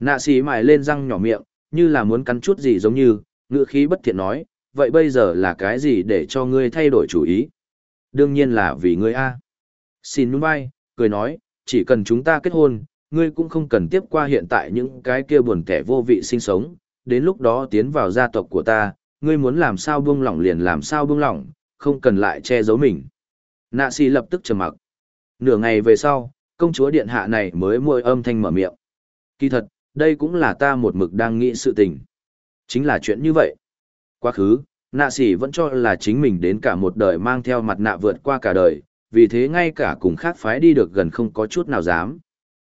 Nạ sĩ mài lên răng nhỏ miệng, như là muốn cắn chút gì giống như, ngựa khí bất thiện nói, vậy bây giờ là cái gì để cho ngươi thay đổi chủ ý? Đương nhiên là vì ngươi A. Xin nhún vai, cười nói, chỉ cần chúng ta kết hôn, ngươi cũng không cần tiếp qua hiện tại những cái kia buồn kẻ vô vị sinh sống, đến lúc đó tiến vào gia tộc của ta, ngươi muốn làm sao buông lỏng liền làm sao buông lỏng, không cần lại che giấu mình. Nạ si lập tức trầm mặc. Nửa ngày về sau, công chúa điện hạ này mới môi âm thanh mở miệng. Kỳ thật, đây cũng là ta một mực đang nghĩ sự tình. Chính là chuyện như vậy. Quá khứ, nạ sĩ vẫn cho là chính mình đến cả một đời mang theo mặt nạ vượt qua cả đời, vì thế ngay cả cùng khác phái đi được gần không có chút nào dám.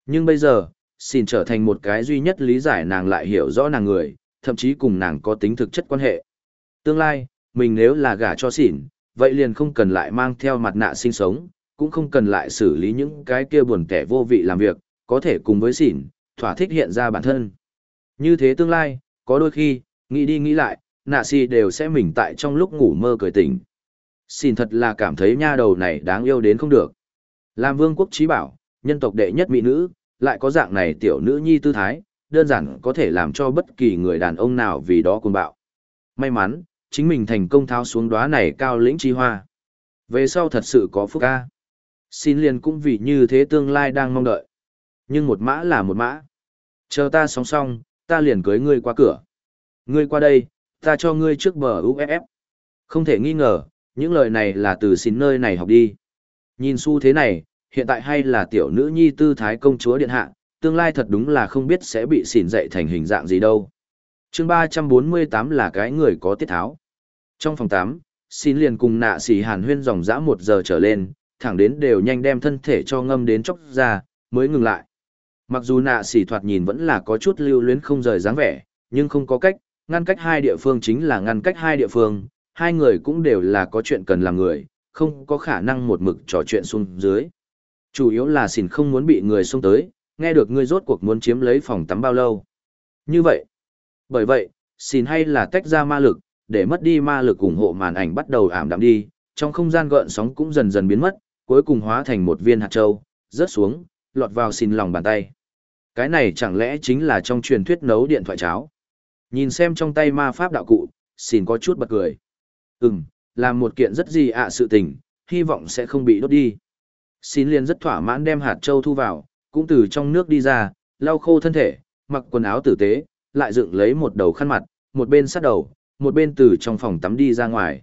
Nhưng bây giờ, xin trở thành một cái duy nhất lý giải nàng lại hiểu rõ nàng người, thậm chí cùng nàng có tính thực chất quan hệ. Tương lai, mình nếu là gả cho xỉn, vậy liền không cần lại mang theo mặt nạ sinh sống, cũng không cần lại xử lý những cái kia buồn kẻ vô vị làm việc, có thể cùng với xỉn, thỏa thích hiện ra bản thân. Như thế tương lai, có đôi khi, nghĩ đi nghĩ lại, nạ si đều sẽ mình tại trong lúc ngủ mơ cười tỉnh. Xin thật là cảm thấy nha đầu này đáng yêu đến không được. Làm vương quốc trí bảo, nhân tộc đệ nhất mỹ nữ, lại có dạng này tiểu nữ nhi tư thái, đơn giản có thể làm cho bất kỳ người đàn ông nào vì đó cuồng bạo. May mắn, chính mình thành công tháo xuống đóa này cao lĩnh chi hoa. Về sau thật sự có phúc ca. Xin liền cũng vì như thế tương lai đang mong đợi. Nhưng một mã là một mã. Chờ ta sóng xong, ta liền cưới ngươi qua cửa. Ngươi qua đây, ta cho ngươi trước bờ UFF. Không thể nghi ngờ, những lời này là từ xin nơi này học đi. Nhìn xu thế này, hiện tại hay là tiểu nữ nhi tư thái công chúa điện hạ, tương lai thật đúng là không biết sẽ bị xỉn dậy thành hình dạng gì đâu. chương 348 là cái người có tiết tháo. Trong phòng 8, xin liền cùng nạ xỉ hàn huyên dòng dã một giờ trở lên, thẳng đến đều nhanh đem thân thể cho ngâm đến chốc ra, mới ngừng lại. Mặc dù nạ xỉ thoạt nhìn vẫn là có chút lưu luyến không rời dáng vẻ, nhưng không có cách, ngăn cách hai địa phương chính là ngăn cách hai địa phương, hai người cũng đều là có chuyện cần làm người, không có khả năng một mực trò chuyện xuống dưới. Chủ yếu là xỉn không muốn bị người xông tới, nghe được ngươi rốt cuộc muốn chiếm lấy phòng tắm bao lâu. Như vậy, bởi vậy, xỉn hay là tách ra ma lực, để mất đi ma lực ủng hộ màn ảnh bắt đầu ảm đạm đi, trong không gian gợn sóng cũng dần dần biến mất, cuối cùng hóa thành một viên hạt châu, rớt xuống, lọt vào xỉn lòng bàn tay. Cái này chẳng lẽ chính là trong truyền thuyết nấu điện thoại cháo. Nhìn xem trong tay ma pháp đạo cụ, xin có chút bật cười. Ừm, làm một kiện rất gì ạ sự tình, hy vọng sẽ không bị đốt đi. Xin liền rất thỏa mãn đem hạt châu thu vào, cũng từ trong nước đi ra, lau khô thân thể, mặc quần áo tử tế, lại dựng lấy một đầu khăn mặt, một bên sát đầu, một bên từ trong phòng tắm đi ra ngoài.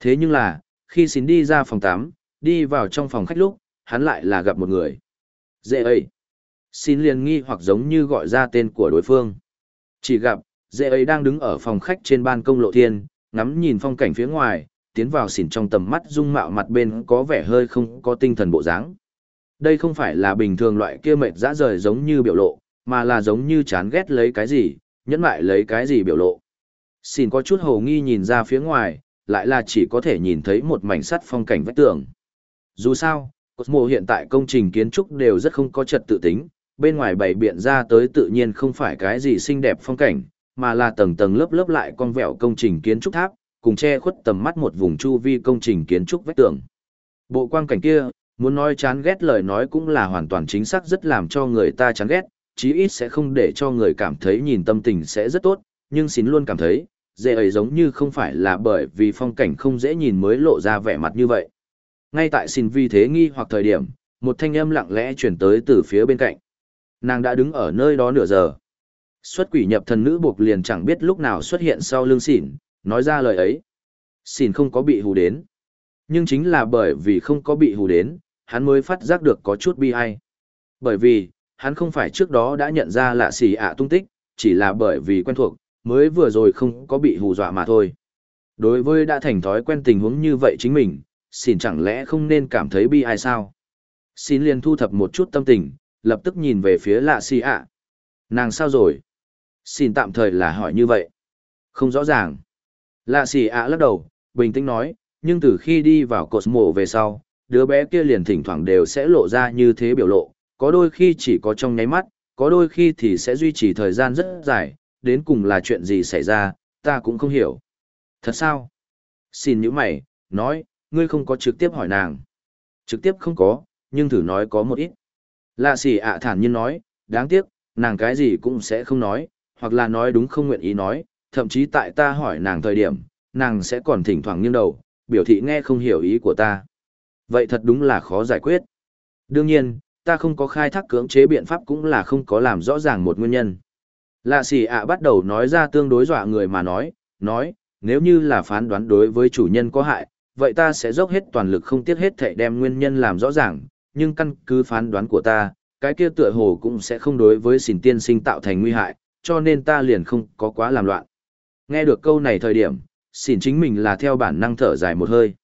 Thế nhưng là, khi xin đi ra phòng tắm, đi vào trong phòng khách lúc, hắn lại là gặp một người. Dễ ấy. Xin liền nghi hoặc giống như gọi ra tên của đối phương. Chỉ gặp, dễ ấy đang đứng ở phòng khách trên ban công lộ thiên, ngắm nhìn phong cảnh phía ngoài, tiến vào xỉn trong tầm mắt dung mạo mặt bên có vẻ hơi không có tinh thần bộ dáng. Đây không phải là bình thường loại kia mệt dã rời giống như biểu lộ, mà là giống như chán ghét lấy cái gì, nhẫn lại lấy cái gì biểu lộ. Xin có chút hồ nghi nhìn ra phía ngoài, lại là chỉ có thể nhìn thấy một mảnh sắt phong cảnh vách tường. Dù sao, Cosmo hiện tại công trình kiến trúc đều rất không có trật tự tính, bên ngoài bày biện ra tới tự nhiên không phải cái gì xinh đẹp phong cảnh, mà là tầng tầng lớp lớp lại con vẹo công trình kiến trúc tháp, cùng che khuất tầm mắt một vùng chu vi công trình kiến trúc vách tường. Bộ quang cảnh kia, muốn nói chán ghét lời nói cũng là hoàn toàn chính xác rất làm cho người ta chán ghét, chí ít sẽ không để cho người cảm thấy nhìn tâm tình sẽ rất tốt, nhưng xin luôn cảm thấy, dễ ấy giống như không phải là bởi vì phong cảnh không dễ nhìn mới lộ ra vẻ mặt như vậy. Ngay tại xin vi thế nghi hoặc thời điểm, một thanh âm lặng lẽ chuyển tới từ phía bên cạnh. Nàng đã đứng ở nơi đó nửa giờ. Xuất quỷ nhập thần nữ buộc liền chẳng biết lúc nào xuất hiện sau lưng xỉn, nói ra lời ấy. Xỉn không có bị hù đến. Nhưng chính là bởi vì không có bị hù đến, hắn mới phát giác được có chút bi ai. Bởi vì, hắn không phải trước đó đã nhận ra là xỉ ạ tung tích, chỉ là bởi vì quen thuộc, mới vừa rồi không có bị hù dọa mà thôi. Đối với đã thành thói quen tình huống như vậy chính mình, xin chẳng lẽ không nên cảm thấy bi ai sao? Xin liền thu thập một chút tâm tình, lập tức nhìn về phía lạ xì ạ. Nàng sao rồi? Xin tạm thời là hỏi như vậy. Không rõ ràng. Lạ xì ạ lắc đầu, bình tĩnh nói, nhưng từ khi đi vào cột mộ về sau, đứa bé kia liền thỉnh thoảng đều sẽ lộ ra như thế biểu lộ, có đôi khi chỉ có trong nháy mắt, có đôi khi thì sẽ duy trì thời gian rất dài, đến cùng là chuyện gì xảy ra, ta cũng không hiểu. Thật sao? Xin những mày, nói, ngươi không có trực tiếp hỏi nàng. Trực tiếp không có, nhưng thử nói có một ít. Lạ xì ạ thản nhiên nói, đáng tiếc, nàng cái gì cũng sẽ không nói, hoặc là nói đúng không nguyện ý nói, thậm chí tại ta hỏi nàng thời điểm, nàng sẽ còn thỉnh thoảng nghiêng đầu, biểu thị nghe không hiểu ý của ta. Vậy thật đúng là khó giải quyết. Đương nhiên, ta không có khai thác cưỡng chế biện pháp cũng là không có làm rõ ràng một nguyên nhân. Lạ xì ạ bắt đầu nói ra tương đối dọa người mà nói, nói, nếu như là phán đoán đối với chủ nhân có hại, vậy ta sẽ dốc hết toàn lực không tiếc hết thể đem nguyên nhân làm rõ ràng, nhưng căn cứ phán đoán của ta, cái kia tựa hồ cũng sẽ không đối với xỉn tiên sinh tạo thành nguy hại, cho nên ta liền không có quá làm loạn. Nghe được câu này thời điểm, xỉn chính mình là theo bản năng thở dài một hơi.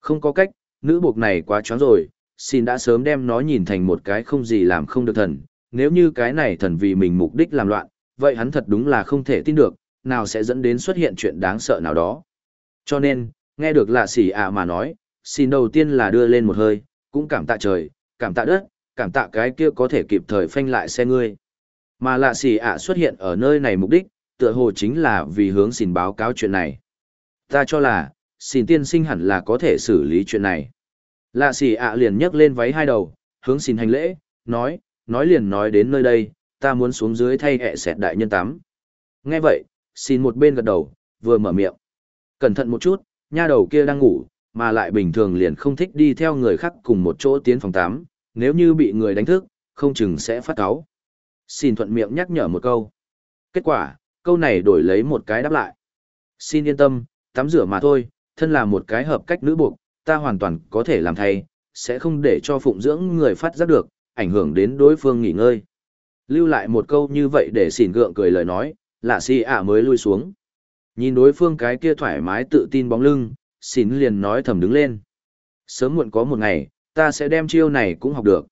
Không có cách, nữ buộc này quá chóng rồi, xin đã sớm đem nó nhìn thành một cái không gì làm không được thần. Nếu như cái này thần vì mình mục đích làm loạn, vậy hắn thật đúng là không thể tin được, nào sẽ dẫn đến xuất hiện chuyện đáng sợ nào đó. Cho nên, nghe được lạ xỉ ạ mà nói, xin đầu tiên là đưa lên một hơi, cũng cảm tạ trời, cảm tạ đất, cảm tạ cái kia có thể kịp thời phanh lại xe ngươi. Mà lạ xì ạ xuất hiện ở nơi này mục đích, tựa hồ chính là vì hướng xin báo cáo chuyện này. Ta cho là, xin tiên sinh hẳn là có thể xử lý chuyện này. Lạ xì ạ liền nhấc lên váy hai đầu, hướng xin hành lễ, nói, nói liền nói đến nơi đây, ta muốn xuống dưới thay hẹ sẹt đại nhân tắm. Nghe vậy, xin một bên gật đầu, vừa mở miệng. Cẩn thận một chút, nha đầu kia đang ngủ, mà lại bình thường liền không thích đi theo người khác cùng một chỗ tiến phòng tắm, nếu như bị người đánh thức, không chừng sẽ phát cáu. Xin thuận miệng nhắc nhở một câu. Kết quả, câu này đổi lấy một cái đáp lại. Xin yên tâm, tắm rửa mà thôi, thân là một cái hợp cách nữ buộc, ta hoàn toàn có thể làm thay, sẽ không để cho phụng dưỡng người phát giác được, ảnh hưởng đến đối phương nghỉ ngơi. Lưu lại một câu như vậy để xỉn gượng cười lời nói, là si ạ mới lui xuống. Nhìn đối phương cái kia thoải mái tự tin bóng lưng, xỉn liền nói thầm đứng lên. Sớm muộn có một ngày, ta sẽ đem chiêu này cũng học được.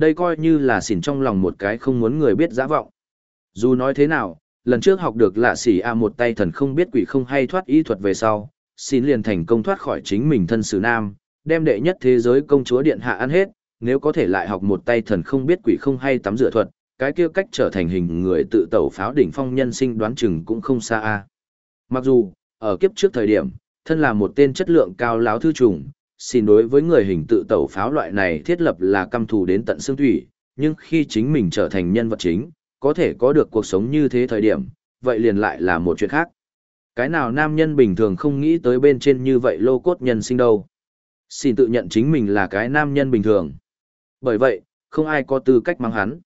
Đây coi như là xỉn trong lòng một cái không muốn người biết giã vọng. Dù nói thế nào, lần trước học được lạ xỉ a một tay thần không biết quỷ không hay thoát y thuật về sau, xin liền thành công thoát khỏi chính mình thân sử nam, đem đệ nhất thế giới công chúa điện hạ ăn hết, nếu có thể lại học một tay thần không biết quỷ không hay tắm rửa thuật, cái kia cách trở thành hình người tự tẩu pháo đỉnh phong nhân sinh đoán chừng cũng không xa a. Mặc dù, ở kiếp trước thời điểm, thân là một tên chất lượng cao láo thư trùng, xin đối với người hình tự tẩu pháo loại này thiết lập là căm thù đến tận xương thủy, nhưng khi chính mình trở thành nhân vật chính, có thể có được cuộc sống như thế thời điểm, vậy liền lại là một chuyện khác. Cái nào nam nhân bình thường không nghĩ tới bên trên như vậy lô cốt nhân sinh đâu. Xin tự nhận chính mình là cái nam nhân bình thường. Bởi vậy, không ai có tư cách mang hắn.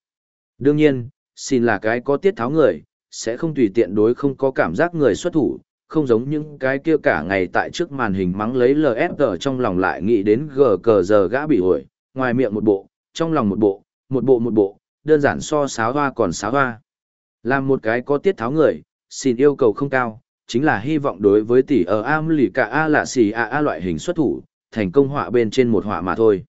Đương nhiên, xin là cái có tiết tháo người, sẽ không tùy tiện đối không có cảm giác người xuất thủ, không giống những cái kia cả ngày tại trước màn hình mắng lấy LFG trong lòng lại nghĩ đến gờ cờ giờ gã bị ổi, ngoài miệng một bộ, trong lòng một bộ, một bộ một bộ, đơn giản so sáo hoa còn sáo hoa. Làm một cái có tiết tháo người, xin yêu cầu không cao, chính là hy vọng đối với tỷ ở am lì cả A lạ xì A A loại hình xuất thủ, thành công họa bên trên một họa mà thôi.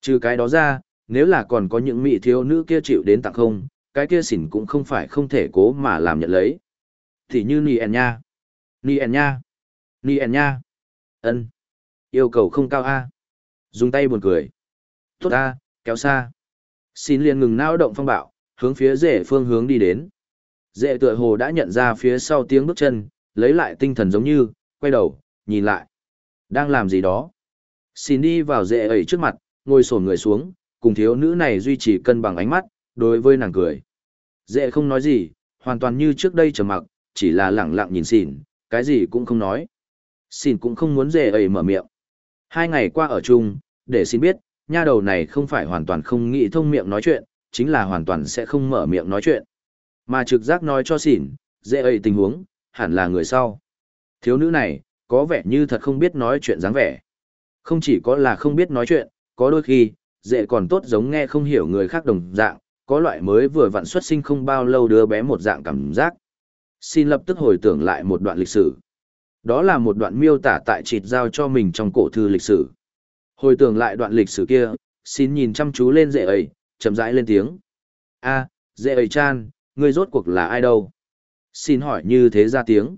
Trừ cái đó ra, nếu là còn có những mỹ thiếu nữ kia chịu đến tặng không, cái kia xỉn cũng không phải không thể cố mà làm nhận lấy. Thì như nì nha. Nien nha. Nien nha. ân Yêu cầu không cao A. Dùng tay buồn cười. Tốt A, kéo xa. Xin liền ngừng nao động phong bạo, hướng phía rể phương hướng đi đến. Dễ tựa hồ đã nhận ra phía sau tiếng bước chân, lấy lại tinh thần giống như, quay đầu, nhìn lại. Đang làm gì đó? Xin đi vào dễ ấy trước mặt, ngồi sổn người xuống, cùng thiếu nữ này duy trì cân bằng ánh mắt, đối với nàng cười. Dễ không nói gì, hoàn toàn như trước đây trầm mặc, chỉ là lẳng lặng nhìn xỉn, cái gì cũng không nói. Xỉn cũng không muốn dễ ấy mở miệng. Hai ngày qua ở chung, để xin biết, nha đầu này không phải hoàn toàn không nghĩ thông miệng nói chuyện, chính là hoàn toàn sẽ không mở miệng nói chuyện. Mà trực giác nói cho xỉn, dễ ấy tình huống, hẳn là người sau. Thiếu nữ này, có vẻ như thật không biết nói chuyện dáng vẻ. Không chỉ có là không biết nói chuyện, có đôi khi, dễ còn tốt giống nghe không hiểu người khác đồng dạng, có loại mới vừa vặn xuất sinh không bao lâu đứa bé một dạng cảm giác. Xin lập tức hồi tưởng lại một đoạn lịch sử. Đó là một đoạn miêu tả tại trịt giao cho mình trong cổ thư lịch sử. Hồi tưởng lại đoạn lịch sử kia, xin nhìn chăm chú lên dễ ấy, chậm rãi lên tiếng. a dễ ấy chan, ngươi rốt cuộc là ai đâu? Xin hỏi như thế ra tiếng.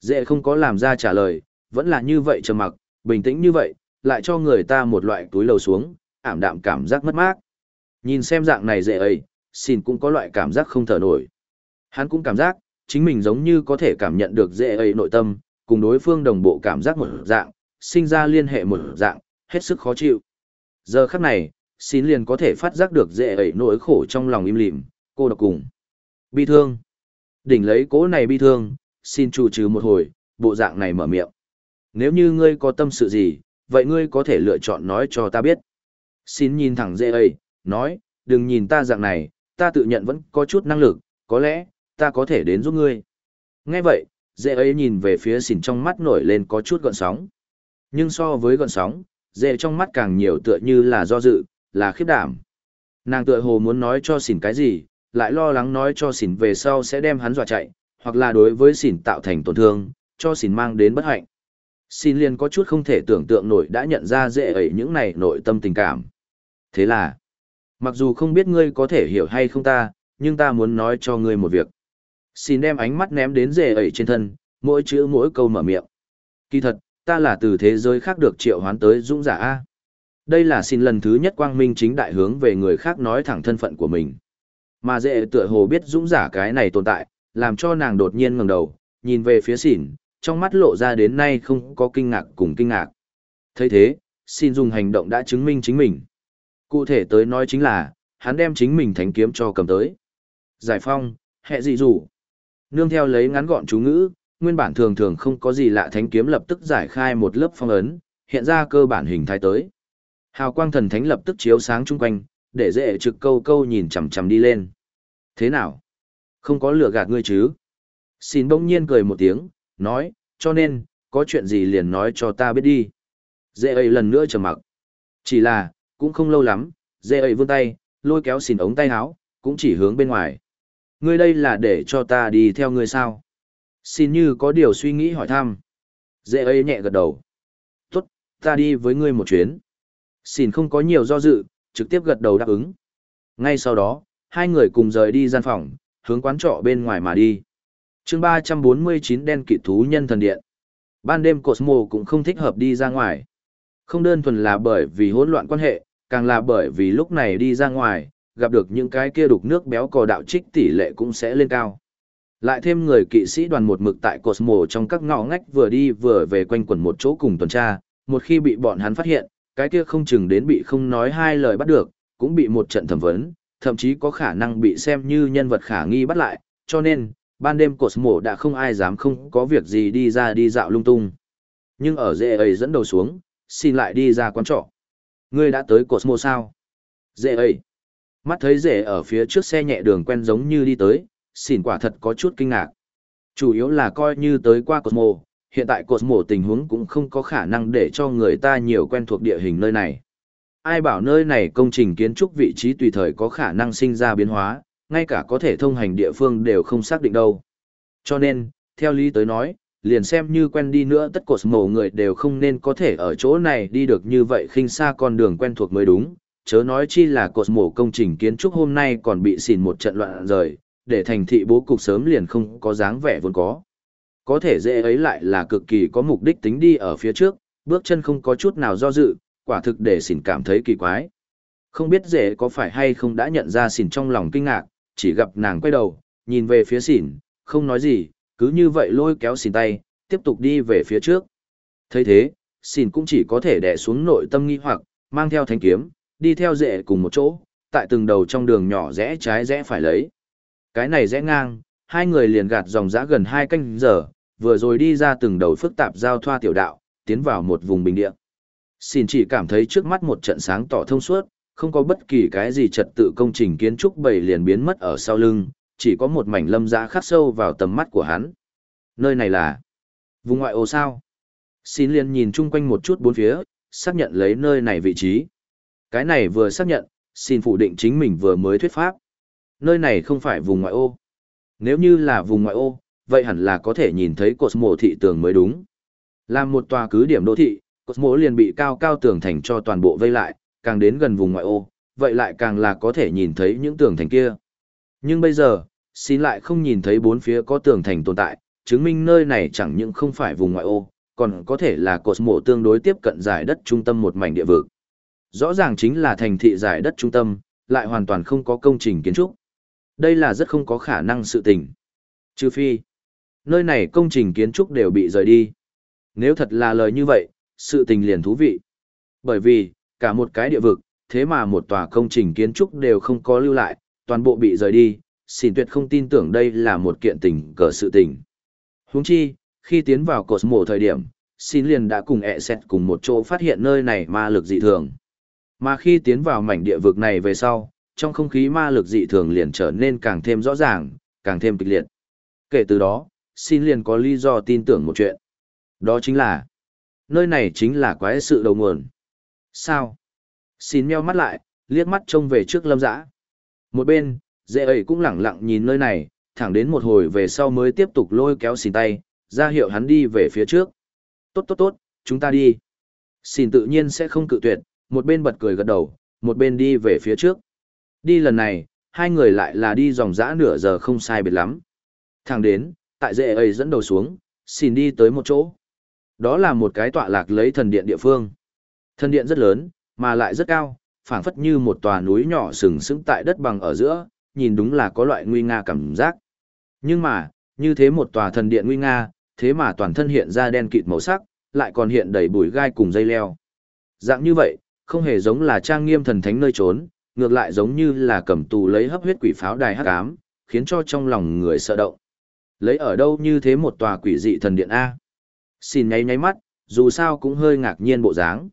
Dễ không có làm ra trả lời, vẫn là như vậy trầm mặc, bình tĩnh như vậy, lại cho người ta một loại túi lầu xuống, ảm đạm cảm giác mất mát. Nhìn xem dạng này dễ ấy, xin cũng có loại cảm giác không thở nổi. Hắn cũng cảm giác, chính mình giống như có thể cảm nhận được dễ ấy nội tâm, cùng đối phương đồng bộ cảm giác một dạng, sinh ra liên hệ một dạng, hết sức khó chịu. Giờ khắc này, xin liền có thể phát giác được dễ ấy nỗi khổ trong lòng im lìm, cô độc cùng. Bi thương. Đỉnh lấy cố này bi thương, xin chủ trừ một hồi, bộ dạng này mở miệng. Nếu như ngươi có tâm sự gì, vậy ngươi có thể lựa chọn nói cho ta biết. Xin nhìn thẳng dễ ấy, nói, đừng nhìn ta dạng này, ta tự nhận vẫn có chút năng lực, có lẽ, ta có thể đến giúp ngươi. Nghe vậy, dễ ấy nhìn về phía xỉn trong mắt nổi lên có chút gọn sóng. Nhưng so với gọn sóng, dễ trong mắt càng nhiều tựa như là do dự, là khiếp đảm. Nàng tựa hồ muốn nói cho xỉn cái gì, lại lo lắng nói cho xỉn về sau sẽ đem hắn dọa chạy, hoặc là đối với xỉn tạo thành tổn thương, cho xỉn mang đến bất hạnh. Xin liền có chút không thể tưởng tượng nổi đã nhận ra dễ ấy những này nội tâm tình cảm. Thế là, mặc dù không biết ngươi có thể hiểu hay không ta, nhưng ta muốn nói cho ngươi một việc. Xin đem ánh mắt ném đến rể ấy trên thân, mỗi chữ mỗi câu mở miệng. Kỳ thật, ta là từ thế giới khác được triệu hoán tới dũng giả A. Đây là xin lần thứ nhất quang minh chính đại hướng về người khác nói thẳng thân phận của mình. Mà dễ tựa hồ biết dũng giả cái này tồn tại, làm cho nàng đột nhiên ngẩng đầu, nhìn về phía xỉn, trong mắt lộ ra đến nay không có kinh ngạc cùng kinh ngạc. thấy thế, xin dùng hành động đã chứng minh chính mình. Cụ thể tới nói chính là, hắn đem chính mình thánh kiếm cho cầm tới. Giải phong, hệ dị rủ. Nương theo lấy ngắn gọn chú ngữ, nguyên bản thường thường không có gì lạ thánh kiếm lập tức giải khai một lớp phong ấn, hiện ra cơ bản hình thái tới. Hào quang thần thánh lập tức chiếu sáng chung quanh, để dễ trực câu câu nhìn chằm chằm đi lên. Thế nào? Không có lừa gạt ngươi chứ? Xin bỗng nhiên cười một tiếng, nói, cho nên, có chuyện gì liền nói cho ta biết đi. Dễ ấy lần nữa trầm mặc. Chỉ là, cũng không lâu lắm, dễ ấy vươn tay, lôi kéo xin ống tay áo, cũng chỉ hướng bên ngoài. Ngươi đây là để cho ta đi theo ngươi sao? Xin như có điều suy nghĩ hỏi thăm. Dễ ấy nhẹ gật đầu. Tốt, ta đi với ngươi một chuyến. Xin không có nhiều do dự, trực tiếp gật đầu đáp ứng. Ngay sau đó, hai người cùng rời đi gian phòng, hướng quán trọ bên ngoài mà đi. chương 349 đen kỵ thú nhân thần điện. Ban đêm Cosmo cũng không thích hợp đi ra ngoài. Không đơn thuần là bởi vì hỗn loạn quan hệ, càng là bởi vì lúc này đi ra ngoài, gặp được những cái kia đục nước béo cò đạo trích tỷ lệ cũng sẽ lên cao. Lại thêm người kỵ sĩ đoàn một mực tại Cosmo trong các ngõ ngách vừa đi vừa về quanh quẩn một chỗ cùng tuần tra, một khi bị bọn hắn phát hiện, cái kia không chừng đến bị không nói hai lời bắt được, cũng bị một trận thẩm vấn, thậm chí có khả năng bị xem như nhân vật khả nghi bắt lại, cho nên, ban đêm Cosmo đã không ai dám không có việc gì đi ra đi dạo lung tung. Nhưng ở dễ ấy dẫn đầu xuống, xin lại đi ra quán trọ. Ngươi đã tới Cosmo sao? Dễ ấy. Mắt thấy dễ ở phía trước xe nhẹ đường quen giống như đi tới, xỉn quả thật có chút kinh ngạc. Chủ yếu là coi như tới qua Cosmo, hiện tại Cosmo tình huống cũng không có khả năng để cho người ta nhiều quen thuộc địa hình nơi này. Ai bảo nơi này công trình kiến trúc vị trí tùy thời có khả năng sinh ra biến hóa, ngay cả có thể thông hành địa phương đều không xác định đâu. Cho nên, theo lý tới nói, liền xem như quen đi nữa tất Cosmo người đều không nên có thể ở chỗ này đi được như vậy khinh xa con đường quen thuộc mới đúng, chớ nói chi là cột mổ công trình kiến trúc hôm nay còn bị xỉn một trận loạn rời, để thành thị bố cục sớm liền không có dáng vẻ vốn có. Có thể dễ ấy lại là cực kỳ có mục đích tính đi ở phía trước, bước chân không có chút nào do dự, quả thực để xỉn cảm thấy kỳ quái. Không biết dễ có phải hay không đã nhận ra xỉn trong lòng kinh ngạc, chỉ gặp nàng quay đầu, nhìn về phía xỉn, không nói gì, cứ như vậy lôi kéo xỉn tay, tiếp tục đi về phía trước. thấy thế, xỉn cũng chỉ có thể đè xuống nội tâm nghi hoặc, mang theo thanh kiếm, đi theo dễ cùng một chỗ, tại từng đầu trong đường nhỏ rẽ trái rẽ phải lấy. Cái này rẽ ngang, hai người liền gạt dòng dã gần hai canh giờ, vừa rồi đi ra từng đầu phức tạp giao thoa tiểu đạo, tiến vào một vùng bình địa. Xin chỉ cảm thấy trước mắt một trận sáng tỏ thông suốt, không có bất kỳ cái gì trật tự công trình kiến trúc bầy liền biến mất ở sau lưng, chỉ có một mảnh lâm dã khắc sâu vào tầm mắt của hắn. Nơi này là vùng ngoại ô sao? Xin liền nhìn chung quanh một chút bốn phía, xác nhận lấy nơi này vị trí. Cái này vừa xác nhận, xin phủ định chính mình vừa mới thuyết pháp. Nơi này không phải vùng ngoại ô. Nếu như là vùng ngoại ô, vậy hẳn là có thể nhìn thấy Cosmo thị tường mới đúng. Làm một tòa cứ điểm đô thị, Cosmo liền bị cao cao tường thành cho toàn bộ vây lại, càng đến gần vùng ngoại ô, vậy lại càng là có thể nhìn thấy những tường thành kia. Nhưng bây giờ, xin lại không nhìn thấy bốn phía có tường thành tồn tại, chứng minh nơi này chẳng những không phải vùng ngoại ô, còn có thể là Cosmo tương đối tiếp cận giải đất trung tâm một mảnh địa vực. Rõ ràng chính là thành thị giải đất trung tâm, lại hoàn toàn không có công trình kiến trúc. Đây là rất không có khả năng sự tình. Trừ phi, nơi này công trình kiến trúc đều bị rời đi. Nếu thật là lời như vậy, sự tình liền thú vị. Bởi vì, cả một cái địa vực, thế mà một tòa công trình kiến trúc đều không có lưu lại, toàn bộ bị rời đi, xin tuyệt không tin tưởng đây là một kiện tình cờ sự tình. Huống chi, khi tiến vào cột mổ thời điểm, xin liền đã cùng ẹ xét cùng một chỗ phát hiện nơi này ma lực dị thường. Mà khi tiến vào mảnh địa vực này về sau, trong không khí ma lực dị thường liền trở nên càng thêm rõ ràng, càng thêm kịch liệt. Kể từ đó, xin liền có lý do tin tưởng một chuyện. Đó chính là, nơi này chính là quái sự đầu nguồn. Sao? Xin meo mắt lại, liếc mắt trông về trước lâm dã. Một bên, dễ ấy cũng lẳng lặng nhìn nơi này, thẳng đến một hồi về sau mới tiếp tục lôi kéo xin tay, ra hiệu hắn đi về phía trước. Tốt tốt tốt, chúng ta đi. Xin tự nhiên sẽ không cự tuyệt, một bên bật cười gật đầu, một bên đi về phía trước. Đi lần này, hai người lại là đi dòng dã nửa giờ không sai biệt lắm. Thẳng đến, tại dệ ấy dẫn đầu xuống, xin đi tới một chỗ. Đó là một cái tọa lạc lấy thần điện địa phương. Thần điện rất lớn, mà lại rất cao, phảng phất như một tòa núi nhỏ sừng sững tại đất bằng ở giữa, nhìn đúng là có loại nguy nga cảm giác. Nhưng mà, như thế một tòa thần điện nguy nga, thế mà toàn thân hiện ra đen kịt màu sắc, lại còn hiện đầy bụi gai cùng dây leo. Dạng như vậy, không hề giống là trang nghiêm thần thánh nơi trốn, ngược lại giống như là cầm tù lấy hấp huyết quỷ pháo đài hắc ám, khiến cho trong lòng người sợ động. Lấy ở đâu như thế một tòa quỷ dị thần điện A. Xin nháy nháy mắt, dù sao cũng hơi ngạc nhiên bộ dáng.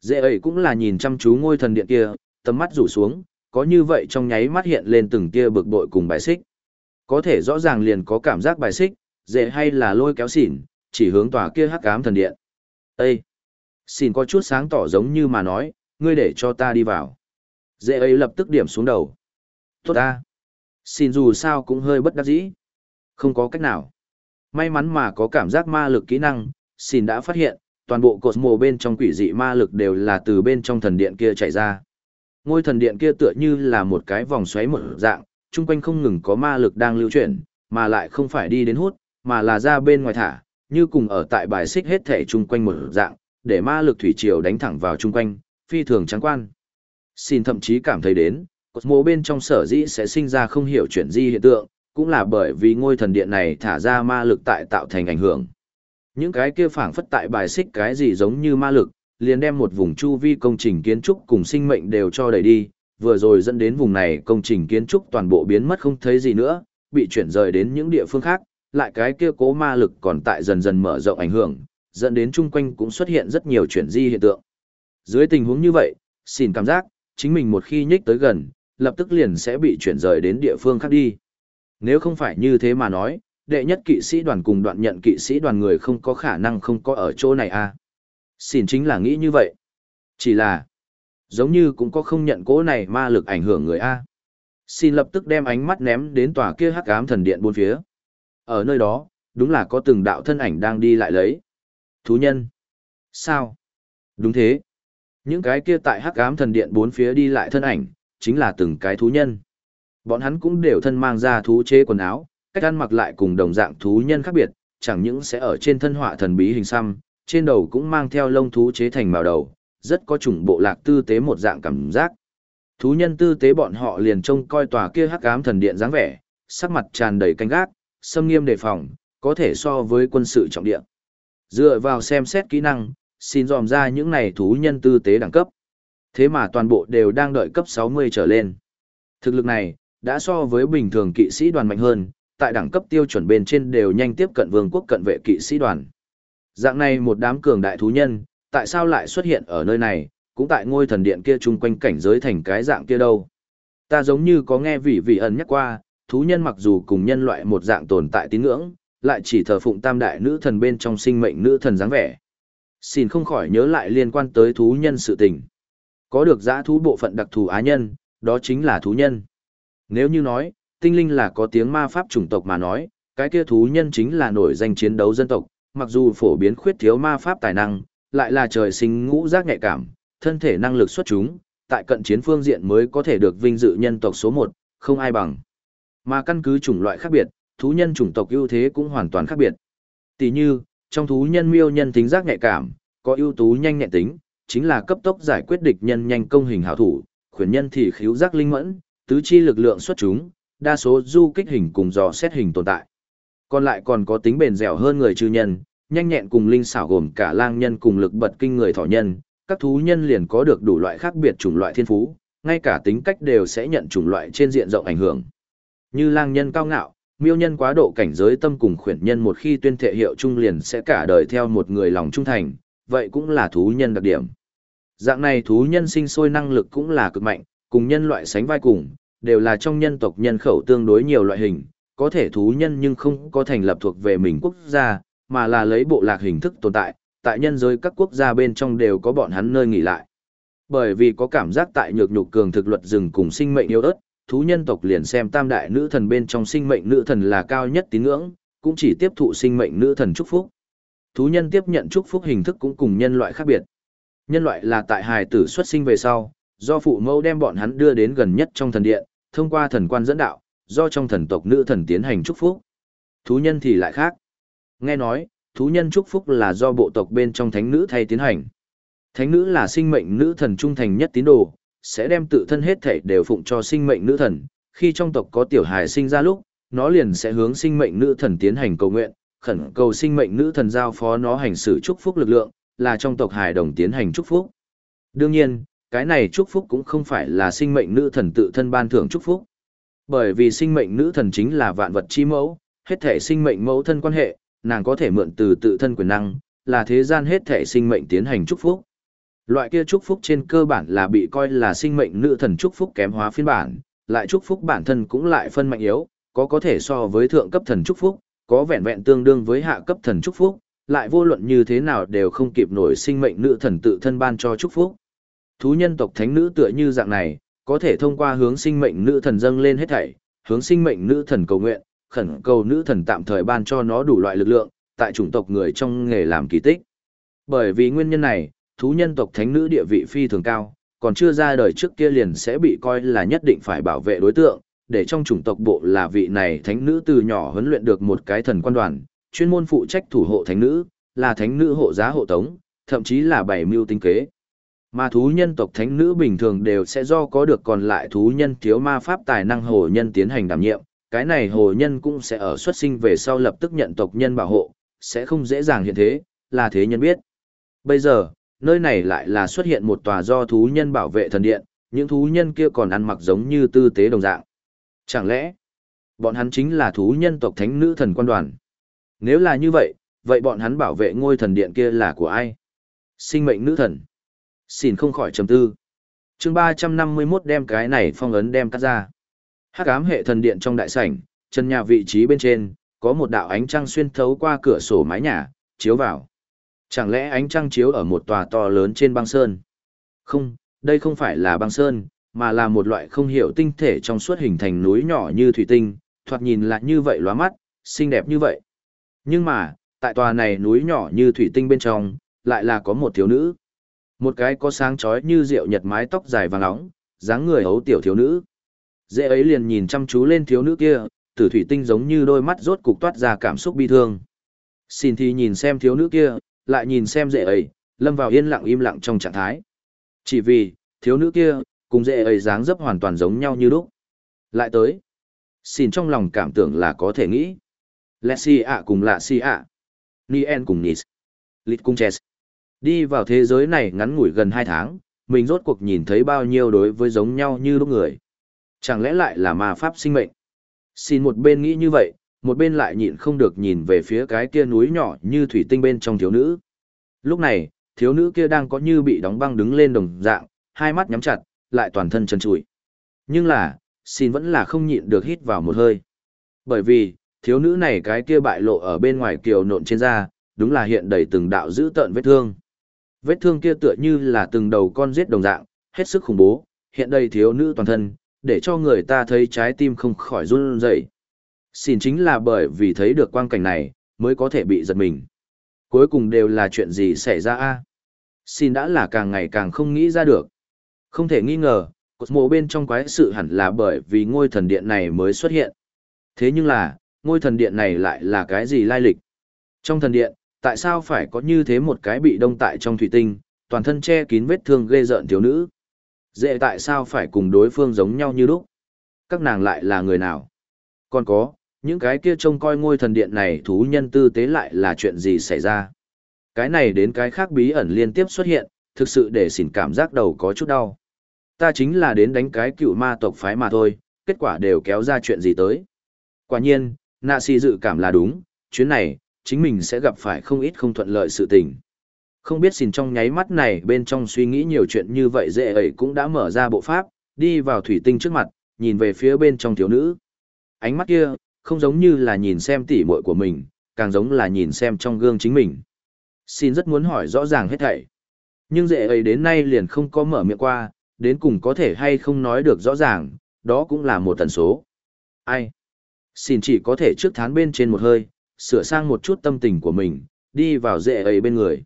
Dễ ấy cũng là nhìn chăm chú ngôi thần điện kia, tầm mắt rủ xuống, có như vậy trong nháy mắt hiện lên từng tia bực bội cùng bài xích. Có thể rõ ràng liền có cảm giác bài xích, dễ hay là lôi kéo xỉn, chỉ hướng tòa kia hắc ám thần điện. Ê! Xin có chút sáng tỏ giống như mà nói, ngươi để cho ta đi vào. Dễ ấy lập tức điểm xuống đầu. Tốt ta! Xin dù sao cũng hơi bất đắc dĩ. Không có cách nào. May mắn mà có cảm giác ma lực kỹ năng, xin đã phát hiện, toàn bộ cột mồ bên trong quỷ dị ma lực đều là từ bên trong thần điện kia chạy ra. Ngôi thần điện kia tựa như là một cái vòng xoáy một dạng, chung quanh không ngừng có ma lực đang lưu chuyển, mà lại không phải đi đến hút, mà là ra bên ngoài thả, như cùng ở tại bài xích hết thể chung quanh một dạng, để ma lực thủy triều đánh thẳng vào chung quanh, phi thường trắng quan. Xin thậm chí cảm thấy đến, Cosmo bên trong sở dĩ sẽ sinh ra không hiểu chuyện gì hiện tượng, cũng là bởi vì ngôi thần điện này thả ra ma lực tại tạo thành ảnh hưởng. Những cái kia phảng phất tại bài xích cái gì giống như ma lực, liền đem một vùng chu vi công trình kiến trúc cùng sinh mệnh đều cho đẩy đi, vừa rồi dẫn đến vùng này công trình kiến trúc toàn bộ biến mất không thấy gì nữa, bị chuyển rời đến những địa phương khác, lại cái kia cố ma lực còn tại dần dần mở rộng ảnh hưởng, dẫn đến chung quanh cũng xuất hiện rất nhiều chuyển di hiện tượng. Dưới tình huống như vậy, xin cảm giác, chính mình một khi nhích tới gần, lập tức liền sẽ bị chuyển rời đến địa phương khác đi. Nếu không phải như thế mà nói, đệ nhất kỵ sĩ đoàn cùng đoạn nhận kỵ sĩ đoàn người không có khả năng không có ở chỗ này à. Xin chính là nghĩ như vậy. Chỉ là, giống như cũng có không nhận cố này ma lực ảnh hưởng người A. Xin lập tức đem ánh mắt ném đến tòa kia hắc ám thần điện bốn phía. Ở nơi đó, đúng là có từng đạo thân ảnh đang đi lại lấy. Thú nhân. Sao? Đúng thế. Những cái kia tại hắc ám thần điện bốn phía đi lại thân ảnh, chính là từng cái thú nhân. Bọn hắn cũng đều thân mang ra thú chế quần áo, cách ăn mặc lại cùng đồng dạng thú nhân khác biệt, chẳng những sẽ ở trên thân họa thần bí hình xăm, trên đầu cũng mang theo lông thú chế thành màu đầu, rất có chủng bộ lạc tư tế một dạng cảm giác. Thú nhân tư tế bọn họ liền trông coi tòa kia hắc ám thần điện dáng vẻ, sắc mặt tràn đầy canh gác, xâm nghiêm đề phòng, có thể so với quân sự trọng địa. Dựa vào xem xét kỹ năng, xin dòm ra những này thú nhân tư tế đẳng cấp. Thế mà toàn bộ đều đang đợi cấp 60 trở lên. Thực lực này, đã so với bình thường kỵ sĩ đoàn mạnh hơn, tại đẳng cấp tiêu chuẩn bên trên đều nhanh tiếp cận vương quốc cận vệ kỵ sĩ đoàn. Dạng này một đám cường đại thú nhân, tại sao lại xuất hiện ở nơi này, cũng tại ngôi thần điện kia chung quanh cảnh giới thành cái dạng kia đâu. Ta giống như có nghe vị vị ẩn nhắc qua, thú nhân mặc dù cùng nhân loại một dạng tồn tại tín ngưỡng, lại chỉ thờ phụng tam đại nữ thần bên trong sinh mệnh nữ thần dáng vẻ. Xin không khỏi nhớ lại liên quan tới thú nhân sự tình. Có được giã thú bộ phận đặc thù á nhân, đó chính là thú nhân. Nếu như nói, tinh linh là có tiếng ma pháp chủng tộc mà nói, cái kia thú nhân chính là nổi danh chiến đấu dân tộc, mặc dù phổ biến khuyết thiếu ma pháp tài năng, lại là trời sinh ngũ giác nhạy cảm, thân thể năng lực xuất chúng, tại cận chiến phương diện mới có thể được vinh dự nhân tộc số 1, không ai bằng. Mà căn cứ chủng loại khác biệt, thú nhân chủng tộc ưu thế cũng hoàn toàn khác biệt. Tỷ như, trong thú nhân miêu nhân tính giác nhạy cảm, có ưu tú nhanh nhẹn tính, chính là cấp tốc giải quyết địch nhân nhanh công hình hảo thủ, khuyển nhân thì khiếu giác linh mẫn, tứ chi lực lượng xuất chúng, đa số du kích hình cùng dò xét hình tồn tại. Còn lại còn có tính bền dẻo hơn người trừ nhân, nhanh nhẹn cùng linh xảo gồm cả lang nhân cùng lực bật kinh người thỏ nhân, các thú nhân liền có được đủ loại khác biệt chủng loại thiên phú, ngay cả tính cách đều sẽ nhận chủng loại trên diện rộng ảnh hưởng. Như lang nhân cao ngạo, miêu nhân quá độ cảnh giới tâm cùng khuyển nhân một khi tuyên thệ hiệu trung liền sẽ cả đời theo một người lòng trung thành, vậy cũng là thú nhân đặc điểm. Dạng này thú nhân sinh sôi năng lực cũng là cực mạnh, cùng nhân loại sánh vai cùng, đều là trong nhân tộc nhân khẩu tương đối nhiều loại hình, có thể thú nhân nhưng không có thành lập thuộc về mình quốc gia, mà là lấy bộ lạc hình thức tồn tại, tại nhân giới các quốc gia bên trong đều có bọn hắn nơi nghỉ lại. Bởi vì có cảm giác tại nhược nhục cường thực luật rừng cùng sinh mệnh yếu ớt, thú nhân tộc liền xem tam đại nữ thần bên trong sinh mệnh nữ thần là cao nhất tín ngưỡng, cũng chỉ tiếp thụ sinh mệnh nữ thần chúc phúc. Thú nhân tiếp nhận chúc phúc hình thức cũng cùng nhân loại khác biệt. Nhân loại là tại hài tử xuất sinh về sau, do phụ mẫu đem bọn hắn đưa đến gần nhất trong thần điện, thông qua thần quan dẫn đạo, do trong thần tộc nữ thần tiến hành chúc phúc. Thú nhân thì lại khác. Nghe nói, thú nhân chúc phúc là do bộ tộc bên trong thánh nữ thay tiến hành. Thánh nữ là sinh mệnh nữ thần trung thành nhất tín đồ, sẽ đem tự thân hết thảy đều phụng cho sinh mệnh nữ thần. Khi trong tộc có tiểu hài sinh ra lúc, nó liền sẽ hướng sinh mệnh nữ thần tiến hành cầu nguyện, khẩn cầu sinh mệnh nữ thần giao phó nó hành xử chúc phúc lực lượng, là trong tộc hài đồng tiến hành chúc phúc. Đương nhiên, cái này chúc phúc cũng không phải là sinh mệnh nữ thần tự thân ban thưởng chúc phúc. Bởi vì sinh mệnh nữ thần chính là vạn vật chi mẫu, hết thể sinh mệnh mẫu thân quan hệ, nàng có thể mượn từ tự thân quyền năng, là thế gian hết thể sinh mệnh tiến hành chúc phúc. Loại kia chúc phúc trên cơ bản là bị coi là sinh mệnh nữ thần chúc phúc kém hóa phiên bản, lại chúc phúc bản thân cũng lại phân mạnh yếu, có có thể so với thượng cấp thần chúc phúc, có vẹn vẹn tương đương với hạ cấp thần chúc phúc, lại vô luận như thế nào đều không kịp nổi sinh mệnh nữ thần tự thân ban cho chúc phúc. Thú nhân tộc thánh nữ tựa như dạng này, có thể thông qua hướng sinh mệnh nữ thần dâng lên hết thảy, hướng sinh mệnh nữ thần cầu nguyện, khẩn cầu nữ thần tạm thời ban cho nó đủ loại lực lượng, tại chủng tộc người trong nghề làm kỳ tích. Bởi vì nguyên nhân này, thú nhân tộc thánh nữ địa vị phi thường cao, còn chưa ra đời trước kia liền sẽ bị coi là nhất định phải bảo vệ đối tượng, để trong chủng tộc bộ là vị này thánh nữ từ nhỏ huấn luyện được một cái thần quan đoàn, chuyên môn phụ trách thủ hộ thánh nữ, là thánh nữ hộ giá hộ tống, thậm chí là bảy mưu tinh kế. Mà thú nhân tộc thánh nữ bình thường đều sẽ do có được còn lại thú nhân thiếu ma pháp tài năng hồ nhân tiến hành đảm nhiệm, cái này hồ nhân cũng sẽ ở xuất sinh về sau lập tức nhận tộc nhân bảo hộ, sẽ không dễ dàng hiện thế, là thế nhân biết. Bây giờ, nơi này lại là xuất hiện một tòa do thú nhân bảo vệ thần điện, những thú nhân kia còn ăn mặc giống như tư tế đồng dạng. Chẳng lẽ, bọn hắn chính là thú nhân tộc thánh nữ thần quan đoàn? Nếu là như vậy, vậy bọn hắn bảo vệ ngôi thần điện kia là của ai? Sinh mệnh nữ thần. Xin không khỏi trầm tư. chương 351 đem cái này phong ấn đem cắt ra. Hắc ám hệ thần điện trong đại sảnh, chân nhà vị trí bên trên, có một đạo ánh trăng xuyên thấu qua cửa sổ mái nhà, chiếu vào. Chẳng lẽ ánh trăng chiếu ở một tòa to lớn trên băng sơn? Không, đây không phải là băng sơn, mà là một loại không hiểu tinh thể trong suốt hình thành núi nhỏ như thủy tinh, thoạt nhìn lại như vậy lóa mắt, xinh đẹp như vậy. Nhưng mà, tại tòa này núi nhỏ như thủy tinh bên trong, lại là có một thiếu nữ. Một cái có sáng chói như rượu nhật mái tóc dài vàng nóng dáng người hấu tiểu thiếu nữ. Dễ ấy liền nhìn chăm chú lên thiếu nữ kia, tử thủy tinh giống như đôi mắt rốt cục toát ra cảm xúc bi thương. Xin thì nhìn xem thiếu nữ kia, lại nhìn xem dễ ấy, lâm vào yên lặng im lặng trong trạng thái. Chỉ vì, thiếu nữ kia, cùng dễ ấy dáng dấp hoàn toàn giống nhau như lúc. Lại tới, xin trong lòng cảm tưởng là có thể nghĩ. Lexi ạ cùng lạ si ạ. Nien cùng Nis. Lít cùng Chess. Đi vào thế giới này ngắn ngủi gần 2 tháng, mình rốt cuộc nhìn thấy bao nhiêu đối với giống nhau như lúc người. Chẳng lẽ lại là ma pháp sinh mệnh? Xin một bên nghĩ như vậy, một bên lại nhịn không được nhìn về phía cái kia núi nhỏ như thủy tinh bên trong thiếu nữ. Lúc này, thiếu nữ kia đang có như bị đóng băng đứng lên đồng dạng, hai mắt nhắm chặt, lại toàn thân chân trụi. Nhưng là, xin vẫn là không nhịn được hít vào một hơi. Bởi vì, thiếu nữ này cái kia bại lộ ở bên ngoài kiều nộn trên da, đúng là hiện đầy từng đạo dữ tợn vết thương. Vết thương kia tựa như là từng đầu con giết đồng dạng, hết sức khủng bố, hiện đầy thiếu nữ toàn thân, để cho người ta thấy trái tim không khỏi run rẩy. Xin chính là bởi vì thấy được quang cảnh này, mới có thể bị giật mình. Cuối cùng đều là chuyện gì xảy ra a? Xin đã là càng ngày càng không nghĩ ra được. Không thể nghi ngờ, mộ bên trong quái sự hẳn là bởi vì ngôi thần điện này mới xuất hiện. Thế nhưng là, ngôi thần điện này lại là cái gì lai lịch? Trong thần điện, tại sao phải có như thế một cái bị đông tại trong thủy tinh, toàn thân che kín vết thương ghê rợn thiếu nữ? Dễ tại sao phải cùng đối phương giống nhau như lúc? Các nàng lại là người nào? Còn có, những cái kia trông coi ngôi thần điện này thú nhân tư tế lại là chuyện gì xảy ra? Cái này đến cái khác bí ẩn liên tiếp xuất hiện, thực sự để xỉn cảm giác đầu có chút đau. Ta chính là đến đánh cái cựu ma tộc phái mà thôi, kết quả đều kéo ra chuyện gì tới. Quả nhiên, nạ si dự cảm là đúng, chuyến này, chính mình sẽ gặp phải không ít không thuận lợi sự tình. Không biết xỉn trong nháy mắt này bên trong suy nghĩ nhiều chuyện như vậy dễ ấy cũng đã mở ra bộ pháp, đi vào thủy tinh trước mặt, nhìn về phía bên trong thiếu nữ. Ánh mắt kia, không giống như là nhìn xem tỉ muội của mình, càng giống là nhìn xem trong gương chính mình. Xin rất muốn hỏi rõ ràng hết thảy. Nhưng dễ ấy đến nay liền không có mở miệng qua, đến cùng có thể hay không nói được rõ ràng, đó cũng là một tần số. Ai? Xin chỉ có thể trước thán bên trên một hơi, sửa sang một chút tâm tình của mình, đi vào dễ ấy bên người.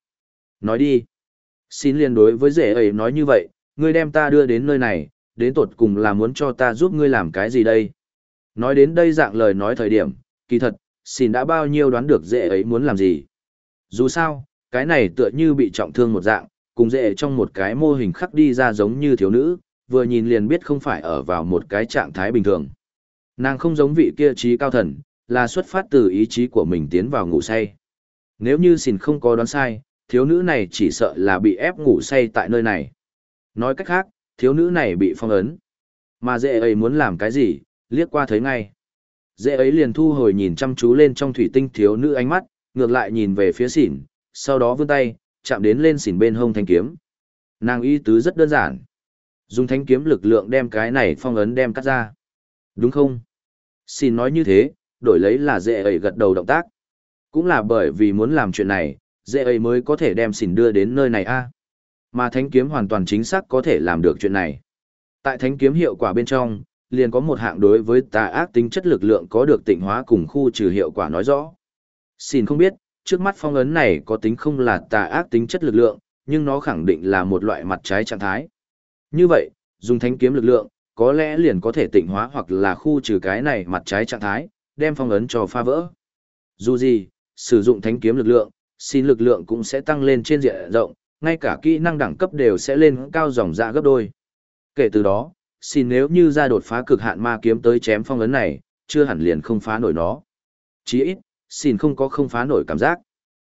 Nói đi. Xin liên đối với dễ ấy nói như vậy, ngươi đem ta đưa đến nơi này, đến tột cùng là muốn cho ta giúp ngươi làm cái gì đây? Nói đến đây dạng lời nói thời điểm, kỳ thật, xin đã bao nhiêu đoán được dễ ấy muốn làm gì. Dù sao, cái này tựa như bị trọng thương một dạng, cùng dễ trong một cái mô hình khắc đi ra giống như thiếu nữ, vừa nhìn liền biết không phải ở vào một cái trạng thái bình thường. Nàng không giống vị kia trí cao thần, là xuất phát từ ý chí của mình tiến vào ngủ say. Nếu như xin không có đoán sai, thiếu nữ này chỉ sợ là bị ép ngủ say tại nơi này. Nói cách khác, thiếu nữ này bị phong ấn. Mà dễ ấy muốn làm cái gì, liếc qua thấy ngay. Dễ ấy liền thu hồi nhìn chăm chú lên trong thủy tinh thiếu nữ ánh mắt, ngược lại nhìn về phía xỉn, sau đó vươn tay, chạm đến lên xỉn bên hông thanh kiếm. Nàng ý tứ rất đơn giản. Dùng thanh kiếm lực lượng đem cái này phong ấn đem cắt ra. Đúng không? Xin nói như thế, đổi lấy là dễ ấy gật đầu động tác. Cũng là bởi vì muốn làm chuyện này, dễ ấy mới có thể đem xỉn đưa đến nơi này a Mà thanh kiếm hoàn toàn chính xác có thể làm được chuyện này. Tại thánh kiếm hiệu quả bên trong, liền có một hạng đối với tà ác tính chất lực lượng có được tịnh hóa cùng khu trừ hiệu quả nói rõ. Xin không biết, trước mắt phong ấn này có tính không là tà ác tính chất lực lượng, nhưng nó khẳng định là một loại mặt trái trạng thái. Như vậy, dùng thánh kiếm lực lượng, có lẽ liền có thể tịnh hóa hoặc là khu trừ cái này mặt trái trạng thái, đem phong ấn cho phá vỡ. Dù gì, sử dụng thánh kiếm lực lượng, xin lực lượng cũng sẽ tăng lên trên diện rộng, ngay cả kỹ năng đẳng cấp đều sẽ lên cao dòng dạ gấp đôi. Kể từ đó, xin nếu như ra đột phá cực hạn ma kiếm tới chém phong ấn này, chưa hẳn liền không phá nổi nó. Chí ít, xin không có không phá nổi cảm giác.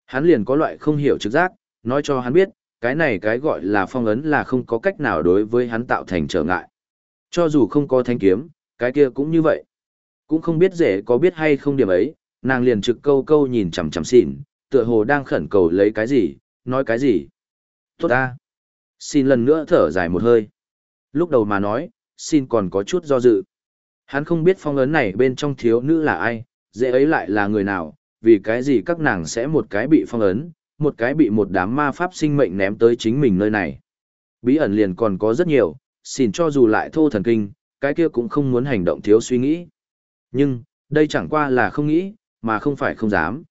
Hắn liền có loại không hiểu trực giác, nói cho hắn biết, cái này cái gọi là phong ấn là không có cách nào đối với hắn tạo thành trở ngại. Cho dù không có thanh kiếm, cái kia cũng như vậy. Cũng không biết dễ có biết hay không điểm ấy, nàng liền trực câu câu nhìn chằm chằm xỉn, tựa hồ đang khẩn cầu lấy cái gì, nói cái gì. Tốt ta. Xin lần nữa thở dài một hơi. Lúc đầu mà nói, xin còn có chút do dự. Hắn không biết phong ấn này bên trong thiếu nữ là ai, dễ ấy lại là người nào, vì cái gì các nàng sẽ một cái bị phong ấn, một cái bị một đám ma pháp sinh mệnh ném tới chính mình nơi này. Bí ẩn liền còn có rất nhiều, xin cho dù lại thô thần kinh, cái kia cũng không muốn hành động thiếu suy nghĩ. Nhưng, đây chẳng qua là không nghĩ, mà không phải không dám.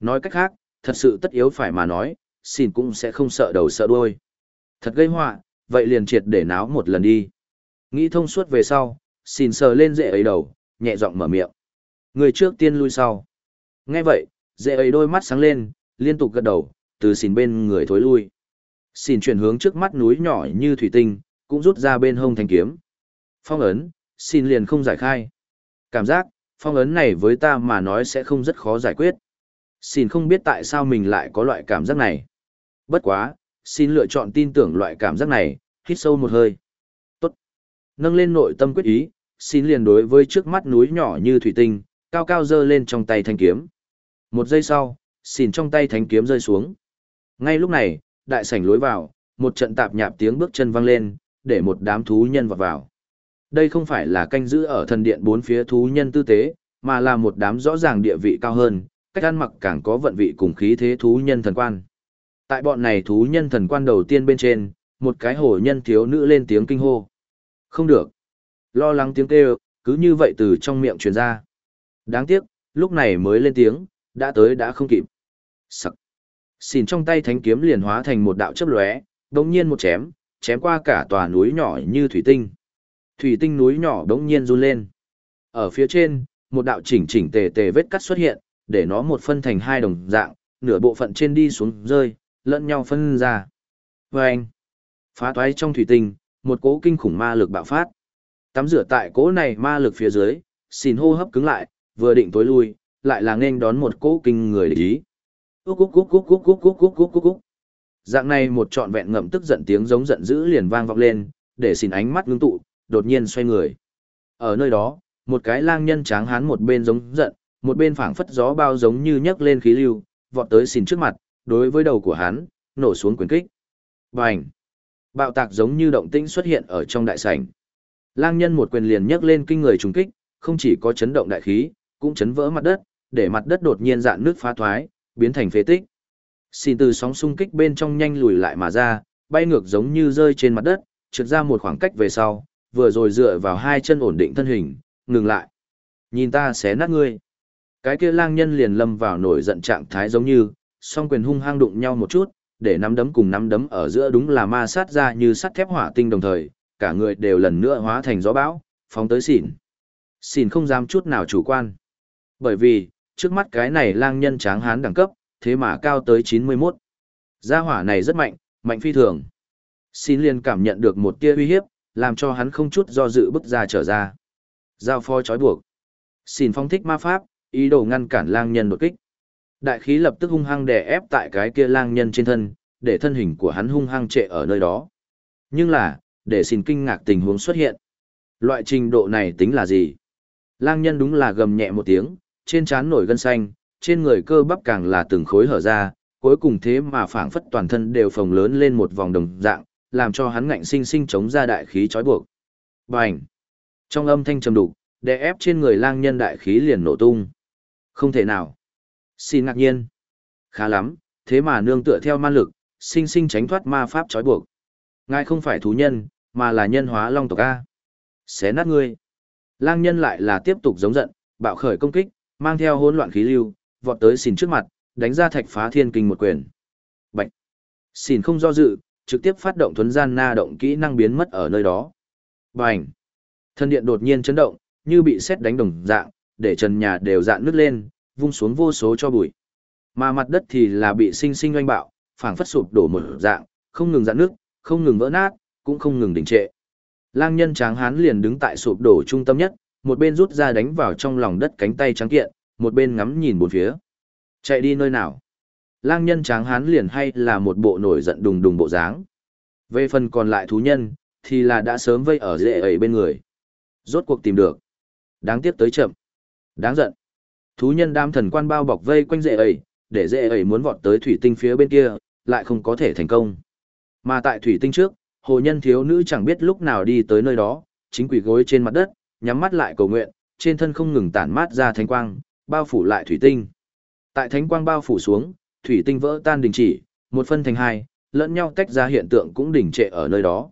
Nói cách khác, thật sự tất yếu phải mà nói, xin cũng sẽ không sợ đầu sợ đuôi. Thật gây họa, vậy liền triệt để náo một lần đi. Nghĩ thông suốt về sau, xin sờ lên dễ ấy đầu, nhẹ giọng mở miệng. Người trước tiên lui sau. Nghe vậy, dễ ấy đôi mắt sáng lên, liên tục gật đầu, từ xin bên người thối lui. Xin chuyển hướng trước mắt núi nhỏ như thủy tinh, cũng rút ra bên hông thanh kiếm. Phong ấn, xin liền không giải khai. Cảm giác, phong ấn này với ta mà nói sẽ không rất khó giải quyết. Xin không biết tại sao mình lại có loại cảm giác này. Bất quá, xin lựa chọn tin tưởng loại cảm giác này, hít sâu một hơi. Nâng lên nội tâm quyết ý, xin liền đối với trước mắt núi nhỏ như thủy tinh, cao cao dơ lên trong tay thanh kiếm. Một giây sau, xin trong tay thanh kiếm rơi xuống. Ngay lúc này, đại sảnh lối vào, một trận tạp nhạp tiếng bước chân vang lên, để một đám thú nhân vọt vào. Đây không phải là canh giữ ở thần điện bốn phía thú nhân tư tế, mà là một đám rõ ràng địa vị cao hơn, cách ăn mặc càng có vận vị cùng khí thế thú nhân thần quan. Tại bọn này thú nhân thần quan đầu tiên bên trên, một cái hổ nhân thiếu nữ lên tiếng kinh hô. Không được. Lo lắng tiếng kêu, cứ như vậy từ trong miệng truyền ra. Đáng tiếc, lúc này mới lên tiếng, đã tới đã không kịp. Sặc. Xìn trong tay thánh kiếm liền hóa thành một đạo chớp lóe, đống nhiên một chém, chém qua cả tòa núi nhỏ như thủy tinh. Thủy tinh núi nhỏ đống nhiên run lên. Ở phía trên, một đạo chỉnh chỉnh tề tề vết cắt xuất hiện, để nó một phân thành hai đồng dạng, nửa bộ phận trên đi xuống rơi, lẫn nhau phân ra. Và anh, phá toái trong thủy tinh, một cỗ kinh khủng ma lực bạo phát. Tắm rửa tại cỗ này ma lực phía dưới, xin hô hấp cứng lại, vừa định tối lui, lại là nên đón một cỗ kinh người để ý. Cúc cúc cúc cúc cúc cúc cúc cúc cúc cúc cúc. Dạng này một trọn vẹn ngậm tức giận tiếng giống giận dữ liền vang vọng lên, để xin ánh mắt ngưng tụ, đột nhiên xoay người. Ở nơi đó, một cái lang nhân tráng hán một bên giống giận, một bên phảng phất gió bao giống như nhấc lên khí lưu, vọt tới xin trước mặt, đối với đầu của hắn, nổ xuống quyền kích. Bành! Bạo tạc giống như động tĩnh xuất hiện ở trong đại sảnh. Lang nhân một quyền liền nhấc lên kinh người trùng kích, không chỉ có chấn động đại khí, cũng chấn vỡ mặt đất, để mặt đất đột nhiên dạn nước phá thoái, biến thành phế tích. Xin từ sóng xung kích bên trong nhanh lùi lại mà ra, bay ngược giống như rơi trên mặt đất, trượt ra một khoảng cách về sau, vừa rồi dựa vào hai chân ổn định thân hình, ngừng lại. Nhìn ta xé nát ngươi. Cái kia lang nhân liền lâm vào nổi giận trạng thái giống như, song quyền hung hăng đụng nhau một chút, để nắm đấm cùng nắm đấm ở giữa đúng là ma sát ra như sắt thép hỏa tinh đồng thời, cả người đều lần nữa hóa thành gió bão, phóng tới xỉn. Xỉn không dám chút nào chủ quan. Bởi vì, trước mắt cái này lang nhân tráng hán đẳng cấp, thế mà cao tới 91. Gia hỏa này rất mạnh, mạnh phi thường. Xin liền cảm nhận được một tia uy hiếp, làm cho hắn không chút do dự bước ra trở ra. Giao phó chói buộc. Xin phong thích ma pháp, ý đồ ngăn cản lang nhân đột kích. Đại khí lập tức hung hăng đè ép tại cái kia lang nhân trên thân, để thân hình của hắn hung hăng trệ ở nơi đó. Nhưng là, để xin kinh ngạc tình huống xuất hiện. Loại trình độ này tính là gì? Lang nhân đúng là gầm nhẹ một tiếng, trên trán nổi gân xanh, trên người cơ bắp càng là từng khối hở ra, cuối cùng thế mà phảng phất toàn thân đều phồng lớn lên một vòng đồng dạng, làm cho hắn ngạnh sinh sinh chống ra đại khí trói buộc. Bành! Trong âm thanh trầm đục, đè ép trên người lang nhân đại khí liền nổ tung. Không thể nào. Xin ngạc nhiên. Khá lắm, thế mà nương tựa theo ma lực, sinh sinh tránh thoát ma pháp trói buộc. Ngài không phải thú nhân, mà là nhân hóa long tộc A. Xé nát ngươi. Lang nhân lại là tiếp tục giống giận, bạo khởi công kích, mang theo hỗn loạn khí lưu, vọt tới xỉn trước mặt, đánh ra thạch phá thiên kinh một quyền. Bạch. Xỉn không do dự, trực tiếp phát động thuấn gian na động kỹ năng biến mất ở nơi đó. Bành. Thân điện đột nhiên chấn động, như bị sét đánh đồng dạng, để trần nhà đều dạn nứt lên, vung xuống vô số cho bụi. Mà mặt đất thì là bị sinh sinh oanh bạo, phảng phất sụp đổ một dạng, không ngừng dạn nước, không ngừng vỡ nát, cũng không ngừng đình trệ. Lang nhân tráng hán liền đứng tại sụp đổ trung tâm nhất, một bên rút ra đánh vào trong lòng đất cánh tay trắng kiện, một bên ngắm nhìn bốn phía. Chạy đi nơi nào? Lang nhân tráng hán liền hay là một bộ nổi giận đùng đùng bộ dáng. Về phần còn lại thú nhân, thì là đã sớm vây ở dễ ấy bên người. Rốt cuộc tìm được. Đáng tiếc tới chậm. Đáng giận. Thú nhân đam thần quan bao bọc vây quanh dễ ấy, để dễ ấy muốn vọt tới thủy tinh phía bên kia, lại không có thể thành công. Mà tại thủy tinh trước, hồ nhân thiếu nữ chẳng biết lúc nào đi tới nơi đó, chính quỷ gối trên mặt đất, nhắm mắt lại cầu nguyện, trên thân không ngừng tản mát ra thánh quang, bao phủ lại thủy tinh. Tại thánh quang bao phủ xuống, thủy tinh vỡ tan đình chỉ, một phân thành hai, lẫn nhau tách ra hiện tượng cũng đỉnh trệ ở nơi đó.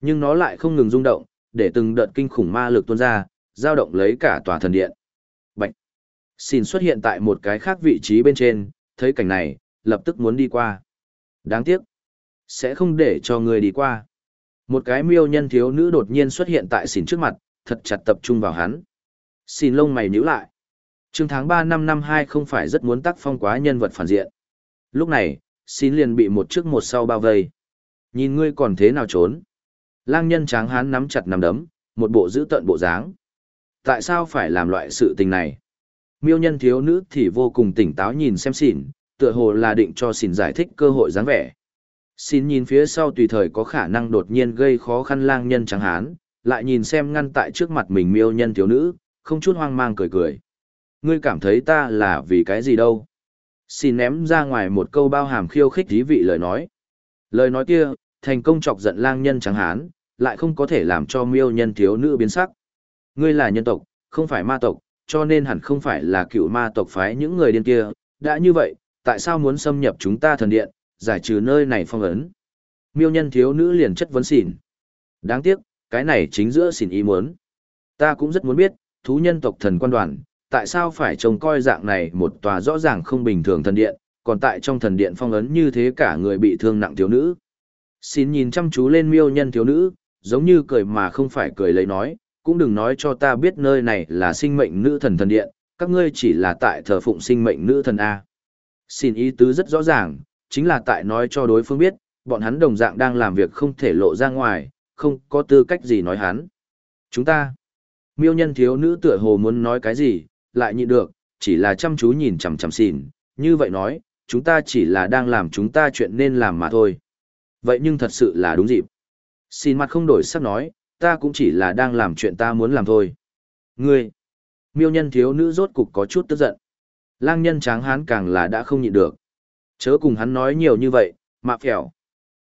Nhưng nó lại không ngừng rung động, để từng đợt kinh khủng ma lực tuôn ra, dao động lấy cả tòa thần điện. Xin xuất hiện tại một cái khác vị trí bên trên, thấy cảnh này, lập tức muốn đi qua. Đáng tiếc. Sẽ không để cho người đi qua. Một cái miêu nhân thiếu nữ đột nhiên xuất hiện tại xin trước mặt, thật chặt tập trung vào hắn. Xin lông mày nhíu lại. Trương tháng 3 năm năm 2 không phải rất muốn tác phong quá nhân vật phản diện. Lúc này, xin liền bị một trước một sau bao vây. Nhìn ngươi còn thế nào trốn. Lang nhân tráng hán nắm chặt nắm đấm, một bộ giữ tận bộ dáng. Tại sao phải làm loại sự tình này? Miêu nhân thiếu nữ thì vô cùng tỉnh táo nhìn xem xỉn, tựa hồ là định cho xỉn giải thích cơ hội dáng vẻ. Xin nhìn phía sau tùy thời có khả năng đột nhiên gây khó khăn lang nhân trắng hán, lại nhìn xem ngăn tại trước mặt mình miêu nhân thiếu nữ, không chút hoang mang cười cười. Ngươi cảm thấy ta là vì cái gì đâu? Xin ném ra ngoài một câu bao hàm khiêu khích thí vị lời nói. Lời nói kia, thành công chọc giận lang nhân trắng hán, lại không có thể làm cho miêu nhân thiếu nữ biến sắc. Ngươi là nhân tộc, không phải ma tộc, cho nên hẳn không phải là cựu ma tộc phái những người điên kia. Đã như vậy, tại sao muốn xâm nhập chúng ta thần điện, giải trừ nơi này phong ấn? Miêu nhân thiếu nữ liền chất vấn xỉn. Đáng tiếc, cái này chính giữa xỉn ý muốn. Ta cũng rất muốn biết, thú nhân tộc thần quan đoàn, tại sao phải trông coi dạng này một tòa rõ ràng không bình thường thần điện, còn tại trong thần điện phong ấn như thế cả người bị thương nặng thiếu nữ. Xin nhìn chăm chú lên miêu nhân thiếu nữ, giống như cười mà không phải cười lấy nói, cũng đừng nói cho ta biết nơi này là sinh mệnh nữ thần thần điện, các ngươi chỉ là tại thờ phụng sinh mệnh nữ thần A. Xin ý tứ rất rõ ràng, chính là tại nói cho đối phương biết, bọn hắn đồng dạng đang làm việc không thể lộ ra ngoài, không có tư cách gì nói hắn. Chúng ta, miêu nhân thiếu nữ tựa hồ muốn nói cái gì, lại nhịn được, chỉ là chăm chú nhìn chằm chằm xỉn, như vậy nói, chúng ta chỉ là đang làm chúng ta chuyện nên làm mà thôi. Vậy nhưng thật sự là đúng dịp. Xin mặt không đổi sắc nói, ta cũng chỉ là đang làm chuyện ta muốn làm thôi. Ngươi, miêu nhân thiếu nữ rốt cục có chút tức giận. Lang nhân tráng hán càng là đã không nhịn được. Chớ cùng hắn nói nhiều như vậy, mạ phèo.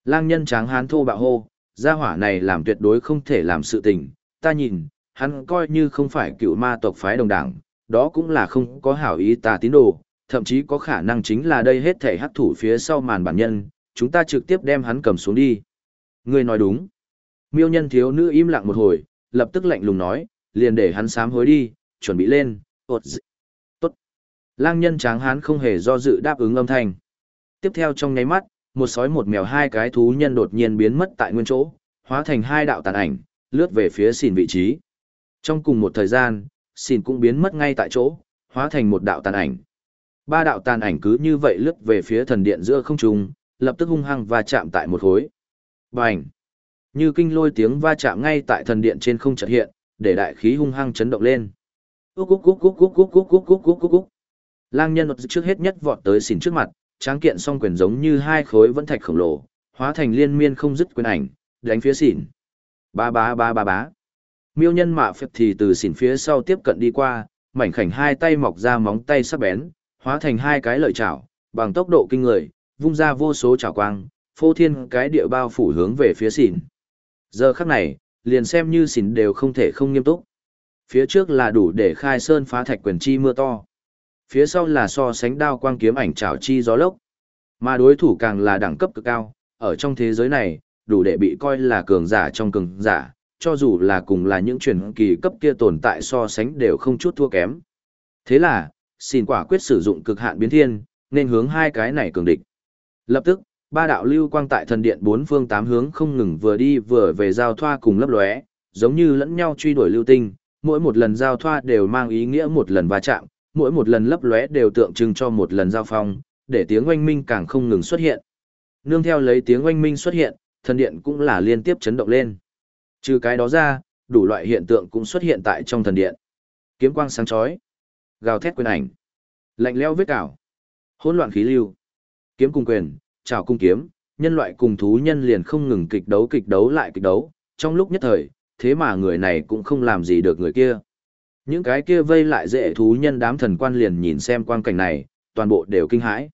Lang nhân tráng hán thô bạo hô, gia hỏa này làm tuyệt đối không thể làm sự tình. Ta nhìn, hắn coi như không phải cựu ma tộc phái đồng đảng, đó cũng là không có hảo ý tà tín đồ, thậm chí có khả năng chính là đây hết thể hắc thủ phía sau màn bản nhân, chúng ta trực tiếp đem hắn cầm xuống đi. Ngươi nói đúng. Miêu nhân thiếu nữ im lặng một hồi, lập tức lạnh lùng nói, liền để hắn sám hối đi, chuẩn bị lên, ột dị. Tốt. Lang nhân tráng hán không hề do dự đáp ứng âm thanh. Tiếp theo trong nháy mắt, một sói một mèo hai cái thú nhân đột nhiên biến mất tại nguyên chỗ, hóa thành hai đạo tàn ảnh, lướt về phía xỉn vị trí. Trong cùng một thời gian, xỉn cũng biến mất ngay tại chỗ, hóa thành một đạo tàn ảnh. Ba đạo tàn ảnh cứ như vậy lướt về phía thần điện giữa không trung, lập tức hung hăng và chạm tại một khối. Bành! Như kinh lôi tiếng va chạm ngay tại thần điện trên không chợt hiện, để đại khí hung hăng chấn động lên. Cúc cúc cúc cúc cúc cúc cúc cúc cúc cúc cúc cúc. Lang nhân trước hết nhất vọt tới xỉn trước mặt, tráng kiện song quyền giống như hai khối vẫn thạch khổng lồ, hóa thành liên miên không dứt quyền ảnh, đánh phía xỉn. Ba ba ba ba bá. Miêu nhân mạ phiệt thì từ xỉn phía sau tiếp cận đi qua, mảnh khảnh hai tay mọc ra móng tay sắc bén, hóa thành hai cái lợi chảo, bằng tốc độ kinh người, vung ra vô số chảo quang, phô thiên cái địa bao phủ hướng về phía xỉn. Giờ khắc này, liền xem như xỉn đều không thể không nghiêm túc. Phía trước là đủ để khai sơn phá thạch quyền chi mưa to. Phía sau là so sánh đao quang kiếm ảnh trảo chi gió lốc. Mà đối thủ càng là đẳng cấp cực cao, ở trong thế giới này, đủ để bị coi là cường giả trong cường giả, cho dù là cùng là những truyền kỳ cấp kia tồn tại so sánh đều không chút thua kém. Thế là, xin quả quyết sử dụng cực hạn biến thiên, nên hướng hai cái này cường địch. Lập tức, ba đạo lưu quang tại thần điện bốn phương tám hướng không ngừng vừa đi vừa về giao thoa cùng lấp lóe, giống như lẫn nhau truy đuổi lưu tinh, mỗi một lần giao thoa đều mang ý nghĩa một lần va chạm, mỗi một lần lấp lóe đều tượng trưng cho một lần giao phong, để tiếng oanh minh càng không ngừng xuất hiện. Nương theo lấy tiếng oanh minh xuất hiện, thần điện cũng là liên tiếp chấn động lên. Trừ cái đó ra, đủ loại hiện tượng cũng xuất hiện tại trong thần điện. Kiếm quang sáng chói, gào thét quyền ảnh, lạnh lẽo vết cào, hỗn loạn khí lưu, kiếm cùng quyền, chào cung kiếm, nhân loại cùng thú nhân liền không ngừng kịch đấu kịch đấu lại kịch đấu, trong lúc nhất thời, thế mà người này cũng không làm gì được người kia. Những cái kia vây lại dễ thú nhân đám thần quan liền nhìn xem quang cảnh này, toàn bộ đều kinh hãi.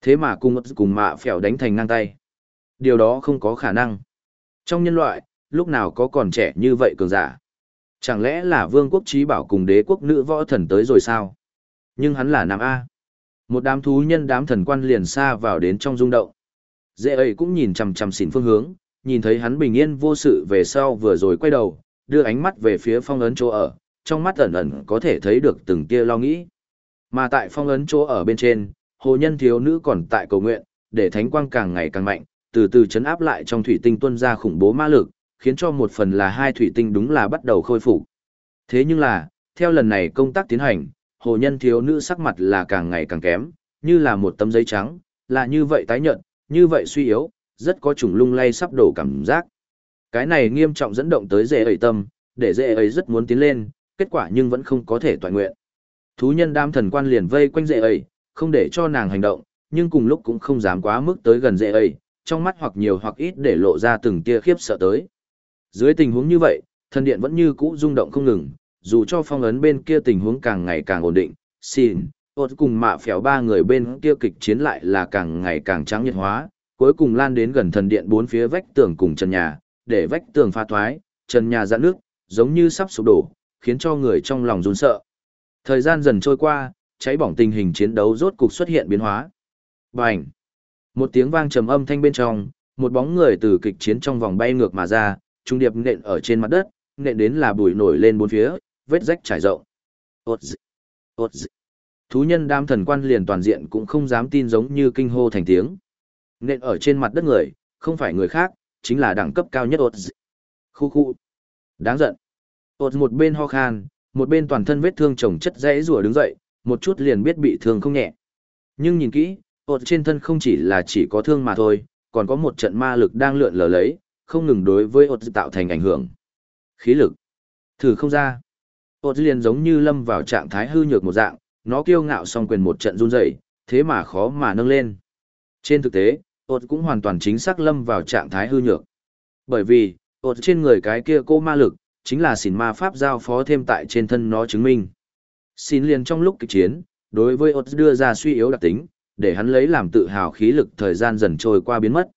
Thế mà cùng cùng mạ phèo đánh thành ngang tay. Điều đó không có khả năng. Trong nhân loại, lúc nào có còn trẻ như vậy cường giả. Chẳng lẽ là vương quốc trí bảo cùng đế quốc nữ võ thần tới rồi sao? Nhưng hắn là nam A. Một đám thú nhân đám thần quan liền xa vào đến trong rung động. Dễ ấy cũng nhìn chằm chằm xỉn phương hướng, nhìn thấy hắn bình yên vô sự về sau vừa rồi quay đầu, đưa ánh mắt về phía phong ấn chỗ ở, trong mắt ẩn ẩn có thể thấy được từng tia lo nghĩ. Mà tại phong ấn chỗ ở bên trên, hồ nhân thiếu nữ còn tại cầu nguyện, để thánh quang càng ngày càng mạnh, từ từ chấn áp lại trong thủy tinh tuân ra khủng bố ma lực, khiến cho một phần là hai thủy tinh đúng là bắt đầu khôi phục. Thế nhưng là, theo lần này công tác tiến hành, hồ nhân thiếu nữ sắc mặt là càng ngày càng kém, như là một tấm giấy trắng, là như vậy tái nhợt, như vậy suy yếu, rất có trùng lung lay sắp đổ cảm giác. Cái này nghiêm trọng dẫn động tới dễ ấy tâm, để dễ ấy rất muốn tiến lên, kết quả nhưng vẫn không có thể toàn nguyện. Thú nhân đam thần quan liền vây quanh dễ ấy, không để cho nàng hành động, nhưng cùng lúc cũng không dám quá mức tới gần dễ ấy, trong mắt hoặc nhiều hoặc ít để lộ ra từng tia khiếp sợ tới. Dưới tình huống như vậy, thần điện vẫn như cũ rung động không ngừng, dù cho phong ấn bên kia tình huống càng ngày càng ổn định, xin, ột cùng mạ phèo ba người bên kia kịch chiến lại là càng ngày càng trắng nhiệt hóa, cuối cùng lan đến gần thần điện bốn phía vách tường cùng trần nhà, để vách tường pha thoái, trần nhà dạn nước, giống như sắp sụp đổ, khiến cho người trong lòng run sợ. Thời gian dần trôi qua, cháy bỏng tình hình chiến đấu rốt cục xuất hiện biến hóa. Bành! Một tiếng vang trầm âm thanh bên trong, một bóng người từ kịch chiến trong vòng bay ngược mà ra, trung điệp nện ở trên mặt đất, nện đến là bụi nổi lên bốn phía, vết rách trải rộng. Ốt dị! Ốt dị! Thú nhân đám thần quan liền toàn diện cũng không dám tin giống như kinh hô thành tiếng. nên ở trên mặt đất người, không phải người khác, chính là đẳng cấp cao nhất ốt dị. Khu khu! Đáng giận! ột một bên ho khan, một bên toàn thân vết thương chồng chất dãy rùa đứng dậy, một chút liền biết bị thương không nhẹ. Nhưng nhìn kỹ, ột trên thân không chỉ là chỉ có thương mà thôi, còn có một trận ma lực đang lượn lờ lấy, không ngừng đối với ột tạo thành ảnh hưởng. Khí lực. Thử không ra ột liền giống như lâm vào trạng thái hư nhược một dạng, nó kiêu ngạo song quyền một trận run rẩy, thế mà khó mà nâng lên. Trên thực tế, ột cũng hoàn toàn chính xác lâm vào trạng thái hư nhược. Bởi vì, ột trên người cái kia cô ma lực, chính là xỉn ma pháp giao phó thêm tại trên thân nó chứng minh. Xin liền trong lúc kịch chiến, đối với Ot đưa ra suy yếu đặc tính, để hắn lấy làm tự hào khí lực thời gian dần trôi qua biến mất.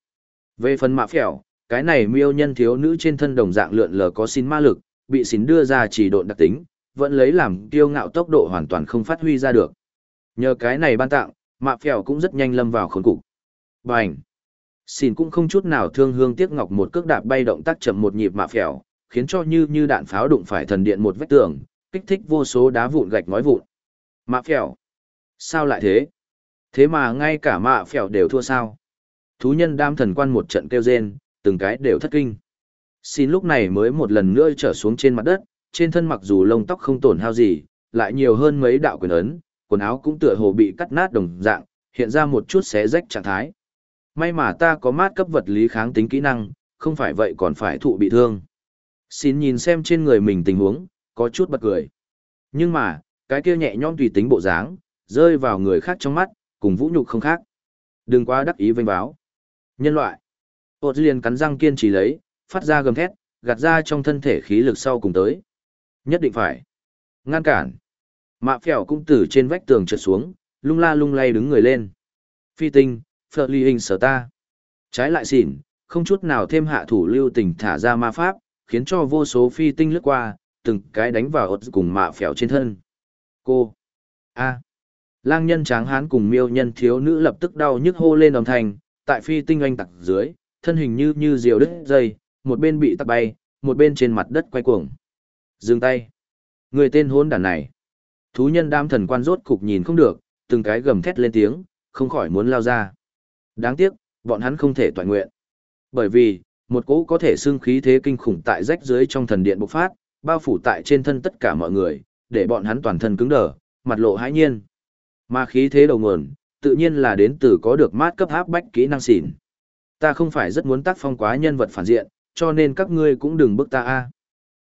Về phần mạ phèo, cái này miêu nhân thiếu nữ trên thân đồng dạng lượn lờ có xin ma lực, bị xin đưa ra chỉ độn đặc tính, vẫn lấy làm kiêu ngạo tốc độ hoàn toàn không phát huy ra được. Nhờ cái này ban tặng, mạ phèo cũng rất nhanh lâm vào khốn cục. Bành! Xin cũng không chút nào thương hương tiếc ngọc một cước đạp bay động tác chậm một nhịp mạ phèo, khiến cho như như đạn pháo đụng phải thần điện một vách tường, kích thích vô số đá vụn gạch ngói vụn. Mạ phèo. Sao lại thế? Thế mà ngay cả mạ phèo đều thua sao? Thú nhân đam thần quan một trận kêu rên, từng cái đều thất kinh. Xin lúc này mới một lần nữa trở xuống trên mặt đất, trên thân mặc dù lông tóc không tổn hao gì, lại nhiều hơn mấy đạo quyền ấn, quần áo cũng tựa hồ bị cắt nát đồng dạng, hiện ra một chút xé rách trạng thái. May mà ta có mát cấp vật lý kháng tính kỹ năng, không phải vậy còn phải thụ bị thương. Xin nhìn xem trên người mình tình huống, có chút bật cười. Nhưng mà, cái kia nhẹ nhõm tùy tính bộ dáng, rơi vào người khác trong mắt, cùng vũ nhục không khác. Đừng quá đắc ý vênh báo. Nhân loại. Ôt liền cắn răng kiên trì lấy, phát ra gầm thét, gạt ra trong thân thể khí lực sau cùng tới. Nhất định phải. Ngăn cản. Mạ phèo cũng từ trên vách tường trượt xuống, lung la lung lay đứng người lên. phi tinh, phở ly hình sở ta. Trái lại xỉn, không chút nào thêm hạ thủ lưu tình thả ra ma pháp, khiến cho vô số phi tinh lướt qua, từng cái đánh vào ớt cùng mạ phèo trên thân. Cô! a Lang nhân tráng hán cùng miêu nhân thiếu nữ lập tức đau nhức hô lên đồng thành, tại phi tinh oanh tặc dưới, thân hình như như diều đứt dây, một bên bị tắc bay, một bên trên mặt đất quay cuồng. Dừng tay! Người tên hôn đàn này! Thú nhân đam thần quan rốt cục nhìn không được, từng cái gầm thét lên tiếng, không khỏi muốn lao ra. Đáng tiếc, bọn hắn không thể toàn nguyện. Bởi vì, một cỗ có thể xưng khí thế kinh khủng tại rách dưới trong thần điện bộc phát, bao phủ tại trên thân tất cả mọi người, để bọn hắn toàn thân cứng đờ, mặt lộ hãi nhiên. Mà khí thế đầu nguồn, tự nhiên là đến từ có được mát cấp áp bách kỹ năng xỉn. Ta không phải rất muốn tác phong quá nhân vật phản diện, cho nên các ngươi cũng đừng bức ta a.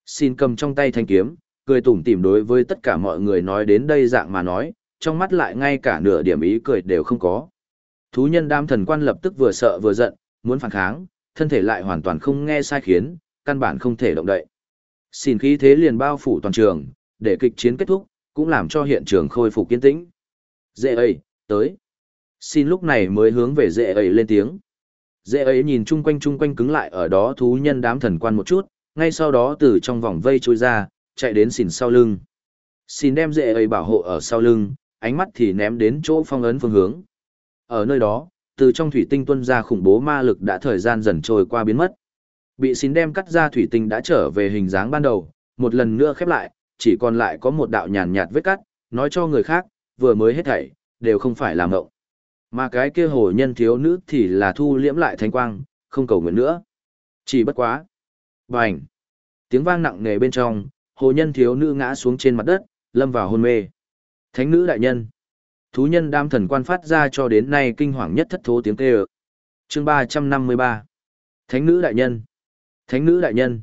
Xin cầm trong tay thanh kiếm, cười tủm tỉm đối với tất cả mọi người nói đến đây dạng mà nói, trong mắt lại ngay cả nửa điểm ý cười đều không có. Thú nhân đam thần quan lập tức vừa sợ vừa giận, muốn phản kháng, thân thể lại hoàn toàn không nghe sai khiến, căn bản không thể động đậy. Xin khí thế liền bao phủ toàn trường, để kịch chiến kết thúc, cũng làm cho hiện trường khôi phục kiên tĩnh. Dễ ấy, tới. Xin lúc này mới hướng về dễ ấy lên tiếng. Dễ ấy nhìn chung quanh chung quanh cứng lại ở đó thú nhân đám thần quan một chút, ngay sau đó từ trong vòng vây trôi ra, chạy đến xỉn sau lưng. Xin đem dễ ấy bảo hộ ở sau lưng, ánh mắt thì ném đến chỗ phong ấn phương hướng. Ở nơi đó, từ trong thủy tinh tuân ra khủng bố ma lực đã thời gian dần trôi qua biến mất. Bị xin đem cắt ra thủy tinh đã trở về hình dáng ban đầu, một lần nữa khép lại, chỉ còn lại có một đạo nhàn nhạt vết cắt, nói cho người khác, vừa mới hết thảy, đều không phải làm mộng. Mà cái kia hồ nhân thiếu nữ thì là thu liễm lại thanh quang, không cầu nguyện nữa. Chỉ bất quá. Bành. Tiếng vang nặng nề bên trong, hồ nhân thiếu nữ ngã xuống trên mặt đất, lâm vào hôn mê. Thánh nữ đại nhân. Thú nhân đam thần quan phát ra cho đến nay kinh hoàng nhất thất thố tiếng kêu. Chương ba trăm năm mươi ba Thánh nữ đại nhân. Thánh nữ đại nhân.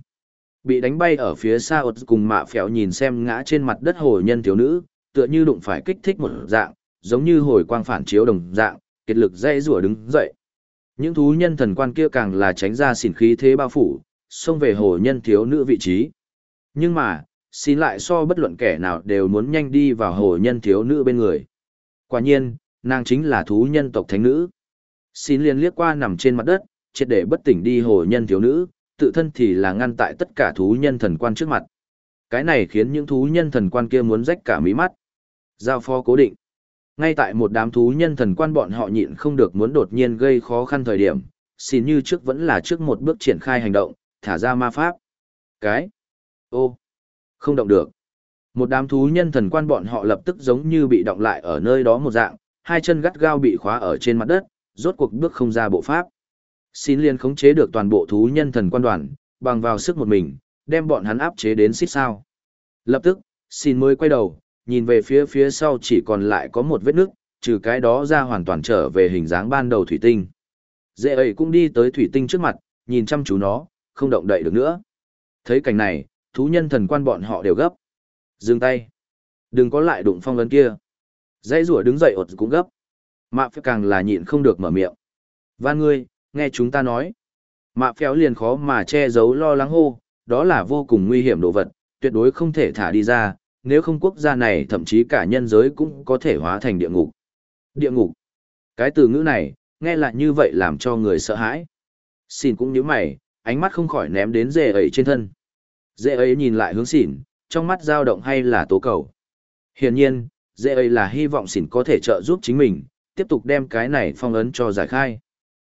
Bị đánh bay ở phía xa ột cùng mạ phèo nhìn xem ngã trên mặt đất hồ nhân thiếu nữ, tựa như đụng phải kích thích một dạng, giống như hồi quang phản chiếu đồng dạng, kiệt lực dây rủa đứng dậy. Những thú nhân thần quan kia càng là tránh ra xỉn khí thế bao phủ, xông về hồ nhân thiếu nữ vị trí. Nhưng mà, xin lại so bất luận kẻ nào đều muốn nhanh đi vào hồ nhân thiếu nữ bên người. Quả nhiên, nàng chính là thú nhân tộc thánh nữ. Xin liền liếc qua nằm trên mặt đất, triệt để bất tỉnh đi hồ nhân thiếu nữ, tự thân thì là ngăn tại tất cả thú nhân thần quan trước mặt. Cái này khiến những thú nhân thần quan kia muốn rách cả mí mắt. Giao phó cố định. Ngay tại một đám thú nhân thần quan bọn họ nhịn không được muốn đột nhiên gây khó khăn thời điểm, xin như trước vẫn là trước một bước triển khai hành động, thả ra ma pháp. Cái. Ô. Không động được. Một đám thú nhân thần quan bọn họ lập tức giống như bị động lại ở nơi đó một dạng, hai chân gắt gao bị khóa ở trên mặt đất, rốt cuộc bước không ra bộ pháp. Xin liên khống chế được toàn bộ thú nhân thần quan đoàn, bằng vào sức một mình, đem bọn hắn áp chế đến xích sao. Lập tức, xin mới quay đầu, nhìn về phía phía sau chỉ còn lại có một vết nước, trừ cái đó ra hoàn toàn trở về hình dáng ban đầu thủy tinh. Dễ ấy cũng đi tới thủy tinh trước mặt, nhìn chăm chú nó, không động đậy được nữa. Thấy cảnh này, thú nhân thần quan bọn họ đều gấp. Dừng tay. Đừng có lại đụng phong ấn kia. Dãy rủa đứng dậy ột cũng gấp. Mạ phép càng là nhịn không được mở miệng. Van ngươi, nghe chúng ta nói. Mạ phéo liền khó mà che giấu lo lắng hô, đó là vô cùng nguy hiểm đồ vật, tuyệt đối không thể thả đi ra, nếu không quốc gia này thậm chí cả nhân giới cũng có thể hóa thành địa ngục. Địa ngục. Cái từ ngữ này, nghe lại như vậy làm cho người sợ hãi. Xin cũng như mày, ánh mắt không khỏi ném đến dê ấy trên thân. Dê ấy nhìn lại hướng xỉn, trong mắt dao động hay là tố cầu. Hiển nhiên, dê ấy là hy vọng xỉn có thể trợ giúp chính mình, tiếp tục đem cái này phong ấn cho giải khai.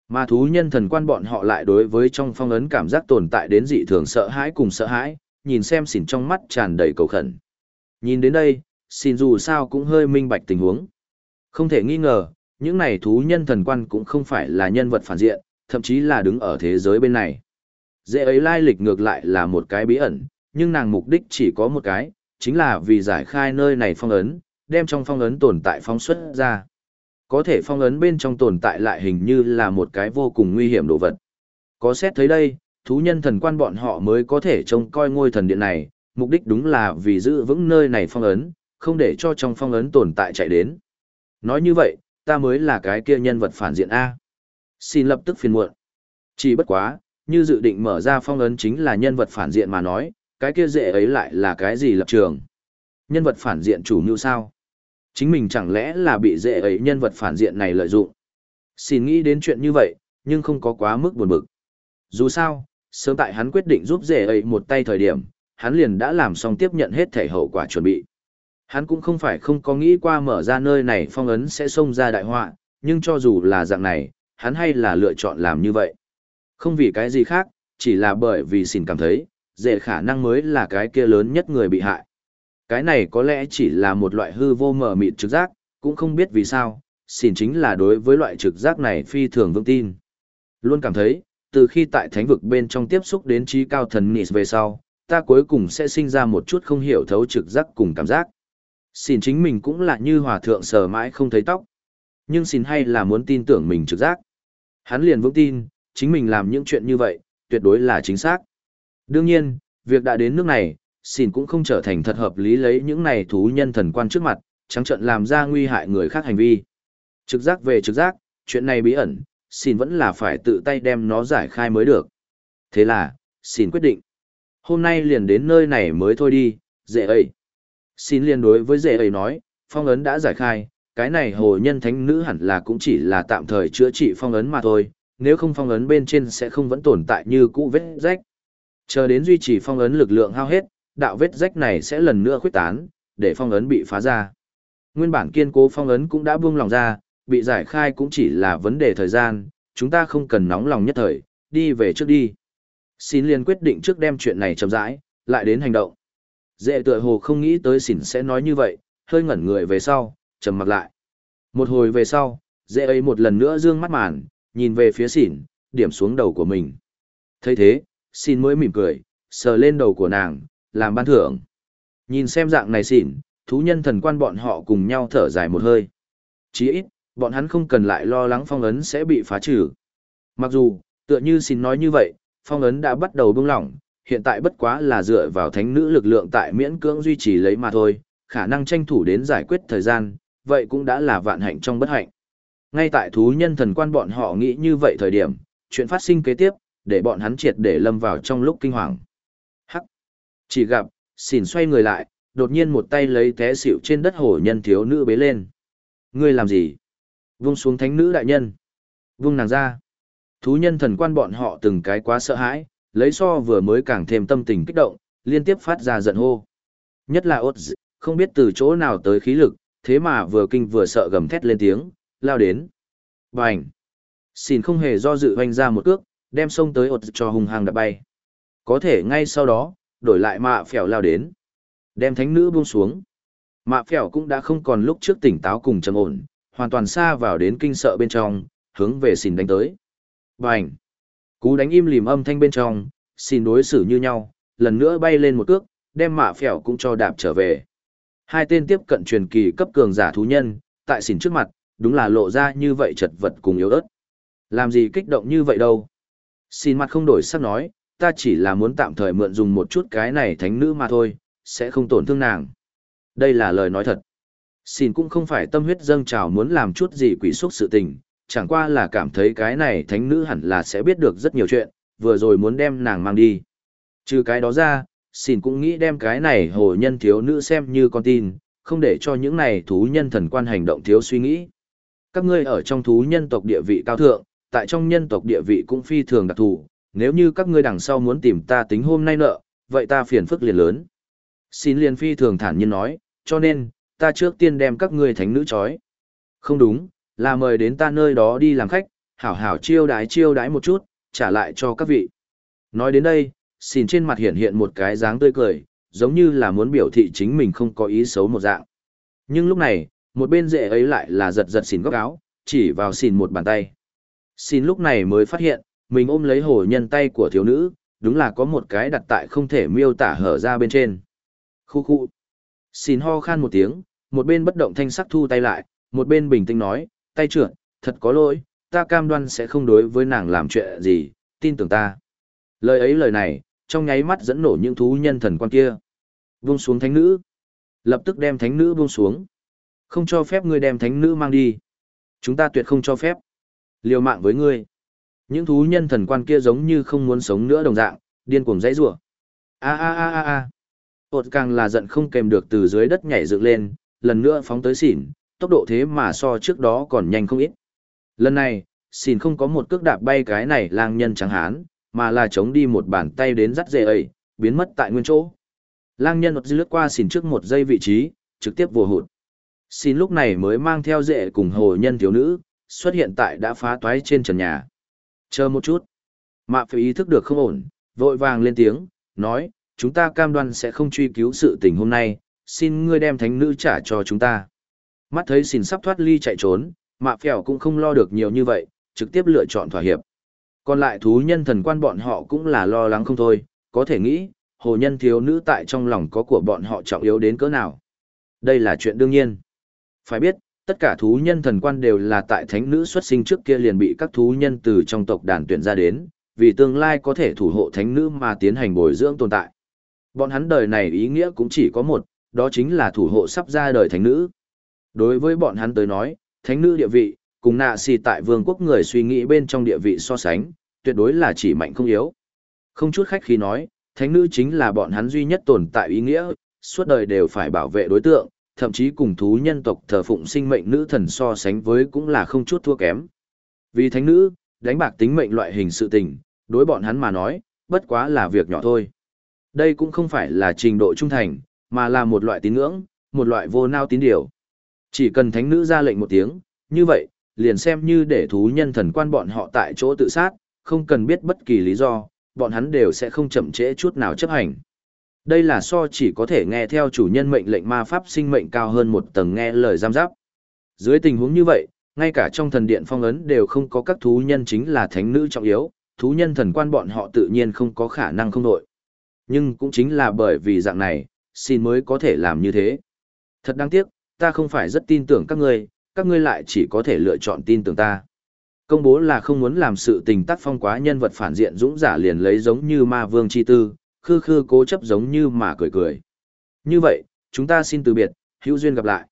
Mà thú nhân thần quan bọn họ lại đối với trong phong ấn cảm giác tồn tại đến dị thường sợ hãi cùng sợ hãi, nhìn xem xỉn trong mắt tràn đầy cầu khẩn. Nhìn đến đây, xỉn dù sao cũng hơi minh bạch tình huống. Không thể nghi ngờ, những này thú nhân thần quan cũng không phải là nhân vật phản diện, thậm chí là đứng ở thế giới bên này. Dễ ấy lai lịch ngược lại là một cái bí ẩn, nhưng nàng mục đích chỉ có một cái, chính là vì giải khai nơi này phong ấn, đem trong phong ấn tồn tại phong xuất ra. Có thể phong ấn bên trong tồn tại lại hình như là một cái vô cùng nguy hiểm đồ vật. Có xét thấy đây, thú nhân thần quan bọn họ mới có thể trông coi ngôi thần điện này, mục đích đúng là vì giữ vững nơi này phong ấn, không để cho trong phong ấn tồn tại chạy đến. Nói như vậy, ta mới là cái kia nhân vật phản diện A. Xin lập tức phiền muộn. Chỉ bất quá, như dự định mở ra phong ấn chính là nhân vật phản diện mà nói, cái kia dễ ấy lại là cái gì lập trường. Nhân vật phản diện chủ mưu sao? Chính mình chẳng lẽ là bị dễ ấy nhân vật phản diện này lợi dụng? Xin nghĩ đến chuyện như vậy, nhưng không có quá mức buồn bực. Dù sao, sớm tại hắn quyết định giúp rể ấy một tay thời điểm, hắn liền đã làm xong tiếp nhận hết thể hậu quả chuẩn bị. Hắn cũng không phải không có nghĩ qua mở ra nơi này phong ấn sẽ xông ra đại họa, nhưng cho dù là dạng này, hắn hay là lựa chọn làm như vậy. Không vì cái gì khác, chỉ là bởi vì xin cảm thấy, dễ khả năng mới là cái kia lớn nhất người bị hại. Cái này có lẽ chỉ là một loại hư vô mờ mịt trực giác, cũng không biết vì sao, xin chính là đối với loại trực giác này phi thường vững tin. Luôn cảm thấy, từ khi tại thánh vực bên trong tiếp xúc đến trí cao thần Nis về sau, ta cuối cùng sẽ sinh ra một chút không hiểu thấu trực giác cùng cảm giác. Xin chính mình cũng là như hòa thượng sờ mãi không thấy tóc. Nhưng xin hay là muốn tin tưởng mình trực giác. Hắn liền vững tin, chính mình làm những chuyện như vậy, tuyệt đối là chính xác. Đương nhiên, việc đã đến nước này, xin cũng không trở thành thật hợp lý lấy những này thú nhân thần quan trước mặt, trắng trận làm ra nguy hại người khác hành vi. Trực giác về trực giác, chuyện này bí ẩn, xin vẫn là phải tự tay đem nó giải khai mới được. Thế là, xin quyết định. Hôm nay liền đến nơi này mới thôi đi, dễ ấy. Xin liền đối với dễ ấy nói, phong ấn đã giải khai, cái này hồ nhân thánh nữ hẳn là cũng chỉ là tạm thời chữa trị phong ấn mà thôi, nếu không phong ấn bên trên sẽ không vẫn tồn tại như cũ vết rách. Chờ đến duy trì phong ấn lực lượng hao hết, đạo vết rách này sẽ lần nữa khuyết tán, để phong ấn bị phá ra. Nguyên bản kiên cố phong ấn cũng đã buông lòng ra, bị giải khai cũng chỉ là vấn đề thời gian, chúng ta không cần nóng lòng nhất thời, đi về trước đi. Xin liền quyết định trước đem chuyện này chậm rãi, lại đến hành động. Dễ tựa hồ không nghĩ tới xỉn sẽ nói như vậy, hơi ngẩn người về sau, trầm mặt lại. Một hồi về sau, dễ ấy một lần nữa dương mắt màn, nhìn về phía xỉn, điểm xuống đầu của mình. thấy thế, xỉn mới mỉm cười, sờ lên đầu của nàng, làm ban thưởng. Nhìn xem dạng này xỉn, thú nhân thần quan bọn họ cùng nhau thở dài một hơi. Chỉ ít, bọn hắn không cần lại lo lắng phong ấn sẽ bị phá trừ. Mặc dù, tựa như xin nói như vậy, phong ấn đã bắt đầu bung lỏng, hiện tại bất quá là dựa vào thánh nữ lực lượng tại miễn cưỡng duy trì lấy mà thôi, khả năng tranh thủ đến giải quyết thời gian, vậy cũng đã là vạn hạnh trong bất hạnh. Ngay tại thú nhân thần quan bọn họ nghĩ như vậy thời điểm, chuyện phát sinh kế tiếp, để bọn hắn triệt để lâm vào trong lúc kinh hoàng. Hắc! Chỉ gặp, xỉn xoay người lại, đột nhiên một tay lấy té xỉu trên đất hổ nhân thiếu nữ bế lên. Ngươi làm gì? Vung xuống thánh nữ đại nhân. Vung nàng ra. Thú nhân thần quan bọn họ từng cái quá sợ hãi, lấy so vừa mới càng thêm tâm tình kích động, liên tiếp phát ra giận hô. Nhất là ốt dị, không biết từ chỗ nào tới khí lực, thế mà vừa kinh vừa sợ gầm thét lên tiếng, lao đến. Bành! Xin không hề do dự hoành ra một cước, đem sông tới ột cho hùng hàng đập bay. Có thể ngay sau đó, đổi lại mạ phèo lao đến. Đem thánh nữ buông xuống. Mạ phèo cũng đã không còn lúc trước tỉnh táo cùng trầm ổn, hoàn toàn xa vào đến kinh sợ bên trong, hướng về xin đánh tới. Bành! Cú đánh im lìm âm thanh bên trong, xin đối xử như nhau, lần nữa bay lên một cước, đem mạ phèo cũng cho đạp trở về. Hai tên tiếp cận truyền kỳ cấp cường giả thú nhân, tại xỉn trước mặt, đúng là lộ ra như vậy chật vật cùng yếu ớt. Làm gì kích động như vậy đâu? Xin mặt không đổi sắc nói, ta chỉ là muốn tạm thời mượn dùng một chút cái này thánh nữ mà thôi, sẽ không tổn thương nàng. Đây là lời nói thật. Xin cũng không phải tâm huyết dâng trào muốn làm chút gì quỷ xúc sự tình, chẳng qua là cảm thấy cái này thánh nữ hẳn là sẽ biết được rất nhiều chuyện, vừa rồi muốn đem nàng mang đi. Trừ cái đó ra, xin cũng nghĩ đem cái này hồ nhân thiếu nữ xem như con tin, không để cho những này thú nhân thần quan hành động thiếu suy nghĩ. Các ngươi ở trong thú nhân tộc địa vị cao thượng, tại trong nhân tộc địa vị cũng phi thường đặc thù, nếu như các ngươi đằng sau muốn tìm ta tính hôm nay nợ, vậy ta phiền phức liền lớn. Xin liền phi thường thản nhiên nói, cho nên, ta trước tiên đem các ngươi thánh nữ chói. Không đúng, là mời đến ta nơi đó đi làm khách, hảo hảo chiêu đái chiêu đái một chút, trả lại cho các vị. Nói đến đây, xin trên mặt hiện hiện một cái dáng tươi cười, giống như là muốn biểu thị chính mình không có ý xấu một dạng. Nhưng lúc này, một bên rễ ấy lại là giật giật xỉn góc áo, chỉ vào xỉn một bàn tay. Xin lúc này mới phát hiện, mình ôm lấy hồ nhân tay của thiếu nữ, đúng là có một cái đặt tại không thể miêu tả hở ra bên trên. Khu khu. Xin ho khan một tiếng, một bên bất động thanh sắc thu tay lại, một bên bình tĩnh nói, tay trượt, thật có lỗi, ta cam đoan sẽ không đối với nàng làm chuyện gì, tin tưởng ta. Lời ấy lời này, trong nháy mắt dẫn nổ những thú nhân thần quan kia. Buông xuống thánh nữ. Lập tức đem thánh nữ buông xuống. Không cho phép ngươi đem thánh nữ mang đi. Chúng ta tuyệt không cho phép. Liều mạng với ngươi. Những thú nhân thần quan kia giống như không muốn sống nữa đồng dạng, điên cuồng dãy rủa. A a a a a. Tột càng là giận không kèm được từ dưới đất nhảy dựng lên, lần nữa phóng tới xỉn, tốc độ thế mà so trước đó còn nhanh không ít. Lần này, xỉn không có một cước đạp bay cái này lang nhân trắng hán, mà là chống đi một bàn tay đến dắt dễ ấy, biến mất tại nguyên chỗ. Lang nhân lướt qua xỉn trước một giây vị trí, trực tiếp vùa hụt. Xin lúc này mới mang theo dễ cùng hồ nhân thiếu nữ, xuất hiện tại đã phá toái trên trần nhà. Chờ một chút. Mạ phải ý thức được không ổn, vội vàng lên tiếng, nói, chúng ta cam đoan sẽ không truy cứu sự tình hôm nay, xin ngươi đem thánh nữ trả cho chúng ta. Mắt thấy xin sắp thoát ly chạy trốn, mạ phèo cũng không lo được nhiều như vậy, trực tiếp lựa chọn thỏa hiệp. Còn lại thú nhân thần quan bọn họ cũng là lo lắng không thôi, có thể nghĩ, hồ nhân thiếu nữ tại trong lòng có của bọn họ trọng yếu đến cỡ nào. Đây là chuyện đương nhiên. Phải biết, tất cả thú nhân thần quan đều là tại thánh nữ xuất sinh trước kia liền bị các thú nhân từ trong tộc đàn tuyển ra đến, vì tương lai có thể thủ hộ thánh nữ mà tiến hành bồi dưỡng tồn tại. Bọn hắn đời này ý nghĩa cũng chỉ có một, đó chính là thủ hộ sắp ra đời thánh nữ. Đối với bọn hắn tới nói, thánh nữ địa vị, cùng nạ xì tại vương quốc người suy nghĩ bên trong địa vị so sánh, tuyệt đối là chỉ mạnh không yếu. Không chút khách khí nói, thánh nữ chính là bọn hắn duy nhất tồn tại ý nghĩa, suốt đời đều phải bảo vệ đối tượng, thậm chí cùng thú nhân tộc thờ phụng sinh mệnh nữ thần so sánh với cũng là không chút thua kém. Vì thánh nữ, đánh bạc tính mệnh loại hình sự tình, đối bọn hắn mà nói, bất quá là việc nhỏ thôi. Đây cũng không phải là trình độ trung thành, mà là một loại tín ngưỡng, một loại vô nao tín điều. Chỉ cần thánh nữ ra lệnh một tiếng, như vậy, liền xem như để thú nhân thần quan bọn họ tại chỗ tự sát, không cần biết bất kỳ lý do, bọn hắn đều sẽ không chậm trễ chút nào chấp hành. Đây là so chỉ có thể nghe theo chủ nhân mệnh lệnh ma pháp sinh mệnh cao hơn một tầng nghe lời giam giáp. Dưới tình huống như vậy, ngay cả trong thần điện phong ấn đều không có các thú nhân chính là thánh nữ trọng yếu, thú nhân thần quan bọn họ tự nhiên không có khả năng không đội. Nhưng cũng chính là bởi vì dạng này, xin mới có thể làm như thế. Thật đáng tiếc, ta không phải rất tin tưởng các ngươi, các ngươi lại chỉ có thể lựa chọn tin tưởng ta. Công bố là không muốn làm sự tình tác phong quá nhân vật phản diện dũng giả liền lấy giống như ma vương chi tư, khư khư cố chấp giống như mà cười cười. Như vậy, chúng ta xin từ biệt, hữu duyên gặp lại.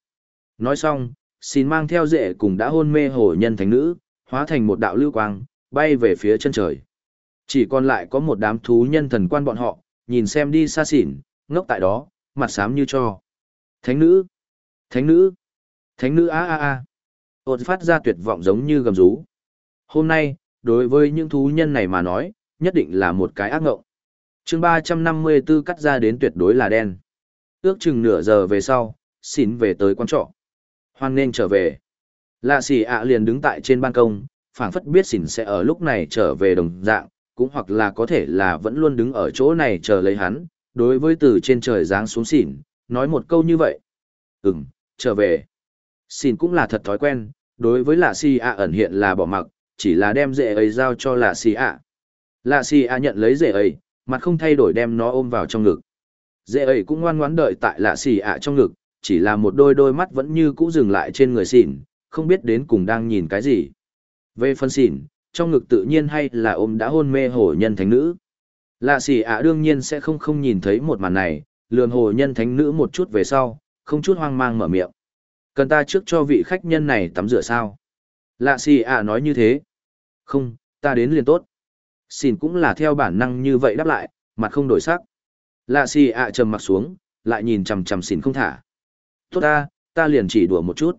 Nói xong, xin mang theo dễ cùng đã hôn mê hồ nhân thánh nữ, hóa thành một đạo lưu quang, bay về phía chân trời. Chỉ còn lại có một đám thú nhân thần quan bọn họ, nhìn xem đi xa xỉn, ngốc tại đó, mặt xám như cho. Thánh nữ! Thánh nữ! Thánh nữ a a a! ột phát ra tuyệt vọng giống như gầm rú. Hôm nay, đối với những thú nhân này mà nói, nhất định là một cái ác ngộng chương 354 cắt ra đến tuyệt đối là đen. Ước chừng nửa giờ về sau, xỉn về tới quán trọ. Hoan nên trở về. Lạ xỉ ạ liền đứng tại trên ban công, phảng phất biết xỉn sẽ ở lúc này trở về đồng dạng, cũng hoặc là có thể là vẫn luôn đứng ở chỗ này chờ lấy hắn, đối với từ trên trời giáng xuống xỉn, nói một câu như vậy. Ừm, trở về. Xỉn cũng là thật thói quen, đối với lạ xỉ ạ ẩn hiện là bỏ mặc, chỉ là đem rễ ấy giao cho lạ xỉ ạ. Lạ xỉ ạ nhận lấy rễ ấy, mặt không thay đổi đem nó ôm vào trong ngực. Dễ ấy cũng ngoan ngoãn đợi tại lạ xì ạ trong ngực, chỉ là một đôi đôi mắt vẫn như cũ dừng lại trên người xỉn, không biết đến cùng đang nhìn cái gì. Về phân xỉn, trong ngực tự nhiên hay là ôm đã hôn mê hổ nhân thánh nữ. Lạ xì ạ đương nhiên sẽ không không nhìn thấy một màn này, lườn hồ nhân thánh nữ một chút về sau, không chút hoang mang mở miệng. Cần ta trước cho vị khách nhân này tắm rửa sao? Lạ xì ạ nói như thế. Không, ta đến liền tốt. Xin cũng là theo bản năng như vậy đáp lại, mặt không đổi sắc. Lạ xì ạ trầm mặt xuống, lại nhìn chằm chằm xin không thả. Tốt ta, ta liền chỉ đùa một chút.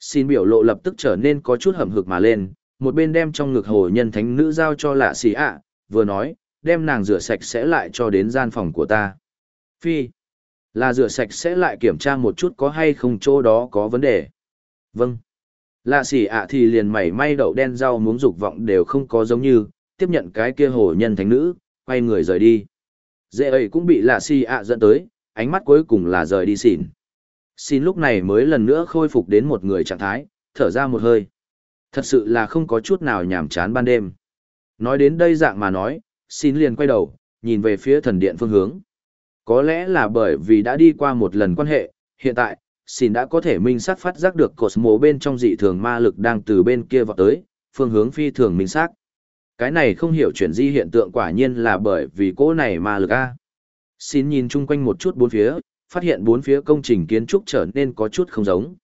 Xin biểu lộ lập tức trở nên có chút hầm hực mà lên, một bên đem trong ngực hồ nhân thánh nữ giao cho lạ xì ạ, vừa nói, đem nàng rửa sạch sẽ lại cho đến gian phòng của ta. Phi, là rửa sạch sẽ lại kiểm tra một chút có hay không chỗ đó có vấn đề. Vâng. Lạ xì ạ thì liền mảy may đậu đen rau muống dục vọng đều không có giống như, tiếp nhận cái kia hồ nhân thánh nữ, quay người rời đi. Dễ ấy cũng bị lạ si ạ dẫn tới, ánh mắt cuối cùng là rời đi xỉn. Xin lúc này mới lần nữa khôi phục đến một người trạng thái, thở ra một hơi. Thật sự là không có chút nào nhàm chán ban đêm. Nói đến đây dạng mà nói, xin liền quay đầu, nhìn về phía thần điện phương hướng. Có lẽ là bởi vì đã đi qua một lần quan hệ, hiện tại, xin đã có thể minh xác phát giác được cột mố bên trong dị thường ma lực đang từ bên kia vọt tới, phương hướng phi thường minh xác. Cái này không hiểu chuyển di hiện tượng quả nhiên là bởi vì cỗ này mà lực A. Xin nhìn chung quanh một chút bốn phía, phát hiện bốn phía công trình kiến trúc trở nên có chút không giống.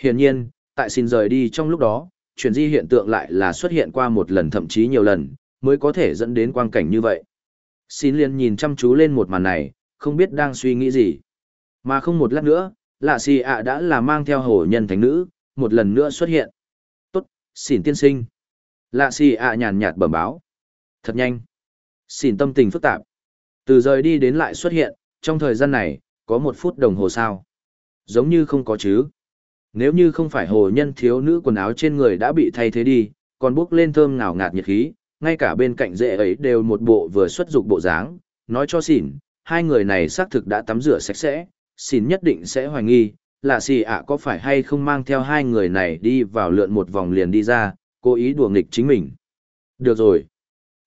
Hiển nhiên, tại xin rời đi trong lúc đó, chuyển di hiện tượng lại là xuất hiện qua một lần thậm chí nhiều lần, mới có thể dẫn đến quang cảnh như vậy. Xin liền nhìn chăm chú lên một màn này, không biết đang suy nghĩ gì. Mà không một lát nữa, lạ xì ạ đã là mang theo hổ nhân thánh nữ, một lần nữa xuất hiện. Tốt, xỉn tiên sinh. Lạ xì ạ nhàn nhạt bẩm báo. Thật nhanh. Xin tâm tình phức tạp. Từ rời đi đến lại xuất hiện, trong thời gian này, có một phút đồng hồ sao. Giống như không có chứ. Nếu như không phải hồ nhân thiếu nữ quần áo trên người đã bị thay thế đi, còn bước lên thơm ngào ngạt nhiệt khí, ngay cả bên cạnh dễ ấy đều một bộ vừa xuất dục bộ dáng, nói cho xỉn, hai người này xác thực đã tắm rửa sạch sẽ, xỉn nhất định sẽ hoài nghi, là xì ạ có phải hay không mang theo hai người này đi vào lượn một vòng liền đi ra, cố ý đùa nghịch chính mình. Được rồi.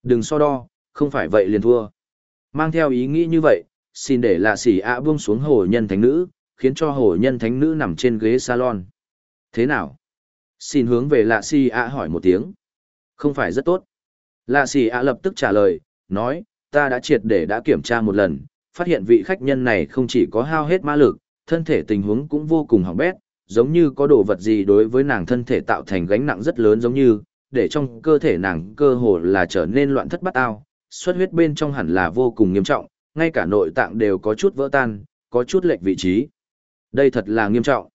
Đừng so đo, không phải vậy liền thua. Mang theo ý nghĩ như vậy, xin để lạ xỉ ạ buông xuống hồ nhân thánh nữ, khiến cho hồ nhân thánh nữ nằm trên ghế salon. Thế nào? Xin hướng về lạ xỉ ạ hỏi một tiếng. Không phải rất tốt. Lạ xỉ ạ lập tức trả lời, nói, ta đã triệt để đã kiểm tra một lần, phát hiện vị khách nhân này không chỉ có hao hết ma lực, thân thể tình huống cũng vô cùng hỏng bét, giống như có đồ vật gì đối với nàng thân thể tạo thành gánh nặng rất lớn giống như, để trong cơ thể nàng cơ hồ là trở nên loạn thất bát ao, xuất huyết bên trong hẳn là vô cùng nghiêm trọng, ngay cả nội tạng đều có chút vỡ tan, có chút lệch vị trí. Đây thật là nghiêm trọng.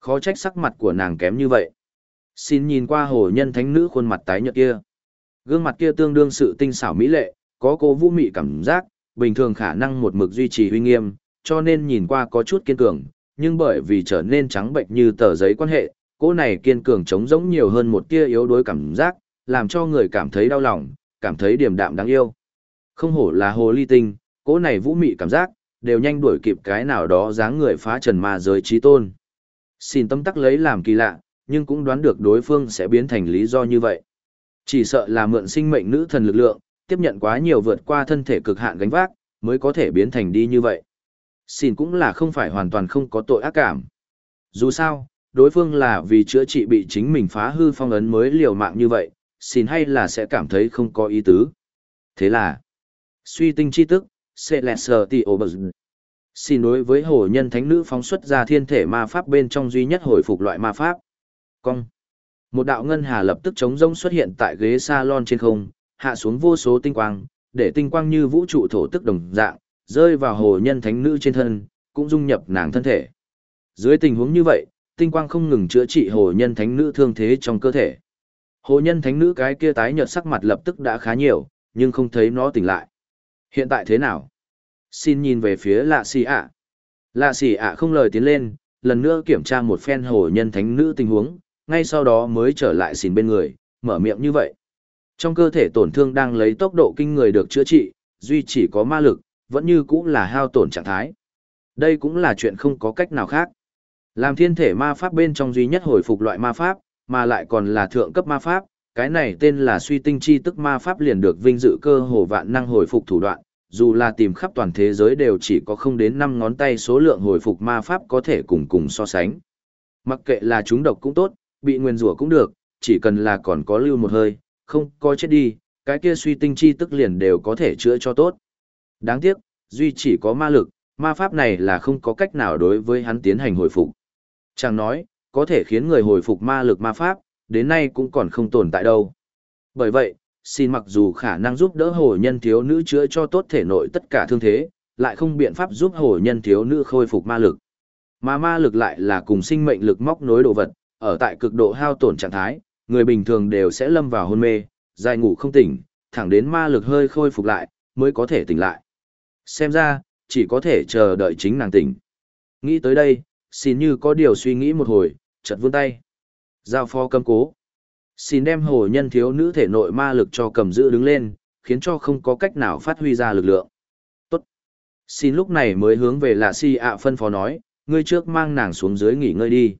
Khó trách sắc mặt của nàng kém như vậy. Xin nhìn qua hồ nhân thánh nữ khuôn mặt tái nhợt kia. Gương mặt kia tương đương sự tinh xảo mỹ lệ, có cô vũ mị cảm giác, bình thường khả năng một mực duy trì uy nghiêm, cho nên nhìn qua có chút kiên cường, nhưng bởi vì trở nên trắng bệnh như tờ giấy quan hệ, cô này kiên cường chống giống nhiều hơn một tia yếu đuối cảm giác, làm cho người cảm thấy đau lòng, cảm thấy điềm đạm đáng yêu. Không hổ là hồ ly tinh, cô này vũ mị cảm giác, đều nhanh đuổi kịp cái nào đó dáng người phá trần ma giới trí tôn. Xin tâm tắc lấy làm kỳ lạ, nhưng cũng đoán được đối phương sẽ biến thành lý do như vậy. Chỉ sợ là mượn sinh mệnh nữ thần lực lượng, tiếp nhận quá nhiều vượt qua thân thể cực hạn gánh vác, mới có thể biến thành đi như vậy. Xin cũng là không phải hoàn toàn không có tội ác cảm. Dù sao, đối phương là vì chữa trị bị chính mình phá hư phong ấn mới liều mạng như vậy, xin hay là sẽ cảm thấy không có ý tứ. Thế là, suy tinh chi tức, sẽ lẹn sờ tỷ Obers. Xin đối với hồ nhân thánh nữ phóng xuất ra thiên thể ma pháp bên trong duy nhất hồi phục loại ma pháp. Cong. Một đạo ngân hà lập tức chống rông xuất hiện tại ghế salon trên không, hạ xuống vô số tinh quang, để tinh quang như vũ trụ thổ tức đồng dạng, rơi vào hồ nhân thánh nữ trên thân, cũng dung nhập nàng thân thể. Dưới tình huống như vậy, tinh quang không ngừng chữa trị hồ nhân thánh nữ thương thế trong cơ thể. Hồ nhân thánh nữ cái kia tái nhợt sắc mặt lập tức đã khá nhiều, nhưng không thấy nó tỉnh lại. Hiện tại thế nào? Xin nhìn về phía lạ xì ạ. Lạ xì ạ không lời tiến lên, lần nữa kiểm tra một phen hồ nhân thánh nữ tình huống, ngay sau đó mới trở lại xin bên người, mở miệng như vậy. Trong cơ thể tổn thương đang lấy tốc độ kinh người được chữa trị, duy chỉ có ma lực, vẫn như cũng là hao tổn trạng thái. Đây cũng là chuyện không có cách nào khác. Làm thiên thể ma pháp bên trong duy nhất hồi phục loại ma pháp, mà lại còn là thượng cấp ma pháp, cái này tên là suy tinh chi tức ma pháp liền được vinh dự cơ hồ vạn năng hồi phục thủ đoạn, dù là tìm khắp toàn thế giới đều chỉ có không đến 5 ngón tay số lượng hồi phục ma pháp có thể cùng cùng so sánh. Mặc kệ là chúng độc cũng tốt, bị nguyên rủa cũng được, chỉ cần là còn có lưu một hơi, không có chết đi, cái kia suy tinh chi tức liền đều có thể chữa cho tốt. Đáng tiếc, duy chỉ có ma lực, ma pháp này là không có cách nào đối với hắn tiến hành hồi phục. Chàng nói, có thể khiến người hồi phục ma lực ma pháp, đến nay cũng còn không tồn tại đâu. Bởi vậy, xin mặc dù khả năng giúp đỡ hồ nhân thiếu nữ chữa cho tốt thể nội tất cả thương thế, lại không biện pháp giúp hồ nhân thiếu nữ khôi phục ma lực. Mà ma lực lại là cùng sinh mệnh lực móc nối đồ vật, ở tại cực độ hao tổn trạng thái, người bình thường đều sẽ lâm vào hôn mê, dài ngủ không tỉnh, thẳng đến ma lực hơi khôi phục lại, mới có thể tỉnh lại. Xem ra, chỉ có thể chờ đợi chính nàng tỉnh. Nghĩ tới đây, xin như có điều suy nghĩ một hồi, chợt vươn tay. Giao phó cầm cố. Xin đem hồ nhân thiếu nữ thể nội ma lực cho cầm giữ đứng lên, khiến cho không có cách nào phát huy ra lực lượng. Tốt. Xin lúc này mới hướng về lạ si ạ phân phó nói, ngươi trước mang nàng xuống dưới nghỉ ngơi đi.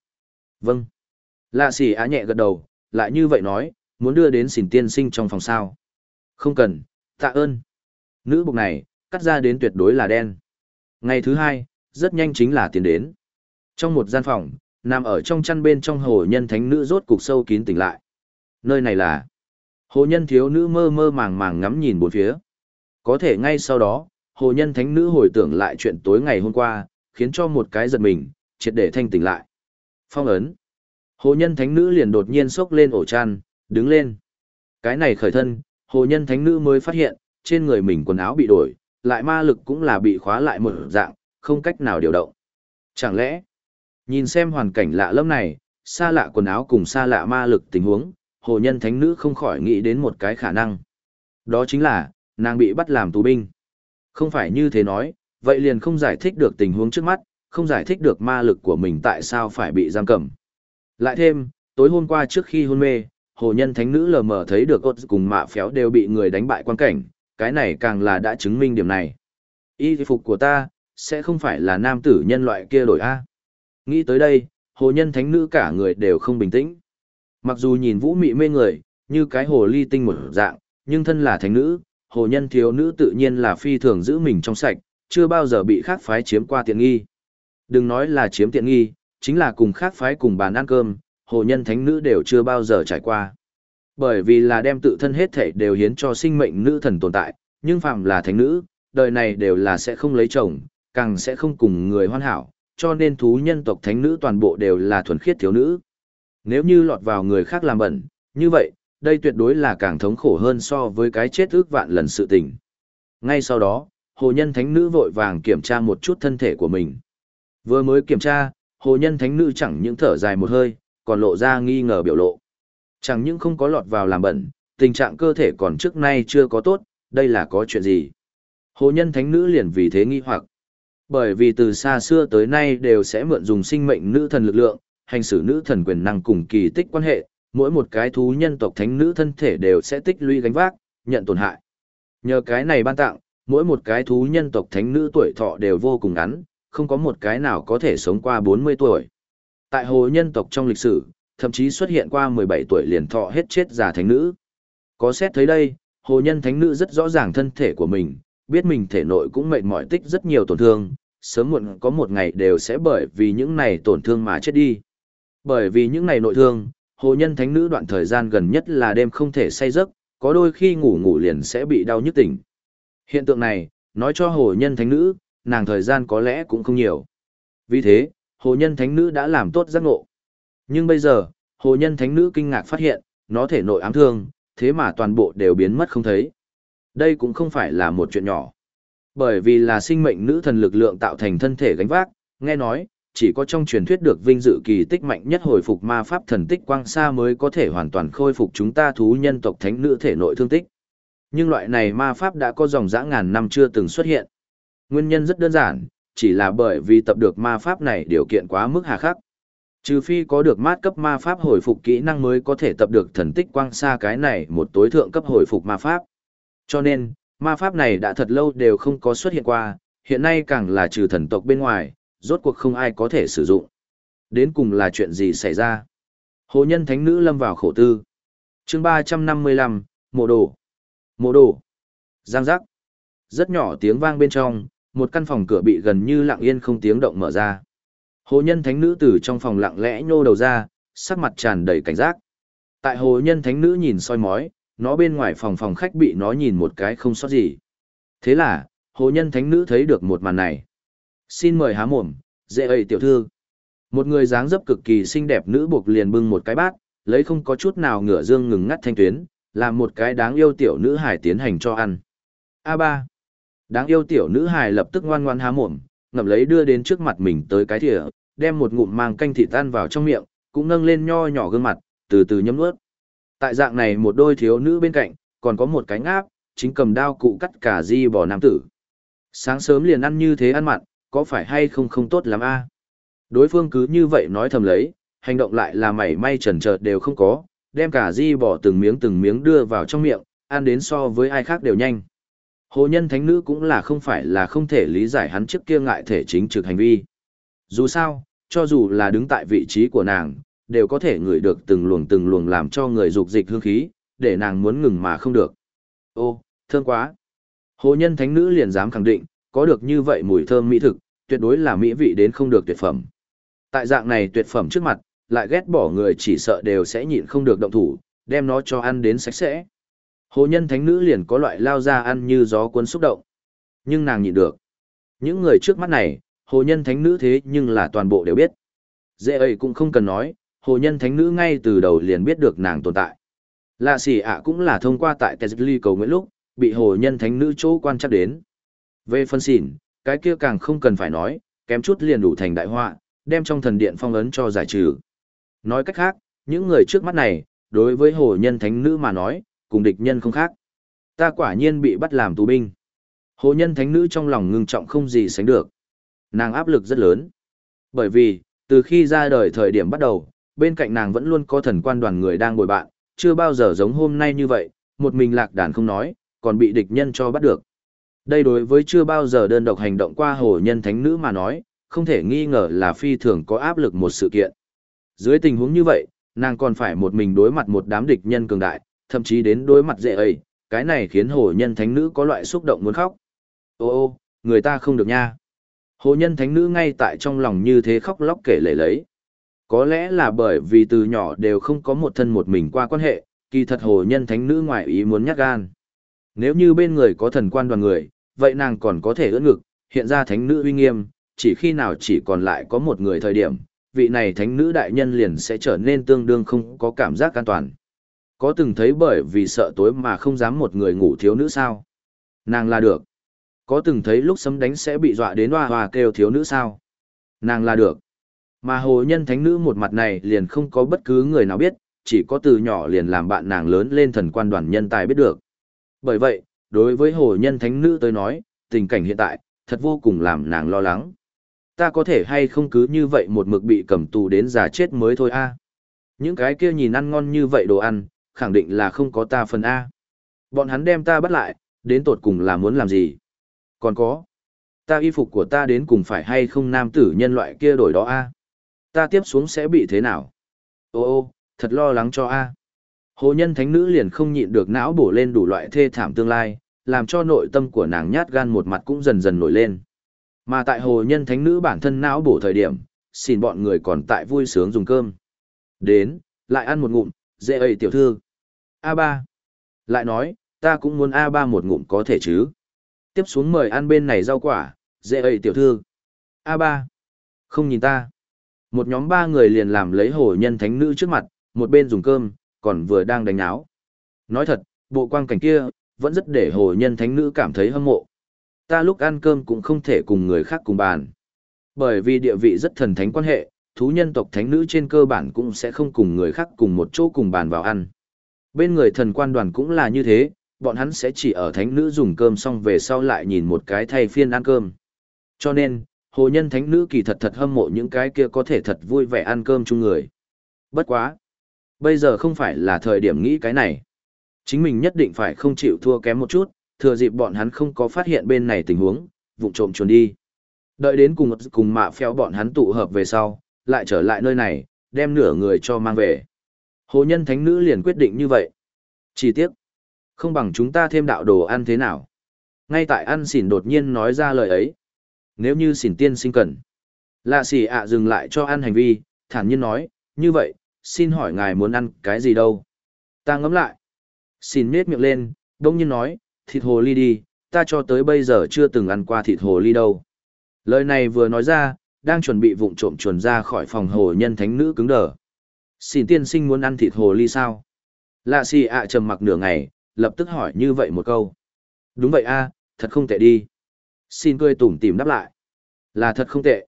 Vâng. Lạ si ạ nhẹ gật đầu, lại như vậy nói, muốn đưa đến xỉn tiên sinh trong phòng sao. Không cần, tạ ơn. Nữ bục này, cắt ra đến tuyệt đối là đen. Ngày thứ hai, rất nhanh chính là tiền đến. Trong một gian phòng, nằm ở trong chăn bên trong hồ nhân thánh nữ rốt cục sâu kín tỉnh lại. Nơi này là hồ nhân thiếu nữ mơ mơ màng màng ngắm nhìn bốn phía. Có thể ngay sau đó, hồ nhân thánh nữ hồi tưởng lại chuyện tối ngày hôm qua, khiến cho một cái giật mình, triệt để thanh tỉnh lại. Phong ấn. Hồ nhân thánh nữ liền đột nhiên sốc lên ổ chăn, đứng lên. Cái này khởi thân, hồ nhân thánh nữ mới phát hiện, trên người mình quần áo bị đổi, lại ma lực cũng là bị khóa lại một dạng, không cách nào điều động. Chẳng lẽ, nhìn xem hoàn cảnh lạ lẫm này, xa lạ quần áo cùng xa lạ ma lực tình huống, hồ nhân thánh nữ không khỏi nghĩ đến một cái khả năng. Đó chính là, nàng bị bắt làm tù binh. Không phải như thế nói, vậy liền không giải thích được tình huống trước mắt, không giải thích được ma lực của mình tại sao phải bị giam cầm. Lại thêm, tối hôm qua trước khi hôn mê, hồ nhân thánh nữ lờ mờ thấy được ốt cùng mạ phéo đều bị người đánh bại quan cảnh, cái này càng là đã chứng minh điểm này. Y phục của ta, sẽ không phải là nam tử nhân loại kia đổi A. Nghĩ tới đây, hồ nhân thánh nữ cả người đều không bình tĩnh. Mặc dù nhìn vũ mị mê người, như cái hồ ly tinh một dạng, nhưng thân là thánh nữ, hồ nhân thiếu nữ tự nhiên là phi thường giữ mình trong sạch, chưa bao giờ bị khác phái chiếm qua tiện nghi. Đừng nói là chiếm tiện nghi, chính là cùng khác phái cùng bàn ăn cơm, hồ nhân thánh nữ đều chưa bao giờ trải qua. Bởi vì là đem tự thân hết thể đều hiến cho sinh mệnh nữ thần tồn tại, nhưng phàm là thánh nữ, đời này đều là sẽ không lấy chồng, càng sẽ không cùng người hoàn hảo, cho nên thú nhân tộc thánh nữ toàn bộ đều là thuần khiết thiếu nữ. Nếu như lọt vào người khác làm bẩn, như vậy, đây tuyệt đối là càng thống khổ hơn so với cái chết ước vạn lần sự tình. Ngay sau đó, hồ nhân thánh nữ vội vàng kiểm tra một chút thân thể của mình. Vừa mới kiểm tra, hồ nhân thánh nữ chẳng những thở dài một hơi, còn lộ ra nghi ngờ biểu lộ. Chẳng những không có lọt vào làm bẩn, tình trạng cơ thể còn trước nay chưa có tốt, đây là có chuyện gì? Hồ nhân thánh nữ liền vì thế nghi hoặc. Bởi vì từ xa xưa tới nay đều sẽ mượn dùng sinh mệnh nữ thần lực lượng, hành xử nữ thần quyền năng cùng kỳ tích quan hệ, mỗi một cái thú nhân tộc thánh nữ thân thể đều sẽ tích lũy gánh vác, nhận tổn hại. Nhờ cái này ban tặng, mỗi một cái thú nhân tộc thánh nữ tuổi thọ đều vô cùng ngắn, không có một cái nào có thể sống qua 40 tuổi. Tại hồ nhân tộc trong lịch sử, thậm chí xuất hiện qua 17 tuổi liền thọ hết chết già thánh nữ. Có xét thấy đây, hồ nhân thánh nữ rất rõ ràng thân thể của mình, biết mình thể nội cũng mệt mỏi tích rất nhiều tổn thương, sớm muộn có một ngày đều sẽ bởi vì những này tổn thương mà chết đi. Bởi vì những này nội thương, hồ nhân thánh nữ đoạn thời gian gần nhất là đêm không thể say giấc, có đôi khi ngủ ngủ liền sẽ bị đau nhức tỉnh. Hiện tượng này, nói cho hồ nhân thánh nữ, nàng thời gian có lẽ cũng không nhiều. Vì thế, hồ nhân thánh nữ đã làm tốt giác ngộ. Nhưng bây giờ, hồ nhân thánh nữ kinh ngạc phát hiện, nó thể nội ám thương, thế mà toàn bộ đều biến mất không thấy. Đây cũng không phải là một chuyện nhỏ. Bởi vì là sinh mệnh nữ thần lực lượng tạo thành thân thể gánh vác, nghe nói, chỉ có trong truyền thuyết được vinh dự kỳ tích mạnh nhất hồi phục ma pháp thần tích quang xa mới có thể hoàn toàn khôi phục chúng ta thú nhân tộc thánh nữ thể nội thương tích. Nhưng loại này ma pháp đã có dòng dã ngàn năm chưa từng xuất hiện. Nguyên nhân rất đơn giản, chỉ là bởi vì tập được ma pháp này điều kiện quá mức hà khắc. Trừ phi có được mát cấp ma pháp hồi phục kỹ năng mới có thể tập được thần tích quang xa cái này một tối thượng cấp hồi phục ma pháp. Cho nên, ma pháp này đã thật lâu đều không có xuất hiện qua, hiện nay càng là trừ thần tộc bên ngoài, rốt cuộc không ai có thể sử dụng. Đến cùng là chuyện gì xảy ra? Hồ nhân thánh nữ lâm vào khổ tư. chương 355, mộ đồ. Mộ đồ. Giang giác. Rất nhỏ tiếng vang bên trong, một căn phòng cửa bị gần như lặng yên không tiếng động mở ra. Hồ nhân thánh nữ từ trong phòng lặng lẽ nhô đầu ra, sắc mặt tràn đầy cảnh giác. Tại hồ nhân thánh nữ nhìn soi mói, nó bên ngoài phòng phòng khách bị nó nhìn một cái không sót gì. Thế là, hồ nhân thánh nữ thấy được một màn này. Xin mời há mồm, dễ ơi tiểu thư. Một người dáng dấp cực kỳ xinh đẹp nữ buộc liền bưng một cái bát, lấy không có chút nào ngửa dương ngừng ngắt thanh tuyến, làm một cái đáng yêu tiểu nữ hài tiến hành cho ăn. A3. Đáng yêu tiểu nữ hài lập tức ngoan ngoan há mồm, ngậm lấy đưa đến trước mặt mình tới cái thìa, đem một ngụm mang canh thịt tan vào trong miệng, cũng nâng lên nho nhỏ gương mặt, từ từ nhấm nuốt. Tại dạng này một đôi thiếu nữ bên cạnh, còn có một cánh áp chính cầm đao cụ cắt cả di bò nam tử. Sáng sớm liền ăn như thế ăn mặn, có phải hay không không tốt lắm a? Đối phương cứ như vậy nói thầm lấy, hành động lại là mảy may chần chợt đều không có, đem cả di bò từng miếng từng miếng đưa vào trong miệng, ăn đến so với ai khác đều nhanh. Hồ nhân thánh nữ cũng là không phải là không thể lý giải hắn trước kia ngại thể chính trực hành vi. Dù sao, cho dù là đứng tại vị trí của nàng, đều có thể ngửi được từng luồng từng luồng làm cho người dục dịch hương khí, để nàng muốn ngừng mà không được. Ô, thơm quá. Hồ nhân thánh nữ liền dám khẳng định, có được như vậy mùi thơm mỹ thực, tuyệt đối là mỹ vị đến không được tuyệt phẩm. Tại dạng này tuyệt phẩm trước mặt, lại ghét bỏ người chỉ sợ đều sẽ nhịn không được động thủ, đem nó cho ăn đến sạch sẽ. Hồ nhân thánh nữ liền có loại lao ra ăn như gió cuốn xúc động. Nhưng nàng nhịn được. Những người trước mắt này, hồ nhân thánh nữ thế nhưng là toàn bộ đều biết. Dễ ấy cũng không cần nói, hồ nhân thánh nữ ngay từ đầu liền biết được nàng tồn tại. Lạ xỉ ạ cũng là thông qua tại Tesli cầu nguyện lúc, bị hồ nhân thánh nữ chỗ quan chắc đến. Về phân xỉn, cái kia càng không cần phải nói, kém chút liền đủ thành đại họa, đem trong thần điện phong ấn cho giải trừ. Nói cách khác, những người trước mắt này, đối với hồ nhân thánh nữ mà nói, cùng địch nhân không khác. Ta quả nhiên bị bắt làm tù binh. Hồ nhân thánh nữ trong lòng ngưng trọng không gì sánh được. Nàng áp lực rất lớn. Bởi vì, từ khi ra đời thời điểm bắt đầu, bên cạnh nàng vẫn luôn có thần quan đoàn người đang bồi bạn, chưa bao giờ giống hôm nay như vậy, một mình lạc đàn không nói, còn bị địch nhân cho bắt được. Đây đối với chưa bao giờ đơn độc hành động qua hồ nhân thánh nữ mà nói, không thể nghi ngờ là phi thường có áp lực một sự kiện. Dưới tình huống như vậy, nàng còn phải một mình đối mặt một đám địch nhân cường đại, thậm chí đến đối mặt dễ ấy, cái này khiến hồ nhân thánh nữ có loại xúc động muốn khóc. Ô ô, người ta không được nha. Hồ nhân thánh nữ ngay tại trong lòng như thế khóc lóc kể lể lấy. Có lẽ là bởi vì từ nhỏ đều không có một thân một mình qua quan hệ, kỳ thật hồ nhân thánh nữ ngoại ý muốn nhát gan. Nếu như bên người có thần quan đoàn người, vậy nàng còn có thể ưỡn ngực, hiện ra thánh nữ uy nghiêm, chỉ khi nào chỉ còn lại có một người thời điểm, vị này thánh nữ đại nhân liền sẽ trở nên tương đương không có cảm giác an toàn. Có từng thấy bởi vì sợ tối mà không dám một người ngủ thiếu nữ sao? Nàng là được. Có từng thấy lúc sấm đánh sẽ bị dọa đến hoa hoa kêu thiếu nữ sao? Nàng là được. Mà hồ nhân thánh nữ một mặt này liền không có bất cứ người nào biết, chỉ có từ nhỏ liền làm bạn nàng lớn lên thần quan đoàn nhân tài biết được. Bởi vậy, đối với hồ nhân thánh nữ tới nói, tình cảnh hiện tại, thật vô cùng làm nàng lo lắng. Ta có thể hay không cứ như vậy một mực bị cầm tù đến già chết mới thôi a Những cái kia nhìn ăn ngon như vậy đồ ăn, khẳng định là không có ta phần A. Bọn hắn đem ta bắt lại, đến tột cùng là muốn làm gì? Còn có, ta y phục của ta đến cùng phải hay không nam tử nhân loại kia đổi đó A? Ta tiếp xuống sẽ bị thế nào? Ô ô, thật lo lắng cho A. Hồ nhân thánh nữ liền không nhịn được não bổ lên đủ loại thê thảm tương lai, làm cho nội tâm của nàng nhát gan một mặt cũng dần dần nổi lên. Mà tại hồ nhân thánh nữ bản thân não bổ thời điểm, xin bọn người còn tại vui sướng dùng cơm. Đến, lại ăn một ngụm, dễ ấy tiểu thư. A Ba Lại nói, ta cũng muốn A Ba một ngụm có thể chứ. Tiếp xuống mời ăn bên này rau quả, dễ ấy tiểu thư. A Ba Không nhìn ta. Một nhóm ba người liền làm lấy hồ nhân thánh nữ trước mặt, một bên dùng cơm, còn vừa đang đánh áo. Nói thật, bộ quang cảnh kia, vẫn rất để hồ nhân thánh nữ cảm thấy hâm mộ. Ta lúc ăn cơm cũng không thể cùng người khác cùng bàn. Bởi vì địa vị rất thần thánh quan hệ, thú nhân tộc thánh nữ trên cơ bản cũng sẽ không cùng người khác cùng một chỗ cùng bàn vào ăn. Bên người thần quan đoàn cũng là như thế, bọn hắn sẽ chỉ ở thánh nữ dùng cơm xong về sau lại nhìn một cái thay phiên ăn cơm. Cho nên, hồ nhân thánh nữ kỳ thật thật hâm mộ những cái kia có thể thật vui vẻ ăn cơm chung người. Bất quá. Bây giờ không phải là thời điểm nghĩ cái này. Chính mình nhất định phải không chịu thua kém một chút, thừa dịp bọn hắn không có phát hiện bên này tình huống, vụng trộm chuồn đi. Đợi đến cùng cùng mạ phéo bọn hắn tụ hợp về sau, lại trở lại nơi này, đem nửa người cho mang về. Hồ nhân thánh nữ liền quyết định như vậy. Chỉ tiếc, không bằng chúng ta thêm đạo đồ ăn thế nào. Ngay tại ăn xỉn đột nhiên nói ra lời ấy. Nếu như xỉn tiên sinh cần. Lạ xỉ ạ dừng lại cho ăn hành vi, thản nhiên nói, như vậy, xin hỏi ngài muốn ăn cái gì đâu. Ta ngẫm lại. Xỉn miết miệng lên, đông nhiên nói, thịt hồ ly đi, ta cho tới bây giờ chưa từng ăn qua thịt hồ ly đâu. Lời này vừa nói ra, đang chuẩn bị vụng trộm chuồn ra khỏi phòng hồ nhân thánh nữ cứng đờ. Xin tiên sinh muốn ăn thịt hồ ly sao? Lạ xì ạ trầm mặc nửa ngày, lập tức hỏi như vậy một câu. Đúng vậy a, thật không tệ đi. Xin cười tủm tỉm đáp lại. Là thật không tệ.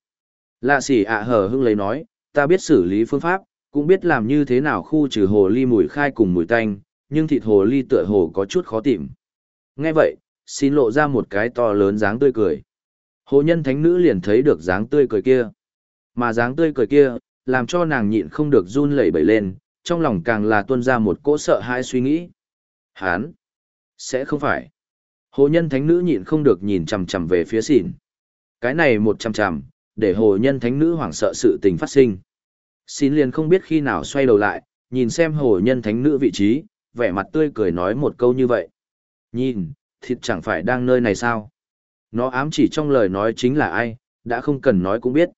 Lạ xì ạ hờ hưng lấy nói, ta biết xử lý phương pháp, cũng biết làm như thế nào khu trừ hồ ly mùi khai cùng mùi tanh, nhưng thịt hồ ly tựa hồ có chút khó tìm. Nghe vậy, xin lộ ra một cái to lớn dáng tươi cười. Hồ nhân thánh nữ liền thấy được dáng tươi cười kia. Mà dáng tươi cười kia, làm cho nàng nhịn không được run lẩy bẩy lên, trong lòng càng là tuôn ra một cỗ sợ hãi suy nghĩ. Hán! Sẽ không phải. Hồ nhân thánh nữ nhịn không được nhìn chằm chằm về phía xỉn. Cái này một chằm chằm, để hồ nhân thánh nữ hoảng sợ sự tình phát sinh. Xin liền không biết khi nào xoay đầu lại, nhìn xem hồ nhân thánh nữ vị trí, vẻ mặt tươi cười nói một câu như vậy. Nhìn, thịt chẳng phải đang nơi này sao? Nó ám chỉ trong lời nói chính là ai, đã không cần nói cũng biết.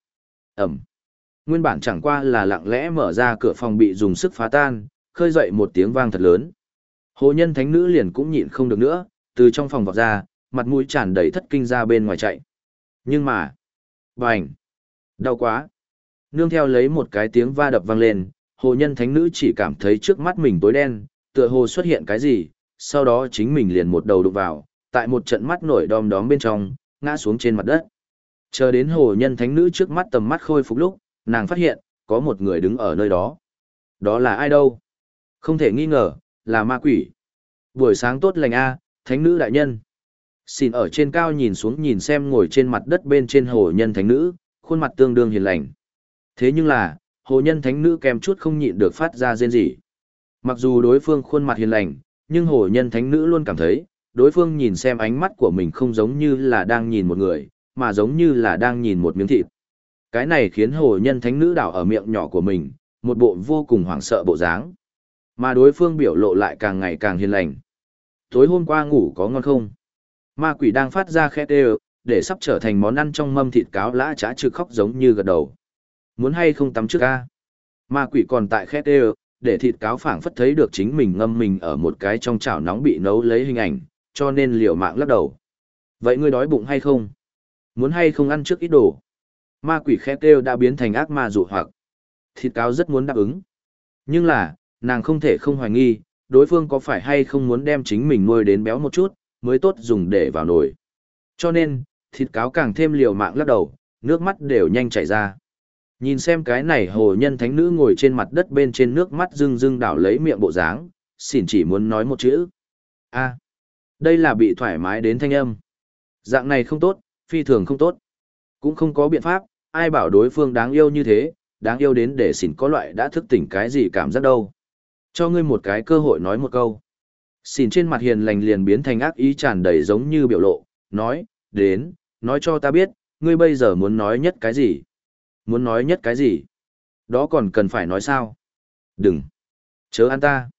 Ẩm. Nguyên bản chẳng qua là lặng lẽ mở ra cửa phòng bị dùng sức phá tan, khơi dậy một tiếng vang thật lớn. Hồ nhân thánh nữ liền cũng nhịn không được nữa, từ trong phòng vọt ra, mặt mũi tràn đầy thất kinh ra bên ngoài chạy. Nhưng mà, bành, đau quá. Nương theo lấy một cái tiếng va đập vang lên, hồ nhân thánh nữ chỉ cảm thấy trước mắt mình tối đen, tựa hồ xuất hiện cái gì, sau đó chính mình liền một đầu đụng vào, tại một trận mắt nổi đom đóm bên trong, ngã xuống trên mặt đất. Chờ đến hồ nhân thánh nữ trước mắt tầm mắt khôi phục lúc, nàng phát hiện, có một người đứng ở nơi đó. Đó là ai đâu? Không thể nghi ngờ, là ma quỷ. Buổi sáng tốt lành A, thánh nữ đại nhân. Xin ở trên cao nhìn xuống nhìn xem ngồi trên mặt đất bên trên hồ nhân thánh nữ, khuôn mặt tương đương hiền lành. Thế nhưng là, hồ nhân thánh nữ kèm chút không nhịn được phát ra rên rỉ. Mặc dù đối phương khuôn mặt hiền lành, nhưng hồ nhân thánh nữ luôn cảm thấy, đối phương nhìn xem ánh mắt của mình không giống như là đang nhìn một người, mà giống như là đang nhìn một miếng thịt. Cái này khiến hồ nhân thánh nữ đảo ở miệng nhỏ của mình, một bộ vô cùng hoảng sợ bộ dáng. Mà đối phương biểu lộ lại càng ngày càng hiền lành. Tối hôm qua ngủ có ngon không? Ma quỷ đang phát ra khét đều, để sắp trở thành món ăn trong mâm thịt cáo lã trá trực khóc giống như gật đầu. Muốn hay không tắm trước ca? Ma quỷ còn tại khét đều, để thịt cáo phảng phất thấy được chính mình ngâm mình ở một cái trong chảo nóng bị nấu lấy hình ảnh, cho nên liều mạng lắc đầu. Vậy ngươi đói bụng hay không? Muốn hay không ăn trước ít đồ? Ma quỷ khét kêu đã biến thành ác ma dụ hoặc. Thịt cáo rất muốn đáp ứng. Nhưng là, nàng không thể không hoài nghi, đối phương có phải hay không muốn đem chính mình nuôi đến béo một chút, mới tốt dùng để vào nồi. Cho nên, thịt cáo càng thêm liều mạng lắc đầu, nước mắt đều nhanh chảy ra. Nhìn xem cái này hồ nhân thánh nữ ngồi trên mặt đất bên trên nước mắt rưng rưng đảo lấy miệng bộ dáng, xỉn chỉ muốn nói một chữ. a đây là bị thoải mái đến thanh âm. Dạng này không tốt, phi thường không tốt. Cũng không có biện pháp, ai bảo đối phương đáng yêu như thế, đáng yêu đến để xỉn có loại đã thức tỉnh cái gì cảm giác đâu. Cho ngươi một cái cơ hội nói một câu. Xỉn trên mặt hiền lành liền biến thành ác ý tràn đầy giống như biểu lộ, nói, đến, nói cho ta biết, ngươi bây giờ muốn nói nhất cái gì? Muốn nói nhất cái gì? Đó còn cần phải nói sao? Đừng! Chớ ăn ta!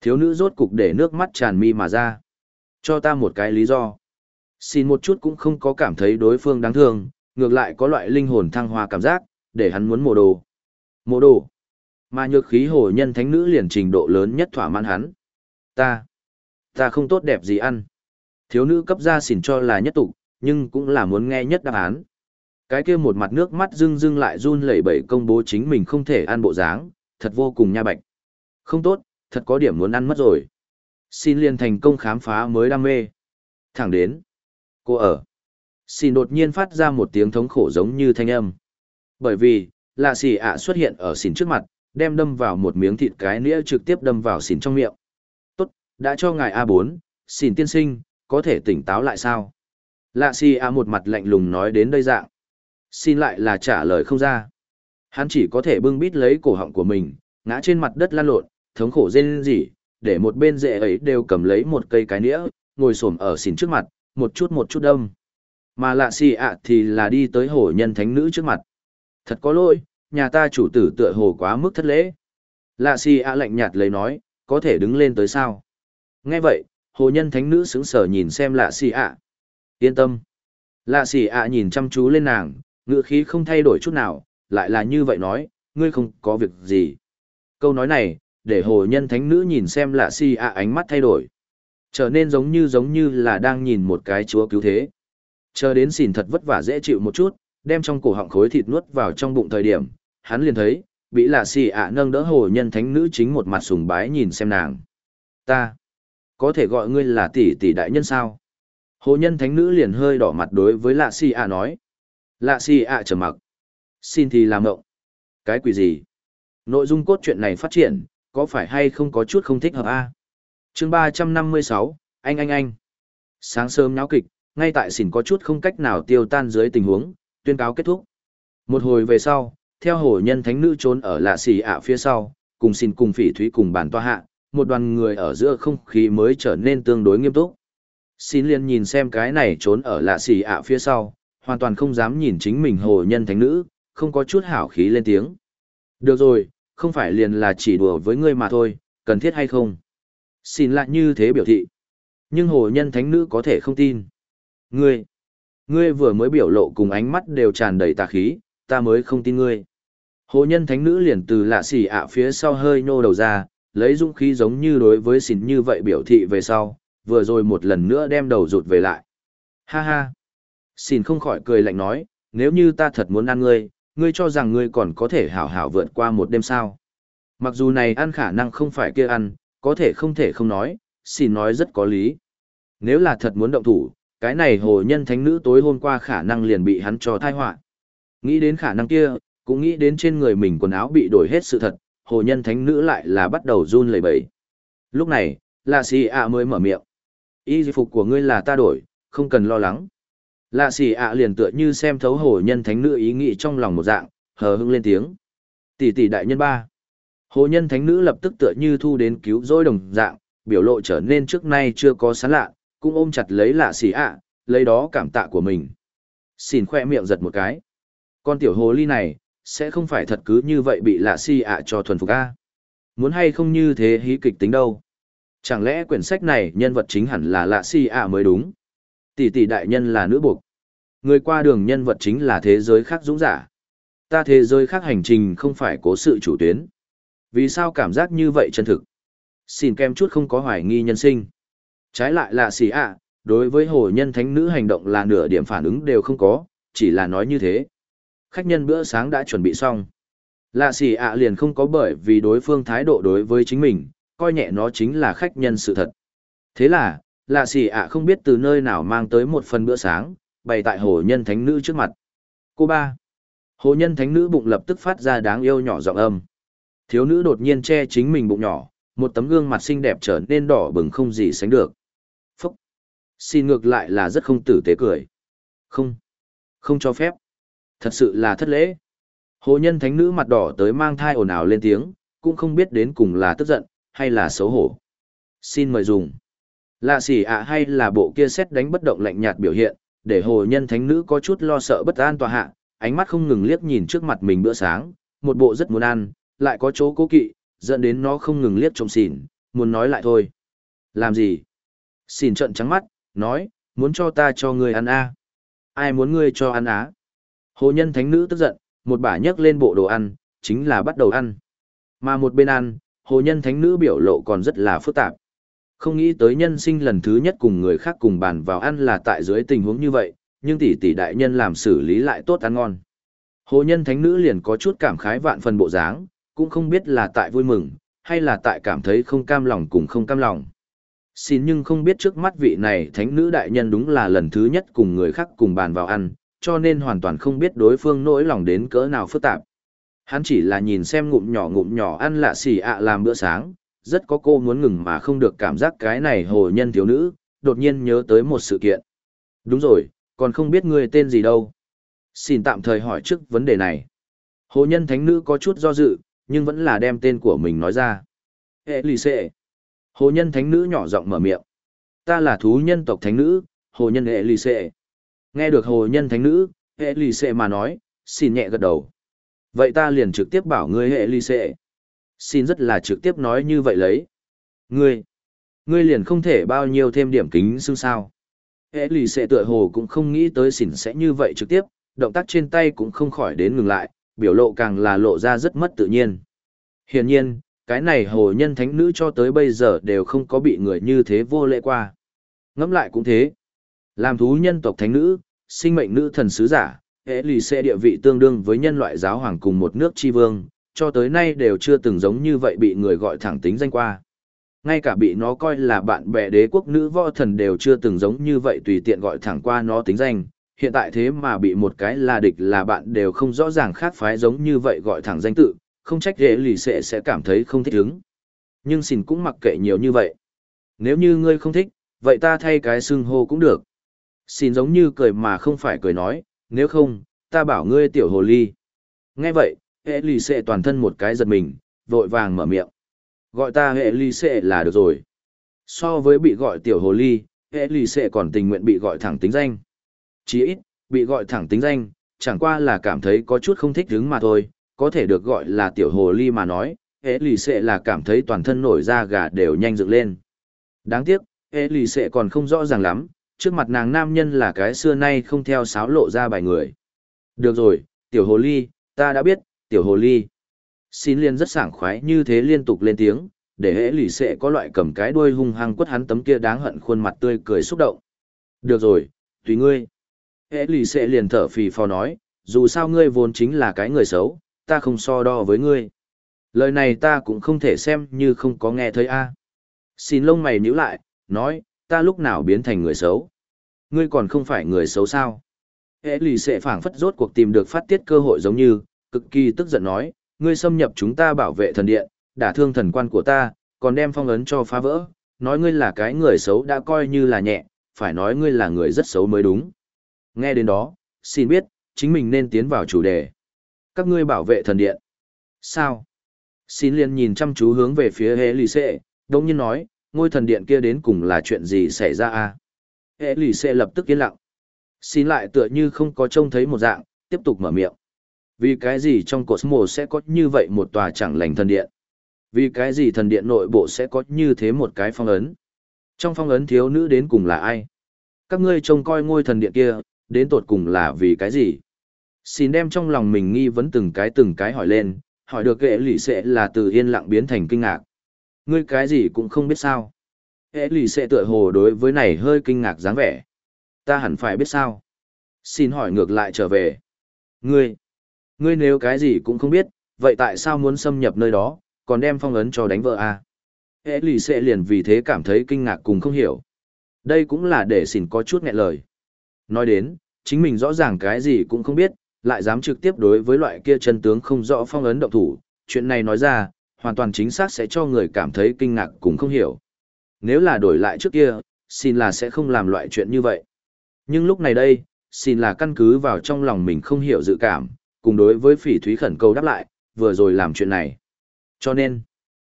Thiếu nữ rốt cục để nước mắt tràn mi mà ra. Cho ta một cái lý do. Xin một chút cũng không có cảm thấy đối phương đáng thương, ngược lại có loại linh hồn thăng hoa cảm giác, để hắn muốn mồ đồ. Mồ đồ! Mà nhược khí hồ nhân thánh nữ liền trình độ lớn nhất thỏa mãn hắn. Ta! Ta không tốt đẹp gì ăn. Thiếu nữ cấp ra xỉn cho là nhất tục, nhưng cũng là muốn nghe nhất đáp án. Cái kia một mặt nước mắt rưng rưng lại run lẩy bẩy công bố chính mình không thể ăn bộ dáng, thật vô cùng nha bạch. Không tốt, thật có điểm muốn ăn mất rồi. Xin liền thành công khám phá mới đam mê. Thẳng đến. Cô ở. Xin đột nhiên phát ra một tiếng thống khổ giống như thanh âm. Bởi vì, lạ xì ạ xuất hiện ở xin trước mặt, đem đâm vào một miếng thịt cái nĩa trực tiếp đâm vào xin trong miệng. Tốt, đã cho ngài A4, xin tiên sinh, có thể tỉnh táo lại sao? Lạ xì ạ một mặt lạnh lùng nói đến đây dạng. Xin lại là trả lời không ra. Hắn chỉ có thể bưng bít lấy cổ họng của mình, ngã trên mặt đất lan lộn, thống khổ rên rỉ, để một bên rễ ấy đều cầm lấy một cây cái nĩa, ngồi xổm ở xỉn trước mặt, một chút một chút đâm. Mà lạ xì ạ thì là đi tới hổ nhân thánh nữ trước mặt. Thật có lỗi, nhà ta chủ tử tựa hồ quá mức thất lễ. Lạ xì ạ lạnh nhạt lấy nói, có thể đứng lên tới sao? Nghe vậy, hồ nhân thánh nữ sững sờ nhìn xem lạ xì ạ. Yên tâm. Lạ xì ạ nhìn chăm chú lên nàng, ngựa khí không thay đổi chút nào, lại là như vậy nói, ngươi không có việc gì. Câu nói này, để hồ nhân thánh nữ nhìn xem lạ si ạ ánh mắt thay đổi. Trở nên giống như giống như là đang nhìn một cái chúa cứu thế. Chờ đến xỉn thật vất vả dễ chịu một chút, đem trong cổ họng khối thịt nuốt vào trong bụng thời điểm, hắn liền thấy, bị lạ xì ạ nâng đỡ hồ nhân thánh nữ chính một mặt sùng bái nhìn xem nàng. Ta, có thể gọi ngươi là tỷ tỷ đại nhân sao? Hồ nhân thánh nữ liền hơi đỏ mặt đối với lạ xì ạ nói. Lạ xì ạ trầm mặc. Xin thì làm ngộng. Cái quỷ gì? Nội dung cốt truyện này phát triển, có phải hay không có chút không thích hợp a? À? chương ba trăm năm mươi sáu, anh anh anh. Sáng sớm nháo kịch, ngay tại xỉn có chút không cách nào tiêu tan dưới tình huống, tuyên cáo kết thúc. Một hồi về sau, theo hồ nhân thánh nữ trốn ở lạ xì ạ phía sau, cùng xin cùng phỉ thúy cùng bàn toa hạ, một đoàn người ở giữa không khí mới trở nên tương đối nghiêm túc. Xin liền nhìn xem cái này trốn ở lạ xì ạ phía sau, hoàn toàn không dám nhìn chính mình hồ nhân thánh nữ, không có chút hảo khí lên tiếng. Được rồi, không phải liền là chỉ đùa với ngươi mà thôi, cần thiết hay không? Xin lại như thế biểu thị. Nhưng hồ nhân thánh nữ có thể không tin. Ngươi, ngươi vừa mới biểu lộ cùng ánh mắt đều tràn đầy tà khí, ta mới không tin ngươi. Hồ nhân thánh nữ liền từ lạ xì ạ phía sau hơi nô đầu ra, lấy dũng khí giống như đối với xỉn như vậy biểu thị về sau, vừa rồi một lần nữa đem đầu rụt về lại. Ha ha! Xin không khỏi cười lạnh nói, nếu như ta thật muốn ăn ngươi, ngươi cho rằng ngươi còn có thể hảo hảo vượt qua một đêm sao. Mặc dù này ăn khả năng không phải kia ăn, có thể không thể không nói, xin nói rất có lý. Nếu là thật muốn động thủ, cái này hồ nhân thánh nữ tối hôm qua khả năng liền bị hắn cho thai họa Nghĩ đến khả năng kia, cũng nghĩ đến trên người mình quần áo bị đổi hết sự thật, hồ nhân thánh nữ lại là bắt đầu run lẩy bẩy. Lúc này, là xì ạ mới mở miệng. Y phục của ngươi là ta đổi, không cần lo lắng. Lạ xì ạ liền tựa như xem thấu hồ nhân thánh nữ ý nghĩ trong lòng một dạng, hờ hững lên tiếng. Tỷ tỷ đại nhân ba. Hồ nhân thánh nữ lập tức tựa như thu đến cứu rỗi đồng dạng, biểu lộ trở nên trước nay chưa có sán lạ, cũng ôm chặt lấy lạ xì ạ, lấy đó cảm tạ của mình. Xin khoe miệng giật một cái. Con tiểu hồ ly này, sẽ không phải thật cứ như vậy bị lạ xì ạ cho thuần phục a Muốn hay không như thế hí kịch tính đâu. Chẳng lẽ quyển sách này nhân vật chính hẳn là lạ xì ạ mới đúng. Tỷ tỷ đại nhân là nữ buộc. Người qua đường nhân vật chính là thế giới khác dũng giả. Ta thế giới khác hành trình không phải cố sự chủ tuyến. Vì sao cảm giác như vậy chân thực? Xin kem chút không có hoài nghi nhân sinh. Trái lại là xì ạ, đối với hồ nhân thánh nữ hành động là nửa điểm phản ứng đều không có, chỉ là nói như thế. Khách nhân bữa sáng đã chuẩn bị xong. Lạ xì ạ liền không có bởi vì đối phương thái độ đối với chính mình, coi nhẹ nó chính là khách nhân sự thật. Thế là, lạ xỉ ạ không biết từ nơi nào mang tới một phần bữa sáng, bày tại hồ nhân thánh nữ trước mặt. Cô ba. Hồ nhân thánh nữ bụng lập tức phát ra đáng yêu nhỏ giọng âm. Thiếu nữ đột nhiên che chính mình bụng nhỏ, một tấm gương mặt xinh đẹp trở nên đỏ bừng không gì sánh được. Phúc! Xin ngược lại là rất không tử tế cười. Không! Không cho phép. Thật sự là thất lễ. Hồ nhân thánh nữ mặt đỏ tới mang thai ồn ào lên tiếng, cũng không biết đến cùng là tức giận, hay là xấu hổ. Xin mời dùng. Lạ xỉ ạ hay là bộ kia xét đánh bất động lạnh nhạt biểu hiện, để hồ nhân thánh nữ có chút lo sợ bất an tòa hạ, ánh mắt không ngừng liếc nhìn trước mặt mình bữa sáng, một bộ rất muốn ăn, lại có chỗ cố kỵ, dẫn đến nó không ngừng liếc trông xỉn, muốn nói lại thôi. Làm gì? Xỉn trận trắng mắt, nói, muốn cho ta cho ngươi ăn a Ai muốn ngươi cho ăn á? Hồ nhân thánh nữ tức giận, một bả nhấc lên bộ đồ ăn, chính là bắt đầu ăn. Mà một bên ăn, hồ nhân thánh nữ biểu lộ còn rất là phức tạp. Không nghĩ tới nhân sinh lần thứ nhất cùng người khác cùng bàn vào ăn là tại dưới tình huống như vậy, nhưng tỷ tỷ đại nhân làm xử lý lại tốt ăn ngon. Hồ nhân thánh nữ liền có chút cảm khái vạn phần bộ dáng, cũng không biết là tại vui mừng, hay là tại cảm thấy không cam lòng cùng không cam lòng. Xin nhưng không biết trước mắt vị này thánh nữ đại nhân đúng là lần thứ nhất cùng người khác cùng bàn vào ăn, cho nên hoàn toàn không biết đối phương nỗi lòng đến cỡ nào phức tạp. Hắn chỉ là nhìn xem ngụm nhỏ ngụm nhỏ ăn lạ xì ạ làm bữa sáng, rất có cô muốn ngừng mà không được cảm giác cái này hồ nhân thiếu nữ, đột nhiên nhớ tới một sự kiện. Đúng rồi, còn không biết ngươi tên gì đâu. Xin tạm thời hỏi trước vấn đề này. Hồ nhân thánh nữ có chút do dự, nhưng vẫn là đem tên của mình nói ra. Hệ lì xệ. Hồ nhân thánh nữ nhỏ giọng mở miệng. Ta là thú nhân tộc thánh nữ, hồ nhân hệ lì xệ. Nghe được hồ nhân thánh nữ, hệ lì xệ mà nói, xin nhẹ gật đầu. Vậy ta liền trực tiếp bảo ngươi hệ lì xệ. Xin rất là trực tiếp nói như vậy lấy. Ngươi, ngươi liền không thể bao nhiêu thêm điểm kính xương sao. Hệ lì xệ tựa hồ cũng không nghĩ tới xỉn sẽ như vậy trực tiếp, động tác trên tay cũng không khỏi đến ngừng lại, biểu lộ càng là lộ ra rất mất tự nhiên. Hiển nhiên, cái này hồ nhân thánh nữ cho tới bây giờ đều không có bị người như thế vô lễ qua. Ngẫm lại cũng thế. Làm thú nhân tộc thánh nữ, sinh mệnh nữ thần sứ giả, hệ lì xệ địa vị tương đương với nhân loại giáo hoàng cùng một nước tri vương, cho tới nay đều chưa từng giống như vậy bị người gọi thẳng tính danh qua. Ngay cả bị nó coi là bạn bè đế quốc nữ võ thần đều chưa từng giống như vậy tùy tiện gọi thẳng qua nó tính danh, hiện tại thế mà bị một cái là địch là bạn đều không rõ ràng khác phái giống như vậy gọi thẳng danh tự, không trách dễ lì sẽ sẽ cảm thấy không thích ứng. Nhưng xin cũng mặc kệ nhiều như vậy. Nếu như ngươi không thích, vậy ta thay cái xưng hô cũng được. Xin giống như cười mà không phải cười nói, nếu không, ta bảo ngươi tiểu hồ ly. Nghe vậy, hệ lì xệ toàn thân một cái giật mình, vội vàng mở miệng. Gọi ta hệ lì xệ là được rồi. So với bị gọi tiểu hồ ly, hệ lì xệ còn tình nguyện bị gọi thẳng tính danh. Chỉ ít, bị gọi thẳng tính danh, chẳng qua là cảm thấy có chút không thích đứng mà thôi, có thể được gọi là tiểu hồ ly mà nói, hệ lì xệ là cảm thấy toàn thân nổi da gà đều nhanh dựng lên. Đáng tiếc, hệ lì xệ còn không rõ ràng lắm, trước mặt nàng nam nhân là cái xưa nay không theo sáo lộ ra bài người. Được rồi, tiểu hồ ly, ta đã biết, tiểu hồ ly. Xin liên rất sảng khoái như thế liên tục lên tiếng, để Hễ lì xệ có loại cầm cái đuôi hung hăng quất hắn tấm kia đáng hận khuôn mặt tươi cười xúc động. Được rồi, tùy ngươi. Hễ lì xệ liền thở phì phò nói, dù sao ngươi vốn chính là cái người xấu, ta không so đo với ngươi. Lời này ta cũng không thể xem như không có nghe thấy a. Xin lông mày nhíu lại, nói, ta lúc nào biến thành người xấu? Ngươi còn không phải người xấu sao? Hễ lì xệ phảng phất rốt cuộc tìm được phát tiết cơ hội giống như, cực kỳ tức giận nói, ngươi xâm nhập chúng ta bảo vệ thần điện, đả thương thần quan của ta, còn đem phong ấn cho phá vỡ, nói ngươi là cái người xấu đã coi như là nhẹ, phải nói ngươi là người rất xấu mới đúng. Nghe đến đó, xin biết, chính mình nên tiến vào chủ đề. Các ngươi bảo vệ thần điện. Sao? Xin liền nhìn chăm chú hướng về phía hệ lì xệ, đồng nhiên nói, ngôi thần điện kia đến cùng là chuyện gì xảy ra à? Hệ lì xệ lập tức yên lặng. Xin lại tựa như không có trông thấy một dạng, tiếp tục mở miệng. Vì cái gì trong Cosmo sẽ có như vậy một tòa chẳng lành thần điện? Vì cái gì thần điện nội bộ sẽ có như thế một cái phong ấn? Trong phong ấn thiếu nữ đến cùng là ai? Các ngươi trông coi ngôi thần điện kia, đến tột cùng là vì cái gì? Xin đem trong lòng mình nghi vấn từng cái từng cái hỏi lên, hỏi được ghệ lì sẽ là từ yên lặng biến thành kinh ngạc. Ngươi cái gì cũng không biết sao. Ghệ lì sẽ tựa hồ đối với này hơi kinh ngạc dáng vẻ. Ta hẳn phải biết sao. Xin hỏi ngược lại trở về. Ngươi, ngươi nếu cái gì cũng không biết, vậy tại sao muốn xâm nhập nơi đó, còn đem phong ấn cho đánh vợ à? Hệ lì sẽ liền vì thế cảm thấy kinh ngạc cùng không hiểu. Đây cũng là để xỉn có chút nghẹn lời. Nói đến, chính mình rõ ràng cái gì cũng không biết, lại dám trực tiếp đối với loại kia chân tướng không rõ phong ấn động thủ, chuyện này nói ra, hoàn toàn chính xác sẽ cho người cảm thấy kinh ngạc cùng không hiểu. Nếu là đổi lại trước kia, xin là sẽ không làm loại chuyện như vậy. Nhưng lúc này đây, xin là căn cứ vào trong lòng mình không hiểu dự cảm, cùng đối với phỉ thúy khẩn cầu đáp lại, vừa rồi làm chuyện này. Cho nên,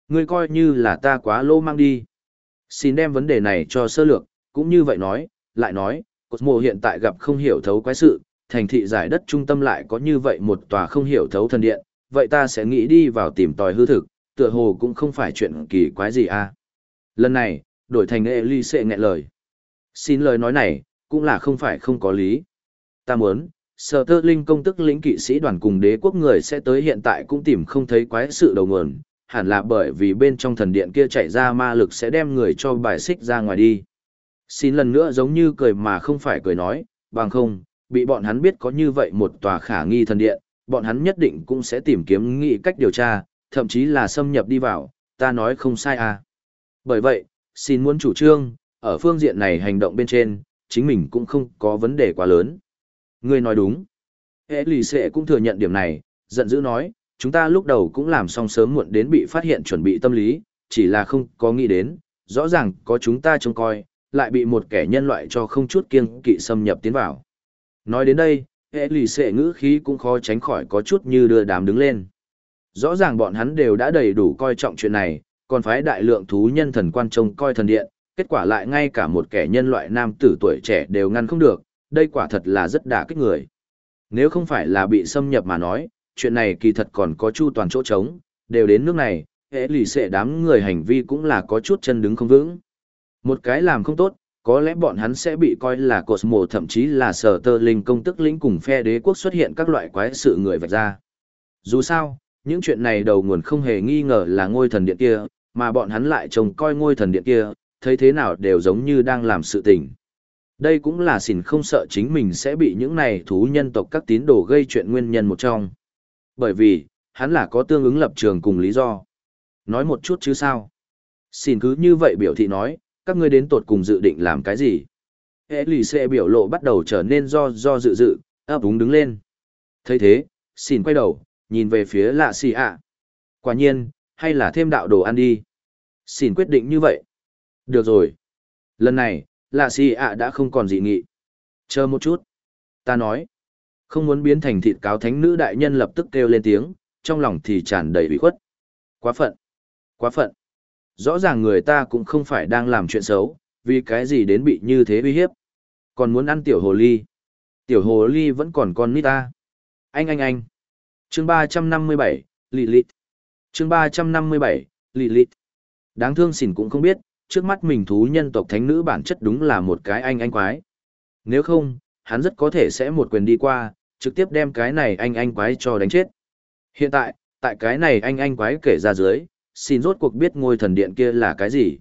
ngươi coi như là ta quá lô mang đi. Xin đem vấn đề này cho sơ lược, cũng như vậy nói, lại nói, Cosmo hiện tại gặp không hiểu thấu quái sự, thành thị giải đất trung tâm lại có như vậy một tòa không hiểu thấu thần điện, vậy ta sẽ nghĩ đi vào tìm tòi hư thực, tựa hồ cũng không phải chuyện kỳ quái gì à. Lần này, đổi thành Elise nghẹn lời. Xin lời nói này, cũng là không phải không có lý. Ta muốn, sở tơ linh công tức lĩnh kỵ sĩ đoàn cùng đế quốc người sẽ tới hiện tại cũng tìm không thấy quái sự đầu nguồn, hẳn là bởi vì bên trong thần điện kia chạy ra ma lực sẽ đem người cho bài xích ra ngoài đi. Xin lần nữa giống như cười mà không phải cười nói, bằng không, bị bọn hắn biết có như vậy một tòa khả nghi thần điện, bọn hắn nhất định cũng sẽ tìm kiếm nghị cách điều tra, thậm chí là xâm nhập đi vào, ta nói không sai à. Bởi vậy, xin muốn chủ trương, ở phương diện này hành động bên trên, chính mình cũng không có vấn đề quá lớn. Ngươi nói đúng. Hệ lì xệ cũng thừa nhận điểm này, giận dữ nói, chúng ta lúc đầu cũng làm xong sớm muộn đến bị phát hiện chuẩn bị tâm lý, chỉ là không có nghĩ đến, rõ ràng có chúng ta trông coi, lại bị một kẻ nhân loại cho không chút kiêng kỵ xâm nhập tiến vào. Nói đến đây, hệ lì xệ ngữ khí cũng khó tránh khỏi có chút như đưa đám đứng lên. Rõ ràng bọn hắn đều đã đầy đủ coi trọng chuyện này, còn phái đại lượng thú nhân thần quan trông coi thần điện, kết quả lại ngay cả một kẻ nhân loại nam tử tuổi trẻ đều ngăn không được, đây quả thật là rất đả kích người. Nếu không phải là bị xâm nhập mà nói, chuyện này kỳ thật còn có chu toàn chỗ trống, đều đến nước này, hệ lì xệ đám người hành vi cũng là có chút chân đứng không vững. Một cái làm không tốt, có lẽ bọn hắn sẽ bị coi là cột mộ thậm chí là sở tơ linh công tức lĩnh cùng phe đế quốc xuất hiện các loại quái sự người vạch ra. Dù sao, những chuyện này đầu nguồn không hề nghi ngờ là ngôi thần điện kia, mà bọn hắn lại trông coi ngôi thần điện kia, thấy thế nào đều giống như đang làm sự tình. Đây cũng là xỉn không sợ chính mình sẽ bị những này thú nhân tộc các tín đồ gây chuyện nguyên nhân một trong. Bởi vì, hắn là có tương ứng lập trường cùng lý do. Nói một chút chứ sao. Xin cứ như vậy biểu thị nói, các ngươi đến tột cùng dự định làm cái gì? Hệ lì xệ biểu lộ bắt đầu trở nên do do dự dự, ấp úng đứng lên. thấy thế, xin quay đầu, nhìn về phía lạ xì ạ. Quả nhiên, hay là thêm đạo đồ ăn đi. Xin quyết định như vậy. Được rồi. Lần này, lạ xì ạ đã không còn dị nghị. Chờ một chút. Ta nói. Không muốn biến thành thịt cáo thánh nữ đại nhân lập tức kêu lên tiếng, trong lòng thì tràn đầy bị khuất. Quá phận. Quá phận. Rõ ràng người ta cũng không phải đang làm chuyện xấu, vì cái gì đến bị như thế uy hiếp. Còn muốn ăn tiểu hồ ly. Tiểu hồ ly vẫn còn con nít ta. Anh anh anh. Chương ba trăm năm mươi bảy, Lilith. Chương ba trăm năm mươi bảy, Lilith. Đáng thương xỉn cũng không biết, trước mắt mình thú nhân tộc thánh nữ bản chất đúng là một cái anh anh quái. Nếu không, hắn rất có thể sẽ một quyền đi qua, trực tiếp đem cái này anh anh quái cho đánh chết. Hiện tại, tại cái này anh anh quái kể ra dưới, xin rốt cuộc biết ngôi thần điện kia là cái gì.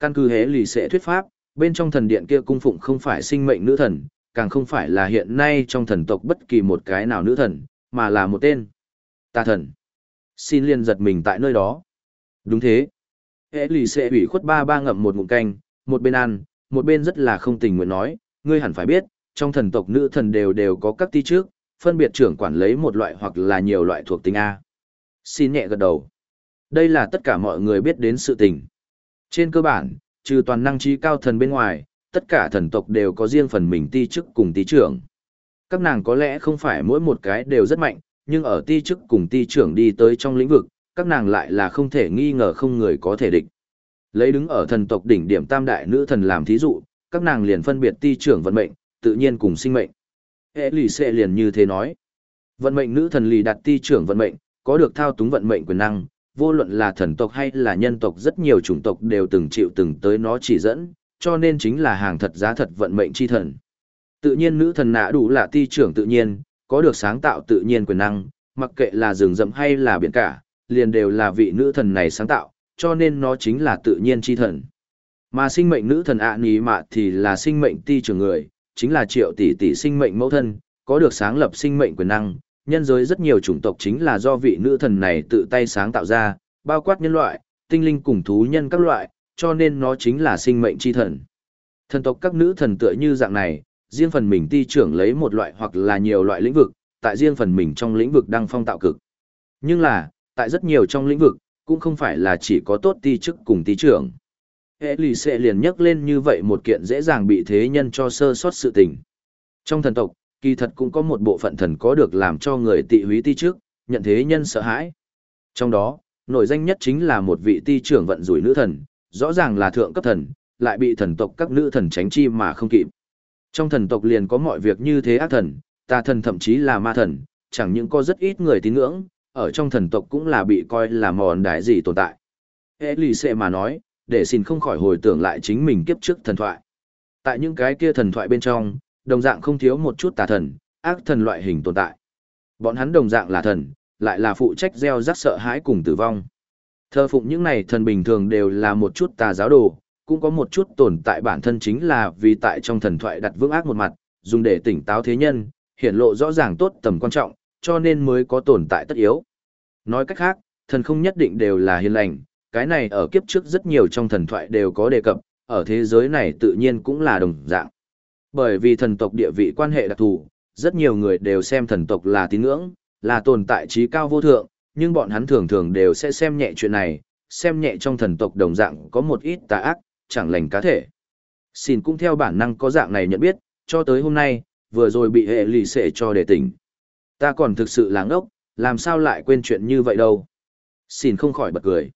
Căn cứ hế lì sẽ thuyết pháp, bên trong thần điện kia cung phụng không phải sinh mệnh nữ thần, càng không phải là hiện nay trong thần tộc bất kỳ một cái nào nữ thần, mà là một tên. Tà thần. Xin liền giật mình tại nơi đó. Đúng thế. Hệ lì xệ ủy khuất ba ba ngậm một ngụm canh, một bên ăn, một bên rất là không tình nguyện nói, ngươi hẳn phải biết, trong thần tộc nữ thần đều đều có các ti trước, phân biệt trưởng quản lấy một loại hoặc là nhiều loại thuộc tính A. Xin nhẹ gật đầu. Đây là tất cả mọi người biết đến sự tình. Trên cơ bản, trừ toàn năng trí cao thần bên ngoài, tất cả thần tộc đều có riêng phần mình ti chức cùng ti trưởng. Các nàng có lẽ không phải mỗi một cái đều rất mạnh, nhưng ở ti chức cùng ti trưởng đi tới trong lĩnh vực, các nàng lại là không thể nghi ngờ không người có thể địch. Lấy đứng ở thần tộc đỉnh điểm tam đại nữ thần làm thí dụ, các nàng liền phân biệt ti trưởng vận mệnh, tự nhiên cùng sinh mệnh. Hệ lì xệ liền như thế nói. Vận mệnh nữ thần lì đặt ti trưởng vận mệnh, có được thao túng vận mệnh quyền năng, vô luận là thần tộc hay là nhân tộc rất nhiều chủng tộc đều từng chịu từng tới nó chỉ dẫn, cho nên chính là hàng thật giá thật vận mệnh chi thần. Tự nhiên nữ thần nạ đủ là ti trưởng tự nhiên, có được sáng tạo tự nhiên quyền năng, mặc kệ là rừng rậm hay là biển cả, liền đều là vị nữ thần này sáng tạo, cho nên nó chính là tự nhiên chi thần. Mà sinh mệnh nữ thần ạ à ní mạ thì là sinh mệnh ti trưởng người, chính là triệu tỷ tỷ sinh mệnh mẫu thân, có được sáng lập sinh mệnh quyền năng, nhân giới rất nhiều chủng tộc chính là do vị nữ thần này tự tay sáng tạo ra, bao quát nhân loại, tinh linh cùng thú nhân các loại, cho nên nó chính là sinh mệnh chi thần. Thần tộc các nữ thần tựa như dạng này, riêng phần mình ti trưởng lấy một loại hoặc là nhiều loại lĩnh vực, tại riêng phần mình trong lĩnh vực đăng phong tạo cực. Nhưng là, tại rất nhiều trong lĩnh vực, cũng không phải là chỉ có tốt ti chức cùng ti trưởng. Hệ lì sẽ liền nhắc lên như vậy một kiện dễ dàng bị thế nhân cho sơ sót sự tình. Trong thần tộc, kỳ thật cũng có một bộ phận thần có được làm cho người tị húy ti trước, nhận thế nhân sợ hãi. Trong đó, nổi danh nhất chính là một vị ti trưởng vận rủi nữ thần, rõ ràng là thượng cấp thần, lại bị thần tộc các nữ thần tránh chi mà không kịp. Trong thần tộc liền có mọi việc như thế ác thần, tà thần thậm chí là ma thần, chẳng những có rất ít người tín ngưỡng, ở trong thần tộc cũng là bị coi là mòn đại gì tồn tại. Hệ lì xệ mà nói, để xin không khỏi hồi tưởng lại chính mình kiếp trước thần thoại. Tại những cái kia thần thoại bên trong, đồng dạng không thiếu một chút tà thần, ác thần loại hình tồn tại. Bọn hắn đồng dạng là thần, lại là phụ trách gieo rắc sợ hãi cùng tử vong. Thơ phụng những này thần bình thường đều là một chút tà giáo đồ, cũng có một chút tồn tại bản thân chính là vì tại trong thần thoại đặt vững ác một mặt, dùng để tỉnh táo thế nhân, hiển lộ rõ ràng tốt tầm quan trọng, cho nên mới có tồn tại tất yếu. Nói cách khác, thần không nhất định đều là hiền lành, cái này ở kiếp trước rất nhiều trong thần thoại đều có đề cập, ở thế giới này tự nhiên cũng là đồng dạng. Bởi vì thần tộc địa vị quan hệ đặc thù, rất nhiều người đều xem thần tộc là tín ngưỡng, là tồn tại trí cao vô thượng, nhưng bọn hắn thường thường đều sẽ xem nhẹ chuyện này, xem nhẹ trong thần tộc đồng dạng có một ít tà ác, chẳng lành cá thể. Xin cũng theo bản năng có dạng này nhận biết, cho tới hôm nay, vừa rồi bị hệ lì xệ cho để tỉnh. Ta còn thực sự láng ốc, làm sao lại quên chuyện như vậy đâu. Xin không khỏi bật cười.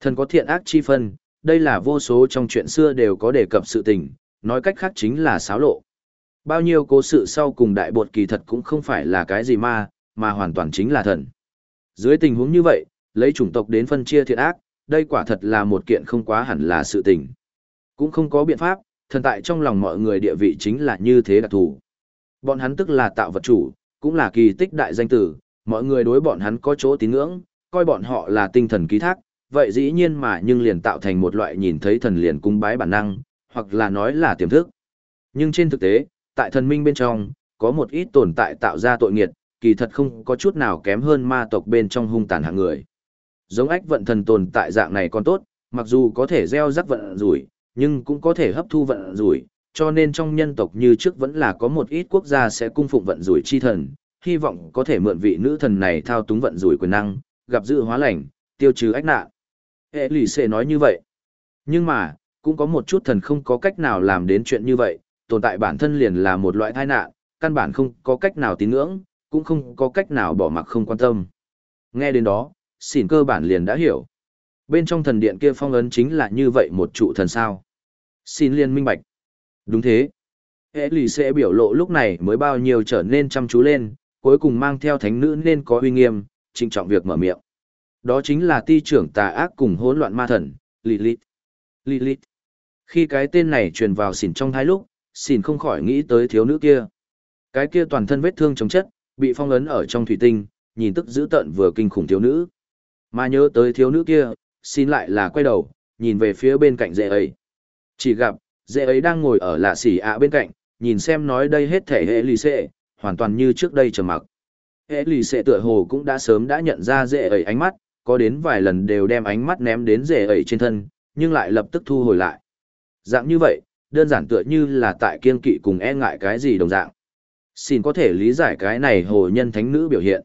Thần có thiện ác chi phân, đây là vô số trong chuyện xưa đều có đề cập sự tình, nói cách khác chính là xáo lộ. Bao nhiêu cố sự sau cùng đại bột kỳ thật cũng không phải là cái gì ma, mà hoàn toàn chính là thần. Dưới tình huống như vậy, lấy chủng tộc đến phân chia thiện ác, đây quả thật là một kiện không quá hẳn là sự tình. Cũng không có biện pháp, thần tại trong lòng mọi người địa vị chính là như thế đặc thù. Bọn hắn tức là tạo vật chủ, cũng là kỳ tích đại danh tử, mọi người đối bọn hắn có chỗ tín ngưỡng, coi bọn họ là tinh thần ký thác, vậy dĩ nhiên mà nhưng liền tạo thành một loại nhìn thấy thần liền cung bái bản năng, hoặc là nói là tiềm thức. Nhưng trên thực tế, tại thần minh bên trong, có một ít tồn tại tạo ra tội nghiệt, kỳ thật không có chút nào kém hơn ma tộc bên trong hung tàn hạng người. Giống ách vận thần tồn tại dạng này còn tốt, mặc dù có thể gieo rắc vận rủi, nhưng cũng có thể hấp thu vận rủi, cho nên trong nhân tộc như trước vẫn là có một ít quốc gia sẽ cung phụng vận rủi chi thần, hy vọng có thể mượn vị nữ thần này thao túng vận rủi quyền năng, gặp dự hóa lành, tiêu trừ ách nạn. Hệ lì xệ nói như vậy. Nhưng mà, cũng có một chút thần không có cách nào làm đến chuyện như vậy, tồn tại bản thân liền là một loại tai nạn, căn bản không có cách nào tín ngưỡng, cũng không có cách nào bỏ mặc không quan tâm. Nghe đến đó, xỉn cơ bản liền đã hiểu. Bên trong thần điện kia phong ấn chính là như vậy một trụ thần sao. Xin liên minh bạch. Đúng thế. Hệ lì sẽ biểu lộ lúc này mới bao nhiêu trở nên chăm chú lên, cuối cùng mang theo thánh nữ nên có uy nghiêm, trinh trọng việc mở miệng. Đó chính là ti trưởng tà ác cùng hỗn loạn ma thần, Lilith. Lilith. Khi cái tên này truyền vào xỉn trong hai lúc, xỉn không khỏi nghĩ tới thiếu nữ kia. Cái kia toàn thân vết thương chống chất, bị phong ấn ở trong thủy tinh, nhìn tức dữ tợn vừa kinh khủng thiếu nữ. Mà nhớ tới thiếu nữ kia, xin lại là quay đầu, nhìn về phía bên cạnh dễ ấy. Chỉ gặp, dễ ấy đang ngồi ở lạ xỉ ạ bên cạnh, nhìn xem nói đây hết thể hệ lì xệ, hoàn toàn như trước đây trầm mặc. Hệ lì xệ tựa hồ cũng đã sớm đã nhận ra dễ ấy ánh mắt, có đến vài lần đều đem ánh mắt ném đến dễ ấy trên thân, nhưng lại lập tức thu hồi lại. Dạng như vậy, đơn giản tựa như là tại kiên kỵ cùng e ngại cái gì đồng dạng. Xin có thể lý giải cái này hồ nhân thánh nữ biểu hiện.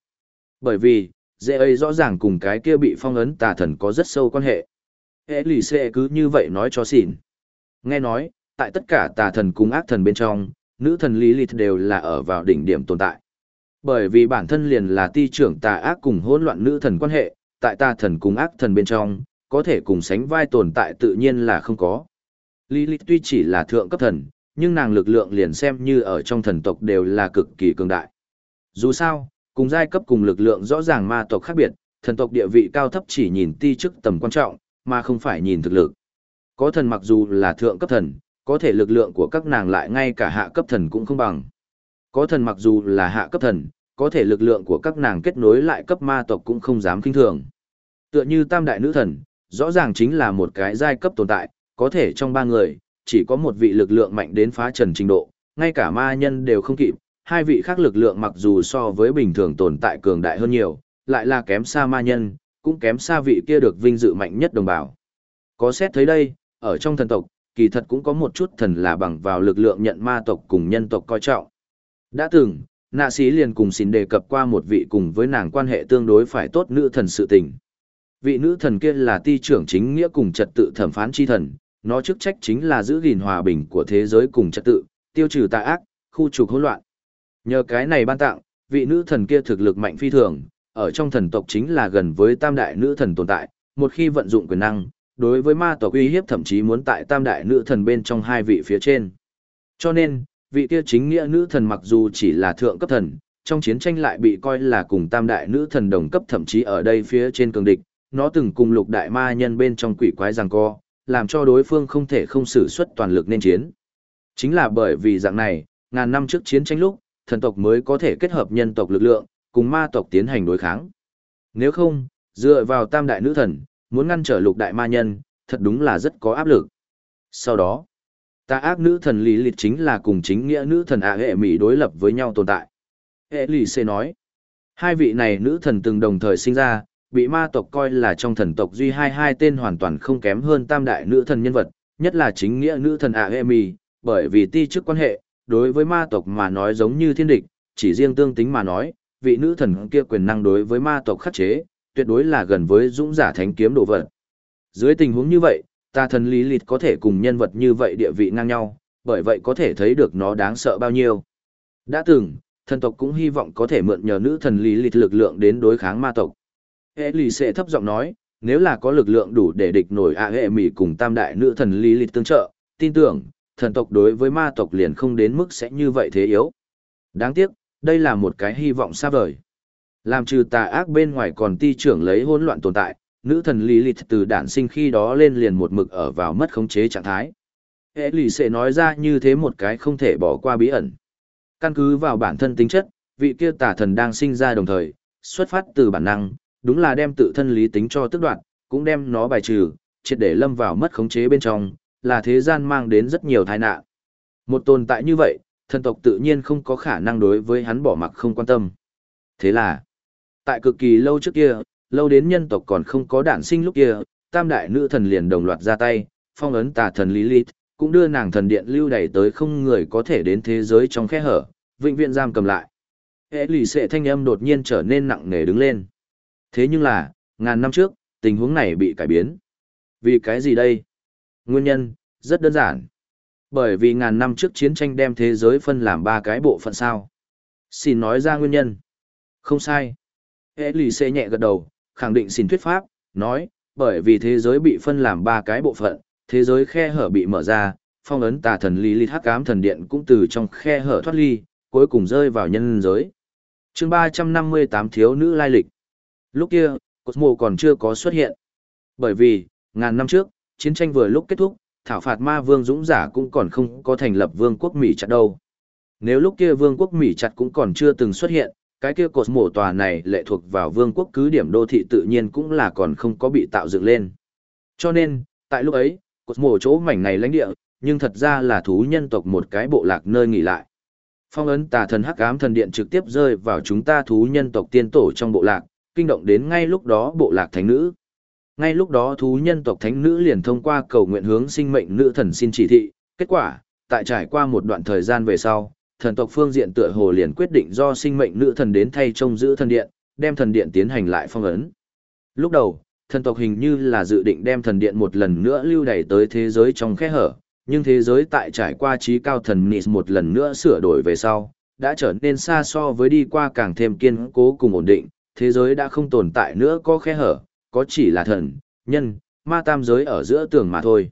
Bởi vì, dễ ấy rõ ràng cùng cái kia bị phong ấn tà thần có rất sâu quan hệ. Hệ lì xệ cứ như vậy nói cho xin Nghe nói, tại tất cả tà thần cùng ác thần bên trong, nữ thần lý lịch đều là ở vào đỉnh điểm tồn tại. Bởi vì bản thân liền là ti trưởng tà ác cùng hỗn loạn nữ thần quan hệ, tại tà thần cùng ác thần bên trong, có thể cùng sánh vai tồn tại tự nhiên là không có. Lý lịch tuy chỉ là thượng cấp thần, nhưng nàng lực lượng liền xem như ở trong thần tộc đều là cực kỳ cường đại. Dù sao, cùng giai cấp cùng lực lượng rõ ràng ma tộc khác biệt, thần tộc địa vị cao thấp chỉ nhìn ti chức tầm quan trọng, mà không phải nhìn thực lực. Có thần mặc dù là thượng cấp thần, có thể lực lượng của các nàng lại ngay cả hạ cấp thần cũng không bằng. Có thần mặc dù là hạ cấp thần, có thể lực lượng của các nàng kết nối lại cấp ma tộc cũng không dám kinh thường. Tựa như tam đại nữ thần, rõ ràng chính là một cái giai cấp tồn tại, có thể trong ba người, chỉ có một vị lực lượng mạnh đến phá trần trình độ, ngay cả ma nhân đều không kịp, hai vị khác lực lượng mặc dù so với bình thường tồn tại cường đại hơn nhiều, lại là kém xa ma nhân, cũng kém xa vị kia được vinh dự mạnh nhất đồng bào. Có xét thấy đây, ở trong thần tộc, kỳ thật cũng có một chút thần là bằng vào lực lượng nhận ma tộc cùng nhân tộc coi trọng. Đã từng, nạ sĩ liền cùng xin đề cập qua một vị cùng với nàng quan hệ tương đối phải tốt nữ thần sự tình. Vị nữ thần kia là ti trưởng chính nghĩa cùng trật tự thẩm phán chi thần, nó chức trách chính là giữ gìn hòa bình của thế giới cùng trật tự, tiêu trừ tà ác, khu trục hỗn loạn. Nhờ cái này ban tặng, vị nữ thần kia thực lực mạnh phi thường, ở trong thần tộc chính là gần với tam đại nữ thần tồn tại, một khi vận dụng quyền năng, đối với ma tộc uy hiếp thậm chí muốn tại tam đại nữ thần bên trong hai vị phía trên. Cho nên, vị kia chính nghĩa nữ thần mặc dù chỉ là thượng cấp thần, trong chiến tranh lại bị coi là cùng tam đại nữ thần đồng cấp thậm chí ở đây phía trên cường địch, nó từng cùng lục đại ma nhân bên trong quỷ quái giằng co, làm cho đối phương không thể không sử xuất toàn lực nên chiến. Chính là bởi vì dạng này, ngàn năm trước chiến tranh lúc, thần tộc mới có thể kết hợp nhân tộc lực lượng, cùng ma tộc tiến hành đối kháng. Nếu không, dựa vào tam đại nữ thần, muốn ngăn trở lục đại ma nhân, thật đúng là rất có áp lực. Sau đó, ta ác nữ thần lý lịch chính là cùng chính nghĩa nữ thần ạ hệ mỹ đối lập với nhau tồn tại. Hệ lì xê nói, hai vị này nữ thần từng đồng thời sinh ra, bị ma tộc coi là trong thần tộc duy hai hai tên hoàn toàn không kém hơn tam đại nữ thần nhân vật, nhất là chính nghĩa nữ thần ạ hệ mỹ, bởi vì ti chức quan hệ, đối với ma tộc mà nói giống như thiên địch, chỉ riêng tương tính mà nói, vị nữ thần kia quyền năng đối với ma tộc khắc chế, tuyệt đối là gần với dũng giả thánh kiếm đồ vật. Dưới tình huống như vậy, ta thần lý lịt có thể cùng nhân vật như vậy địa vị ngang nhau, bởi vậy có thể thấy được nó đáng sợ bao nhiêu. Đã từng, thần tộc cũng hy vọng có thể mượn nhờ nữ thần lý lịt lực lượng đến đối kháng ma tộc. Hệ lì sẽ thấp giọng nói, nếu là có lực lượng đủ để địch nổi a hệ mỉ cùng tam đại nữ thần lý lịt tương trợ, tin tưởng, thần tộc đối với ma tộc liền không đến mức sẽ như vậy thế yếu. Đáng tiếc, đây là một cái hy vọng xa vời. Làm trừ tà ác bên ngoài còn ti trưởng lấy hỗn loạn tồn tại, nữ thần Lilith từ đản sinh khi đó lên liền một mực ở vào mất khống chế trạng thái. Hệ lì sẽ nói ra như thế một cái không thể bỏ qua bí ẩn. Căn cứ vào bản thân tính chất, vị kia tà thần đang sinh ra đồng thời, xuất phát từ bản năng, đúng là đem tự thân lý tính cho tức đoạn, cũng đem nó bài trừ, triệt để lâm vào mất khống chế bên trong, là thế gian mang đến rất nhiều tai nạn. Một tồn tại như vậy, thần tộc tự nhiên không có khả năng đối với hắn bỏ mặc không quan tâm. Thế là, tại cực kỳ lâu trước kia, lâu đến nhân tộc còn không có đản sinh lúc kia, tam đại nữ thần liền đồng loạt ra tay, phong ấn tà thần Lilith, cũng đưa nàng thần điện lưu đẩy tới không người có thể đến thế giới trong khe hở, vĩnh viễn giam cầm lại. Hệ lì xệ thanh âm đột nhiên trở nên nặng nề đứng lên. Thế nhưng là, ngàn năm trước, tình huống này bị cải biến. Vì cái gì đây? Nguyên nhân, rất đơn giản. Bởi vì ngàn năm trước chiến tranh đem thế giới phân làm ba cái bộ phận sao. Xin nói ra nguyên nhân. Không sai. Hệ lì xê nhẹ gật đầu, khẳng định xin thuyết pháp, nói, bởi vì thế giới bị phân làm ba cái bộ phận, thế giới khe hở bị mở ra, phong ấn tà thần lý lý hắc ám thần điện cũng từ trong khe hở thoát ly, cuối cùng rơi vào nhân giới. chương ba trăm năm mươi tám thiếu nữ lai lịch. Lúc kia, Cosmo còn chưa có xuất hiện. Bởi vì, ngàn năm trước, chiến tranh vừa lúc kết thúc, thảo phạt ma vương dũng giả cũng còn không có thành lập vương quốc Mỹ chặt đâu. Nếu lúc kia vương quốc Mỹ chặt cũng còn chưa từng xuất hiện, cái kia cột mổ tòa này lệ thuộc vào vương quốc cứ điểm đô thị tự nhiên cũng là còn không có bị tạo dựng lên. Cho nên, tại lúc ấy, cột mổ chỗ mảnh này lãnh địa, nhưng thật ra là thú nhân tộc một cái bộ lạc nơi nghỉ lại. Phong ấn tà thần hắc ám thần điện trực tiếp rơi vào chúng ta thú nhân tộc tiên tổ trong bộ lạc, kinh động đến ngay lúc đó bộ lạc thánh nữ. Ngay lúc đó thú nhân tộc thánh nữ liền thông qua cầu nguyện hướng sinh mệnh nữ thần xin chỉ thị, kết quả, tại trải qua một đoạn thời gian về sau, thần tộc phương diện tựa hồ liền quyết định do sinh mệnh nữ thần đến thay trông giữ thần điện, đem thần điện tiến hành lại phong ấn. Lúc đầu, thần tộc hình như là dự định đem thần điện một lần nữa lưu đẩy tới thế giới trong khe hở, nhưng thế giới tại trải qua trí cao thần Nis một lần nữa sửa đổi về sau, đã trở nên xa so với đi qua càng thêm kiên cố cùng ổn định, thế giới đã không tồn tại nữa có khe hở, có chỉ là thần, nhân, ma tam giới ở giữa tường mà thôi.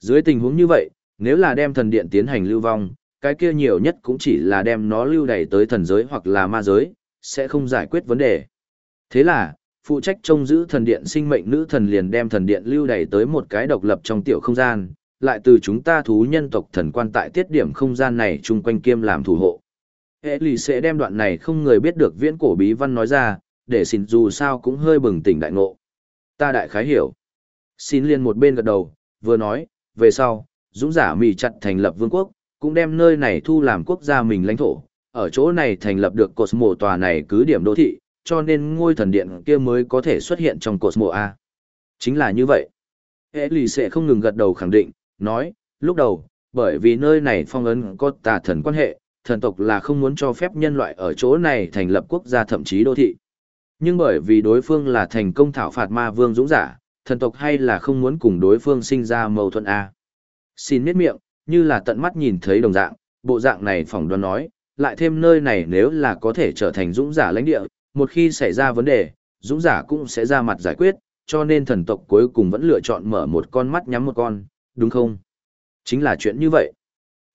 Dưới tình huống như vậy, nếu là đem thần điện tiến hành lưu vong, cái kia nhiều nhất cũng chỉ là đem nó lưu đẩy tới thần giới hoặc là ma giới, sẽ không giải quyết vấn đề. Thế là, phụ trách trông giữ thần điện sinh mệnh nữ thần liền đem thần điện lưu đẩy tới một cái độc lập trong tiểu không gian, lại từ chúng ta thú nhân tộc thần quan tại tiết điểm không gian này chung quanh kiêm làm thủ hộ. Hệ lì sẽ đem đoạn này không người biết được viễn cổ bí văn nói ra, để xin dù sao cũng hơi bừng tỉnh đại ngộ. Ta đại khái hiểu. Xin liền một bên gật đầu, vừa nói, về sau, dũng giả mì chặt thành lập vương quốc, cũng đem nơi này thu làm quốc gia mình lãnh thổ, ở chỗ này thành lập được cột mộ tòa này cứ điểm đô thị, cho nên ngôi thần điện kia mới có thể xuất hiện trong cột mộ A. Chính là như vậy. Hệ lì sẽ không ngừng gật đầu khẳng định, nói, lúc đầu, bởi vì nơi này phong ấn có tà thần quan hệ, thần tộc là không muốn cho phép nhân loại ở chỗ này thành lập quốc gia thậm chí đô thị. Nhưng bởi vì đối phương là thành công thảo phạt ma vương dũng giả, thần tộc hay là không muốn cùng đối phương sinh ra mâu thuẫn A. Xin miết miệng, như là tận mắt nhìn thấy đồng dạng, bộ dạng này phỏng đoán nói, lại thêm nơi này nếu là có thể trở thành dũng giả lãnh địa, một khi xảy ra vấn đề, dũng giả cũng sẽ ra mặt giải quyết, cho nên thần tộc cuối cùng vẫn lựa chọn mở một con mắt nhắm một con, đúng không? Chính là chuyện như vậy.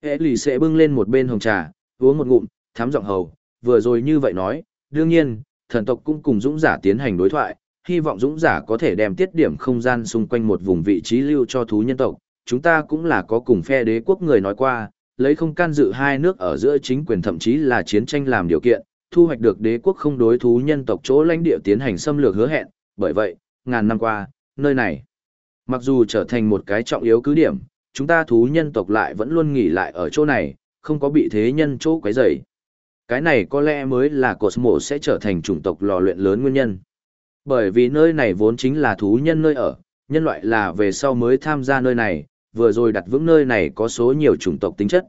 Hệ lì sẽ bưng lên một bên hồng trà, uống một ngụm, thám giọng hầu, vừa rồi như vậy nói, đương nhiên, thần tộc cũng cùng dũng giả tiến hành đối thoại, hy vọng dũng giả có thể đem tiết điểm không gian xung quanh một vùng vị trí lưu cho thú nhân tộc. Chúng ta cũng là có cùng phe đế quốc người nói qua, lấy không can dự hai nước ở giữa chính quyền thậm chí là chiến tranh làm điều kiện, thu hoạch được đế quốc không đối thú nhân tộc chỗ lãnh địa tiến hành xâm lược hứa hẹn. Bởi vậy, ngàn năm qua, nơi này, mặc dù trở thành một cái trọng yếu cứ điểm, chúng ta thú nhân tộc lại vẫn luôn nghỉ lại ở chỗ này, không có bị thế nhân chỗ quấy rầy. Cái này có lẽ mới là Cosmo sẽ trở thành chủng tộc lò luyện lớn nguyên nhân. Bởi vì nơi này vốn chính là thú nhân nơi ở, nhân loại là về sau mới tham gia nơi này, vừa rồi đặt vững nơi này có số nhiều chủng tộc tính chất.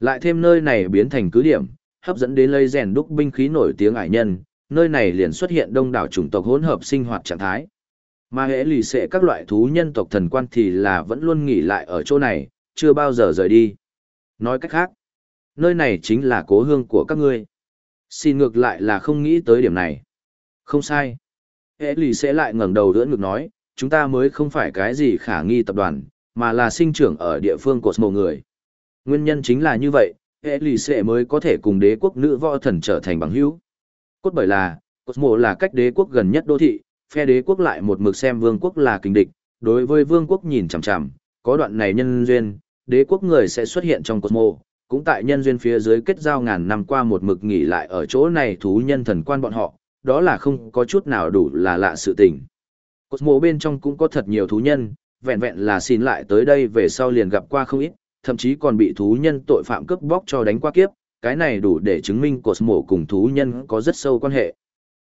Lại thêm nơi này biến thành cứ điểm, hấp dẫn đến lây rèn đúc binh khí nổi tiếng ải nhân, nơi này liền xuất hiện đông đảo chủng tộc hỗn hợp sinh hoạt trạng thái. Mà hệ lì xệ các loại thú nhân tộc thần quan thì là vẫn luôn nghỉ lại ở chỗ này, chưa bao giờ rời đi. Nói cách khác, nơi này chính là cố hương của các ngươi. Xin ngược lại là không nghĩ tới điểm này. Không sai. Hệ lì sẽ lại ngẩng đầu đỡ ngược nói, chúng ta mới không phải cái gì khả nghi tập đoàn, mà là sinh trưởng ở địa phương của một người. Nguyên nhân chính là như vậy, hệ lì sẽ mới có thể cùng đế quốc nữ võ thần trở thành bằng hữu. Cốt bởi là, Cosmo là cách đế quốc gần nhất đô thị, phe đế quốc lại một mực xem vương quốc là kình địch, đối với vương quốc nhìn chằm chằm, có đoạn này nhân duyên, đế quốc người sẽ xuất hiện trong Cosmo, cũng tại nhân duyên phía dưới kết giao ngàn năm qua một mực nghỉ lại ở chỗ này thú nhân thần quan bọn họ, đó là không có chút nào đủ là lạ sự tình. Cosmo bên trong cũng có thật nhiều thú nhân, vẹn vẹn là xin lại tới đây về sau liền gặp qua không ít, thậm chí còn bị thú nhân tội phạm cướp bóc cho đánh qua kiếp, cái này đủ để chứng minh cột mổ cùng thú nhân có rất sâu quan hệ.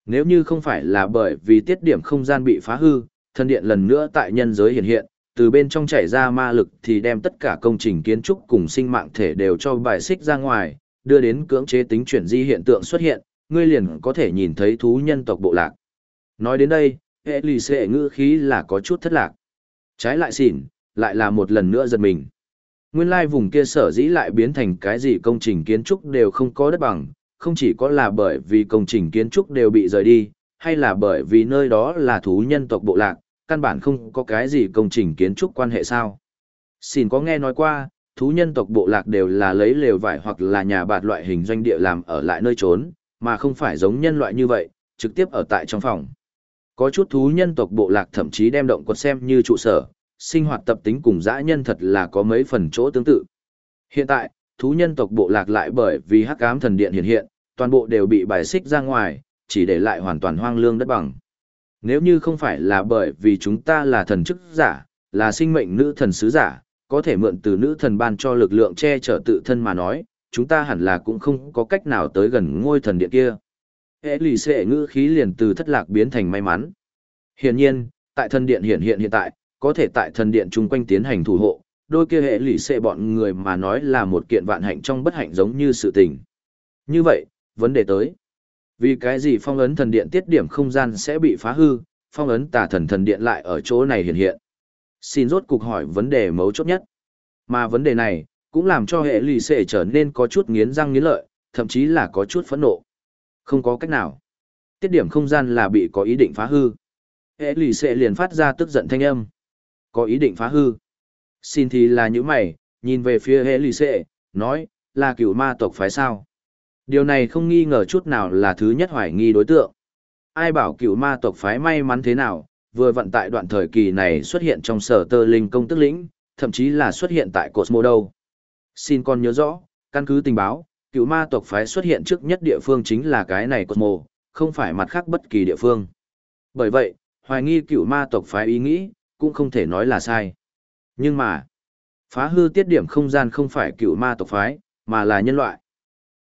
Nếu như không phải là bởi vì tiết điểm không gian bị phá hư, thân điện lần nữa tại nhân giới hiện hiện, từ bên trong chảy ra ma lực thì đem tất cả công trình kiến trúc cùng sinh mạng thể đều cho bài xích ra ngoài, đưa đến cưỡng chế tính chuyển di hiện tượng xuất hiện, ngươi liền có thể nhìn thấy thú nhân tộc bộ lạc. Nói đến đây, hệ lì xệ ngữ khí là có chút thất lạc. Trái lại xỉn, lại là một lần nữa giật mình. Nguyên lai vùng kia sở dĩ lại biến thành cái gì công trình kiến trúc đều không có đất bằng, không chỉ có là bởi vì công trình kiến trúc đều bị rời đi, hay là bởi vì nơi đó là thú nhân tộc bộ lạc, căn bản không có cái gì công trình kiến trúc quan hệ sao. Xin có nghe nói qua, thú nhân tộc bộ lạc đều là lấy lều vải hoặc là nhà bạt loại hình doanh địa làm ở lại nơi trốn, mà không phải giống nhân loại như vậy, trực tiếp ở tại trong phòng. Có chút thú nhân tộc bộ lạc thậm chí đem động quật xem như trụ sở, sinh hoạt tập tính cùng dã nhân thật là có mấy phần chỗ tương tự. Hiện tại, thú nhân tộc bộ lạc lại bởi vì hắc ám thần điện hiện hiện, toàn bộ đều bị bài xích ra ngoài, chỉ để lại hoàn toàn hoang lương đất bằng. Nếu như không phải là bởi vì chúng ta là thần chức giả, là sinh mệnh nữ thần sứ giả, có thể mượn từ nữ thần ban cho lực lượng che chở tự thân mà nói, chúng ta hẳn là cũng không có cách nào tới gần ngôi thần điện kia. Hệ lì xệ ngữ khí liền từ thất lạc biến thành may mắn. Hiển nhiên, tại thần điện hiện hiện hiện tại, có thể tại thần điện chung quanh tiến hành thủ hộ, đôi kia hệ lì xệ bọn người mà nói là một kiện vạn hạnh trong bất hạnh giống như sự tình. Như vậy, vấn đề tới. Vì cái gì phong ấn thần điện tiết điểm không gian sẽ bị phá hư, phong ấn tà thần thần điện lại ở chỗ này hiện hiện. Xin rốt cục hỏi vấn đề mấu chốt nhất. Mà vấn đề này, cũng làm cho hệ lì xệ trở nên có chút nghiến răng nghiến lợi, thậm chí là có chút phẫn nộ. Không có cách nào. Tiết điểm không gian là bị có ý định phá hư. Hệ lì xệ liền phát ra tức giận thanh âm. Có ý định phá hư. Xin thì là những mày, nhìn về phía hệ lì xệ, nói, là cựu ma tộc phái sao. Điều này không nghi ngờ chút nào là thứ nhất hoài nghi đối tượng. Ai bảo cựu ma tộc phái may mắn thế nào, vừa vận tại đoạn thời kỳ này xuất hiện trong sở tơ linh công tức lĩnh, thậm chí là xuất hiện tại Cosmo đâu. Xin con nhớ rõ, căn cứ tình báo, cựu ma tộc phái xuất hiện trước nhất địa phương chính là cái này Cosmo, không phải mặt khác bất kỳ địa phương. Bởi vậy, hoài nghi cựu ma tộc phái ý nghĩ, cũng không thể nói là sai. Nhưng mà, phá hư tiết điểm không gian không phải cựu ma tộc phái, mà là nhân loại.